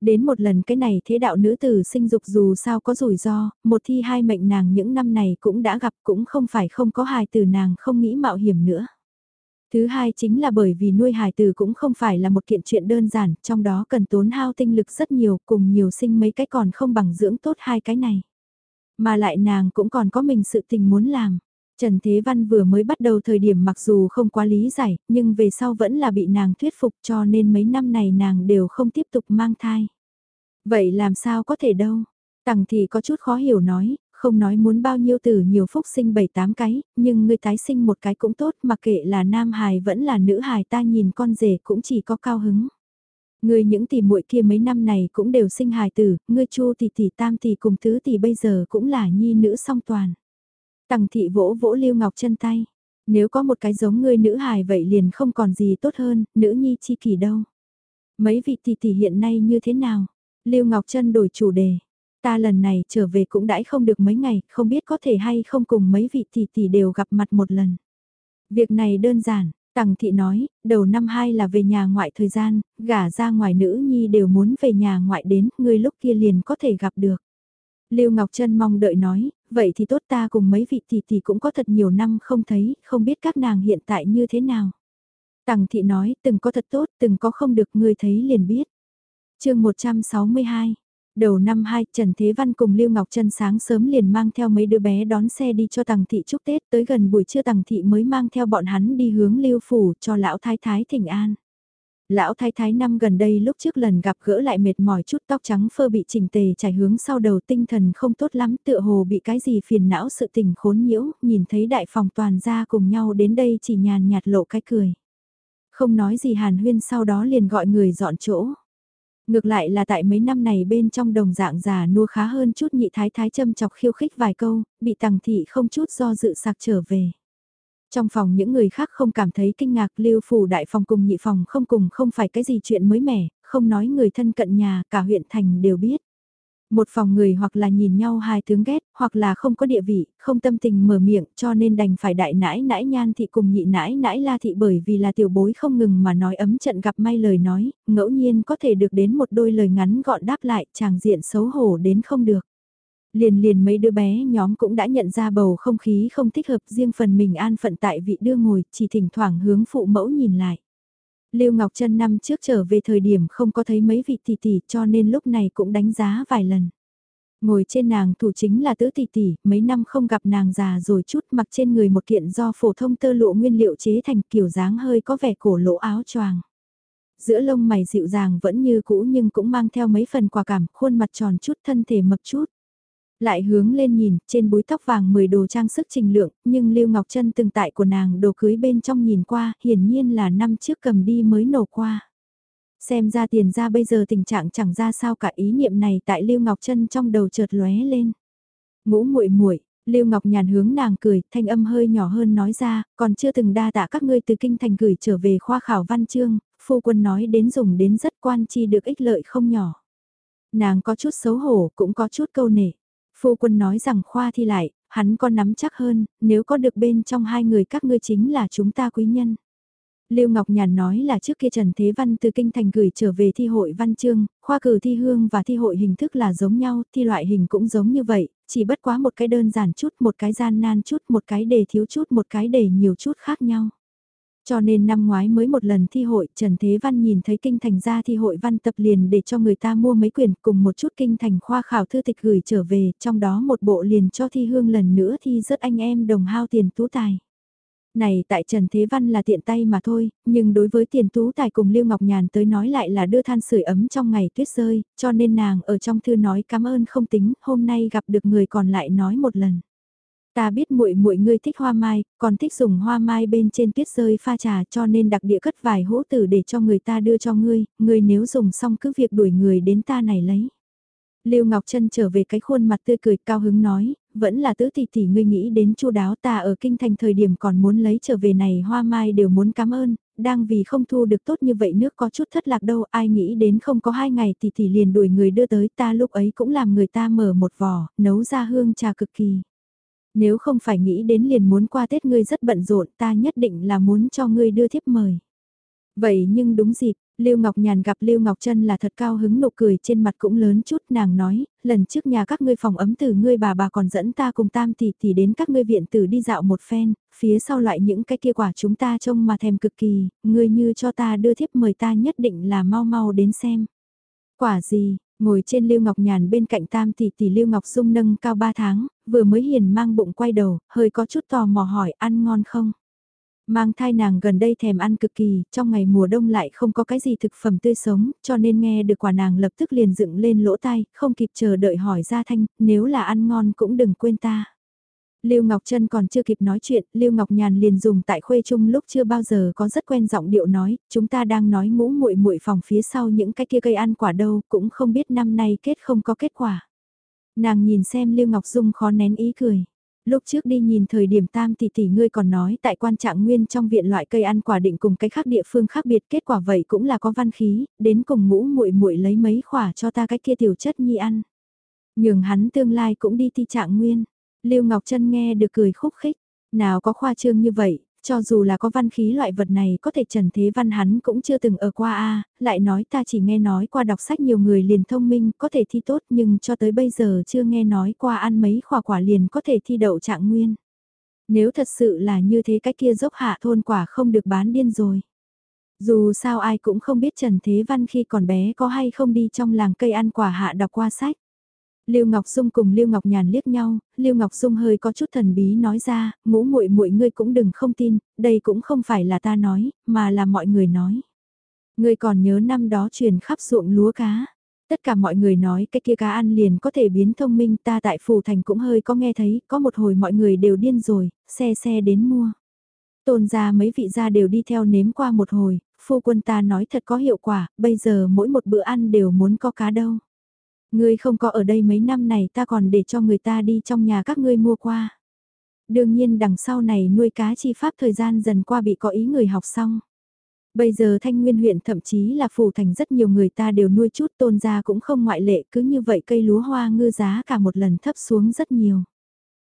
Đến một lần cái này thế đạo nữ tử sinh dục dù sao có rủi ro, một thi hai mệnh nàng những năm này cũng đã gặp cũng không phải không có hài tử nàng không nghĩ mạo hiểm nữa. Thứ hai chính là bởi vì nuôi hài tử cũng không phải là một kiện chuyện đơn giản, trong đó cần tốn hao tinh lực rất nhiều cùng nhiều sinh mấy cái còn không bằng dưỡng tốt hai cái này. Mà lại nàng cũng còn có mình sự tình muốn làm. Trần Thế Văn vừa mới bắt đầu thời điểm mặc dù không quá lý giải, nhưng về sau vẫn là bị nàng thuyết phục cho nên mấy năm này nàng đều không tiếp tục mang thai. Vậy làm sao có thể đâu? Tằng thì có chút khó hiểu nói, không nói muốn bao nhiêu tử nhiều phúc sinh bảy tám cái, nhưng người tái sinh một cái cũng tốt mà kệ là nam hài vẫn là nữ hài ta nhìn con rể cũng chỉ có cao hứng. Ngươi những tỷ muội kia mấy năm này cũng đều sinh hài tử, ngươi chu tỷ tỷ tam tỷ cùng tứ tỷ bây giờ cũng là nhi nữ song toàn. Tằng thị vỗ vỗ Lưu Ngọc chân tay. Nếu có một cái giống ngươi nữ hài vậy liền không còn gì tốt hơn, nữ nhi chi kỷ đâu. Mấy vị tỷ tỷ hiện nay như thế nào? Lưu Ngọc Trân đổi chủ đề. Ta lần này trở về cũng đãi không được mấy ngày, không biết có thể hay không cùng mấy vị tỷ tỷ đều gặp mặt một lần. Việc này đơn giản, Tằng thị nói, đầu năm hai là về nhà ngoại thời gian, gả ra ngoài nữ nhi đều muốn về nhà ngoại đến, người lúc kia liền có thể gặp được. Lưu Ngọc Trân mong đợi nói, vậy thì tốt ta cùng mấy vị tỷ tỷ cũng có thật nhiều năm không thấy, không biết các nàng hiện tại như thế nào. Tằng thị nói, từng có thật tốt, từng có không được, người thấy liền biết. chương 162 Đầu năm 2, Trần Thế Văn cùng Lưu Ngọc Trân sáng sớm liền mang theo mấy đứa bé đón xe đi cho Tằng Thị chúc Tết, tới gần buổi trưa Tằng Thị mới mang theo bọn hắn đi hướng Lưu Phủ cho Lão Thái Thái thỉnh an. Lão Thái Thái năm gần đây lúc trước lần gặp gỡ lại mệt mỏi chút tóc trắng phơ bị chỉnh tề trải hướng sau đầu tinh thần không tốt lắm tựa hồ bị cái gì phiền não sự tình khốn nhiễu, nhìn thấy đại phòng toàn ra cùng nhau đến đây chỉ nhàn nhạt lộ cái cười. Không nói gì hàn huyên sau đó liền gọi người dọn chỗ. Ngược lại là tại mấy năm này bên trong đồng dạng già nua khá hơn chút nhị thái thái châm chọc khiêu khích vài câu, bị tằng thị không chút do dự sạc trở về. Trong phòng những người khác không cảm thấy kinh ngạc lưu phủ đại phòng cùng nhị phòng không cùng không phải cái gì chuyện mới mẻ, không nói người thân cận nhà cả huyện thành đều biết. Một phòng người hoặc là nhìn nhau hai tướng ghét, hoặc là không có địa vị, không tâm tình mở miệng cho nên đành phải đại nãi nãi nhan thị cùng nhị nãi nãi la thị bởi vì là tiểu bối không ngừng mà nói ấm trận gặp may lời nói, ngẫu nhiên có thể được đến một đôi lời ngắn gọn đáp lại chàng diện xấu hổ đến không được. Liền liền mấy đứa bé nhóm cũng đã nhận ra bầu không khí không thích hợp riêng phần mình an phận tại vị đưa ngồi chỉ thỉnh thoảng hướng phụ mẫu nhìn lại. Lưu Ngọc Trân năm trước trở về thời điểm không có thấy mấy vị tỷ tỷ cho nên lúc này cũng đánh giá vài lần. Ngồi trên nàng thủ chính là tứ tỷ tỷ, mấy năm không gặp nàng già rồi chút mặc trên người một kiện do phổ thông tơ lụa nguyên liệu chế thành kiểu dáng hơi có vẻ cổ lỗ áo choàng. Giữa lông mày dịu dàng vẫn như cũ nhưng cũng mang theo mấy phần quả cảm, khuôn mặt tròn chút thân thể mập chút. Lại hướng lên nhìn, trên búi tóc vàng 10 đồ trang sức trình lượng, nhưng Lưu Ngọc Trân từng tại của nàng đồ cưới bên trong nhìn qua, hiển nhiên là năm trước cầm đi mới nổ qua. Xem ra tiền ra bây giờ tình trạng chẳng ra sao cả ý niệm này tại Lưu Ngọc Trân trong đầu chợt lóe lên. Ngũ muội muội Lưu Ngọc Nhàn hướng nàng cười, thanh âm hơi nhỏ hơn nói ra, còn chưa từng đa tạ các ngươi từ kinh thành gửi trở về khoa khảo văn chương, phu quân nói đến dùng đến rất quan chi được ích lợi không nhỏ. Nàng có chút xấu hổ, cũng có chút câu nể. Phu quân nói rằng khoa thi lại, hắn có nắm chắc hơn, nếu có được bên trong hai người các ngươi chính là chúng ta quý nhân. Lưu Ngọc Nhàn nói là trước kia Trần Thế Văn từ Kinh Thành gửi trở về thi hội văn chương, khoa cử thi hương và thi hội hình thức là giống nhau, thi loại hình cũng giống như vậy, chỉ bất quá một cái đơn giản chút, một cái gian nan chút, một cái đề thiếu chút, một cái đề nhiều chút khác nhau. Cho nên năm ngoái mới một lần thi hội, Trần Thế Văn nhìn thấy kinh thành ra thi hội văn tập liền để cho người ta mua mấy quyển cùng một chút kinh thành khoa khảo thư tịch gửi trở về, trong đó một bộ liền cho thi hương lần nữa thi rất anh em đồng hao tiền tú tài. Này tại Trần Thế Văn là tiện tay mà thôi, nhưng đối với tiền tú tài cùng Lưu Ngọc Nhàn tới nói lại là đưa than sưởi ấm trong ngày tuyết rơi, cho nên nàng ở trong thư nói cảm ơn không tính, hôm nay gặp được người còn lại nói một lần. Ta biết muội muội ngươi thích hoa mai, còn thích dùng hoa mai bên trên tuyết rơi pha trà cho nên đặc địa cất vài hũ tử để cho người ta đưa cho ngươi, ngươi nếu dùng xong cứ việc đuổi người đến ta này lấy. Lưu Ngọc Trân trở về cái khuôn mặt tươi cười cao hứng nói, vẫn là tứ tỷ tỷ ngươi nghĩ đến chu đáo ta ở kinh thành thời điểm còn muốn lấy trở về này hoa mai đều muốn cảm ơn, đang vì không thu được tốt như vậy nước có chút thất lạc đâu, ai nghĩ đến không có hai ngày tỷ tỷ liền đuổi người đưa tới ta lúc ấy cũng làm người ta mở một vò, nấu ra hương trà cực kỳ. Nếu không phải nghĩ đến liền muốn qua Tết ngươi rất bận rộn ta nhất định là muốn cho ngươi đưa thiếp mời. Vậy nhưng đúng dịp, Lưu Ngọc Nhàn gặp Lưu Ngọc Trân là thật cao hứng nụ cười trên mặt cũng lớn chút, nàng nói, lần trước nhà các ngươi phòng ấm từ ngươi bà bà còn dẫn ta cùng tam tỷ tỷ đến các ngươi viện tử đi dạo một phen, phía sau loại những cái kia quả chúng ta trông mà thèm cực kỳ, ngươi như cho ta đưa thiếp mời ta nhất định là mau mau đến xem. Quả gì, ngồi trên Lưu Ngọc Nhàn bên cạnh tam tỷ tỷ Lưu Ngọc Dung nâng cao 3 tháng, vừa mới hiền mang bụng quay đầu, hơi có chút tò mò hỏi ăn ngon không? Mang thai nàng gần đây thèm ăn cực kỳ, trong ngày mùa đông lại không có cái gì thực phẩm tươi sống, cho nên nghe được quả nàng lập tức liền dựng lên lỗ tai, không kịp chờ đợi hỏi ra thanh, nếu là ăn ngon cũng đừng quên ta. Lưu Ngọc Trân còn chưa kịp nói chuyện, Lưu Ngọc Nhàn liền dùng tại khuê trung lúc chưa bao giờ có rất quen giọng điệu nói, chúng ta đang nói ngũ muội muội phòng phía sau những cái kia cây ăn quả đâu, cũng không biết năm nay kết không có kết quả. Nàng nhìn xem Lưu Ngọc Dung khó nén ý cười lúc trước đi nhìn thời điểm tam tỷ tỷ ngươi còn nói tại quan trạng nguyên trong viện loại cây ăn quả định cùng cái khác địa phương khác biệt kết quả vậy cũng là có văn khí, đến cùng ngũ muội muội lấy mấy khỏa cho ta cái kia tiểu chất nhi ăn. Nhường hắn tương lai cũng đi thi trạng nguyên. Lưu Ngọc Trân nghe được cười khúc khích, nào có khoa trương như vậy, cho dù là có văn khí loại vật này, có thể Trần Thế Văn hắn cũng chưa từng ở qua a, lại nói ta chỉ nghe nói qua đọc sách nhiều người liền thông minh, có thể thi tốt nhưng cho tới bây giờ chưa nghe nói qua ăn mấy khỏa quả liền có thể thi đậu trạng nguyên. Nếu thật sự là như thế cái kia dốc hạ thôn quả không được bán điên rồi. Dù sao ai cũng không biết Trần Thế Văn khi còn bé có hay không đi trong làng cây ăn quả hạ đọc qua sách. Lưu Ngọc Dung cùng Lưu Ngọc Nhàn liếc nhau, Lưu Ngọc Dung hơi có chút thần bí nói ra, ngũ muội muội ngươi cũng đừng không tin, đây cũng không phải là ta nói, mà là mọi người nói. Ngươi còn nhớ năm đó truyền khắp ruộng lúa cá. Tất cả mọi người nói cái kia cá ăn liền có thể biến thông minh ta tại phủ thành cũng hơi có nghe thấy, có một hồi mọi người đều điên rồi, xe xe đến mua. Tôn ra mấy vị gia đều đi theo nếm qua một hồi, phu quân ta nói thật có hiệu quả, bây giờ mỗi một bữa ăn đều muốn có cá đâu. Ngươi không có ở đây mấy năm này ta còn để cho người ta đi trong nhà các ngươi mua qua. Đương nhiên đằng sau này nuôi cá chi pháp thời gian dần qua bị có ý người học xong. Bây giờ Thanh Nguyên huyện thậm chí là phủ thành rất nhiều người ta đều nuôi chút tôn gia cũng không ngoại lệ cứ như vậy cây lúa hoa ngư giá cả một lần thấp xuống rất nhiều.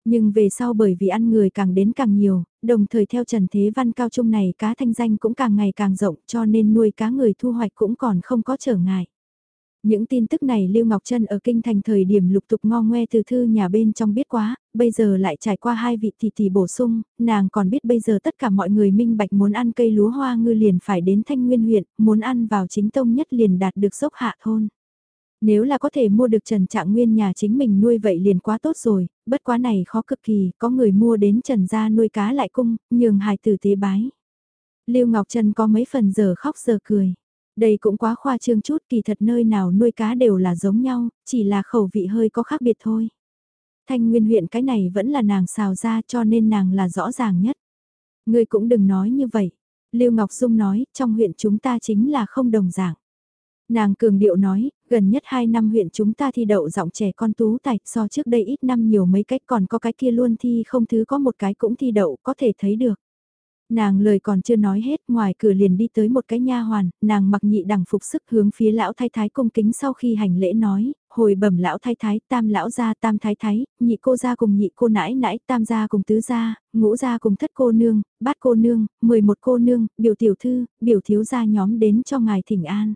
Nhưng về sau bởi vì ăn người càng đến càng nhiều, đồng thời theo Trần Thế Văn cao trung này cá thanh danh cũng càng ngày càng rộng cho nên nuôi cá người thu hoạch cũng còn không có trở ngại. Những tin tức này Lưu Ngọc Trân ở kinh thành thời điểm lục tục ngo ngoe từ thư nhà bên trong biết quá, bây giờ lại trải qua hai vị thị thị bổ sung, nàng còn biết bây giờ tất cả mọi người minh bạch muốn ăn cây lúa hoa ngư liền phải đến Thanh Nguyên huyện, muốn ăn vào chính tông nhất liền đạt được dốc hạ thôn. Nếu là có thể mua được Trần Trạng Nguyên nhà chính mình nuôi vậy liền quá tốt rồi, bất quá này khó cực kỳ, có người mua đến Trần gia nuôi cá lại cung, nhường hài tử tế bái. Lưu Ngọc Trân có mấy phần giờ khóc giờ cười. Đây cũng quá khoa trương chút kỳ thật nơi nào nuôi cá đều là giống nhau, chỉ là khẩu vị hơi có khác biệt thôi. Thanh Nguyên huyện cái này vẫn là nàng xào ra cho nên nàng là rõ ràng nhất. Ngươi cũng đừng nói như vậy. Lưu Ngọc Dung nói, trong huyện chúng ta chính là không đồng dạng. Nàng cường điệu nói, gần nhất 2 năm huyện chúng ta thi đậu giọng trẻ con tú tài, so trước đây ít năm nhiều mấy cách còn có cái kia luôn thi không thứ có một cái cũng thi đậu, có thể thấy được. Nàng lời còn chưa nói hết, ngoài cửa liền đi tới một cái nha hoàn, nàng mặc nhị đẳng phục sức hướng phía lão thái thái cung kính sau khi hành lễ nói, hồi bẩm lão thái thái, tam lão gia, tam thái thái, nhị cô gia cùng nhị cô nãi nãi, tam gia cùng tứ gia, ngũ gia cùng thất cô nương, bát cô nương, mười một cô nương, biểu tiểu thư, biểu thiếu gia nhóm đến cho ngài thỉnh an.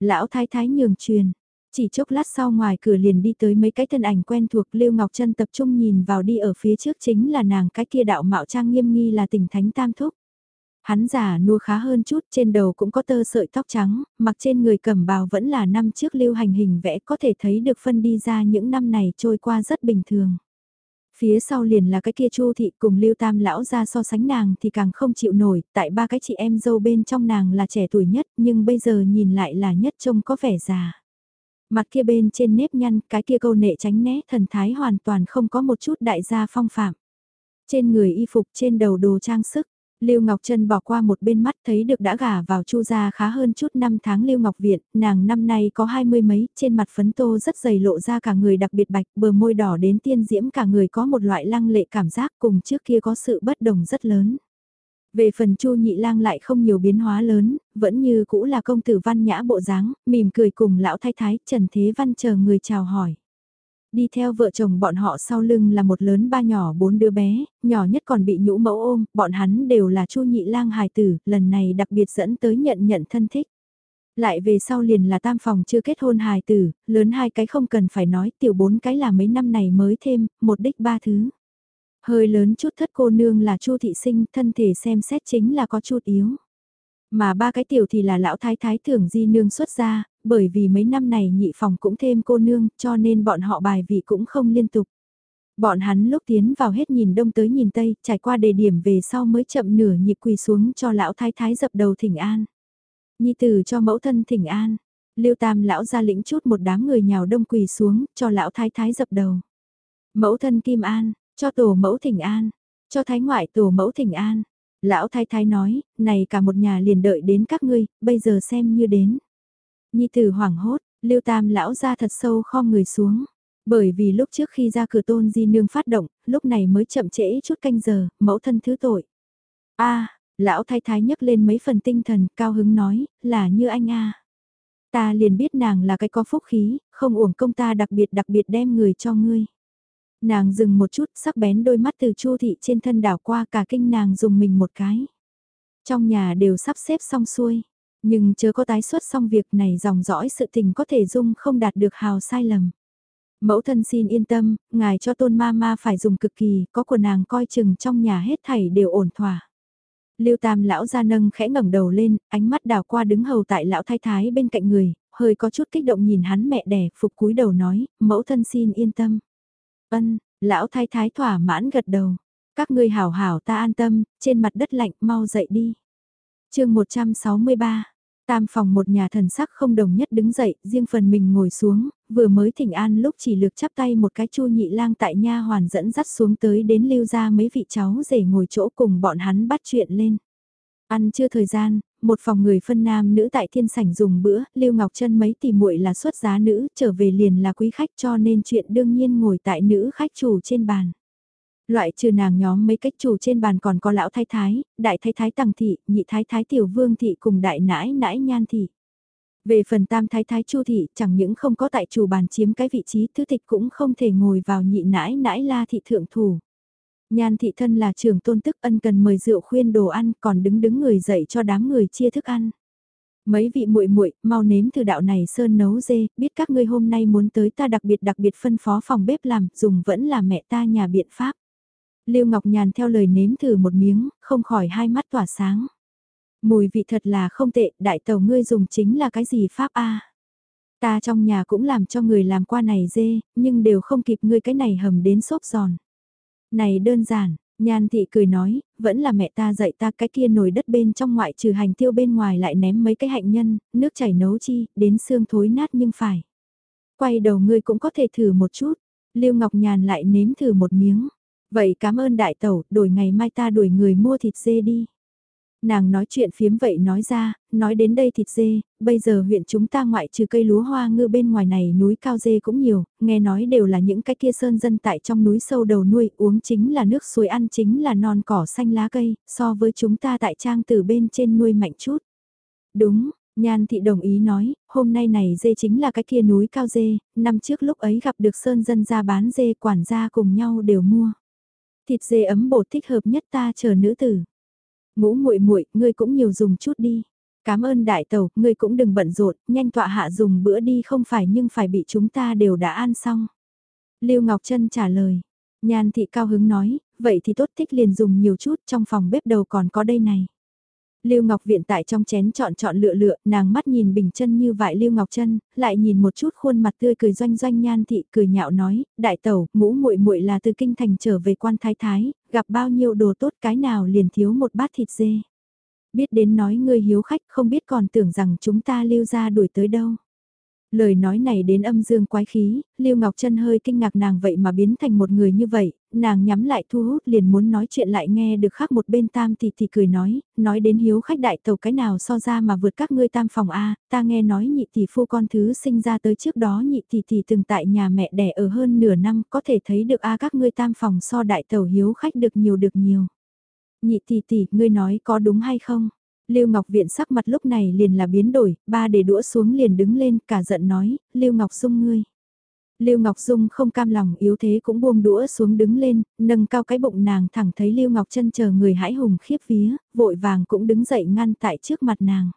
Lão thái thái nhường truyền, chỉ chốc lát sau ngoài cửa liền đi tới mấy cái thân ảnh quen thuộc Lưu Ngọc Trân tập trung nhìn vào đi ở phía trước chính là nàng cái kia đạo mạo trang nghiêm nghi là tỉnh thánh tam thúc. Hắn giả nua khá hơn chút, trên đầu cũng có tơ sợi tóc trắng, mặc trên người cẩm bào vẫn là năm trước lưu hành hình vẽ có thể thấy được phân đi ra những năm này trôi qua rất bình thường. Phía sau liền là cái kia chu thị cùng lưu tam lão ra so sánh nàng thì càng không chịu nổi, tại ba cái chị em dâu bên trong nàng là trẻ tuổi nhất nhưng bây giờ nhìn lại là nhất trông có vẻ già. Mặt kia bên trên nếp nhăn, cái kia câu nệ tránh né thần thái hoàn toàn không có một chút đại gia phong phạm. Trên người y phục trên đầu đồ trang sức, Lưu Ngọc Trân bỏ qua một bên mắt thấy được đã gả vào Chu gia khá hơn chút năm tháng Lưu Ngọc Viện, nàng năm nay có hai mươi mấy, trên mặt phấn tô rất dày lộ ra cả người đặc biệt bạch, bờ môi đỏ đến tiên diễm cả người có một loại lăng lệ cảm giác cùng trước kia có sự bất đồng rất lớn. Về phần Chu Nhị Lang lại không nhiều biến hóa lớn, vẫn như cũ là công tử văn nhã bộ dáng, mỉm cười cùng lão thái thái Trần Thế Văn chờ người chào hỏi. Đi theo vợ chồng bọn họ sau lưng là một lớn ba nhỏ bốn đứa bé, nhỏ nhất còn bị nhũ mẫu ôm, bọn hắn đều là Chu Nhị Lang hài tử, lần này đặc biệt dẫn tới nhận nhận thân thích. Lại về sau liền là tam phòng chưa kết hôn hài tử, lớn hai cái không cần phải nói, tiểu bốn cái là mấy năm này mới thêm, một đích ba thứ. Hơi lớn chút thất cô nương là Chu thị sinh, thân thể xem xét chính là có chút yếu. Mà ba cái tiểu thì là lão thái thái thưởng di nương xuất ra, bởi vì mấy năm này nhị phòng cũng thêm cô nương, cho nên bọn họ bài vị cũng không liên tục. Bọn hắn lúc tiến vào hết nhìn đông tới nhìn tây, trải qua đề điểm về sau mới chậm nửa nhịp quỳ xuống cho lão thái thái dập đầu thỉnh an. Nhi tử cho mẫu thân thỉnh an. Lưu Tam lão ra lĩnh chút một đám người nhào đông quỳ xuống, cho lão thái thái dập đầu. Mẫu thân Kim An, cho tổ mẫu thỉnh an, cho thái ngoại tổ mẫu thỉnh an. Lão thái thái nói, này cả một nhà liền đợi đến các ngươi, bây giờ xem như đến. Nhi tử hoảng hốt, lưu tam lão ra thật sâu kho người xuống. Bởi vì lúc trước khi ra cửa tôn di nương phát động, lúc này mới chậm trễ chút canh giờ, mẫu thân thứ tội. a lão thái thái nhấc lên mấy phần tinh thần, cao hứng nói, là như anh a Ta liền biết nàng là cái có phúc khí, không uổng công ta đặc biệt đặc biệt đem người cho ngươi. Nàng dừng một chút sắc bén đôi mắt từ chu thị trên thân đảo qua cả kinh nàng dùng mình một cái. Trong nhà đều sắp xếp xong xuôi, nhưng chớ có tái xuất xong việc này dòng dõi sự tình có thể dung không đạt được hào sai lầm. Mẫu thân xin yên tâm, ngài cho tôn ma ma phải dùng cực kỳ, có của nàng coi chừng trong nhà hết thảy đều ổn thỏa. Lưu Tam lão gia nâng khẽ ngẩng đầu lên, ánh mắt đảo qua đứng hầu tại lão thái thái bên cạnh người, hơi có chút kích động nhìn hắn mẹ đẻ, phục cúi đầu nói, mẫu thân xin yên tâm. Ân, lão thái thái thỏa mãn gật đầu. Các ngươi hảo hảo ta an tâm, trên mặt đất lạnh mau dậy đi. chương 163, tam phòng một nhà thần sắc không đồng nhất đứng dậy, riêng phần mình ngồi xuống, vừa mới thỉnh an lúc chỉ lược chắp tay một cái chu nhị lang tại nha hoàn dẫn dắt xuống tới đến lưu ra mấy vị cháu rể ngồi chỗ cùng bọn hắn bắt chuyện lên. Ăn chưa thời gian, một phòng người phân nam nữ tại thiên sảnh dùng bữa, Lưu Ngọc Trân mấy tỷ muội là xuất giá nữ, trở về liền là quý khách cho nên chuyện đương nhiên ngồi tại nữ khách chủ trên bàn. Loại trừ nàng nhóm mấy cách chủ trên bàn còn có lão thái thái, đại thái thái tằng thị, nhị thái thái tiểu vương thị cùng đại nãi nãi nhan thị. Về phần tam thái thái chu thị chẳng những không có tại chủ bàn chiếm cái vị trí thứ tịch cũng không thể ngồi vào nhị nãi nãi la thị thượng thủ. Nhan thị thân là trưởng tôn tức ân cần mời rượu khuyên đồ ăn còn đứng đứng người dậy cho đám người chia thức ăn. Mấy vị muội muội mau nếm thử đạo này sơn nấu dê, biết các ngươi hôm nay muốn tới ta đặc biệt đặc biệt phân phó phòng bếp làm, dùng vẫn là mẹ ta nhà biện pháp. Lưu Ngọc Nhàn theo lời nếm thử một miếng, không khỏi hai mắt tỏa sáng. Mùi vị thật là không tệ, đại tàu ngươi dùng chính là cái gì pháp a? Ta trong nhà cũng làm cho người làm qua này dê, nhưng đều không kịp ngươi cái này hầm đến xốp giòn. Này đơn giản, Nhan thị cười nói, vẫn là mẹ ta dạy ta cái kia nồi đất bên trong ngoại trừ hành tiêu bên ngoài lại ném mấy cái hạnh nhân, nước chảy nấu chi, đến xương thối nát nhưng phải. Quay đầu ngươi cũng có thể thử một chút, Lưu Ngọc Nhàn lại nếm thử một miếng. Vậy cảm ơn đại tẩu, đổi ngày mai ta đuổi người mua thịt dê đi. Nàng nói chuyện phiếm vậy nói ra, nói đến đây thịt dê, bây giờ huyện chúng ta ngoại trừ cây lúa hoa ngư bên ngoài này núi cao dê cũng nhiều, nghe nói đều là những cái kia sơn dân tại trong núi sâu đầu nuôi, uống chính là nước suối ăn chính là non cỏ xanh lá cây, so với chúng ta tại trang từ bên trên nuôi mạnh chút. Đúng, Nhan thị đồng ý nói, hôm nay này dê chính là cái kia núi cao dê, năm trước lúc ấy gặp được sơn dân ra bán dê quản gia cùng nhau đều mua. Thịt dê ấm bột thích hợp nhất ta chờ nữ tử. Ngũ muội muội, ngươi cũng nhiều dùng chút đi. Cảm ơn đại tàu, ngươi cũng đừng bận rộn, nhanh tọa hạ dùng bữa đi không phải nhưng phải bị chúng ta đều đã ăn xong. Lưu Ngọc Trân trả lời. Nhan thị cao hứng nói, vậy thì tốt thích liền dùng nhiều chút trong phòng bếp đầu còn có đây này. Lưu Ngọc Viện tại trong chén chọn chọn lựa lựa, nàng mắt nhìn bình chân như vại Lưu Ngọc Trân, lại nhìn một chút khuôn mặt tươi cười doanh doanh nhan thị cười nhạo nói, đại tẩu, ngũ muội muội là từ kinh thành trở về quan thái thái, gặp bao nhiêu đồ tốt cái nào liền thiếu một bát thịt dê. Biết đến nói ngươi hiếu khách không biết còn tưởng rằng chúng ta lưu ra đuổi tới đâu. Lời nói này đến âm dương quái khí, Lưu Ngọc Trân hơi kinh ngạc nàng vậy mà biến thành một người như vậy, nàng nhắm lại thu hút liền muốn nói chuyện lại nghe được khác một bên tam thì thì cười nói, nói đến hiếu khách đại tàu cái nào so ra mà vượt các ngươi tam phòng A, ta nghe nói nhị tỷ phu con thứ sinh ra tới trước đó nhị tỷ tỷ từng tại nhà mẹ đẻ ở hơn nửa năm có thể thấy được A các ngươi tam phòng so đại tàu hiếu khách được nhiều được nhiều. Nhị tỷ tỷ, ngươi nói có đúng hay không? Lưu Ngọc Viện sắc mặt lúc này liền là biến đổi, ba để đũa xuống liền đứng lên, cả giận nói, Lưu Ngọc Dung ngươi. Lưu Ngọc Dung không cam lòng yếu thế cũng buông đũa xuống đứng lên, nâng cao cái bụng nàng thẳng thấy Lưu Ngọc chân chờ người hãi hùng khiếp vía, vội vàng cũng đứng dậy ngăn tại trước mặt nàng.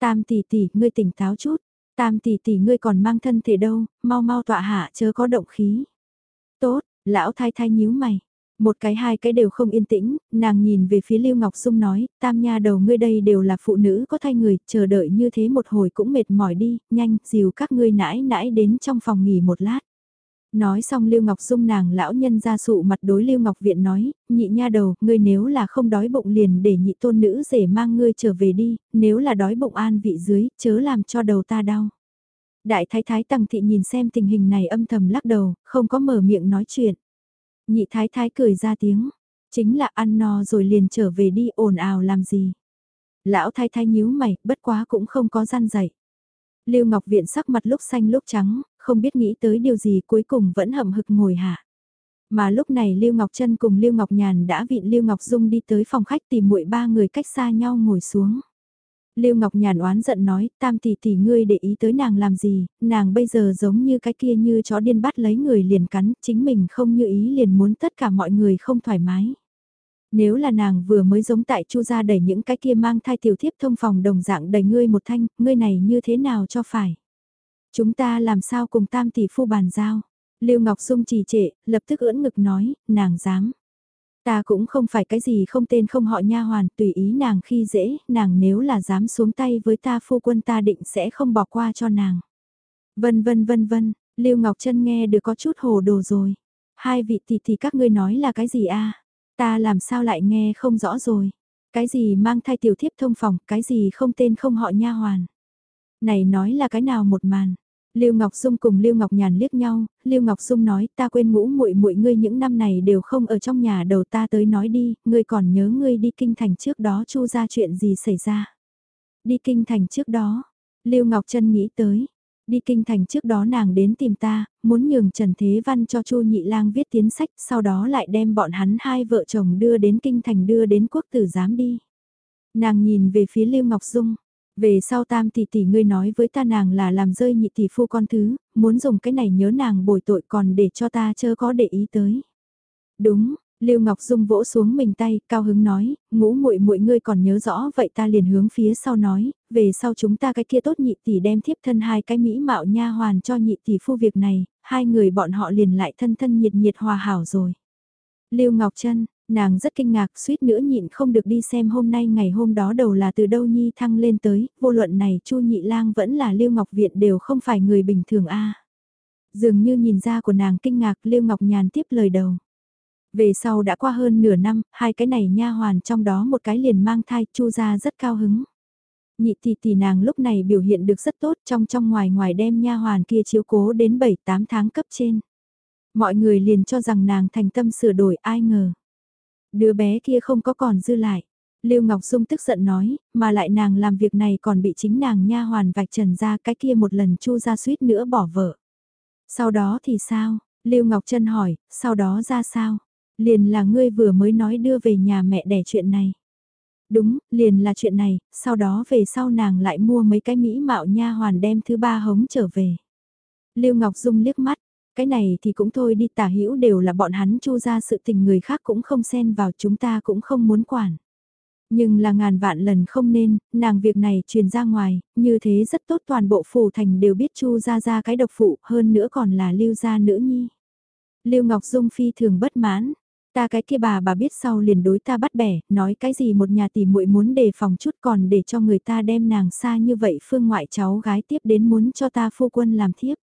Tam tỷ tỷ, ngươi tỉnh táo chút, tam tỷ tỷ ngươi còn mang thân thể đâu, mau mau tọa hạ chớ có động khí. Tốt, lão thái thái nhíu mày, một cái hai cái đều không yên tĩnh, nàng nhìn về phía Lưu Ngọc Dung nói, tam nha đầu ngươi đây đều là phụ nữ có thai người, chờ đợi như thế một hồi cũng mệt mỏi đi, nhanh, dìu các ngươi nãi nãi đến trong phòng nghỉ một lát. Nói xong Lưu Ngọc Dung nàng lão nhân ra sụ mặt đối Lưu Ngọc Viện nói, nhị nha đầu, ngươi nếu là không đói bụng liền để nhị tôn nữ rể mang ngươi trở về đi, nếu là đói bụng an vị dưới, chớ làm cho đầu ta đau. Đại thái thái tăng thị nhìn xem tình hình này âm thầm lắc đầu, không có mở miệng nói chuyện. Nhị thái thái cười ra tiếng, chính là ăn no rồi liền trở về đi ồn ào làm gì. Lão thái thái nhíu mày, bất quá cũng không có gian dậy. Lưu Ngọc Viện sắc mặt lúc xanh lúc trắng, không biết nghĩ tới điều gì cuối cùng vẫn hậm hực ngồi hạ. Mà lúc này Lưu Ngọc Trân cùng Lưu Ngọc Nhàn đã vịn Lưu Ngọc Dung đi tới phòng khách tìm muội ba người cách xa nhau ngồi xuống. Lưu Ngọc Nhàn oán giận nói, tam tỷ tỷ ngươi để ý tới nàng làm gì, nàng bây giờ giống như cái kia như chó điên bắt lấy người liền cắn, chính mình không như ý liền muốn tất cả mọi người không thoải mái. Nếu là nàng vừa mới giống tại chu gia đẩy những cái kia mang thai tiểu thiếp thông phòng đồng dạng đẩy ngươi một thanh, ngươi này như thế nào cho phải. Chúng ta làm sao cùng tam tỷ phu bàn giao. Lưu Ngọc Dung trì trệ, lập tức ưỡn ngực nói, nàng dám. Ta cũng không phải cái gì không tên không họ nha hoàn, tùy ý nàng khi dễ, nàng nếu là dám xuống tay với ta phu quân ta định sẽ không bỏ qua cho nàng. Vân vân vân vân, Lưu Ngọc Trân nghe được có chút hồ đồ rồi. Hai vị tỷ tỷ các ngươi nói là cái gì a? Ta làm sao lại nghe không rõ rồi. Cái gì mang thai tiểu thiếp thông phòng, cái gì không tên không họ nha hoàn. Này nói là cái nào một màn. Lưu Ngọc Dung cùng Lưu Ngọc Nhàn liếc nhau, Lưu Ngọc Dung nói ta quên ngũ muội muội ngươi những năm này đều không ở trong nhà đầu ta tới nói đi, ngươi còn nhớ ngươi đi kinh thành trước đó chu ra chuyện gì xảy ra. Đi kinh thành trước đó, Lưu Ngọc Trân nghĩ tới, đi kinh thành trước đó nàng đến tìm ta, muốn nhường Trần Thế Văn cho Chu Nhị Lang viết tiến sách, sau đó lại đem bọn hắn hai vợ chồng đưa đến kinh thành đưa đến quốc tử giám đi. Nàng nhìn về phía Lưu Ngọc Dung, về sau tam tỷ tỷ ngươi nói với ta nàng là làm rơi nhị tỷ phu con thứ, muốn dùng cái này nhớ nàng bồi tội còn để cho ta chớ có để ý tới. Đúng, Lưu Ngọc Dung vỗ xuống mình tay, cao hứng nói, ngũ muội muội ngươi còn nhớ rõ vậy ta liền hướng phía sau nói, về sau chúng ta cái kia tốt nhị tỷ đem thiếp thân hai cái mỹ mạo nha hoàn cho nhị tỷ phu việc này, hai người bọn họ liền lại thân thân nhiệt nhiệt hòa hảo rồi. Lưu Ngọc Trân, Nàng rất kinh ngạc suýt nữa nhịn không được đi xem hôm nay ngày hôm đó đầu là từ đâu Nhi thăng lên tới, vô luận này Chu Nhị Lang vẫn là Lưu Ngọc Viện đều không phải người bình thường a. Dường như nhìn ra của nàng kinh ngạc Lưu Ngọc Nhàn tiếp lời đầu. Về sau đã qua hơn nửa năm, hai cái này nha hoàn trong đó một cái liền mang thai, Chu gia rất cao hứng. Nhị tỷ tỷ nàng lúc này biểu hiện được rất tốt trong trong ngoài ngoài đem nha hoàn kia chiếu cố đến 7-8 tháng cấp trên. Mọi người liền cho rằng nàng thành tâm sửa đổi ai ngờ. Đứa bé kia không có còn dư lại. Lưu Ngọc Dung tức giận nói, mà lại nàng làm việc này còn bị chính nàng nha hoàn vạch trần ra cái kia một lần chu ra suýt nữa bỏ vợ. Sau đó thì sao? Lưu Ngọc Trân hỏi, sau đó ra sao? Liền là ngươi vừa mới nói đưa về nhà mẹ đẻ chuyện này. Đúng, liền là chuyện này, sau đó về sau nàng lại mua mấy cái mỹ mạo nha hoàn đem thứ ba hống trở về. Lưu Ngọc Dung liếc mắt, cái này thì cũng thôi đi tả hữu đều là bọn hắn chu ra sự tình người khác cũng không xen vào chúng ta cũng không muốn quản. Nhưng là ngàn vạn lần không nên, nàng việc này truyền ra ngoài, như thế rất tốt toàn bộ phủ thành đều biết chu ra ra cái độc phụ hơn nữa còn là lưu gia nữ nhi. Lưu Ngọc Dung phi thường bất mãn, ta cái kia bà bà biết sau liền đối ta bắt bẻ, nói cái gì một nhà tỷ muội muốn đề phòng chút còn để cho người ta đem nàng xa như vậy phương ngoại cháu gái tiếp đến muốn cho ta phu quân làm thiếp.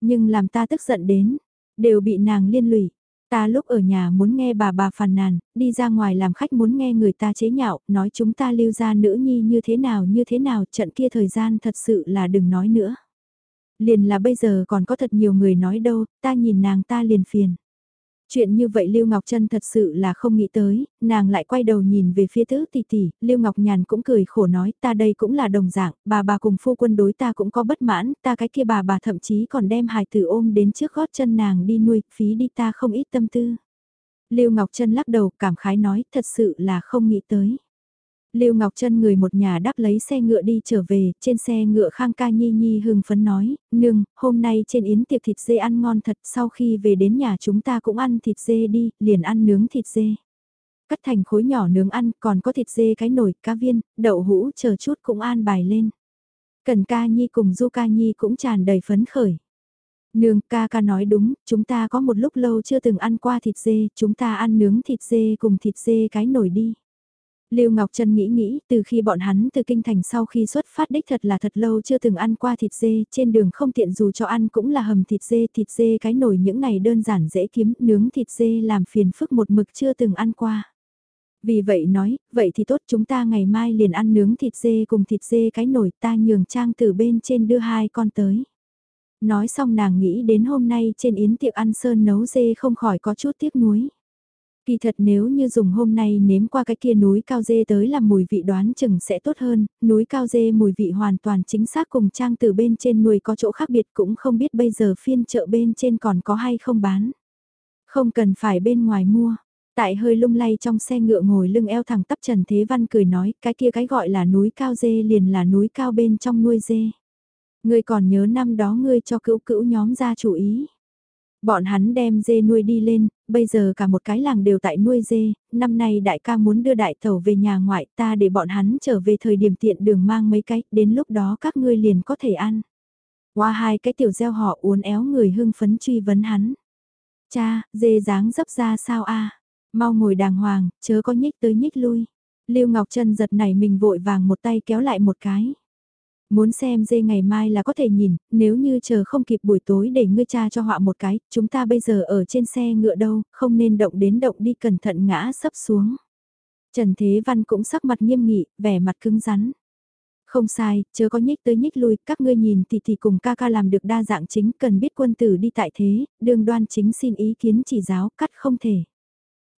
Nhưng làm ta tức giận đến, đều bị nàng liên lụy. Ta lúc ở nhà muốn nghe bà bà phàn nàn, đi ra ngoài làm khách muốn nghe người ta chế nhạo, nói chúng ta lưu ra nữ nhi như thế nào như thế nào, trận kia thời gian thật sự là đừng nói nữa. Liền là bây giờ còn có thật nhiều người nói đâu, ta nhìn nàng ta liền phiền. Chuyện như vậy Lưu Ngọc Trân thật sự là không nghĩ tới, nàng lại quay đầu nhìn về phía tứ tỷ tỷ, Lưu Ngọc Nhàn cũng cười khổ nói ta đây cũng là đồng dạng, bà bà cùng phu quân đối ta cũng có bất mãn, ta cái kia bà bà thậm chí còn đem hài tử ôm đến trước gót chân nàng đi nuôi, phí đi ta không ít tâm tư. Lưu Ngọc Trân lắc đầu cảm khái nói thật sự là không nghĩ tới. Lưu Ngọc Trân người một nhà đắp lấy xe ngựa đi trở về, trên xe ngựa Khang Ca Nhi Nhi hưng phấn nói, nương, hôm nay trên yến tiệc thịt dê ăn ngon thật, sau khi về đến nhà chúng ta cũng ăn thịt dê đi, liền ăn nướng thịt dê. Cắt thành khối nhỏ nướng ăn, còn có thịt dê cái nồi, cá viên, đậu hũ chờ chút cũng an bài lên. Cần Ca Nhi cùng Du Ca Nhi cũng tràn đầy phấn khởi. Nương ca ca nói đúng, chúng ta có một lúc lâu chưa từng ăn qua thịt dê, chúng ta ăn nướng thịt dê cùng thịt dê cái nồi đi. Lưu Ngọc Trân nghĩ nghĩ, từ khi bọn hắn từ kinh thành sau khi xuất phát đích thật là thật lâu chưa từng ăn qua thịt dê, trên đường không tiện dù cho ăn cũng là hầm thịt dê, thịt dê cái nồi những ngày đơn giản dễ kiếm, nướng thịt dê làm phiền phức một mực chưa từng ăn qua. Vì vậy nói, vậy thì tốt chúng ta ngày mai liền ăn nướng thịt dê cùng thịt dê cái nồi ta nhường trang từ bên trên đưa hai con tới. Nói xong nàng nghĩ đến hôm nay trên yến tiệc ăn sơn nấu dê không khỏi có chút tiếc nuối. Kỳ thật nếu như dùng hôm nay nếm qua cái kia núi cao dê tới làm mùi vị đoán chừng sẽ tốt hơn, núi cao dê mùi vị hoàn toàn chính xác cùng trang từ bên trên nuôi có chỗ khác biệt cũng không biết bây giờ phiên chợ bên trên còn có hay không bán. Không cần phải bên ngoài mua. Tại hơi lung lay trong xe ngựa ngồi lưng eo thẳng tắp Trần Thế Văn cười nói cái kia cái gọi là núi cao dê liền là núi cao bên trong nuôi dê. Ngươi còn nhớ năm đó ngươi cho cữu cữu nhóm ra chủ ý. Bọn hắn đem dê nuôi đi lên, bây giờ cả một cái làng đều tại nuôi dê, năm nay đại ca muốn đưa đại tàu về nhà ngoại ta để bọn hắn trở về thời điểm tiện đường mang mấy cái, đến lúc đó các ngươi liền có thể ăn. Qua hai cái tiểu gieo họ uốn éo người hưng phấn truy vấn hắn. Cha, dê dáng dấp ra sao a Mau ngồi đàng hoàng, chớ có nhích tới nhích lui. Lưu Ngọc Trân giật nảy mình vội vàng một tay kéo lại một cái. Muốn xem dê ngày mai là có thể nhìn, nếu như chờ không kịp buổi tối để ngươi cha cho họa một cái, chúng ta bây giờ ở trên xe ngựa đâu, không nên động đến động đi cẩn thận ngã sấp xuống. Trần Thế Văn cũng sắc mặt nghiêm nghị, vẻ mặt cứng rắn. Không sai, chớ có nhích tới nhích lui, các ngươi nhìn thì thì cùng ca ca làm được đa dạng chính, cần biết quân tử đi tại thế, đường đoan chính xin ý kiến chỉ giáo, cắt không thể.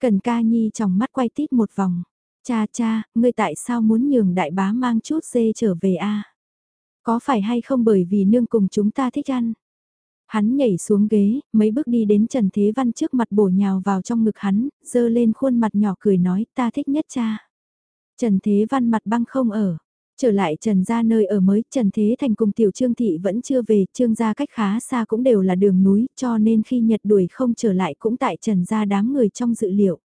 Cần ca nhi trong mắt quay tít một vòng. Cha cha, ngươi tại sao muốn nhường đại bá mang chút dê trở về a có phải hay không bởi vì nương cùng chúng ta thích ăn? Hắn nhảy xuống ghế, mấy bước đi đến Trần Thế Văn trước mặt bổ nhào vào trong ngực hắn, dơ lên khuôn mặt nhỏ cười nói ta thích nhất cha. Trần Thế Văn mặt băng không ở. Trở lại Trần gia nơi ở mới, Trần Thế Thành cùng Tiểu Trương Thị vẫn chưa về, Trương gia cách khá xa cũng đều là đường núi, cho nên khi Nhật đuổi không trở lại cũng tại Trần gia đám người trong dự liệu.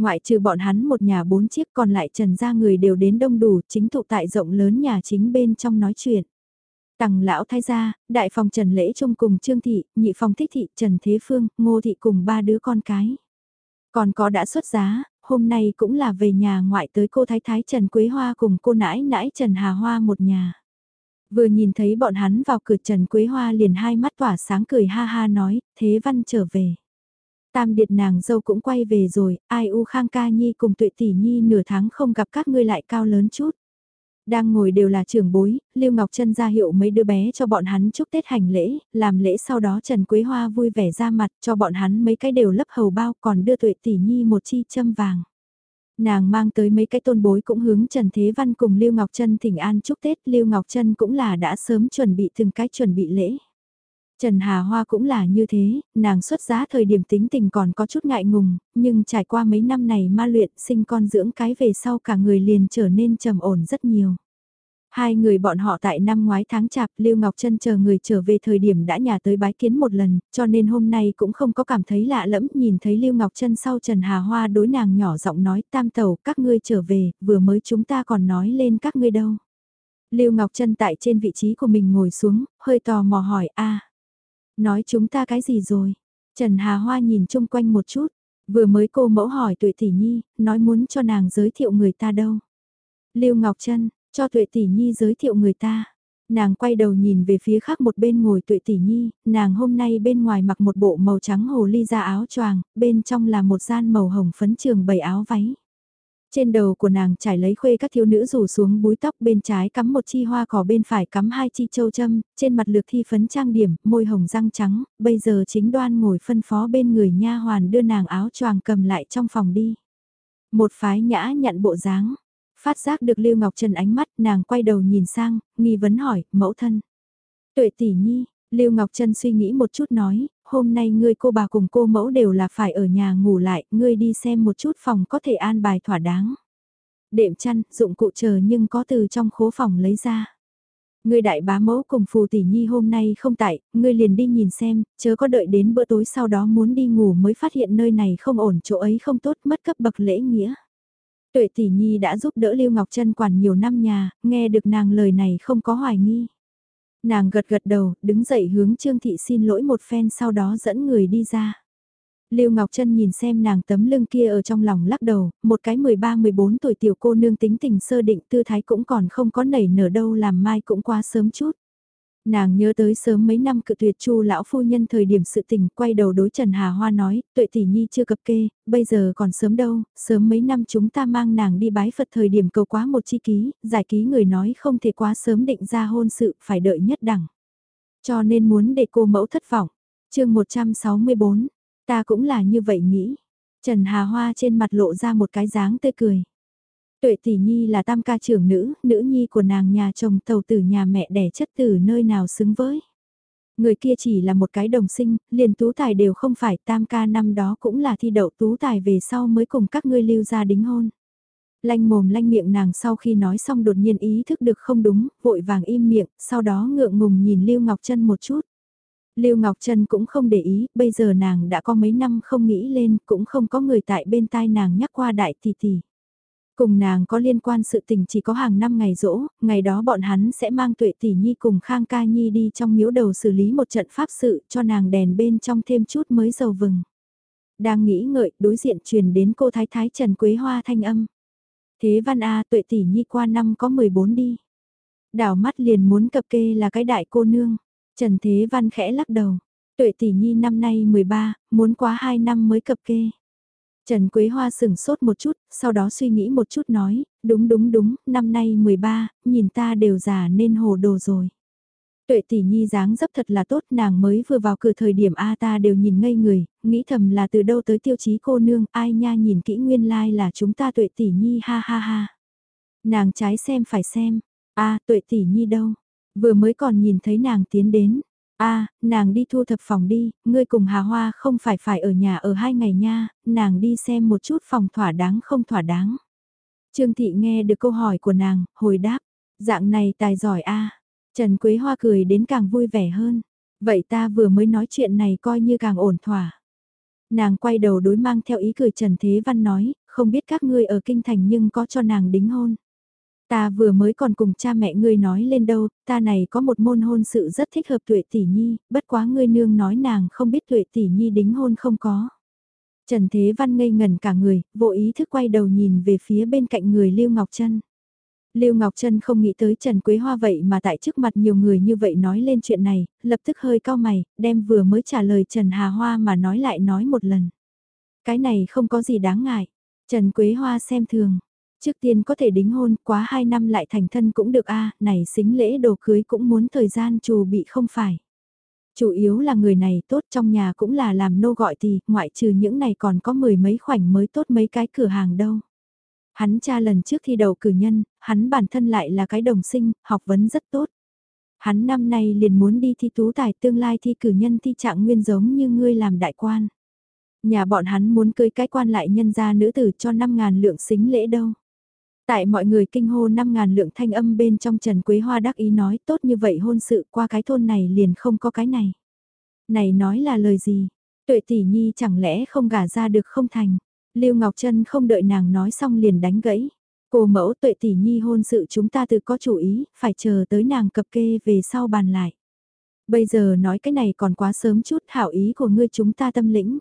Ngoại trừ bọn hắn một nhà bốn chiếc còn lại trần gia người đều đến đông đủ chính thụ tại rộng lớn nhà chính bên trong nói chuyện. Tằng lão thái gia, đại phòng Trần Lễ Trung cùng Trương Thị, nhị phòng Thích Thị, Trần Thế Phương, Ngô Thị cùng ba đứa con cái. Còn có đã xuất giá, hôm nay cũng là về nhà ngoại tới cô Thái Thái Trần Quế Hoa cùng cô nãi nãi Trần Hà Hoa một nhà. Vừa nhìn thấy bọn hắn vào cửa Trần Quế Hoa liền hai mắt tỏa sáng cười ha ha nói, Thế Văn trở về. Tam điệt nàng dâu cũng quay về rồi, ai u khang ca nhi cùng tuệ tỷ nhi nửa tháng không gặp các ngươi lại cao lớn chút. Đang ngồi đều là trưởng bối, Lưu Ngọc Trân ra hiệu mấy đứa bé cho bọn hắn chúc Tết hành lễ, làm lễ sau đó Trần Quế Hoa vui vẻ ra mặt cho bọn hắn mấy cái đều lấp hầu bao còn đưa tuệ tỷ nhi một chi châm vàng. Nàng mang tới mấy cái tôn bối cũng hướng Trần Thế Văn cùng Lưu Ngọc Trân thỉnh an chúc Tết, Lưu Ngọc Trân cũng là đã sớm chuẩn bị từng cái chuẩn bị lễ. Trần Hà Hoa cũng là như thế, nàng xuất giá thời điểm tính tình còn có chút ngại ngùng, nhưng trải qua mấy năm này ma luyện sinh con dưỡng cái về sau cả người liền trở nên trầm ổn rất nhiều. Hai người bọn họ tại năm ngoái tháng chạp Lưu Ngọc Trân chờ người trở về thời điểm đã nhà tới bái kiến một lần, cho nên hôm nay cũng không có cảm thấy lạ lẫm nhìn thấy Lưu Ngọc Trân sau Trần Hà Hoa đối nàng nhỏ giọng nói tam tàu các ngươi trở về, vừa mới chúng ta còn nói lên các ngươi đâu. Lưu Ngọc Trân tại trên vị trí của mình ngồi xuống, hơi tò mò hỏi a Nói chúng ta cái gì rồi? Trần Hà Hoa nhìn chung quanh một chút, vừa mới cô mẫu hỏi tuệ tỷ nhi, nói muốn cho nàng giới thiệu người ta đâu. Lưu Ngọc Trân, cho tuệ tỷ nhi giới thiệu người ta. Nàng quay đầu nhìn về phía khác một bên ngồi tuệ tỷ nhi, nàng hôm nay bên ngoài mặc một bộ màu trắng hồ ly ra áo choàng, bên trong là một gian màu hồng phấn trường bầy áo váy. Trên đầu của nàng trải lấy khuê các thiếu nữ rủ xuống búi tóc bên trái cắm một chi hoa cỏ bên phải cắm hai chi châu châm, trên mặt lược thi phấn trang điểm, môi hồng răng trắng, bây giờ chính đoan ngồi phân phó bên người nha hoàn đưa nàng áo choàng cầm lại trong phòng đi. Một phái nhã nhận bộ dáng, phát giác được Lưu Ngọc Trần ánh mắt nàng quay đầu nhìn sang, nghi vấn hỏi, mẫu thân. Tuệ tỷ nhi, Lưu Ngọc Trân suy nghĩ một chút nói, hôm nay ngươi cô bà cùng cô mẫu đều là phải ở nhà ngủ lại, ngươi đi xem một chút phòng có thể an bài thỏa đáng. Đệm chăn, dụng cụ chờ nhưng có từ trong khố phòng lấy ra. Ngươi đại bá mẫu cùng phù tỷ nhi hôm nay không tại, ngươi liền đi nhìn xem, chớ có đợi đến bữa tối sau đó muốn đi ngủ mới phát hiện nơi này không ổn chỗ ấy không tốt mất cấp bậc lễ nghĩa. Tuệ tỷ nhi đã giúp đỡ Lưu Ngọc Trân quản nhiều năm nhà, nghe được nàng lời này không có hoài nghi. Nàng gật gật đầu, đứng dậy hướng Trương Thị xin lỗi một phen sau đó dẫn người đi ra. Lưu Ngọc Trân nhìn xem nàng tấm lưng kia ở trong lòng lắc đầu, một cái 13-14 tuổi tiểu cô nương tính tình sơ định tư thái cũng còn không có nảy nở đâu làm mai cũng quá sớm chút. Nàng nhớ tới sớm mấy năm cự tuyệt chu lão phu nhân thời điểm sự tình quay đầu đối Trần Hà Hoa nói, tuệ tỷ nhi chưa cập kê, bây giờ còn sớm đâu, sớm mấy năm chúng ta mang nàng đi bái Phật thời điểm cầu quá một chi ký, giải ký người nói không thể quá sớm định ra hôn sự, phải đợi nhất đẳng. Cho nên muốn để cô mẫu thất vọng. chương 164, ta cũng là như vậy nghĩ. Trần Hà Hoa trên mặt lộ ra một cái dáng tươi cười. Tuệ tỷ nhi là tam ca trưởng nữ, nữ nhi của nàng nhà chồng tàu tử nhà mẹ đẻ chất tử nơi nào xứng với. Người kia chỉ là một cái đồng sinh, liền tú tài đều không phải tam ca năm đó cũng là thi đậu tú tài về sau mới cùng các ngươi lưu ra đính hôn. Lanh mồm lanh miệng nàng sau khi nói xong đột nhiên ý thức được không đúng, vội vàng im miệng, sau đó ngượng ngùng nhìn Lưu Ngọc Trân một chút. Lưu Ngọc Trân cũng không để ý, bây giờ nàng đã có mấy năm không nghĩ lên, cũng không có người tại bên tai nàng nhắc qua đại tỷ tỷ. Cùng nàng có liên quan sự tình chỉ có hàng năm ngày rỗ, ngày đó bọn hắn sẽ mang tuệ tỷ nhi cùng Khang Ca Nhi đi trong miếu đầu xử lý một trận pháp sự cho nàng đèn bên trong thêm chút mới dầu vừng. Đang nghĩ ngợi, đối diện truyền đến cô Thái Thái Trần Quế Hoa thanh âm. Thế văn A tuệ tỷ nhi qua năm có 14 đi. Đảo mắt liền muốn cập kê là cái đại cô nương. Trần Thế Văn khẽ lắc đầu. Tuệ tỷ nhi năm nay 13, muốn quá 2 năm mới cập kê. Trần Quế Hoa sừng sốt một chút, sau đó suy nghĩ một chút nói, đúng đúng đúng, năm nay 13, nhìn ta đều già nên hồ đồ rồi. Tuệ tỷ nhi dáng dấp thật là tốt, nàng mới vừa vào cửa thời điểm A ta đều nhìn ngây người, nghĩ thầm là từ đâu tới tiêu chí cô nương, ai nha nhìn kỹ nguyên lai like là chúng ta tuệ tỷ nhi ha ha ha. Nàng trái xem phải xem, A tuệ tỷ nhi đâu, vừa mới còn nhìn thấy nàng tiến đến, a nàng đi thu thập phòng đi, ngươi cùng Hà Hoa không phải phải ở nhà ở hai ngày nha, nàng đi xem một chút phòng thỏa đáng không thỏa đáng. Trương Thị nghe được câu hỏi của nàng, hồi đáp, dạng này tài giỏi a Trần Quế Hoa cười đến càng vui vẻ hơn. Vậy ta vừa mới nói chuyện này coi như càng ổn thỏa. Nàng quay đầu đối mang theo ý cười Trần Thế Văn nói, không biết các ngươi ở kinh thành nhưng có cho nàng đính hôn. Ta vừa mới còn cùng cha mẹ ngươi nói lên đâu, ta này có một môn hôn sự rất thích hợp tuệ tỷ nhi, bất quá ngươi nương nói nàng không biết tuệ tỷ nhi đính hôn không có. Trần Thế Văn ngây ngần cả người, vô ý thức quay đầu nhìn về phía bên cạnh người Lưu Ngọc Trân. Lưu Ngọc Trân không nghĩ tới Trần Quế Hoa vậy mà tại trước mặt nhiều người như vậy nói lên chuyện này, lập tức hơi cao mày, đem vừa mới trả lời Trần Hà Hoa mà nói lại nói một lần. Cái này không có gì đáng ngại. Trần Quế Hoa xem thường. Trước tiên có thể đính hôn, quá 2 năm lại thành thân cũng được a này xính lễ đồ cưới cũng muốn thời gian trù bị không phải. Chủ yếu là người này tốt trong nhà cũng là làm nô gọi thì, ngoại trừ những này còn có mười mấy khoảnh mới tốt mấy cái cửa hàng đâu. Hắn cha lần trước thi đầu cử nhân, hắn bản thân lại là cái đồng sinh, học vấn rất tốt. Hắn năm nay liền muốn đi thi tú tài tương lai thi cử nhân thi trạng nguyên giống như ngươi làm đại quan. Nhà bọn hắn muốn cưới cái quan lại nhân gia nữ tử cho 5.000 lượng xính lễ đâu. Tại mọi người kinh hô 5.000 lượng thanh âm bên trong Trần Quế Hoa đắc ý nói tốt như vậy hôn sự qua cái thôn này liền không có cái này. Này nói là lời gì? Tuệ tỷ nhi chẳng lẽ không gả ra được không thành? Lưu Ngọc Trân không đợi nàng nói xong liền đánh gãy. Cô mẫu tuệ tỷ nhi hôn sự chúng ta tự có chủ ý, phải chờ tới nàng cập kê về sau bàn lại. Bây giờ nói cái này còn quá sớm chút hảo ý của ngươi chúng ta tâm lĩnh.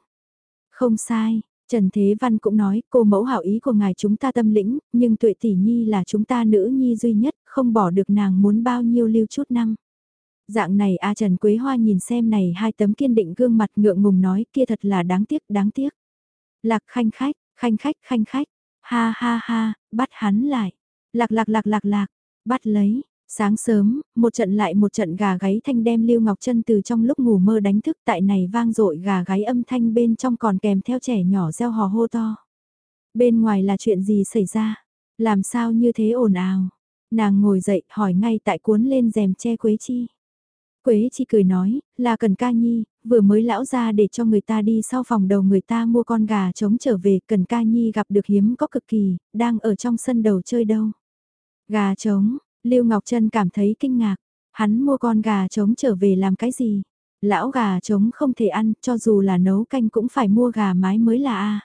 Không sai, Trần Thế Văn cũng nói, cô mẫu hảo ý của ngài chúng ta tâm lĩnh, nhưng tuệ tỷ nhi là chúng ta nữ nhi duy nhất, không bỏ được nàng muốn bao nhiêu lưu chút năng. Dạng này A Trần Quế Hoa nhìn xem này hai tấm kiên định gương mặt ngượng ngùng nói kia thật là đáng tiếc, đáng tiếc. Lạc khanh khách, khanh khách, khanh khách, ha ha ha, bắt hắn lại. Lạc lạc lạc lạc lạc, bắt lấy, Sáng sớm, một trận lại một trận gà gáy thanh đem Lưu Ngọc Trân từ trong lúc ngủ mơ đánh thức tại này vang dội gà gáy âm thanh bên trong còn kèm theo trẻ nhỏ reo hò hô to. Bên ngoài là chuyện gì xảy ra? Làm sao như thế ồn ào? Nàng ngồi dậy hỏi ngay tại cuốn lên rèm che Quế Chi. Quế Chi cười nói, là cần ca nhi, vừa mới lão ra để cho người ta đi sau phòng đầu người ta mua con gà trống trở về, cần ca nhi gặp được hiếm có cực kỳ, đang ở trong sân đầu chơi đâu. Gà trống, Lưu Ngọc Trân cảm thấy kinh ngạc, hắn mua con gà trống trở về làm cái gì? Lão gà trống không thể ăn, cho dù là nấu canh cũng phải mua gà mái mới là a.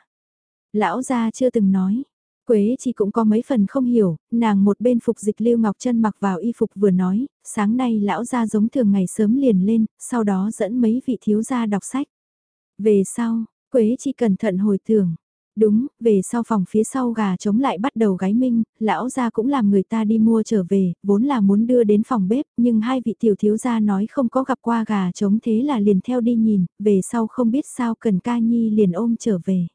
Lão gia chưa từng nói. Quế chỉ cũng có mấy phần không hiểu, nàng một bên phục dịch Lưu Ngọc Trân mặc vào y phục vừa nói, sáng nay lão gia giống thường ngày sớm liền lên, sau đó dẫn mấy vị thiếu gia đọc sách. Về sau, Quế chỉ cẩn thận hồi tưởng, Đúng, về sau phòng phía sau gà trống lại bắt đầu gáy minh, lão gia cũng làm người ta đi mua trở về, vốn là muốn đưa đến phòng bếp, nhưng hai vị tiểu thiếu gia nói không có gặp qua gà trống thế là liền theo đi nhìn, về sau không biết sao cần ca nhi liền ôm trở về.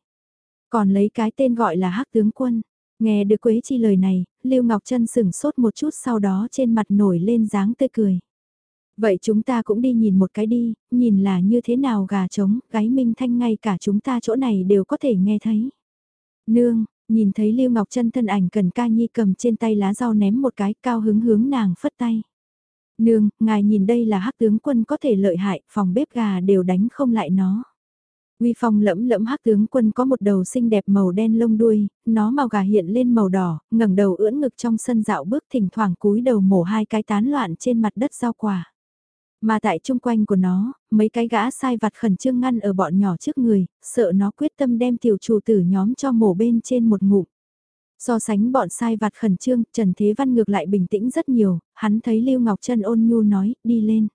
Còn lấy cái tên gọi là hắc tướng quân. Nghe được Quế Chi lời này, Lưu Ngọc Trân sửng sốt một chút sau đó trên mặt nổi lên dáng tươi cười. Vậy chúng ta cũng đi nhìn một cái đi, nhìn là như thế nào gà trống, gáy minh thanh ngay cả chúng ta chỗ này đều có thể nghe thấy. Nương, nhìn thấy Lưu Ngọc Trân thân ảnh cần ca nhi cầm trên tay lá rau ném một cái cao hứng hướng nàng phất tay. Nương, ngài nhìn đây là hắc tướng quân có thể lợi hại, phòng bếp gà đều đánh không lại nó. Uy phong lẫm lẫm hắc tướng quân có một đầu xinh đẹp màu đen lông đuôi, nó màu gà hiện lên màu đỏ, ngẩng đầu ưỡn ngực trong sân dạo bước thỉnh thoảng cúi đầu mổ hai cái tán loạn trên mặt đất rau quả. Mà tại chung quanh của nó, mấy cái gã sai vặt khẩn trương ngăn ở bọn nhỏ trước người, sợ nó quyết tâm đem tiểu chủ tử nhóm cho mổ bên trên một ngụm. So sánh bọn sai vặt khẩn trương, Trần Thế Văn ngược lại bình tĩnh rất nhiều, hắn thấy Lưu Ngọc Trân ôn nhu nói, đi lên.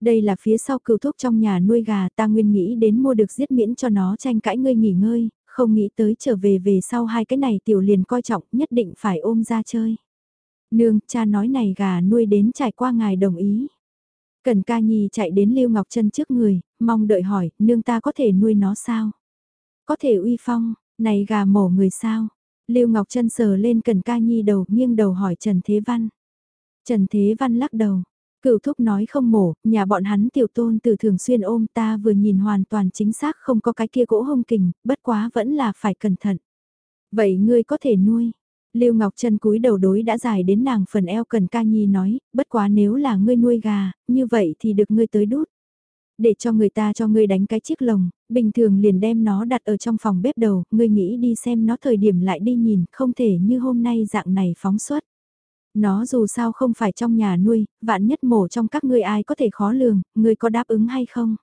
Đây là phía sau cựu thuốc trong nhà nuôi gà ta nguyên nghĩ đến mua được giết miễn cho nó tranh cãi ngươi nghỉ ngơi, không nghĩ tới trở về về sau hai cái này tiểu liền coi trọng nhất định phải ôm ra chơi. Nương, cha nói này gà nuôi đến trải qua ngài đồng ý. Cần ca nhi chạy đến Lưu Ngọc Trân trước người, mong đợi hỏi, nương ta có thể nuôi nó sao? Có thể uy phong, này gà mổ người sao? Lưu Ngọc Trân sờ lên Cần ca nhi đầu, nghiêng đầu hỏi Trần Thế Văn. Trần Thế Văn lắc đầu. Cựu thúc nói không mổ, nhà bọn hắn tiểu tôn từ thường xuyên ôm ta vừa nhìn hoàn toàn chính xác không có cái kia gỗ hông kình, bất quá vẫn là phải cẩn thận. Vậy ngươi có thể nuôi, Lưu Ngọc Trân cúi đầu đối đã dài đến nàng phần eo cần ca nhi nói, bất quá nếu là ngươi nuôi gà, như vậy thì được ngươi tới đút. Để cho người ta cho ngươi đánh cái chiếc lồng, bình thường liền đem nó đặt ở trong phòng bếp đầu, ngươi nghĩ đi xem nó thời điểm lại đi nhìn, không thể như hôm nay dạng này phóng xuất. Nó dù sao không phải trong nhà nuôi, vạn nhất mổ trong các ngươi ai có thể khó lường, ngươi có đáp ứng hay không?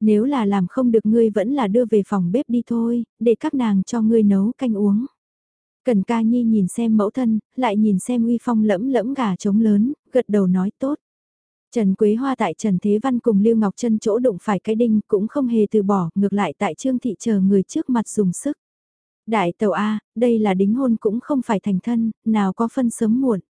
Nếu là làm không được ngươi vẫn là đưa về phòng bếp đi thôi, để các nàng cho ngươi nấu canh uống. Cần ca nhi nhìn xem mẫu thân, lại nhìn xem uy phong lẫm lẫm gà trống lớn, gật đầu nói tốt. Trần Quế Hoa tại Trần Thế Văn cùng Lưu Ngọc Trân chỗ đụng phải cái đinh cũng không hề từ bỏ, ngược lại tại Trương Thị chờ người trước mặt dùng sức. Đại tàu A, đây là đính hôn cũng không phải thành thân, nào có phân sớm muộn.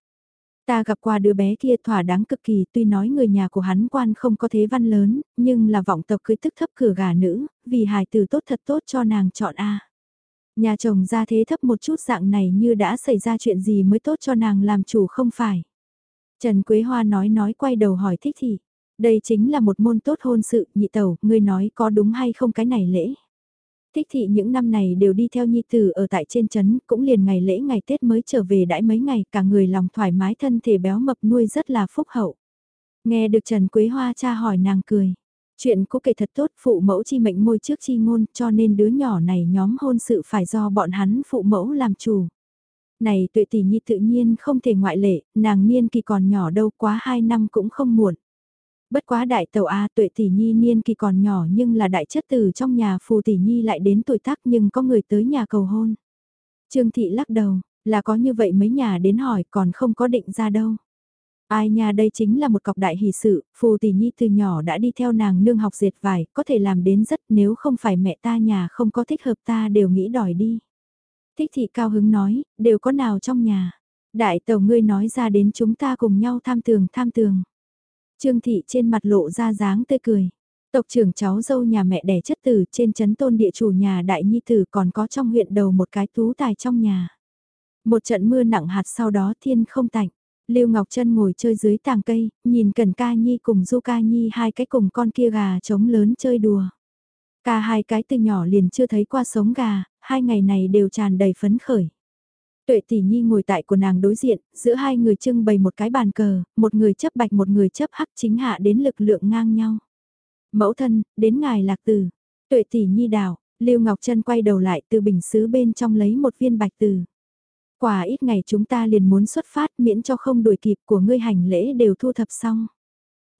Ta gặp qua đứa bé kia thỏa đáng cực kỳ tuy nói người nhà của hắn quan không có thế văn lớn, nhưng là vọng tộc cưới tức thấp cửa gà nữ, vì hài từ tốt thật tốt cho nàng chọn A. Nhà chồng ra thế thấp một chút dạng này như đã xảy ra chuyện gì mới tốt cho nàng làm chủ không phải. Trần Quế Hoa nói nói quay đầu hỏi thích thị. Đây chính là một môn tốt hôn sự, nhị tẩu, ngươi nói có đúng hay không cái này lễ. Thích thị những năm này đều đi theo nhi tử ở tại trên trấn, cũng liền ngày lễ ngày Tết mới trở về đãi mấy ngày, cả người lòng thoải mái thân thể béo mập nuôi rất là phúc hậu. Nghe được Trần Quế Hoa cha hỏi nàng cười. Chuyện cũ kể thật tốt phụ mẫu chi mệnh môi trước chi ngôn cho nên đứa nhỏ này nhóm hôn sự phải do bọn hắn phụ mẫu làm chủ. Này tuệ tỷ nhi tự nhiên không thể ngoại lệ, nàng niên kỳ còn nhỏ đâu quá 2 năm cũng không muộn. Bất quá đại tàu A tuệ tỷ nhi niên kỳ còn nhỏ nhưng là đại chất tử trong nhà phù tỷ nhi lại đến tuổi tác nhưng có người tới nhà cầu hôn. Trương thị lắc đầu, là có như vậy mấy nhà đến hỏi còn không có định ra đâu. Ai nha đây chính là một cọc đại hỷ sự, phù tỷ nhi từ nhỏ đã đi theo nàng nương học dệt vải, có thể làm đến rất nếu không phải mẹ ta nhà không có thích hợp ta đều nghĩ đòi đi. Thích thị cao hứng nói, đều có nào trong nhà. Đại tàu ngươi nói ra đến chúng ta cùng nhau tham tường tham tường. Trương thị trên mặt lộ ra dáng tươi cười. Tộc trưởng cháu dâu nhà mẹ đẻ chất tử trên chấn tôn địa chủ nhà đại nhi tử còn có trong huyện đầu một cái tú tài trong nhà. Một trận mưa nặng hạt sau đó thiên không tạnh. Lưu Ngọc Trân ngồi chơi dưới tàng cây, nhìn Cần Ca Nhi cùng Du Ca Nhi hai cái cùng con kia gà trống lớn chơi đùa. Ca hai cái từ nhỏ liền chưa thấy qua sống gà, hai ngày này đều tràn đầy phấn khởi. Tuệ tỷ nhi ngồi tại của nàng đối diện, giữa hai người trưng bày một cái bàn cờ, một người chấp bạch một người chấp hắc chính hạ đến lực lượng ngang nhau. Mẫu thân, đến ngài lạc tử. Tuệ tỷ nhi đảo, Lưu Ngọc Trân quay đầu lại từ bình xứ bên trong lấy một viên bạch tử. Quả ít ngày chúng ta liền muốn xuất phát miễn cho không đuổi kịp của ngươi hành lễ đều thu thập xong.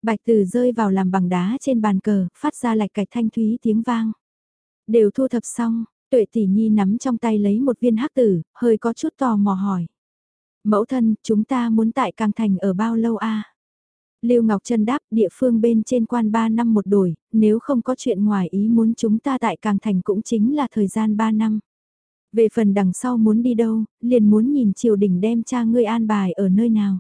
Bạch tử rơi vào làm bằng đá trên bàn cờ, phát ra lạch cạch thanh thúy tiếng vang. Đều thu thập xong, Tuệ tỷ nhi nắm trong tay lấy một viên hắc tử, hơi có chút tò mò hỏi. Mẫu thân, chúng ta muốn tại Càng Thành ở bao lâu a? Lưu Ngọc Trân đáp địa phương bên trên quan 3 năm một đổi, nếu không có chuyện ngoài ý muốn chúng ta tại Càng Thành cũng chính là thời gian 3 năm. Về phần đằng sau muốn đi đâu, liền muốn nhìn triều đình đem cha ngươi an bài ở nơi nào.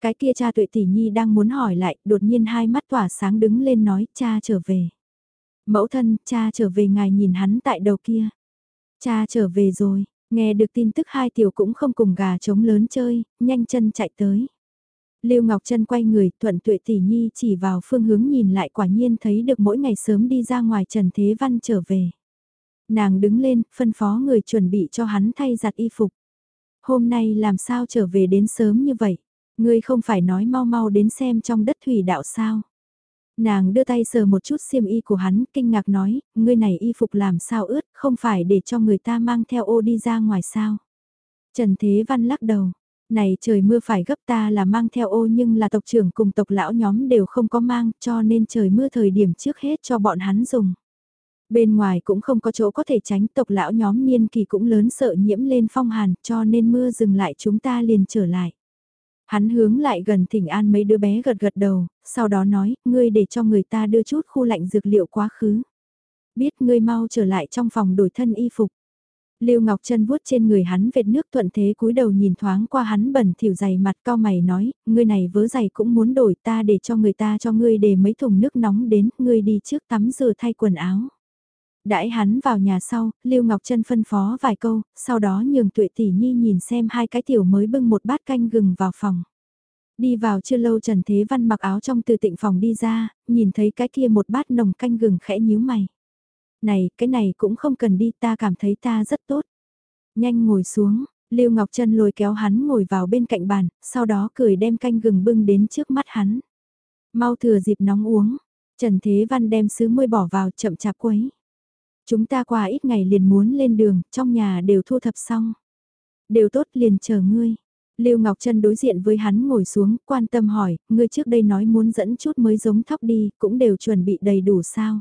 Cái kia cha tuệ tỷ nhi đang muốn hỏi lại, đột nhiên hai mắt tỏa sáng đứng lên nói cha trở về. Mẫu thân, cha trở về ngài nhìn hắn tại đầu kia. Cha trở về rồi, nghe được tin tức hai tiểu cũng không cùng gà trống lớn chơi, nhanh chân chạy tới. Lưu Ngọc Trân quay người, thuận tuệ tỷ nhi chỉ vào phương hướng nhìn lại quả nhiên thấy được mỗi ngày sớm đi ra ngoài Trần Thế Văn trở về. Nàng đứng lên, phân phó người chuẩn bị cho hắn thay giặt y phục. Hôm nay làm sao trở về đến sớm như vậy? Ngươi không phải nói mau mau đến xem trong đất thủy đạo sao? Nàng đưa tay sờ một chút xiêm y của hắn, kinh ngạc nói, ngươi này y phục làm sao ướt, không phải để cho người ta mang theo ô đi ra ngoài sao. Trần Thế Văn lắc đầu, này trời mưa phải gấp ta là mang theo ô nhưng là tộc trưởng cùng tộc lão nhóm đều không có mang cho nên trời mưa thời điểm trước hết cho bọn hắn dùng. Bên ngoài cũng không có chỗ có thể tránh tộc lão nhóm niên kỳ cũng lớn sợ nhiễm lên phong hàn cho nên mưa dừng lại chúng ta liền trở lại. Hắn hướng lại gần thỉnh an mấy đứa bé gật gật đầu, sau đó nói, ngươi để cho người ta đưa chút khu lạnh dược liệu quá khứ. Biết ngươi mau trở lại trong phòng đổi thân y phục. Lưu Ngọc Trân vuốt trên người hắn vệt nước thuận thế cúi đầu nhìn thoáng qua hắn bẩn thỉu dày mặt cao mày nói, ngươi này vớ giày cũng muốn đổi ta để cho người ta cho ngươi để mấy thùng nước nóng đến, ngươi đi trước tắm rửa thay quần áo. Đãi hắn vào nhà sau, Lưu Ngọc Trân phân phó vài câu, sau đó nhường tuệ tỷ nhi nhìn xem hai cái tiểu mới bưng một bát canh gừng vào phòng. Đi vào chưa lâu Trần Thế Văn mặc áo trong từ tịnh phòng đi ra, nhìn thấy cái kia một bát nồng canh gừng khẽ nhíu mày. Này, cái này cũng không cần đi ta cảm thấy ta rất tốt. Nhanh ngồi xuống, Lưu Ngọc Trân lôi kéo hắn ngồi vào bên cạnh bàn, sau đó cười đem canh gừng bưng đến trước mắt hắn. Mau thừa dịp nóng uống, Trần Thế Văn đem sứ môi bỏ vào chậm chạp quấy. Chúng ta qua ít ngày liền muốn lên đường, trong nhà đều thu thập xong. Đều tốt liền chờ ngươi. Lưu Ngọc Trân đối diện với hắn ngồi xuống, quan tâm hỏi, ngươi trước đây nói muốn dẫn chút mới giống thóc đi, cũng đều chuẩn bị đầy đủ sao.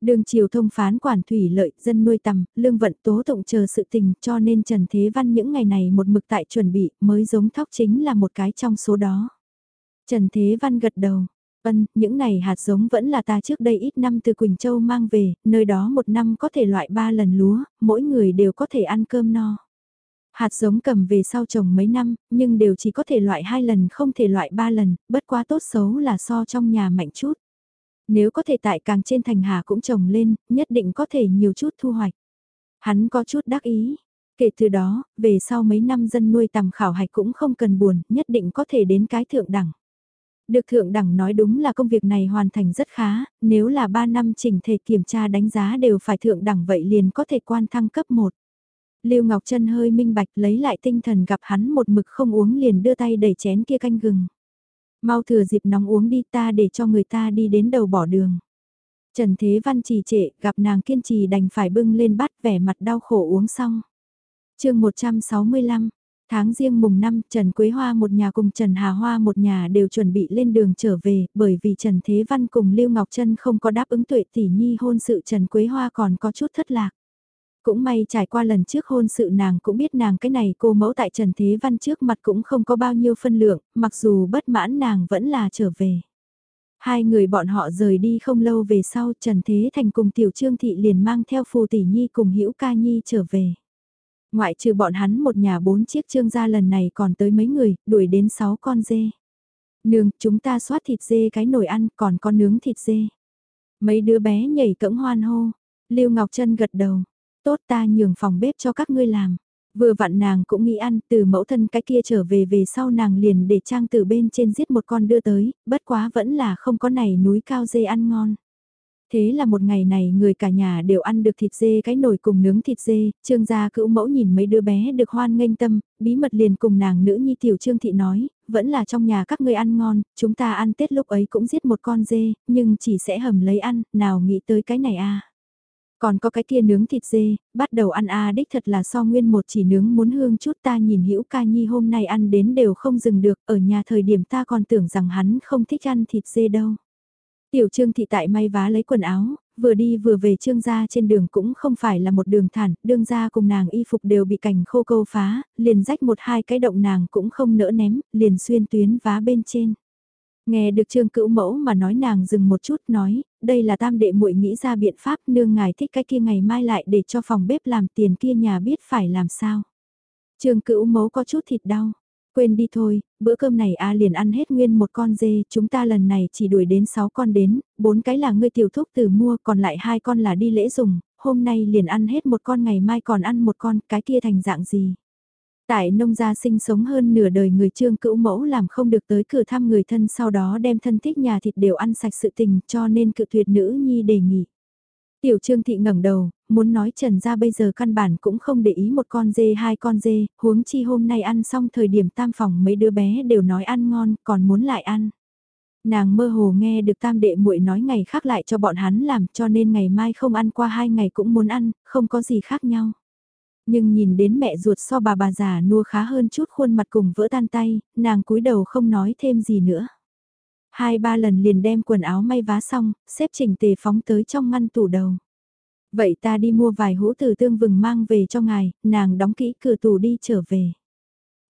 Đường chiều thông phán quản thủy lợi, dân nuôi tầm, lương vận tố tụng chờ sự tình cho nên Trần Thế Văn những ngày này một mực tại chuẩn bị mới giống thóc chính là một cái trong số đó. Trần Thế Văn gật đầu, vân những này hạt giống vẫn là ta trước đây ít năm từ Quỳnh Châu mang về, nơi đó một năm có thể loại ba lần lúa, mỗi người đều có thể ăn cơm no. Hạt giống cầm về sau trồng mấy năm, nhưng đều chỉ có thể loại hai lần không thể loại ba lần, bất quá tốt xấu là so trong nhà mạnh chút. Nếu có thể tại càng trên thành hà cũng trồng lên, nhất định có thể nhiều chút thu hoạch. Hắn có chút đắc ý. Kể từ đó, về sau mấy năm dân nuôi tầm khảo hạch cũng không cần buồn, nhất định có thể đến cái thượng đẳng. Được thượng đẳng nói đúng là công việc này hoàn thành rất khá, nếu là 3 năm chỉnh thể kiểm tra đánh giá đều phải thượng đẳng vậy liền có thể quan thăng cấp 1. Lưu Ngọc Trân hơi minh bạch lấy lại tinh thần gặp hắn một mực không uống liền đưa tay đẩy chén kia canh gừng. Mau thừa dịp nóng uống đi ta để cho người ta đi đến đầu bỏ đường. Trần Thế Văn trì trệ, gặp nàng kiên trì đành phải bưng lên bát vẻ mặt đau khổ uống xong. chương 165, tháng riêng mùng 5, Trần Quế Hoa một nhà cùng Trần Hà Hoa một nhà đều chuẩn bị lên đường trở về, bởi vì Trần Thế Văn cùng Lưu Ngọc Trân không có đáp ứng tuệ tỷ nhi hôn sự Trần Quế Hoa còn có chút thất lạc. Cũng may trải qua lần trước hôn sự nàng cũng biết nàng cái này cô mẫu tại Trần Thế Văn trước mặt cũng không có bao nhiêu phân lượng, mặc dù bất mãn nàng vẫn là trở về. Hai người bọn họ rời đi không lâu về sau Trần Thế Thành cùng Tiểu Trương Thị liền mang theo Phù Tỷ Nhi cùng Hữu Ca Nhi trở về. Ngoại trừ bọn hắn một nhà bốn chiếc trương gia lần này còn tới mấy người, đuổi đến sáu con dê. Nương, chúng ta xoát thịt dê cái nồi ăn, còn có nướng thịt dê. Mấy đứa bé nhảy cẫng hoan hô. Lưu Ngọc Trân gật đầu. Tốt ta nhường phòng bếp cho các ngươi làm. Vừa vặn nàng cũng nghĩ ăn, từ mẫu thân cái kia trở về về sau nàng liền để trang từ bên trên giết một con đưa tới, bất quá vẫn là không có này núi cao dê ăn ngon. Thế là một ngày này người cả nhà đều ăn được thịt dê cái nồi cùng nướng thịt dê, trương gia cữu mẫu nhìn mấy đứa bé được hoan nghênh tâm, bí mật liền cùng nàng nữ nhi tiểu trương thị nói, vẫn là trong nhà các ngươi ăn ngon, chúng ta ăn Tết lúc ấy cũng giết một con dê, nhưng chỉ sẽ hầm lấy ăn, nào nghĩ tới cái này à. Còn có cái kia nướng thịt dê, bắt đầu ăn a đích thật là so nguyên một chỉ nướng muốn hương chút ta nhìn hữu ca nhi hôm nay ăn đến đều không dừng được, ở nhà thời điểm ta còn tưởng rằng hắn không thích ăn thịt dê đâu. Tiểu trương thị tại may vá lấy quần áo, vừa đi vừa về trương gia trên đường cũng không phải là một đường thản, đương gia cùng nàng y phục đều bị cảnh khô câu phá, liền rách một hai cái động nàng cũng không nỡ ném, liền xuyên tuyến vá bên trên. Nghe được trương cữu mẫu mà nói nàng dừng một chút nói, đây là tam đệ muội nghĩ ra biện pháp nương ngài thích cái kia ngày mai lại để cho phòng bếp làm tiền kia nhà biết phải làm sao. Trương cữu mẫu có chút thịt đau. Quên đi thôi, bữa cơm này a liền ăn hết nguyên một con dê, chúng ta lần này chỉ đuổi đến 6 con đến, bốn cái là ngươi tiểu thúc từ mua, còn lại hai con là đi lễ dùng, hôm nay liền ăn hết một con ngày mai còn ăn một con, cái kia thành dạng gì. Tại nông gia sinh sống hơn nửa đời người trương cữu mẫu làm không được tới cửa thăm người thân sau đó đem thân thích nhà thịt đều ăn sạch sự tình cho nên cự tuyệt nữ nhi đề nghị. Tiểu trương thị ngẩng đầu, muốn nói trần gia bây giờ căn bản cũng không để ý một con dê hai con dê, huống chi hôm nay ăn xong thời điểm tam phòng mấy đứa bé đều nói ăn ngon, còn muốn lại ăn. Nàng mơ hồ nghe được tam đệ muội nói ngày khác lại cho bọn hắn làm cho nên ngày mai không ăn qua hai ngày cũng muốn ăn, không có gì khác nhau. Nhưng nhìn đến mẹ ruột so bà bà già nua khá hơn chút khuôn mặt cùng vỡ tan tay, nàng cúi đầu không nói thêm gì nữa. Hai ba lần liền đem quần áo may vá xong, xếp chỉnh tề phóng tới trong ngăn tủ đầu. Vậy ta đi mua vài hũ từ tương vừng mang về cho ngài, nàng đóng kỹ cửa tủ đi trở về.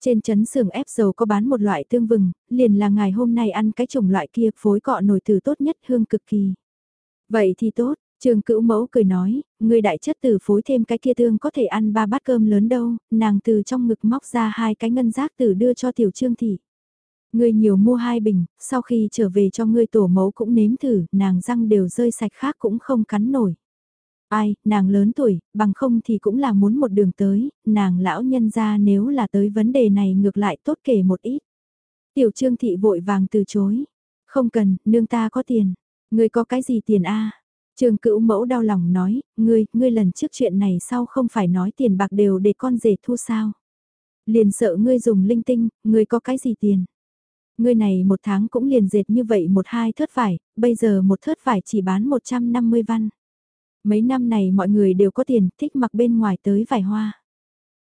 Trên chấn xưởng ép dầu có bán một loại tương vừng, liền là ngài hôm nay ăn cái chủng loại kia phối cọ nổi từ tốt nhất hương cực kỳ. Vậy thì tốt, Trường cữu mẫu cười nói, người đại chất từ phối thêm cái kia tương có thể ăn ba bát cơm lớn đâu, nàng từ trong ngực móc ra hai cái ngân giác từ đưa cho tiểu trương thị ngươi nhiều mua hai bình, sau khi trở về cho ngươi tổ mẫu cũng nếm thử, nàng răng đều rơi sạch khác cũng không cắn nổi. Ai, nàng lớn tuổi, bằng không thì cũng là muốn một đường tới, nàng lão nhân ra nếu là tới vấn đề này ngược lại tốt kể một ít. Tiểu trương thị vội vàng từ chối. Không cần, nương ta có tiền. ngươi có cái gì tiền a Trường cữu mẫu đau lòng nói, ngươi, ngươi lần trước chuyện này sau không phải nói tiền bạc đều để con rể thu sao. Liền sợ ngươi dùng linh tinh, ngươi có cái gì tiền. Ngươi này một tháng cũng liền dệt như vậy một hai thớt vải, bây giờ một thớt vải chỉ bán 150 văn. Mấy năm này mọi người đều có tiền, thích mặc bên ngoài tới vải hoa.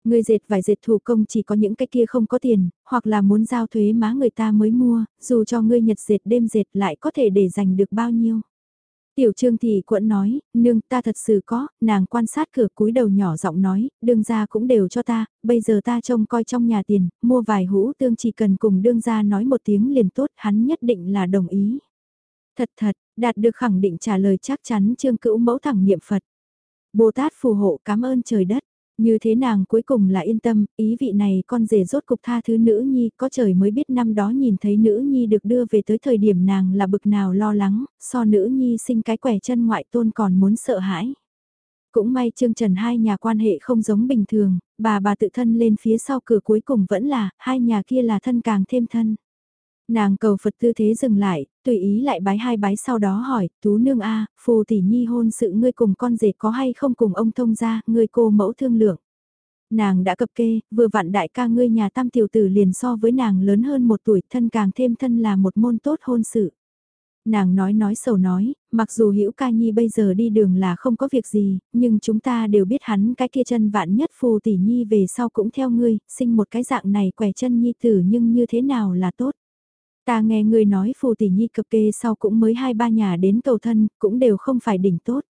Người dệt vải dệt thủ công chỉ có những cái kia không có tiền, hoặc là muốn giao thuế má người ta mới mua, dù cho ngươi nhật dệt đêm dệt lại có thể để dành được bao nhiêu. Tiểu trương thì quẫn nói, nương ta thật sự có, nàng quan sát cửa cúi đầu nhỏ giọng nói, đương gia cũng đều cho ta, bây giờ ta trông coi trong nhà tiền, mua vài hũ tương chỉ cần cùng đương gia nói một tiếng liền tốt, hắn nhất định là đồng ý. Thật thật, đạt được khẳng định trả lời chắc chắn trương cữu mẫu thẳng niệm Phật. Bồ Tát phù hộ cảm ơn trời đất. Như thế nàng cuối cùng là yên tâm, ý vị này con rể rốt cục tha thứ nữ nhi, có trời mới biết năm đó nhìn thấy nữ nhi được đưa về tới thời điểm nàng là bực nào lo lắng, so nữ nhi sinh cái quẻ chân ngoại tôn còn muốn sợ hãi. Cũng may Trương Trần hai nhà quan hệ không giống bình thường, bà bà tự thân lên phía sau cửa cuối cùng vẫn là, hai nhà kia là thân càng thêm thân. Nàng cầu Phật tư thế dừng lại, tùy ý lại bái hai bái sau đó hỏi, Tú Nương A, phù tỷ nhi hôn sự ngươi cùng con rể có hay không cùng ông thông gia, ngươi cô mẫu thương lượng. Nàng đã cập kê, vừa vặn đại ca ngươi nhà tam tiểu tử liền so với nàng lớn hơn một tuổi thân càng thêm thân là một môn tốt hôn sự. Nàng nói nói sầu nói, mặc dù hữu ca nhi bây giờ đi đường là không có việc gì, nhưng chúng ta đều biết hắn cái kia chân vạn nhất phù tỷ nhi về sau cũng theo ngươi, sinh một cái dạng này quẻ chân nhi tử nhưng như thế nào là tốt. Ta nghe người nói phù tỷ nhi cập kê sau cũng mới hai ba nhà đến cầu thân, cũng đều không phải đỉnh tốt.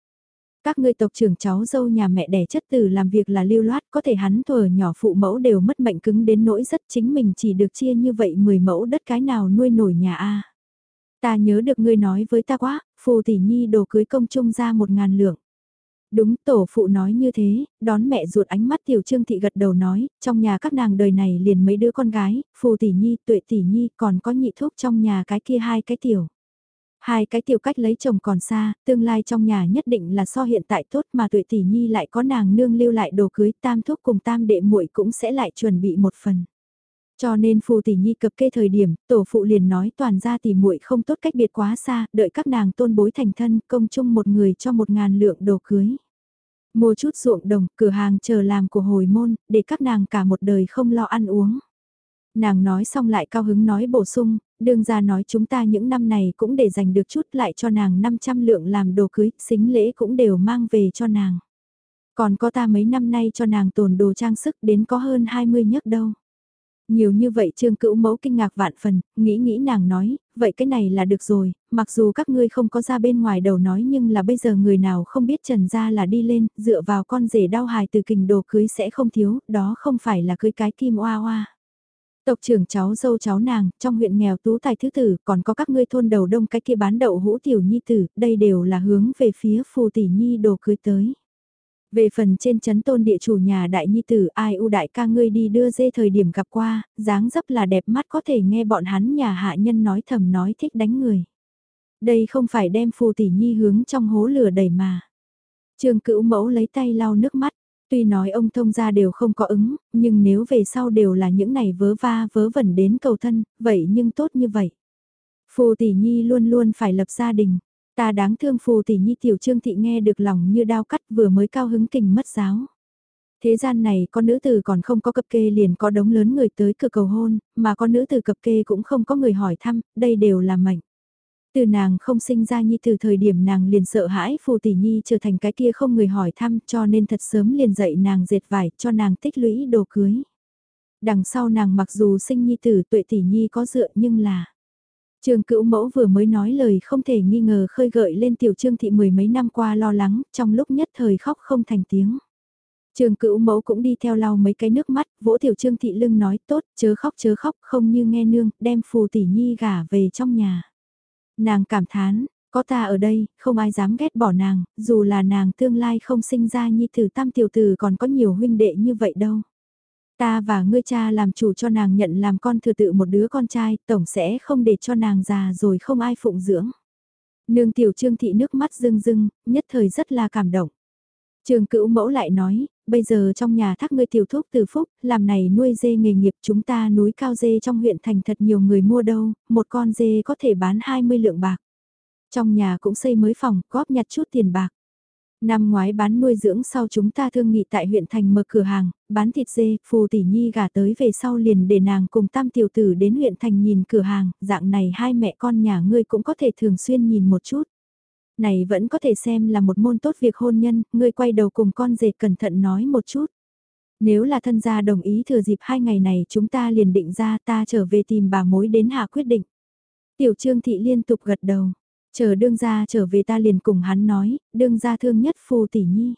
Các ngươi tộc trưởng cháu dâu nhà mẹ đẻ chất tử làm việc là lưu loát, có thể hắn thuở nhỏ phụ mẫu đều mất mệnh cứng đến nỗi rất chính mình chỉ được chia như vậy 10 mẫu đất cái nào nuôi nổi nhà A. Ta nhớ được ngươi nói với ta quá, phù tỷ nhi đồ cưới công chung ra một ngàn lượng. Đúng, tổ phụ nói như thế, đón mẹ ruột ánh mắt tiểu trương thị gật đầu nói, trong nhà các nàng đời này liền mấy đứa con gái, phù tỷ nhi, tuệ tỷ nhi, còn có nhị thúc trong nhà cái kia hai cái tiểu. Hai cái tiểu cách lấy chồng còn xa, tương lai trong nhà nhất định là so hiện tại tốt mà tuệ tỷ nhi lại có nàng nương lưu lại đồ cưới tam thúc cùng tam đệ muội cũng sẽ lại chuẩn bị một phần. Cho nên phù tỷ nhi cập kê thời điểm, tổ phụ liền nói toàn ra tỷ muội không tốt cách biệt quá xa, đợi các nàng tôn bối thành thân công chung một người cho một ngàn lượng đồ cưới. Mua chút ruộng đồng, cửa hàng chờ làm của hồi môn, để các nàng cả một đời không lo ăn uống. Nàng nói xong lại cao hứng nói bổ sung, đương ra nói chúng ta những năm này cũng để dành được chút lại cho nàng 500 lượng làm đồ cưới, xính lễ cũng đều mang về cho nàng. Còn có ta mấy năm nay cho nàng tồn đồ trang sức đến có hơn 20 nhất đâu. Nhiều như vậy trương cữu mẫu kinh ngạc vạn phần, nghĩ nghĩ nàng nói, vậy cái này là được rồi, mặc dù các ngươi không có ra bên ngoài đầu nói nhưng là bây giờ người nào không biết trần ra là đi lên, dựa vào con rể đau hài từ kình đồ cưới sẽ không thiếu, đó không phải là cưới cái kim oa oa. Tộc trưởng cháu dâu cháu nàng, trong huyện nghèo tú tài thứ tử, còn có các ngươi thôn đầu đông cái kia bán đậu hũ tiểu nhi tử, đây đều là hướng về phía phù tỷ nhi đồ cưới tới. Về phần trên chấn tôn địa chủ nhà đại nhi tử ai u đại ca ngươi đi đưa dê thời điểm gặp qua, dáng dấp là đẹp mắt có thể nghe bọn hắn nhà hạ nhân nói thầm nói thích đánh người. Đây không phải đem phù tỷ nhi hướng trong hố lửa đầy mà. Trường cữu mẫu lấy tay lau nước mắt, tuy nói ông thông gia đều không có ứng, nhưng nếu về sau đều là những này vớ va vớ vẩn đến cầu thân, vậy nhưng tốt như vậy. Phù tỷ nhi luôn luôn phải lập gia đình, Ta đáng thương phù tỷ nhi tiểu trương thị nghe được lòng như đao cắt vừa mới cao hứng kình mất giáo. Thế gian này con nữ tử còn không có cập kê liền có đống lớn người tới cửa cầu hôn, mà con nữ tử cập kê cũng không có người hỏi thăm, đây đều là mệnh. Từ nàng không sinh ra nhi từ thời điểm nàng liền sợ hãi phù tỷ nhi trở thành cái kia không người hỏi thăm cho nên thật sớm liền dạy nàng dệt vải cho nàng tích lũy đồ cưới. Đằng sau nàng mặc dù sinh nhi tử tuệ tỷ nhi có dựa nhưng là Trương cữu mẫu vừa mới nói lời không thể nghi ngờ khơi gợi lên tiểu trương thị mười mấy năm qua lo lắng, trong lúc nhất thời khóc không thành tiếng. Trương cữu mẫu cũng đi theo lau mấy cái nước mắt, vỗ tiểu trương thị lưng nói tốt, chớ khóc chớ khóc, không như nghe nương, đem phù tỷ nhi gả về trong nhà. Nàng cảm thán, có ta ở đây, không ai dám ghét bỏ nàng, dù là nàng tương lai không sinh ra nhi tử tam tiểu tử còn có nhiều huynh đệ như vậy đâu. Ta và ngươi cha làm chủ cho nàng nhận làm con thừa tự một đứa con trai, tổng sẽ không để cho nàng già rồi không ai phụng dưỡng. Nương tiểu trương thị nước mắt rưng rưng, nhất thời rất là cảm động. Trường cữu mẫu lại nói, bây giờ trong nhà thác ngươi tiểu thuốc từ phúc, làm này nuôi dê nghề nghiệp chúng ta núi cao dê trong huyện thành thật nhiều người mua đâu, một con dê có thể bán 20 lượng bạc. Trong nhà cũng xây mới phòng, góp nhặt chút tiền bạc. Năm ngoái bán nuôi dưỡng sau chúng ta thương nghị tại huyện thành mở cửa hàng, bán thịt dê, phù tỷ nhi gả tới về sau liền để nàng cùng tam tiểu tử đến huyện thành nhìn cửa hàng, dạng này hai mẹ con nhà ngươi cũng có thể thường xuyên nhìn một chút. Này vẫn có thể xem là một môn tốt việc hôn nhân, ngươi quay đầu cùng con rể cẩn thận nói một chút. Nếu là thân gia đồng ý thừa dịp hai ngày này chúng ta liền định ra ta trở về tìm bà mối đến hạ quyết định. Tiểu trương thị liên tục gật đầu. Chờ đương gia trở về ta liền cùng hắn nói, đương gia thương nhất phù tỷ nhi.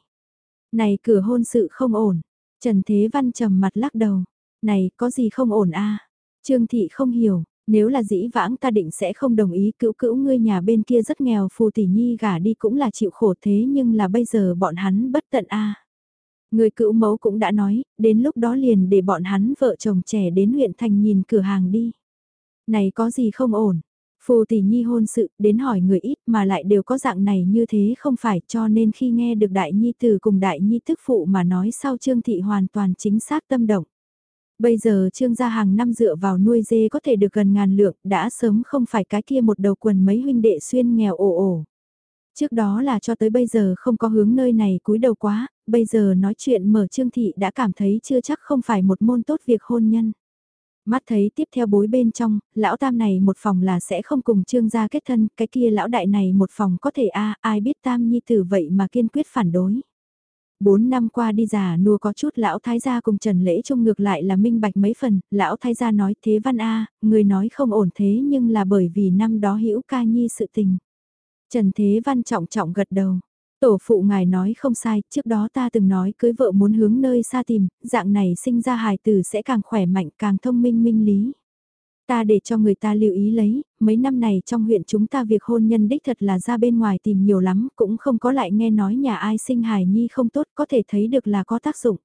Này cửa hôn sự không ổn. Trần Thế Văn trầm mặt lắc đầu. Này có gì không ổn a Trương Thị không hiểu, nếu là dĩ vãng ta định sẽ không đồng ý cữu cữu ngươi nhà bên kia rất nghèo phù tỷ nhi gả đi cũng là chịu khổ thế nhưng là bây giờ bọn hắn bất tận a Người cữu mẫu cũng đã nói, đến lúc đó liền để bọn hắn vợ chồng trẻ đến huyện thành nhìn cửa hàng đi. Này có gì không ổn, phù tỷ nhi hôn sự, đến hỏi người ít mà lại đều có dạng này như thế không phải cho nên khi nghe được đại nhi từ cùng đại nhi thức phụ mà nói sau trương thị hoàn toàn chính xác tâm động. Bây giờ trương gia hàng năm dựa vào nuôi dê có thể được gần ngàn lượng, đã sớm không phải cái kia một đầu quần mấy huynh đệ xuyên nghèo ồ ồ. Trước đó là cho tới bây giờ không có hướng nơi này cúi đầu quá, bây giờ nói chuyện mở trương thị đã cảm thấy chưa chắc không phải một môn tốt việc hôn nhân. Mắt thấy tiếp theo bối bên trong, lão tam này một phòng là sẽ không cùng trương gia kết thân, cái kia lão đại này một phòng có thể a ai biết tam nhi tử vậy mà kiên quyết phản đối. Bốn năm qua đi già nua có chút lão thái gia cùng Trần Lễ Trung ngược lại là minh bạch mấy phần, lão thái gia nói thế văn a người nói không ổn thế nhưng là bởi vì năm đó hữu ca nhi sự tình. Trần Thế Văn trọng trọng gật đầu. Tổ phụ ngài nói không sai, trước đó ta từng nói cưới vợ muốn hướng nơi xa tìm, dạng này sinh ra hài tử sẽ càng khỏe mạnh càng thông minh minh lý. Ta để cho người ta lưu ý lấy, mấy năm này trong huyện chúng ta việc hôn nhân đích thật là ra bên ngoài tìm nhiều lắm, cũng không có lại nghe nói nhà ai sinh hài nhi không tốt có thể thấy được là có tác dụng.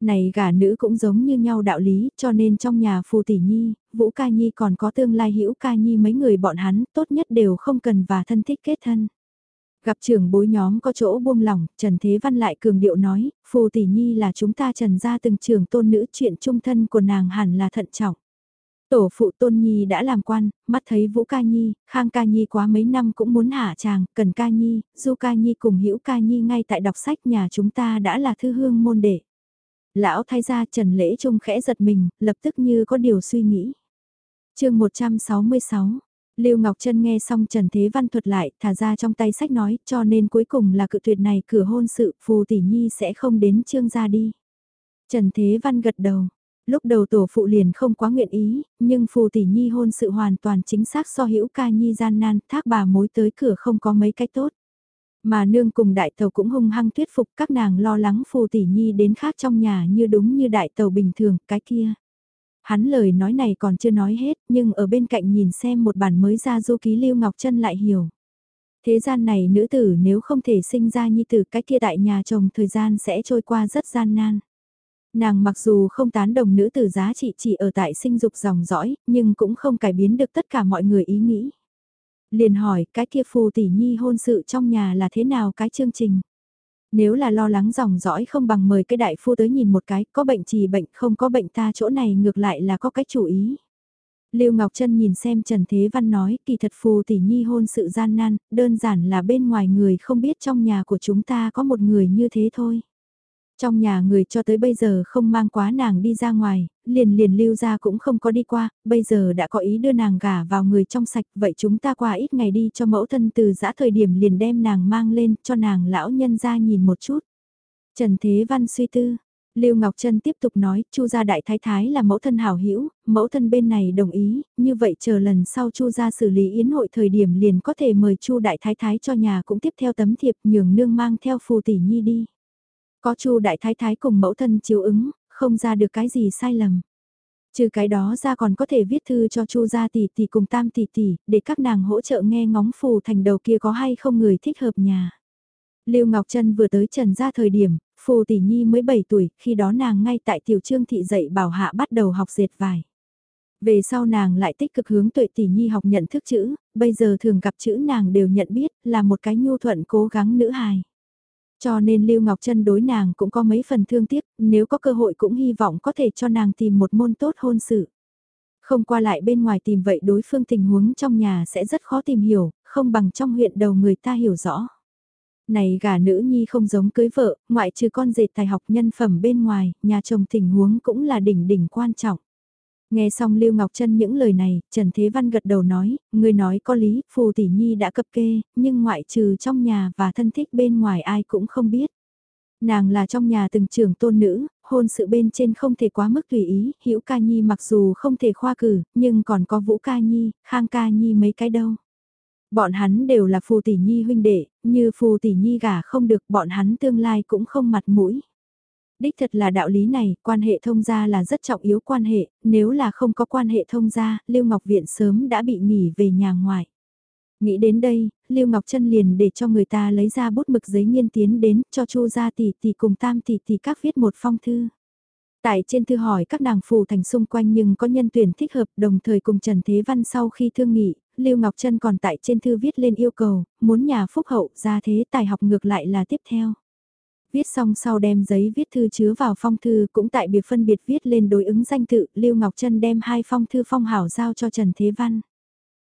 Này gả nữ cũng giống như nhau đạo lý, cho nên trong nhà phù tỷ nhi, vũ ca nhi còn có tương lai hữu ca nhi mấy người bọn hắn tốt nhất đều không cần và thân thích kết thân. Gặp trưởng bối nhóm có chỗ buông lỏng, Trần Thế Văn lại cường điệu nói, phù tỷ nhi là chúng ta trần ra từng trưởng tôn nữ chuyện trung thân của nàng hẳn là thận trọng. Tổ phụ Tôn Nhi đã làm quan, mắt thấy Vũ Ca Nhi, Khang Ca Nhi quá mấy năm cũng muốn hạ chàng, Cần Ca Nhi, Du Ca Nhi cùng Hữu Ca Nhi ngay tại đọc sách nhà chúng ta đã là thư hương môn đệ. Lão thay ra Trần Lễ Trung khẽ giật mình, lập tức như có điều suy nghĩ. chương 166 Lưu Ngọc Trân nghe xong Trần Thế Văn thuật lại, thả ra trong tay sách nói, cho nên cuối cùng là cự tuyệt này cửa hôn sự, Phù Tỷ Nhi sẽ không đến trương gia đi. Trần Thế Văn gật đầu, lúc đầu tổ phụ liền không quá nguyện ý, nhưng Phù Tỷ Nhi hôn sự hoàn toàn chính xác so hữu ca nhi gian nan, thác bà mối tới cửa không có mấy cách tốt. Mà nương cùng đại tàu cũng hung hăng thuyết phục các nàng lo lắng Phù Tỷ Nhi đến khác trong nhà như đúng như đại tàu bình thường, cái kia. Hắn lời nói này còn chưa nói hết, nhưng ở bên cạnh nhìn xem một bản mới ra du ký Lưu Ngọc Trân lại hiểu. Thế gian này nữ tử nếu không thể sinh ra nhi tử cái kia tại nhà chồng thời gian sẽ trôi qua rất gian nan. Nàng mặc dù không tán đồng nữ tử giá trị chỉ ở tại sinh dục dòng dõi, nhưng cũng không cải biến được tất cả mọi người ý nghĩ. Liền hỏi cái kia phù tỷ nhi hôn sự trong nhà là thế nào cái chương trình. Nếu là lo lắng dòng dõi không bằng mời cái đại phu tới nhìn một cái, có bệnh trì bệnh không có bệnh ta chỗ này ngược lại là có cái chủ ý. Lưu Ngọc Trân nhìn xem Trần Thế Văn nói, kỳ thật phù tỷ nhi hôn sự gian nan, đơn giản là bên ngoài người không biết trong nhà của chúng ta có một người như thế thôi. Trong nhà người cho tới bây giờ không mang quá nàng đi ra ngoài, liền liền lưu ra cũng không có đi qua, bây giờ đã có ý đưa nàng gả vào người trong sạch, vậy chúng ta qua ít ngày đi cho mẫu thân từ giã thời điểm liền đem nàng mang lên cho nàng lão nhân ra nhìn một chút. Trần Thế Văn suy tư, Lưu Ngọc Trân tiếp tục nói, Chu gia đại thái thái là mẫu thân hảo hữu, mẫu thân bên này đồng ý, như vậy chờ lần sau Chu gia xử lý yến hội thời điểm liền có thể mời Chu đại thái thái cho nhà cũng tiếp theo tấm thiệp nhường nương mang theo phù tỷ nhi đi. Có Chu đại thái thái cùng mẫu thân chiếu ứng, không ra được cái gì sai lầm. Trừ cái đó ra còn có thể viết thư cho Chu gia tỷ tỷ cùng Tam tỷ tỷ, để các nàng hỗ trợ nghe ngóng phù thành đầu kia có hay không người thích hợp nhà. Lưu Ngọc Trân vừa tới Trần gia thời điểm, phù tỷ nhi mới 7 tuổi, khi đó nàng ngay tại tiểu trương thị dạy bảo hạ bắt đầu học dệt vải. Về sau nàng lại tích cực hướng tuệ tỷ nhi học nhận thức chữ, bây giờ thường gặp chữ nàng đều nhận biết, là một cái nhu thuận cố gắng nữ hài. Cho nên Lưu Ngọc Trân đối nàng cũng có mấy phần thương tiếc, nếu có cơ hội cũng hy vọng có thể cho nàng tìm một môn tốt hôn sự. Không qua lại bên ngoài tìm vậy đối phương tình huống trong nhà sẽ rất khó tìm hiểu, không bằng trong huyện đầu người ta hiểu rõ. Này gả nữ nhi không giống cưới vợ, ngoại trừ con dệt tài học nhân phẩm bên ngoài, nhà chồng tình huống cũng là đỉnh đỉnh quan trọng. Nghe xong Lưu Ngọc Trân những lời này, Trần Thế Văn gật đầu nói, người nói có lý, Phù Tỷ Nhi đã cập kê, nhưng ngoại trừ trong nhà và thân thích bên ngoài ai cũng không biết. Nàng là trong nhà từng trưởng tôn nữ, hôn sự bên trên không thể quá mức tùy ý, Hữu Ca Nhi mặc dù không thể khoa cử, nhưng còn có Vũ Ca Nhi, Khang Ca Nhi mấy cái đâu. Bọn hắn đều là Phù Tỷ Nhi huynh đệ, như Phù Tỷ Nhi gả không được bọn hắn tương lai cũng không mặt mũi. Đích thật là đạo lý này, quan hệ thông gia là rất trọng yếu quan hệ, nếu là không có quan hệ thông gia, Lưu Ngọc Viện sớm đã bị nghỉ về nhà ngoài. Nghĩ đến đây, Lưu Ngọc Trân liền để cho người ta lấy ra bút mực giấy nghiên tiến đến cho Chu gia tỷ tỷ cùng Tam tỷ tỷ các viết một phong thư. Tại trên thư hỏi các nàng phù thành xung quanh nhưng có nhân tuyển thích hợp đồng thời cùng Trần Thế Văn sau khi thương nghị, Lưu Ngọc Trân còn tại trên thư viết lên yêu cầu, muốn nhà phúc hậu ra thế tài học ngược lại là tiếp theo. Viết xong sau đem giấy viết thư chứa vào phong thư cũng tại biệt phân biệt viết lên đối ứng danh tự, Lưu Ngọc Trân đem hai phong thư phong hảo giao cho Trần Thế Văn.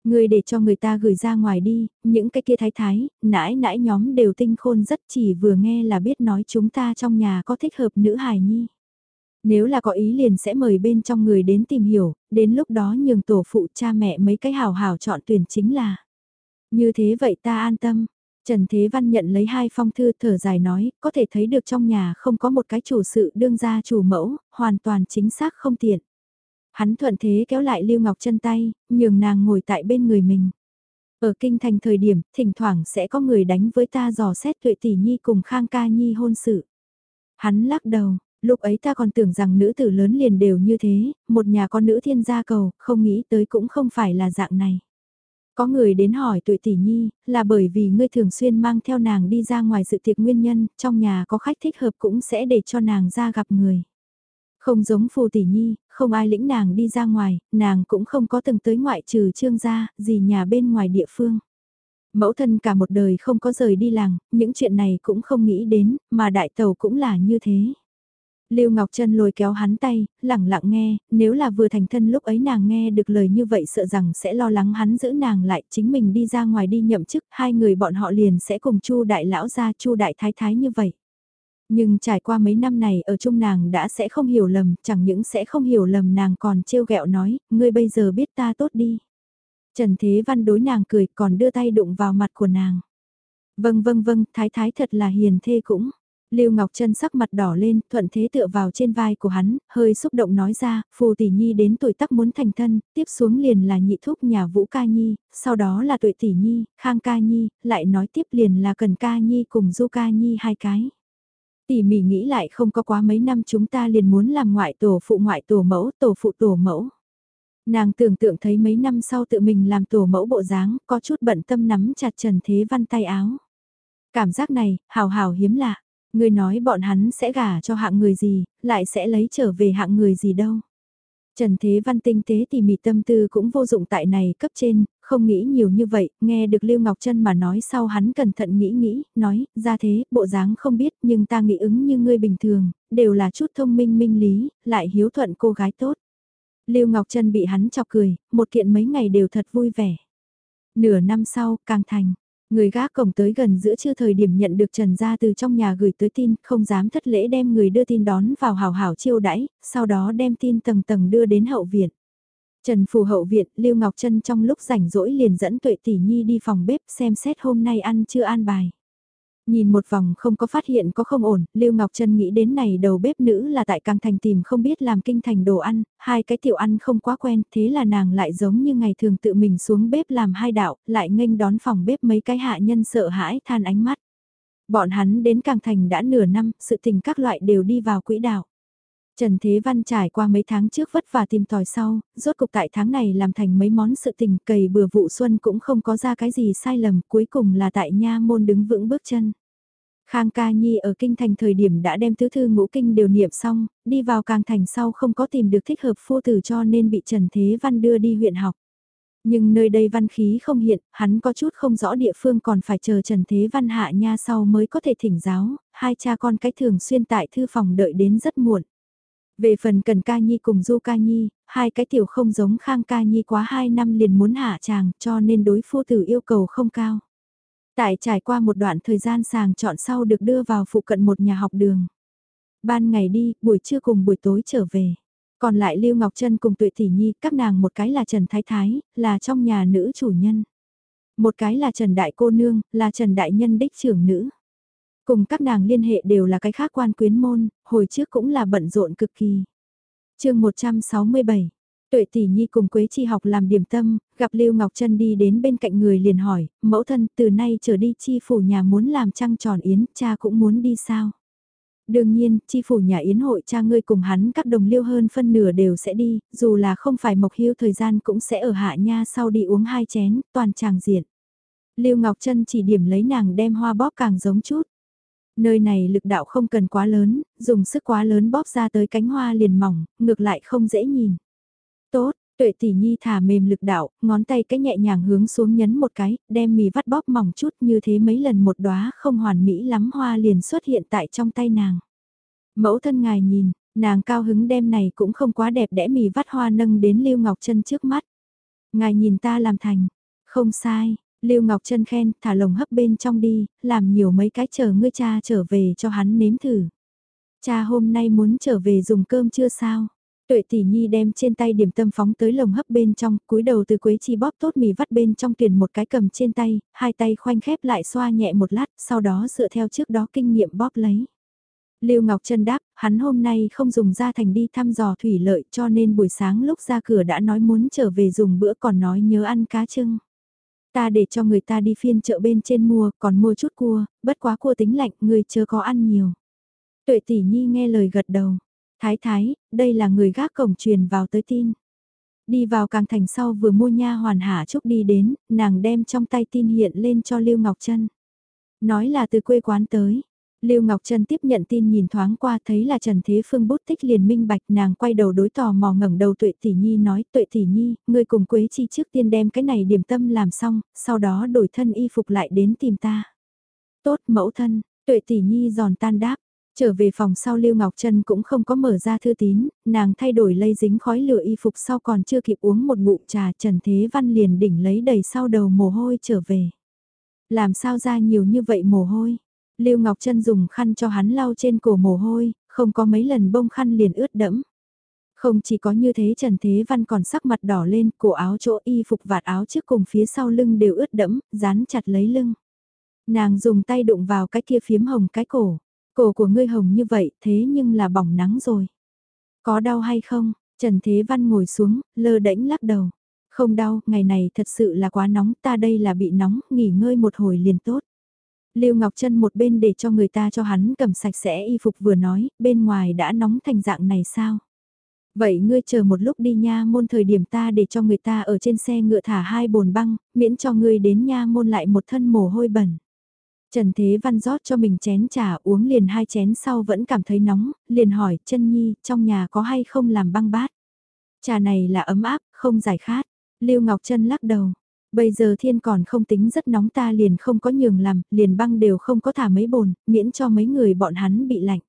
Người để cho người ta gửi ra ngoài đi, những cái kia thái thái, nãi nãi nhóm đều tinh khôn rất chỉ vừa nghe là biết nói chúng ta trong nhà có thích hợp nữ hài nhi. Nếu là có ý liền sẽ mời bên trong người đến tìm hiểu, đến lúc đó nhường tổ phụ cha mẹ mấy cái hào hào chọn tuyển chính là. Như thế vậy ta an tâm. Trần Thế Văn nhận lấy hai phong thư thở dài nói, có thể thấy được trong nhà không có một cái chủ sự đương gia chủ mẫu, hoàn toàn chính xác không tiện. Hắn thuận thế kéo lại Lưu Ngọc chân tay, nhường nàng ngồi tại bên người mình. Ở kinh thành thời điểm, thỉnh thoảng sẽ có người đánh với ta dò xét tuệ tỷ nhi cùng Khang ca nhi hôn sự. Hắn lắc đầu, lúc ấy ta còn tưởng rằng nữ tử lớn liền đều như thế, một nhà con nữ thiên gia cầu, không nghĩ tới cũng không phải là dạng này. Có người đến hỏi tuổi tỷ nhi, là bởi vì ngươi thường xuyên mang theo nàng đi ra ngoài sự tiệc nguyên nhân, trong nhà có khách thích hợp cũng sẽ để cho nàng ra gặp người. Không giống phù tỷ nhi, không ai lĩnh nàng đi ra ngoài, nàng cũng không có từng tới ngoại trừ trương gia, gì nhà bên ngoài địa phương. Mẫu thân cả một đời không có rời đi làng, những chuyện này cũng không nghĩ đến, mà đại tàu cũng là như thế. Lưu Ngọc Trân lôi kéo hắn tay, lẳng lặng nghe, nếu là vừa thành thân lúc ấy nàng nghe được lời như vậy sợ rằng sẽ lo lắng hắn giữ nàng lại, chính mình đi ra ngoài đi nhậm chức, hai người bọn họ liền sẽ cùng Chu đại lão ra Chu đại thái thái như vậy. Nhưng trải qua mấy năm này ở chung nàng đã sẽ không hiểu lầm, chẳng những sẽ không hiểu lầm nàng còn trêu ghẹo nói, ngươi bây giờ biết ta tốt đi. Trần Thế Văn đối nàng cười còn đưa tay đụng vào mặt của nàng. Vâng vâng vâng, thái thái thật là hiền thê cũng. Lưu Ngọc Trân sắc mặt đỏ lên, thuận thế tựa vào trên vai của hắn, hơi xúc động nói ra, phù tỷ nhi đến tuổi tắc muốn thành thân, tiếp xuống liền là nhị thúc nhà Vũ Ca Nhi, sau đó là tuổi tỷ nhi, Khang Ca Nhi, lại nói tiếp liền là Cần Ca Nhi cùng Du Ca Nhi hai cái. Tỷ mỉ nghĩ lại không có quá mấy năm chúng ta liền muốn làm ngoại tổ phụ ngoại tổ mẫu, tổ phụ tổ mẫu. Nàng tưởng tượng thấy mấy năm sau tự mình làm tổ mẫu bộ dáng, có chút bận tâm nắm chặt Trần Thế Văn tay áo. Cảm giác này, hào hào hiếm lạ. Người nói bọn hắn sẽ gả cho hạng người gì, lại sẽ lấy trở về hạng người gì đâu. Trần Thế Văn tinh tế tỉ mỉ tâm tư cũng vô dụng tại này cấp trên, không nghĩ nhiều như vậy, nghe được Lưu Ngọc Trân mà nói sau hắn cẩn thận nghĩ nghĩ, nói, ra thế, bộ dáng không biết nhưng ta nghĩ ứng như ngươi bình thường, đều là chút thông minh minh lý, lại hiếu thuận cô gái tốt. Lưu Ngọc Trân bị hắn chọc cười, một kiện mấy ngày đều thật vui vẻ. Nửa năm sau, càng thành. Người gác cổng tới gần giữa trưa thời điểm nhận được Trần Gia từ trong nhà gửi tới tin, không dám thất lễ đem người đưa tin đón vào hào hảo chiêu đãi, sau đó đem tin tầng tầng đưa đến hậu viện. Trần Phù hậu viện, Lưu Ngọc Trân trong lúc rảnh rỗi liền dẫn Tuệ Tỷ Nhi đi phòng bếp xem xét hôm nay ăn chưa an bài. Nhìn một vòng không có phát hiện có không ổn, Lưu Ngọc Trân nghĩ đến này đầu bếp nữ là tại Càng Thành tìm không biết làm kinh thành đồ ăn, hai cái tiểu ăn không quá quen, thế là nàng lại giống như ngày thường tự mình xuống bếp làm hai đạo, lại nghênh đón phòng bếp mấy cái hạ nhân sợ hãi than ánh mắt. Bọn hắn đến Càng Thành đã nửa năm, sự tình các loại đều đi vào quỹ đạo. Trần Thế Văn trải qua mấy tháng trước vất vả tìm tòi sau, rốt cục tại tháng này làm thành mấy món sự tình cầy bừa vụ xuân cũng không có ra cái gì sai lầm, cuối cùng là tại nha môn đứng vững bước chân. Khang Ca Nhi ở kinh thành thời điểm đã đem tứ thư ngũ kinh đều niệm xong, đi vào càng thành sau không có tìm được thích hợp phu tử cho nên bị Trần Thế Văn đưa đi huyện học. Nhưng nơi đây văn khí không hiện, hắn có chút không rõ địa phương còn phải chờ Trần Thế Văn hạ nha sau mới có thể thỉnh giáo, hai cha con cái thường xuyên tại thư phòng đợi đến rất muộn. Về phần Cần Ca Nhi cùng Du Ca Nhi, hai cái tiểu không giống Khang Ca Nhi quá hai năm liền muốn hạ chàng cho nên đối phu tử yêu cầu không cao. Tại trải qua một đoạn thời gian sàng chọn sau được đưa vào phụ cận một nhà học đường. Ban ngày đi, buổi trưa cùng buổi tối trở về. Còn lại Lưu Ngọc Trân cùng Tuệ Tỷ Nhi, các nàng một cái là Trần Thái Thái, là trong nhà nữ chủ nhân. Một cái là Trần Đại Cô Nương, là Trần Đại Nhân đích trưởng nữ. Cùng các nàng liên hệ đều là cái khác quan quyến môn, hồi trước cũng là bận rộn cực kỳ. chương 167 Tuệ tỷ nhi cùng Quế Chi học làm điểm tâm, gặp Lưu Ngọc Trân đi đến bên cạnh người liền hỏi, mẫu thân từ nay trở đi chi phủ nhà muốn làm trăng tròn yến, cha cũng muốn đi sao? Đương nhiên, chi phủ nhà yến hội cha ngươi cùng hắn các đồng liêu hơn phân nửa đều sẽ đi, dù là không phải mộc hiu thời gian cũng sẽ ở hạ nha sau đi uống hai chén, toàn tràng diện. Lưu Ngọc Trân chỉ điểm lấy nàng đem hoa bóp càng giống chút. Nơi này lực đạo không cần quá lớn, dùng sức quá lớn bóp ra tới cánh hoa liền mỏng, ngược lại không dễ nhìn. Tốt, tuệ tỷ nhi thả mềm lực đạo, ngón tay cái nhẹ nhàng hướng xuống nhấn một cái, đem mì vắt bóp mỏng chút như thế mấy lần một đóa không hoàn mỹ lắm hoa liền xuất hiện tại trong tay nàng. Mẫu thân ngài nhìn, nàng cao hứng đem này cũng không quá đẹp đẽ mì vắt hoa nâng đến Lưu Ngọc Trân trước mắt. Ngài nhìn ta làm thành, không sai, Lưu Ngọc Trân khen, thả lồng hấp bên trong đi, làm nhiều mấy cái chờ ngươi cha trở về cho hắn nếm thử. Cha hôm nay muốn trở về dùng cơm chưa sao? Tuệ tỷ nhi đem trên tay điểm tâm phóng tới lồng hấp bên trong, cúi đầu từ quế chi bóp tốt mì vắt bên trong tuyển một cái cầm trên tay, hai tay khoanh khép lại xoa nhẹ một lát, sau đó dựa theo trước đó kinh nghiệm bóp lấy. Lưu Ngọc Trân đáp, hắn hôm nay không dùng ra thành đi thăm dò thủy lợi cho nên buổi sáng lúc ra cửa đã nói muốn trở về dùng bữa còn nói nhớ ăn cá trưng. Ta để cho người ta đi phiên chợ bên trên mua, còn mua chút cua, bất quá cua tính lạnh, người chưa có ăn nhiều. Tuệ tỷ nhi nghe lời gật đầu. Thái thái, đây là người gác cổng truyền vào tới tin. Đi vào càng thành sau vừa mua nha hoàn hạ trúc đi đến, nàng đem trong tay tin hiện lên cho Lưu Ngọc Trân. Nói là từ quê quán tới, Lưu Ngọc Trân tiếp nhận tin nhìn thoáng qua thấy là Trần Thế Phương bút tích liền minh bạch nàng quay đầu đối tò mò ngẩng đầu Tuệ Tỷ Nhi nói Tuệ Tỷ Nhi, ngươi cùng Quế Chi trước tiên đem cái này điểm tâm làm xong, sau đó đổi thân y phục lại đến tìm ta. Tốt mẫu thân, Tuệ Tỷ Nhi giòn tan đáp, trở về phòng sau Lưu Ngọc Trân cũng không có mở ra thư tín, nàng thay đổi lây dính khói lửa y phục sau còn chưa kịp uống một ngụm trà Trần Thế Văn liền đỉnh lấy đầy sau đầu mồ hôi trở về. Làm sao ra nhiều như vậy mồ hôi? Lưu Ngọc Trân dùng khăn cho hắn lau trên cổ mồ hôi, không có mấy lần bông khăn liền ướt đẫm. Không chỉ có như thế Trần Thế Văn còn sắc mặt đỏ lên, cổ áo chỗ y phục vạt áo trước cùng phía sau lưng đều ướt đẫm, dán chặt lấy lưng. Nàng dùng tay đụng vào cái kia phiếm hồng cái cổ. Cổ của ngươi hồng như vậy thế nhưng là bỏng nắng rồi. Có đau hay không? Trần Thế Văn ngồi xuống, lơ đễnh lắc đầu. Không đau, ngày này thật sự là quá nóng, ta đây là bị nóng, nghỉ ngơi một hồi liền tốt. Lưu Ngọc Trân một bên để cho người ta cho hắn cầm sạch sẽ y phục vừa nói, bên ngoài đã nóng thành dạng này sao? Vậy ngươi chờ một lúc đi nha môn thời điểm ta để cho người ta ở trên xe ngựa thả hai bồn băng, miễn cho ngươi đến nha môn lại một thân mồ hôi bẩn. Trần Thế Văn rót cho mình chén trà uống liền hai chén sau vẫn cảm thấy nóng, liền hỏi chân nhi trong nhà có hay không làm băng bát. Trà này là ấm áp, không giải khát. Lưu Ngọc Trân lắc đầu, Bây giờ thiên còn không tính rất nóng ta liền không có nhường làm, liền băng đều không có thả mấy bồn, miễn cho mấy người bọn hắn bị lạnh.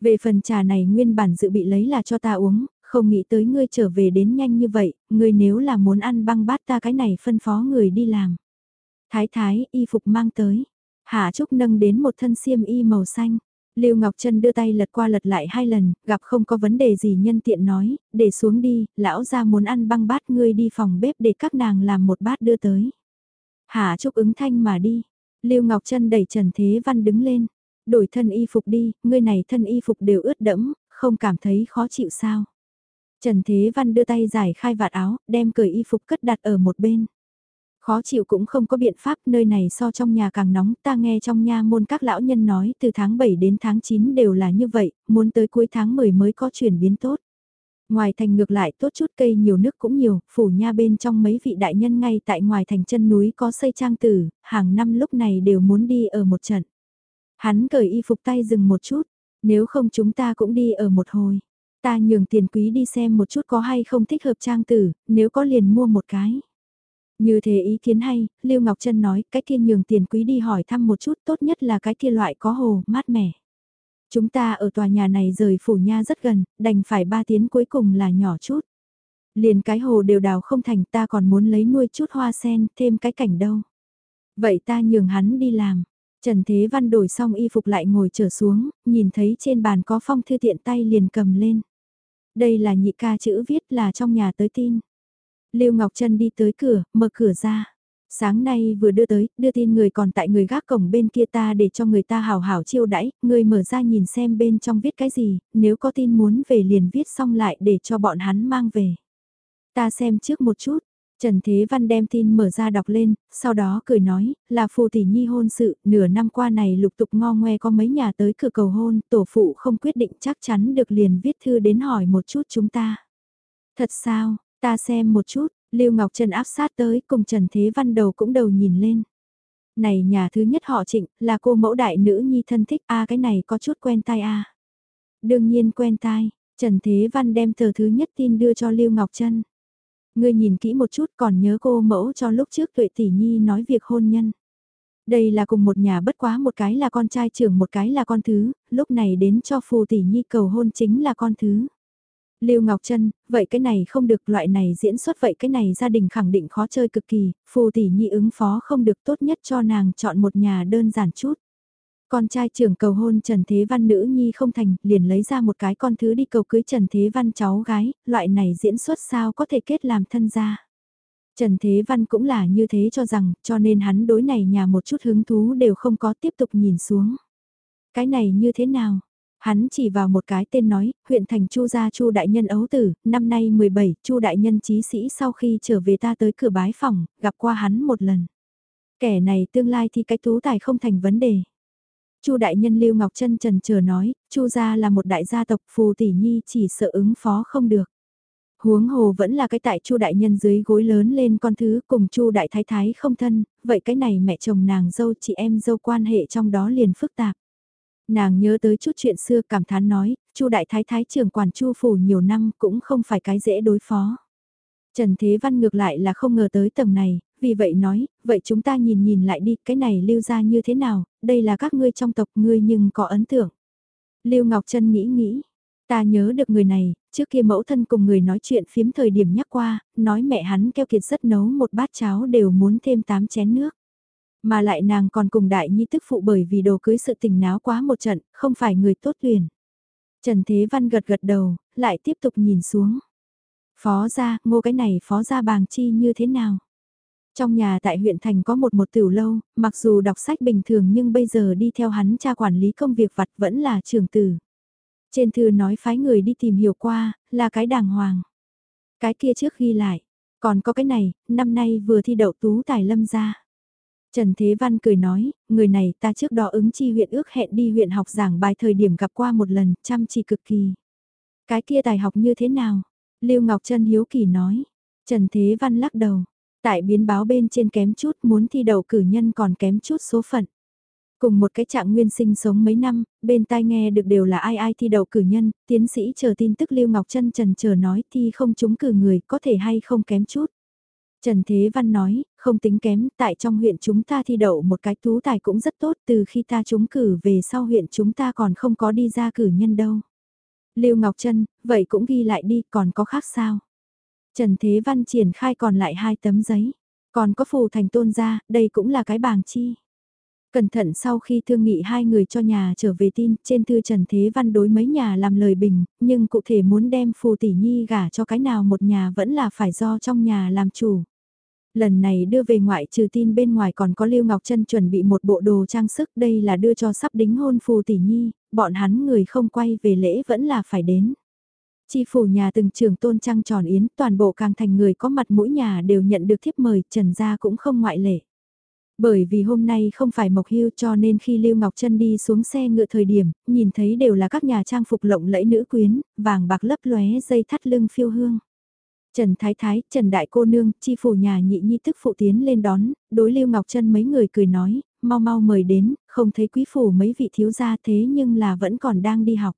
Về phần trà này nguyên bản dự bị lấy là cho ta uống, không nghĩ tới ngươi trở về đến nhanh như vậy, ngươi nếu là muốn ăn băng bát ta cái này phân phó người đi làm. Thái thái, y phục mang tới. Hạ Trúc nâng đến một thân xiêm y màu xanh. Lưu Ngọc Trân đưa tay lật qua lật lại hai lần, gặp không có vấn đề gì nhân tiện nói, để xuống đi, lão ra muốn ăn băng bát ngươi đi phòng bếp để các nàng làm một bát đưa tới. Hà Trúc ứng thanh mà đi. Lưu Ngọc Trân đẩy Trần Thế Văn đứng lên. Đổi thân y phục đi, ngươi này thân y phục đều ướt đẫm, không cảm thấy khó chịu sao. Trần Thế Văn đưa tay giải khai vạt áo, đem cởi y phục cất đặt ở một bên. Khó chịu cũng không có biện pháp, nơi này so trong nhà càng nóng, ta nghe trong nha môn các lão nhân nói từ tháng 7 đến tháng 9 đều là như vậy, muốn tới cuối tháng 10 mới có chuyển biến tốt. Ngoài thành ngược lại tốt chút cây nhiều nước cũng nhiều, phủ nha bên trong mấy vị đại nhân ngay tại ngoài thành chân núi có xây trang tử, hàng năm lúc này đều muốn đi ở một trận. Hắn cởi y phục tay dừng một chút, nếu không chúng ta cũng đi ở một hồi. Ta nhường tiền quý đi xem một chút có hay không thích hợp trang tử, nếu có liền mua một cái. Như thế ý kiến hay, Lưu Ngọc Trân nói, cái kia nhường tiền quý đi hỏi thăm một chút tốt nhất là cái kia loại có hồ, mát mẻ. Chúng ta ở tòa nhà này rời phủ nha rất gần, đành phải ba tiếng cuối cùng là nhỏ chút. Liền cái hồ đều đào không thành ta còn muốn lấy nuôi chút hoa sen, thêm cái cảnh đâu. Vậy ta nhường hắn đi làm. Trần Thế Văn đổi xong y phục lại ngồi trở xuống, nhìn thấy trên bàn có phong thư tiện tay liền cầm lên. Đây là nhị ca chữ viết là trong nhà tới tin. Lưu Ngọc Trân đi tới cửa, mở cửa ra. Sáng nay vừa đưa tới, đưa tin người còn tại người gác cổng bên kia ta để cho người ta hào hảo chiêu đãi, người mở ra nhìn xem bên trong viết cái gì, nếu có tin muốn về liền viết xong lại để cho bọn hắn mang về. Ta xem trước một chút, Trần Thế Văn đem tin mở ra đọc lên, sau đó cười nói, là phù tỷ nhi hôn sự, nửa năm qua này lục tục ngo ngoe có mấy nhà tới cửa cầu hôn, tổ phụ không quyết định chắc chắn được liền viết thư đến hỏi một chút chúng ta. Thật sao, Ta xem một chút, Lưu Ngọc Trần áp sát tới cùng Trần Thế Văn đầu cũng đầu nhìn lên. Này nhà thứ nhất họ trịnh, là cô mẫu đại nữ nhi thân thích, a cái này có chút quen tai a Đương nhiên quen tai, Trần Thế Văn đem tờ thứ nhất tin đưa cho Lưu Ngọc Trân. Ngươi nhìn kỹ một chút còn nhớ cô mẫu cho lúc trước tuệ tỷ nhi nói việc hôn nhân. Đây là cùng một nhà bất quá một cái là con trai trưởng một cái là con thứ, lúc này đến cho phù tỷ nhi cầu hôn chính là con thứ. Lưu Ngọc Trân, vậy cái này không được loại này diễn xuất vậy cái này gia đình khẳng định khó chơi cực kỳ, phù tỷ nhi ứng phó không được tốt nhất cho nàng chọn một nhà đơn giản chút. Con trai trưởng cầu hôn Trần Thế Văn nữ nhi không thành, liền lấy ra một cái con thứ đi cầu cưới Trần Thế Văn cháu gái, loại này diễn xuất sao có thể kết làm thân gia. Trần Thế Văn cũng là như thế cho rằng, cho nên hắn đối này nhà một chút hứng thú đều không có tiếp tục nhìn xuống. Cái này như thế nào? Hắn chỉ vào một cái tên nói, huyện thành Chu gia Chu đại nhân ấu tử, năm nay 17, Chu đại nhân trí sĩ sau khi trở về ta tới cửa bái phòng, gặp qua hắn một lần. Kẻ này tương lai thì cái tú tài không thành vấn đề. Chu đại nhân Lưu Ngọc Trân trần chờ nói, Chu gia là một đại gia tộc phù tỷ nhi chỉ sợ ứng phó không được. Huống hồ vẫn là cái tại Chu đại nhân dưới gối lớn lên con thứ cùng Chu đại thái thái không thân, vậy cái này mẹ chồng nàng dâu chị em dâu quan hệ trong đó liền phức tạp. Nàng nhớ tới chút chuyện xưa cảm thán nói, Chu đại thái thái trưởng quản Chu phủ nhiều năm cũng không phải cái dễ đối phó. Trần Thế Văn ngược lại là không ngờ tới tầng này, vì vậy nói, vậy chúng ta nhìn nhìn lại đi, cái này lưu ra như thế nào, đây là các ngươi trong tộc ngươi nhưng có ấn tượng. Lưu Ngọc Trân nghĩ nghĩ, ta nhớ được người này, trước kia mẫu thân cùng người nói chuyện phiếm thời điểm nhắc qua, nói mẹ hắn keo kiệt rất nấu một bát cháo đều muốn thêm 8 chén nước. Mà lại nàng còn cùng đại nhi tức phụ bởi vì đồ cưới sự tình náo quá một trận, không phải người tốt tuyển. Trần Thế Văn gật gật đầu, lại tiếp tục nhìn xuống. Phó gia, ngô cái này phó gia bàng chi như thế nào? Trong nhà tại huyện thành có một một tiểu lâu, mặc dù đọc sách bình thường nhưng bây giờ đi theo hắn cha quản lý công việc vặt vẫn là trường tử. Trên thư nói phái người đi tìm hiểu qua, là cái đàng hoàng. Cái kia trước ghi lại, còn có cái này, năm nay vừa thi đậu tú tài lâm ra. Trần Thế Văn cười nói, người này ta trước đó ứng chi huyện ước hẹn đi huyện học giảng bài thời điểm gặp qua một lần, chăm chỉ cực kỳ. Cái kia tài học như thế nào? Lưu Ngọc Trân hiếu kỳ nói. Trần Thế Văn lắc đầu. Tại biến báo bên trên kém chút muốn thi đậu cử nhân còn kém chút số phận. Cùng một cái trạng nguyên sinh sống mấy năm, bên tai nghe được đều là ai ai thi đậu cử nhân, tiến sĩ chờ tin tức Lưu Ngọc Trân trần chờ nói thi không trúng cử người có thể hay không kém chút. Trần Thế Văn nói, không tính kém, tại trong huyện chúng ta thi đậu một cái tú tài cũng rất tốt từ khi ta trúng cử về sau huyện chúng ta còn không có đi ra cử nhân đâu. Lưu Ngọc Trân, vậy cũng ghi lại đi, còn có khác sao? Trần Thế Văn triển khai còn lại hai tấm giấy, còn có phù thành tôn ra, đây cũng là cái bảng chi. Cẩn thận sau khi thương nghị hai người cho nhà trở về tin, trên thư Trần Thế Văn đối mấy nhà làm lời bình, nhưng cụ thể muốn đem phù tỷ nhi gả cho cái nào một nhà vẫn là phải do trong nhà làm chủ. Lần này đưa về ngoại trừ tin bên ngoài còn có Lưu Ngọc Trân chuẩn bị một bộ đồ trang sức đây là đưa cho sắp đính hôn phù tỷ nhi, bọn hắn người không quay về lễ vẫn là phải đến. Chi phủ nhà từng trường tôn trăng tròn yến, toàn bộ càng thành người có mặt mũi nhà đều nhận được thiếp mời, Trần Gia cũng không ngoại lệ. Bởi vì hôm nay không phải mộc hưu cho nên khi Lưu Ngọc Trân đi xuống xe ngựa thời điểm, nhìn thấy đều là các nhà trang phục lộng lẫy nữ quyến, vàng bạc lấp lóe dây thắt lưng phiêu hương. Trần Thái Thái, Trần Đại Cô Nương, chi phủ nhà nhị nhi tức phụ tiến lên đón, đối Lưu Ngọc Trân mấy người cười nói, mau mau mời đến, không thấy quý phủ mấy vị thiếu gia thế nhưng là vẫn còn đang đi học.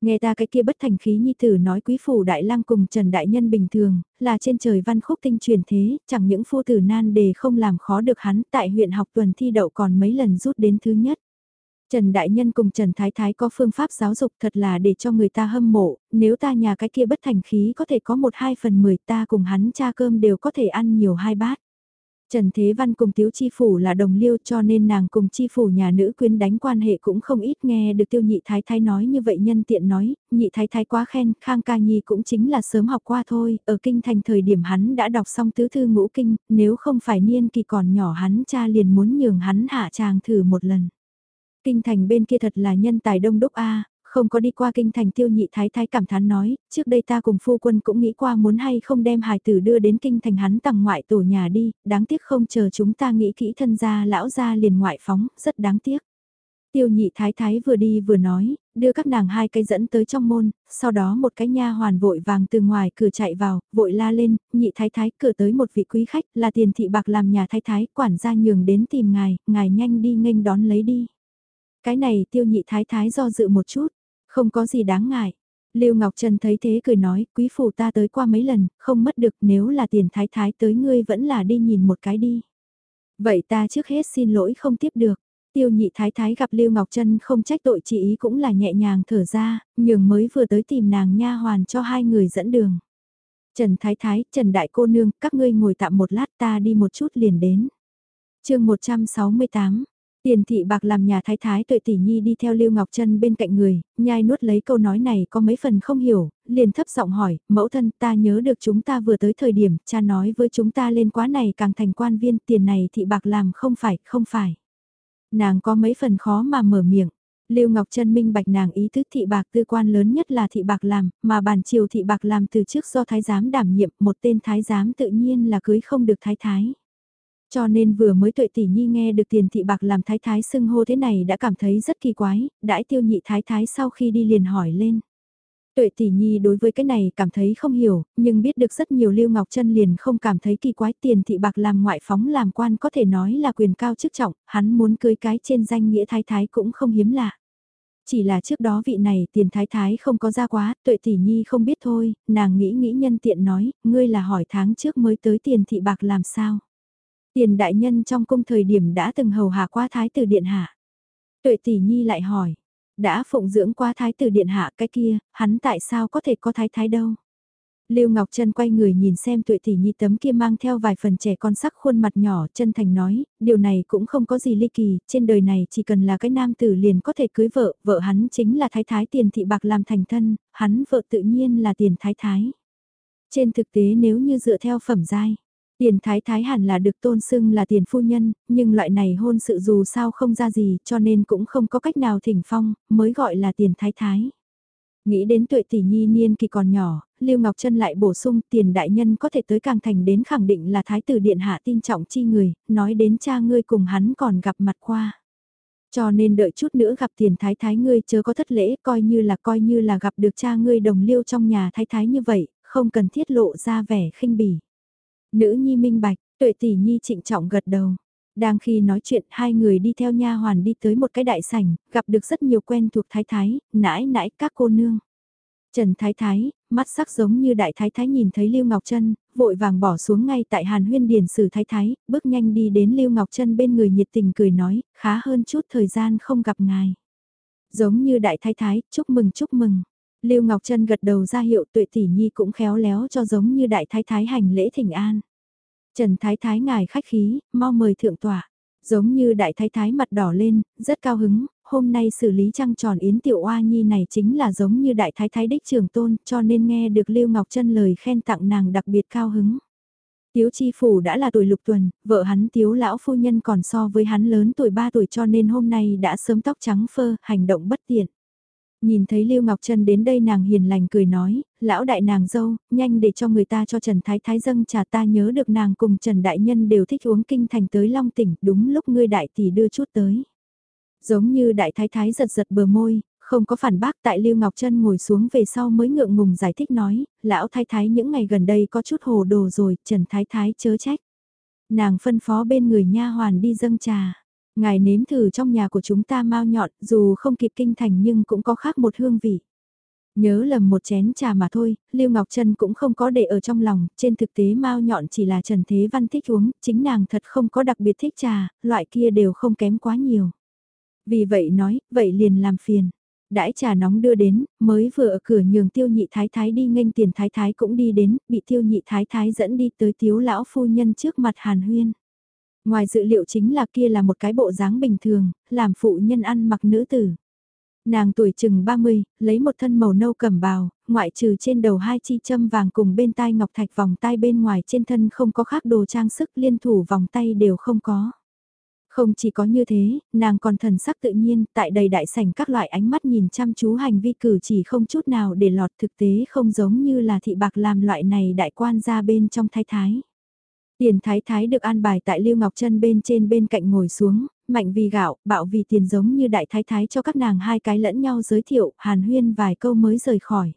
Nghe ta cái kia bất thành khí nhi tử nói quý phủ đại lang cùng Trần Đại Nhân bình thường, là trên trời văn khúc tinh truyền thế, chẳng những phu tử nan đề không làm khó được hắn tại huyện học tuần thi đậu còn mấy lần rút đến thứ nhất. Trần Đại Nhân cùng Trần Thái Thái có phương pháp giáo dục thật là để cho người ta hâm mộ, nếu ta nhà cái kia bất thành khí có thể có một hai phần mười ta cùng hắn cha cơm đều có thể ăn nhiều hai bát. Trần Thế Văn cùng Tiếu Chi Phủ là đồng liêu cho nên nàng cùng Chi Phủ nhà nữ quyến đánh quan hệ cũng không ít nghe được Tiêu Nhị Thái Thái nói như vậy nhân tiện nói, Nhị Thái Thái quá khen, Khang Ca Nhi cũng chính là sớm học qua thôi, ở kinh thành thời điểm hắn đã đọc xong tứ thư ngũ kinh, nếu không phải niên kỳ còn nhỏ hắn cha liền muốn nhường hắn hạ tràng thử một lần. Kinh thành bên kia thật là nhân tài đông đúc a không có đi qua kinh thành tiêu nhị thái thái cảm thán nói, trước đây ta cùng phu quân cũng nghĩ qua muốn hay không đem hài tử đưa đến kinh thành hắn tầng ngoại tổ nhà đi, đáng tiếc không chờ chúng ta nghĩ kỹ thân gia lão gia liền ngoại phóng, rất đáng tiếc. Tiêu nhị thái thái vừa đi vừa nói, đưa các nàng hai cái dẫn tới trong môn, sau đó một cái nha hoàn vội vàng từ ngoài cửa chạy vào, vội la lên, nhị thái thái cửa tới một vị quý khách là tiền thị bạc làm nhà thái thái, quản gia nhường đến tìm ngài, ngài nhanh đi nghênh đón lấy đi. Cái này tiêu nhị thái thái do dự một chút, không có gì đáng ngại. Lưu Ngọc Trần thấy thế cười nói, quý phủ ta tới qua mấy lần, không mất được nếu là tiền thái thái tới ngươi vẫn là đi nhìn một cái đi. Vậy ta trước hết xin lỗi không tiếp được. Tiêu nhị thái thái gặp Lưu Ngọc Trân không trách tội chị ý cũng là nhẹ nhàng thở ra, nhường mới vừa tới tìm nàng nha hoàn cho hai người dẫn đường. Trần Thái Thái, Trần Đại Cô Nương, các ngươi ngồi tạm một lát ta đi một chút liền đến. chương 168, Tiền thị bạc làm nhà thái thái tuệ tỷ nhi đi theo Lưu Ngọc Trân bên cạnh người, nhai nuốt lấy câu nói này có mấy phần không hiểu, liền thấp giọng hỏi, mẫu thân ta nhớ được chúng ta vừa tới thời điểm, cha nói với chúng ta lên quá này càng thành quan viên tiền này thị bạc làm không phải, không phải. Nàng có mấy phần khó mà mở miệng. Lưu Ngọc Trân minh bạch nàng ý thức thị bạc tư quan lớn nhất là thị bạc làm, mà bản triều thị bạc làm từ trước do thái giám đảm nhiệm, một tên thái giám tự nhiên là cưới không được thái thái. Cho nên vừa mới tuệ tỷ nhi nghe được tiền thị bạc làm thái thái xưng hô thế này đã cảm thấy rất kỳ quái, đãi tiêu nhị thái thái sau khi đi liền hỏi lên. Tuệ tỷ nhi đối với cái này cảm thấy không hiểu, nhưng biết được rất nhiều Lưu Ngọc chân liền không cảm thấy kỳ quái tiền thị bạc làm ngoại phóng làm quan có thể nói là quyền cao chức trọng, hắn muốn cưới cái trên danh nghĩa thái thái cũng không hiếm lạ. Chỉ là trước đó vị này tiền thái thái không có ra quá, tuệ tỷ nhi không biết thôi, nàng nghĩ nghĩ nhân tiện nói, ngươi là hỏi tháng trước mới tới tiền thị bạc làm sao. Tiền đại nhân trong cung thời điểm đã từng hầu hạ qua thái tử điện hạ. Tuệ tỷ nhi lại hỏi, đã phụng dưỡng qua thái tử điện hạ cái kia, hắn tại sao có thể có thái thái đâu? Lưu Ngọc Trân quay người nhìn xem tuệ tỷ nhi tấm kia mang theo vài phần trẻ con sắc khuôn mặt nhỏ chân thành nói, điều này cũng không có gì ly kỳ, trên đời này chỉ cần là cái nam tử liền có thể cưới vợ, vợ hắn chính là thái thái tiền thị bạc làm thành thân, hắn vợ tự nhiên là tiền thái thái. Trên thực tế nếu như dựa theo phẩm giai, Tiền thái thái hẳn là được tôn xưng là tiền phu nhân, nhưng loại này hôn sự dù sao không ra gì cho nên cũng không có cách nào thỉnh phong, mới gọi là tiền thái thái. Nghĩ đến tuệ tỷ nhi niên kỳ còn nhỏ, Lưu Ngọc Trân lại bổ sung tiền đại nhân có thể tới càng thành đến khẳng định là thái tử điện hạ tin trọng chi người, nói đến cha ngươi cùng hắn còn gặp mặt qua. Cho nên đợi chút nữa gặp tiền thái thái ngươi chớ có thất lễ coi như là coi như là gặp được cha ngươi đồng liêu trong nhà thái thái như vậy, không cần thiết lộ ra vẻ khinh bỉ. Nữ nhi minh bạch, tuệ tỷ nhi trịnh trọng gật đầu. Đang khi nói chuyện hai người đi theo nha hoàn đi tới một cái đại sảnh, gặp được rất nhiều quen thuộc thái thái, nãi nãi các cô nương. Trần Thái Thái, mắt sắc giống như đại thái thái nhìn thấy Lưu Ngọc Trân, vội vàng bỏ xuống ngay tại Hàn Huyên Điền Sử Thái Thái, bước nhanh đi đến Lưu Ngọc Trân bên người nhiệt tình cười nói, khá hơn chút thời gian không gặp ngài. Giống như đại thái thái, chúc mừng chúc mừng. Lưu Ngọc Trân gật đầu ra hiệu tuệ tỷ nhi cũng khéo léo cho giống như đại thái thái hành lễ thỉnh an. Trần thái thái ngài khách khí, mau mời thượng tỏa. Giống như đại thái thái mặt đỏ lên, rất cao hứng, hôm nay xử lý trăng tròn yến tiểu oa nhi này chính là giống như đại thái thái đích trường tôn cho nên nghe được Lưu Ngọc Trân lời khen tặng nàng đặc biệt cao hứng. Tiếu chi phủ đã là tuổi lục tuần, vợ hắn tiếu lão phu nhân còn so với hắn lớn tuổi 3 tuổi cho nên hôm nay đã sớm tóc trắng phơ, hành động bất tiện. Nhìn thấy Lưu Ngọc Trân đến đây nàng hiền lành cười nói, lão đại nàng dâu, nhanh để cho người ta cho Trần Thái Thái dâng trà ta nhớ được nàng cùng Trần Đại Nhân đều thích uống kinh thành tới Long tỉnh, đúng lúc ngươi đại tỷ đưa chút tới. Giống như đại thái thái giật giật bờ môi, không có phản bác tại Lưu Ngọc Trân ngồi xuống về sau mới ngượng ngùng giải thích nói, lão thái thái những ngày gần đây có chút hồ đồ rồi, Trần Thái Thái chớ trách. Nàng phân phó bên người nha hoàn đi dâng trà. Ngài nếm thử trong nhà của chúng ta mau nhọn, dù không kịp kinh thành nhưng cũng có khác một hương vị. Nhớ lầm một chén trà mà thôi, Lưu Ngọc Trân cũng không có để ở trong lòng, trên thực tế mau nhọn chỉ là Trần Thế Văn thích uống, chính nàng thật không có đặc biệt thích trà, loại kia đều không kém quá nhiều. Vì vậy nói, vậy liền làm phiền. Đãi trà nóng đưa đến, mới vừa ở cửa nhường tiêu nhị thái thái đi nghênh tiền thái thái cũng đi đến, bị tiêu nhị thái thái dẫn đi tới tiếu lão phu nhân trước mặt hàn huyên. Ngoài dự liệu chính là kia là một cái bộ dáng bình thường, làm phụ nhân ăn mặc nữ tử. Nàng tuổi chừng 30, lấy một thân màu nâu cầm bào, ngoại trừ trên đầu hai chi châm vàng cùng bên tai ngọc thạch vòng tay bên ngoài trên thân không có khác đồ trang sức liên thủ vòng tay đều không có. Không chỉ có như thế, nàng còn thần sắc tự nhiên, tại đầy đại sảnh các loại ánh mắt nhìn chăm chú hành vi cử chỉ không chút nào để lọt thực tế không giống như là thị bạc làm loại này đại quan ra bên trong thái thái. Tiền thái thái được an bài tại Lưu Ngọc Trân bên trên bên cạnh ngồi xuống, mạnh vì gạo, bạo vì tiền giống như đại thái thái cho các nàng hai cái lẫn nhau giới thiệu, hàn huyên vài câu mới rời khỏi.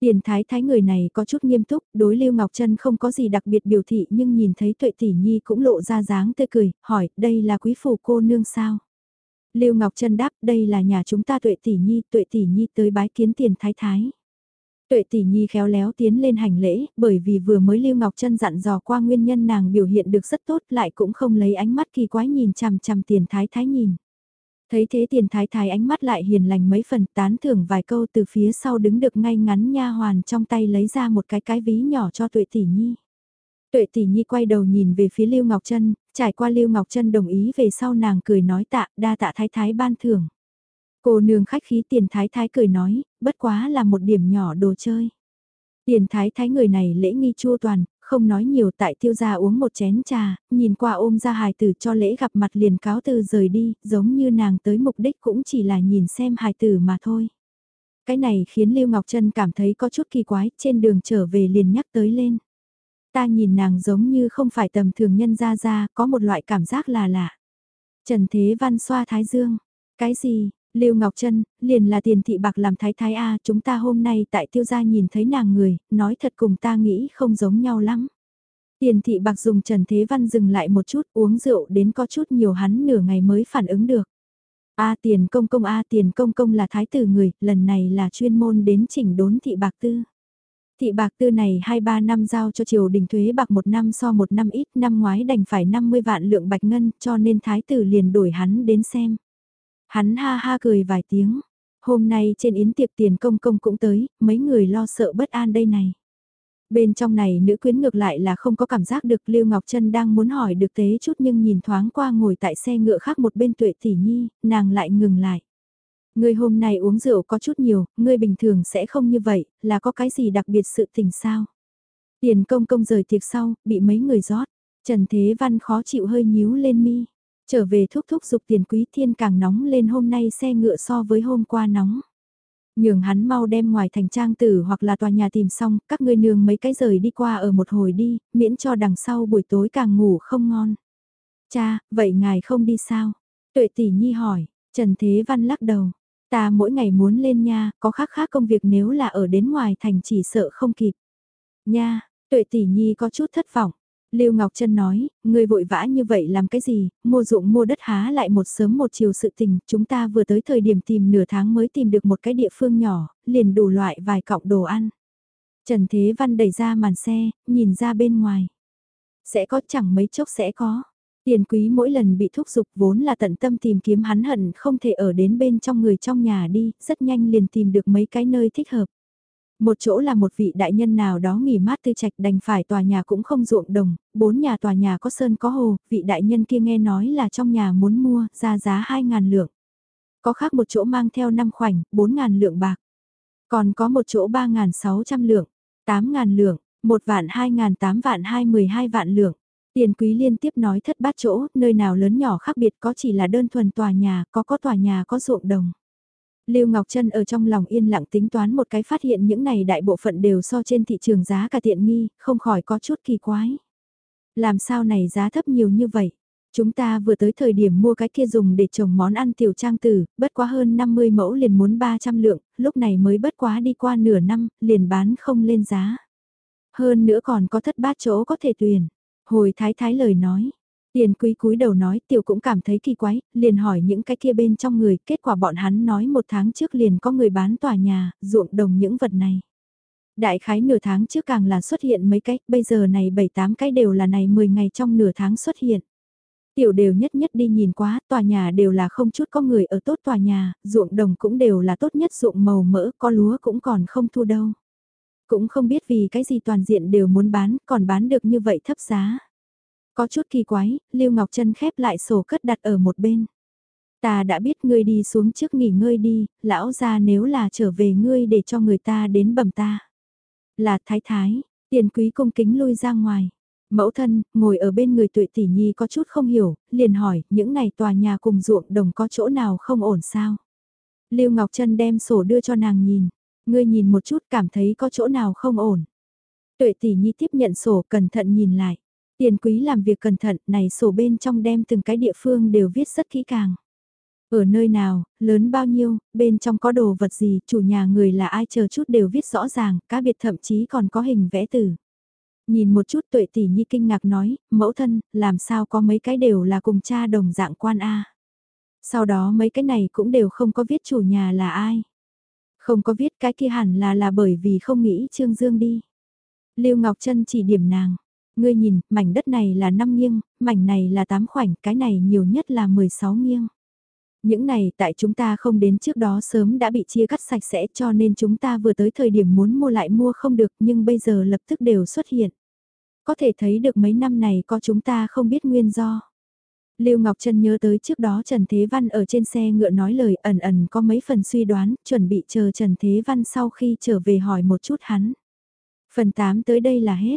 Tiền thái thái người này có chút nghiêm túc, đối Lưu Ngọc Trân không có gì đặc biệt biểu thị nhưng nhìn thấy tuệ tỷ nhi cũng lộ ra dáng tươi cười, hỏi, đây là quý phủ cô nương sao? Lưu Ngọc Trân đáp, đây là nhà chúng ta tuệ tỷ nhi, tuệ tỷ nhi tới bái kiến tiền thái thái. Tuệ tỷ nhi khéo léo tiến lên hành lễ, bởi vì vừa mới Lưu Ngọc Trân dặn dò qua nguyên nhân nàng biểu hiện được rất tốt lại cũng không lấy ánh mắt kỳ quái nhìn chằm chằm tiền thái thái nhìn. Thấy thế tiền thái thái ánh mắt lại hiền lành mấy phần tán thưởng vài câu từ phía sau đứng được ngay ngắn nha hoàn trong tay lấy ra một cái cái ví nhỏ cho tuệ tỷ nhi. Tuệ tỷ nhi quay đầu nhìn về phía Lưu Ngọc Trân, trải qua Lưu Ngọc Trân đồng ý về sau nàng cười nói tạ, đa tạ thái thái ban thưởng. Cô nương khách khí tiền thái thái cười nói, bất quá là một điểm nhỏ đồ chơi. Tiền thái thái người này lễ nghi chua toàn, không nói nhiều tại tiêu gia uống một chén trà, nhìn qua ôm ra hài tử cho lễ gặp mặt liền cáo từ rời đi, giống như nàng tới mục đích cũng chỉ là nhìn xem hài tử mà thôi. Cái này khiến Lưu Ngọc Trân cảm thấy có chút kỳ quái, trên đường trở về liền nhắc tới lên. Ta nhìn nàng giống như không phải tầm thường nhân ra ra, có một loại cảm giác là lạ. Trần Thế Văn xoa thái dương. Cái gì, Lưu Ngọc Trân, liền là tiền thị bạc làm thái thái A, chúng ta hôm nay tại tiêu gia nhìn thấy nàng người, nói thật cùng ta nghĩ không giống nhau lắm. Tiền thị bạc dùng Trần Thế Văn dừng lại một chút uống rượu đến có chút nhiều hắn nửa ngày mới phản ứng được. A tiền công công A tiền công công là thái tử người, lần này là chuyên môn đến chỉnh đốn thị bạc tư. Thị bạc tư này 2-3 năm giao cho triều đình thuế bạc một năm so một năm ít, năm ngoái đành phải 50 vạn lượng bạch ngân cho nên thái tử liền đổi hắn đến xem. Hắn ha ha cười vài tiếng. Hôm nay trên yến tiệc tiền công công cũng tới, mấy người lo sợ bất an đây này. Bên trong này nữ quyến ngược lại là không có cảm giác được Lưu Ngọc Trân đang muốn hỏi được tế chút nhưng nhìn thoáng qua ngồi tại xe ngựa khác một bên tuệ tỷ nhi, nàng lại ngừng lại. Ngươi hôm nay uống rượu có chút nhiều, ngươi bình thường sẽ không như vậy, là có cái gì đặc biệt sự tình sao? Tiền công công rời tiệc sau, bị mấy người rót. Trần Thế Văn khó chịu hơi nhíu lên mi. Trở về thúc thúc dục tiền quý thiên càng nóng lên hôm nay xe ngựa so với hôm qua nóng. Nhường hắn mau đem ngoài thành trang tử hoặc là tòa nhà tìm xong, các ngươi nương mấy cái rời đi qua ở một hồi đi, miễn cho đằng sau buổi tối càng ngủ không ngon. Cha, vậy ngài không đi sao? Tuệ tỷ nhi hỏi, Trần Thế Văn lắc đầu. Ta mỗi ngày muốn lên nha, có khác khác công việc nếu là ở đến ngoài thành chỉ sợ không kịp. Nha, tuệ tỷ nhi có chút thất vọng. Lưu Ngọc Trân nói, Ngươi vội vã như vậy làm cái gì, mua ruộng mua đất há lại một sớm một chiều sự tình, chúng ta vừa tới thời điểm tìm nửa tháng mới tìm được một cái địa phương nhỏ, liền đủ loại vài cọng đồ ăn. Trần Thế Văn đẩy ra màn xe, nhìn ra bên ngoài. Sẽ có chẳng mấy chốc sẽ có. Tiền quý mỗi lần bị thúc giục vốn là tận tâm tìm kiếm hắn hận không thể ở đến bên trong người trong nhà đi, rất nhanh liền tìm được mấy cái nơi thích hợp. Một chỗ là một vị đại nhân nào đó nghỉ mát tư trạch đành phải tòa nhà cũng không ruộng đồng, bốn nhà tòa nhà có sơn có hồ, vị đại nhân kia nghe nói là trong nhà muốn mua, ra giá 2.000 lượng. Có khác một chỗ mang theo 5 khoảnh, 4.000 lượng bạc. Còn có một chỗ 3.600 lượng, 8.000 lượng, 1 vạn 2.000 8 vạn 2 12 vạn lượng. Tiền quý liên tiếp nói thất bát chỗ, nơi nào lớn nhỏ khác biệt có chỉ là đơn thuần tòa nhà, có có tòa nhà có ruộng đồng. Lưu Ngọc Trân ở trong lòng yên lặng tính toán một cái phát hiện những này đại bộ phận đều so trên thị trường giá cả tiện nghi, không khỏi có chút kỳ quái. Làm sao này giá thấp nhiều như vậy? Chúng ta vừa tới thời điểm mua cái kia dùng để trồng món ăn tiểu trang tử, bất quá hơn 50 mẫu liền muốn 300 lượng, lúc này mới bất quá đi qua nửa năm, liền bán không lên giá. Hơn nữa còn có thất bát chỗ có thể tuyển. Hồi thái thái lời nói, Tiền quý cúi đầu nói tiểu cũng cảm thấy kỳ quái, liền hỏi những cái kia bên trong người, kết quả bọn hắn nói một tháng trước liền có người bán tòa nhà, ruộng đồng những vật này. Đại khái nửa tháng trước càng là xuất hiện mấy cái, bây giờ này 7-8 cái đều là này 10 ngày trong nửa tháng xuất hiện. Tiểu đều nhất nhất đi nhìn quá, tòa nhà đều là không chút có người ở tốt tòa nhà, ruộng đồng cũng đều là tốt nhất ruộng màu mỡ, có lúa cũng còn không thu đâu. Cũng không biết vì cái gì toàn diện đều muốn bán, còn bán được như vậy thấp giá. Có chút kỳ quái, Lưu Ngọc Trân khép lại sổ cất đặt ở một bên. Ta đã biết ngươi đi xuống trước nghỉ ngơi đi, lão ra nếu là trở về ngươi để cho người ta đến bẩm ta. Là thái thái, tiền quý cung kính lui ra ngoài. Mẫu thân, ngồi ở bên người tuệ tỷ nhi có chút không hiểu, liền hỏi, những này tòa nhà cùng ruộng đồng có chỗ nào không ổn sao? Lưu Ngọc Trân đem sổ đưa cho nàng nhìn, ngươi nhìn một chút cảm thấy có chỗ nào không ổn. Tuệ tỷ nhi tiếp nhận sổ cẩn thận nhìn lại. Tiền quý làm việc cẩn thận, này sổ bên trong đem từng cái địa phương đều viết rất kỹ càng. Ở nơi nào, lớn bao nhiêu, bên trong có đồ vật gì, chủ nhà người là ai chờ chút đều viết rõ ràng, cá biệt thậm chí còn có hình vẽ từ. Nhìn một chút tuệ tỷ nhi kinh ngạc nói, mẫu thân, làm sao có mấy cái đều là cùng cha đồng dạng quan A. Sau đó mấy cái này cũng đều không có viết chủ nhà là ai. Không có viết cái kia hẳn là là bởi vì không nghĩ Trương Dương đi. Lưu Ngọc Trân chỉ điểm nàng. Ngươi nhìn, mảnh đất này là 5 nghiêng, mảnh này là 8 khoảnh, cái này nhiều nhất là 16 nghiêng. Những này tại chúng ta không đến trước đó sớm đã bị chia cắt sạch sẽ cho nên chúng ta vừa tới thời điểm muốn mua lại mua không được nhưng bây giờ lập tức đều xuất hiện. Có thể thấy được mấy năm này có chúng ta không biết nguyên do. Lưu Ngọc Trân nhớ tới trước đó Trần Thế Văn ở trên xe ngựa nói lời ẩn ẩn có mấy phần suy đoán, chuẩn bị chờ Trần Thế Văn sau khi trở về hỏi một chút hắn. Phần 8 tới đây là hết.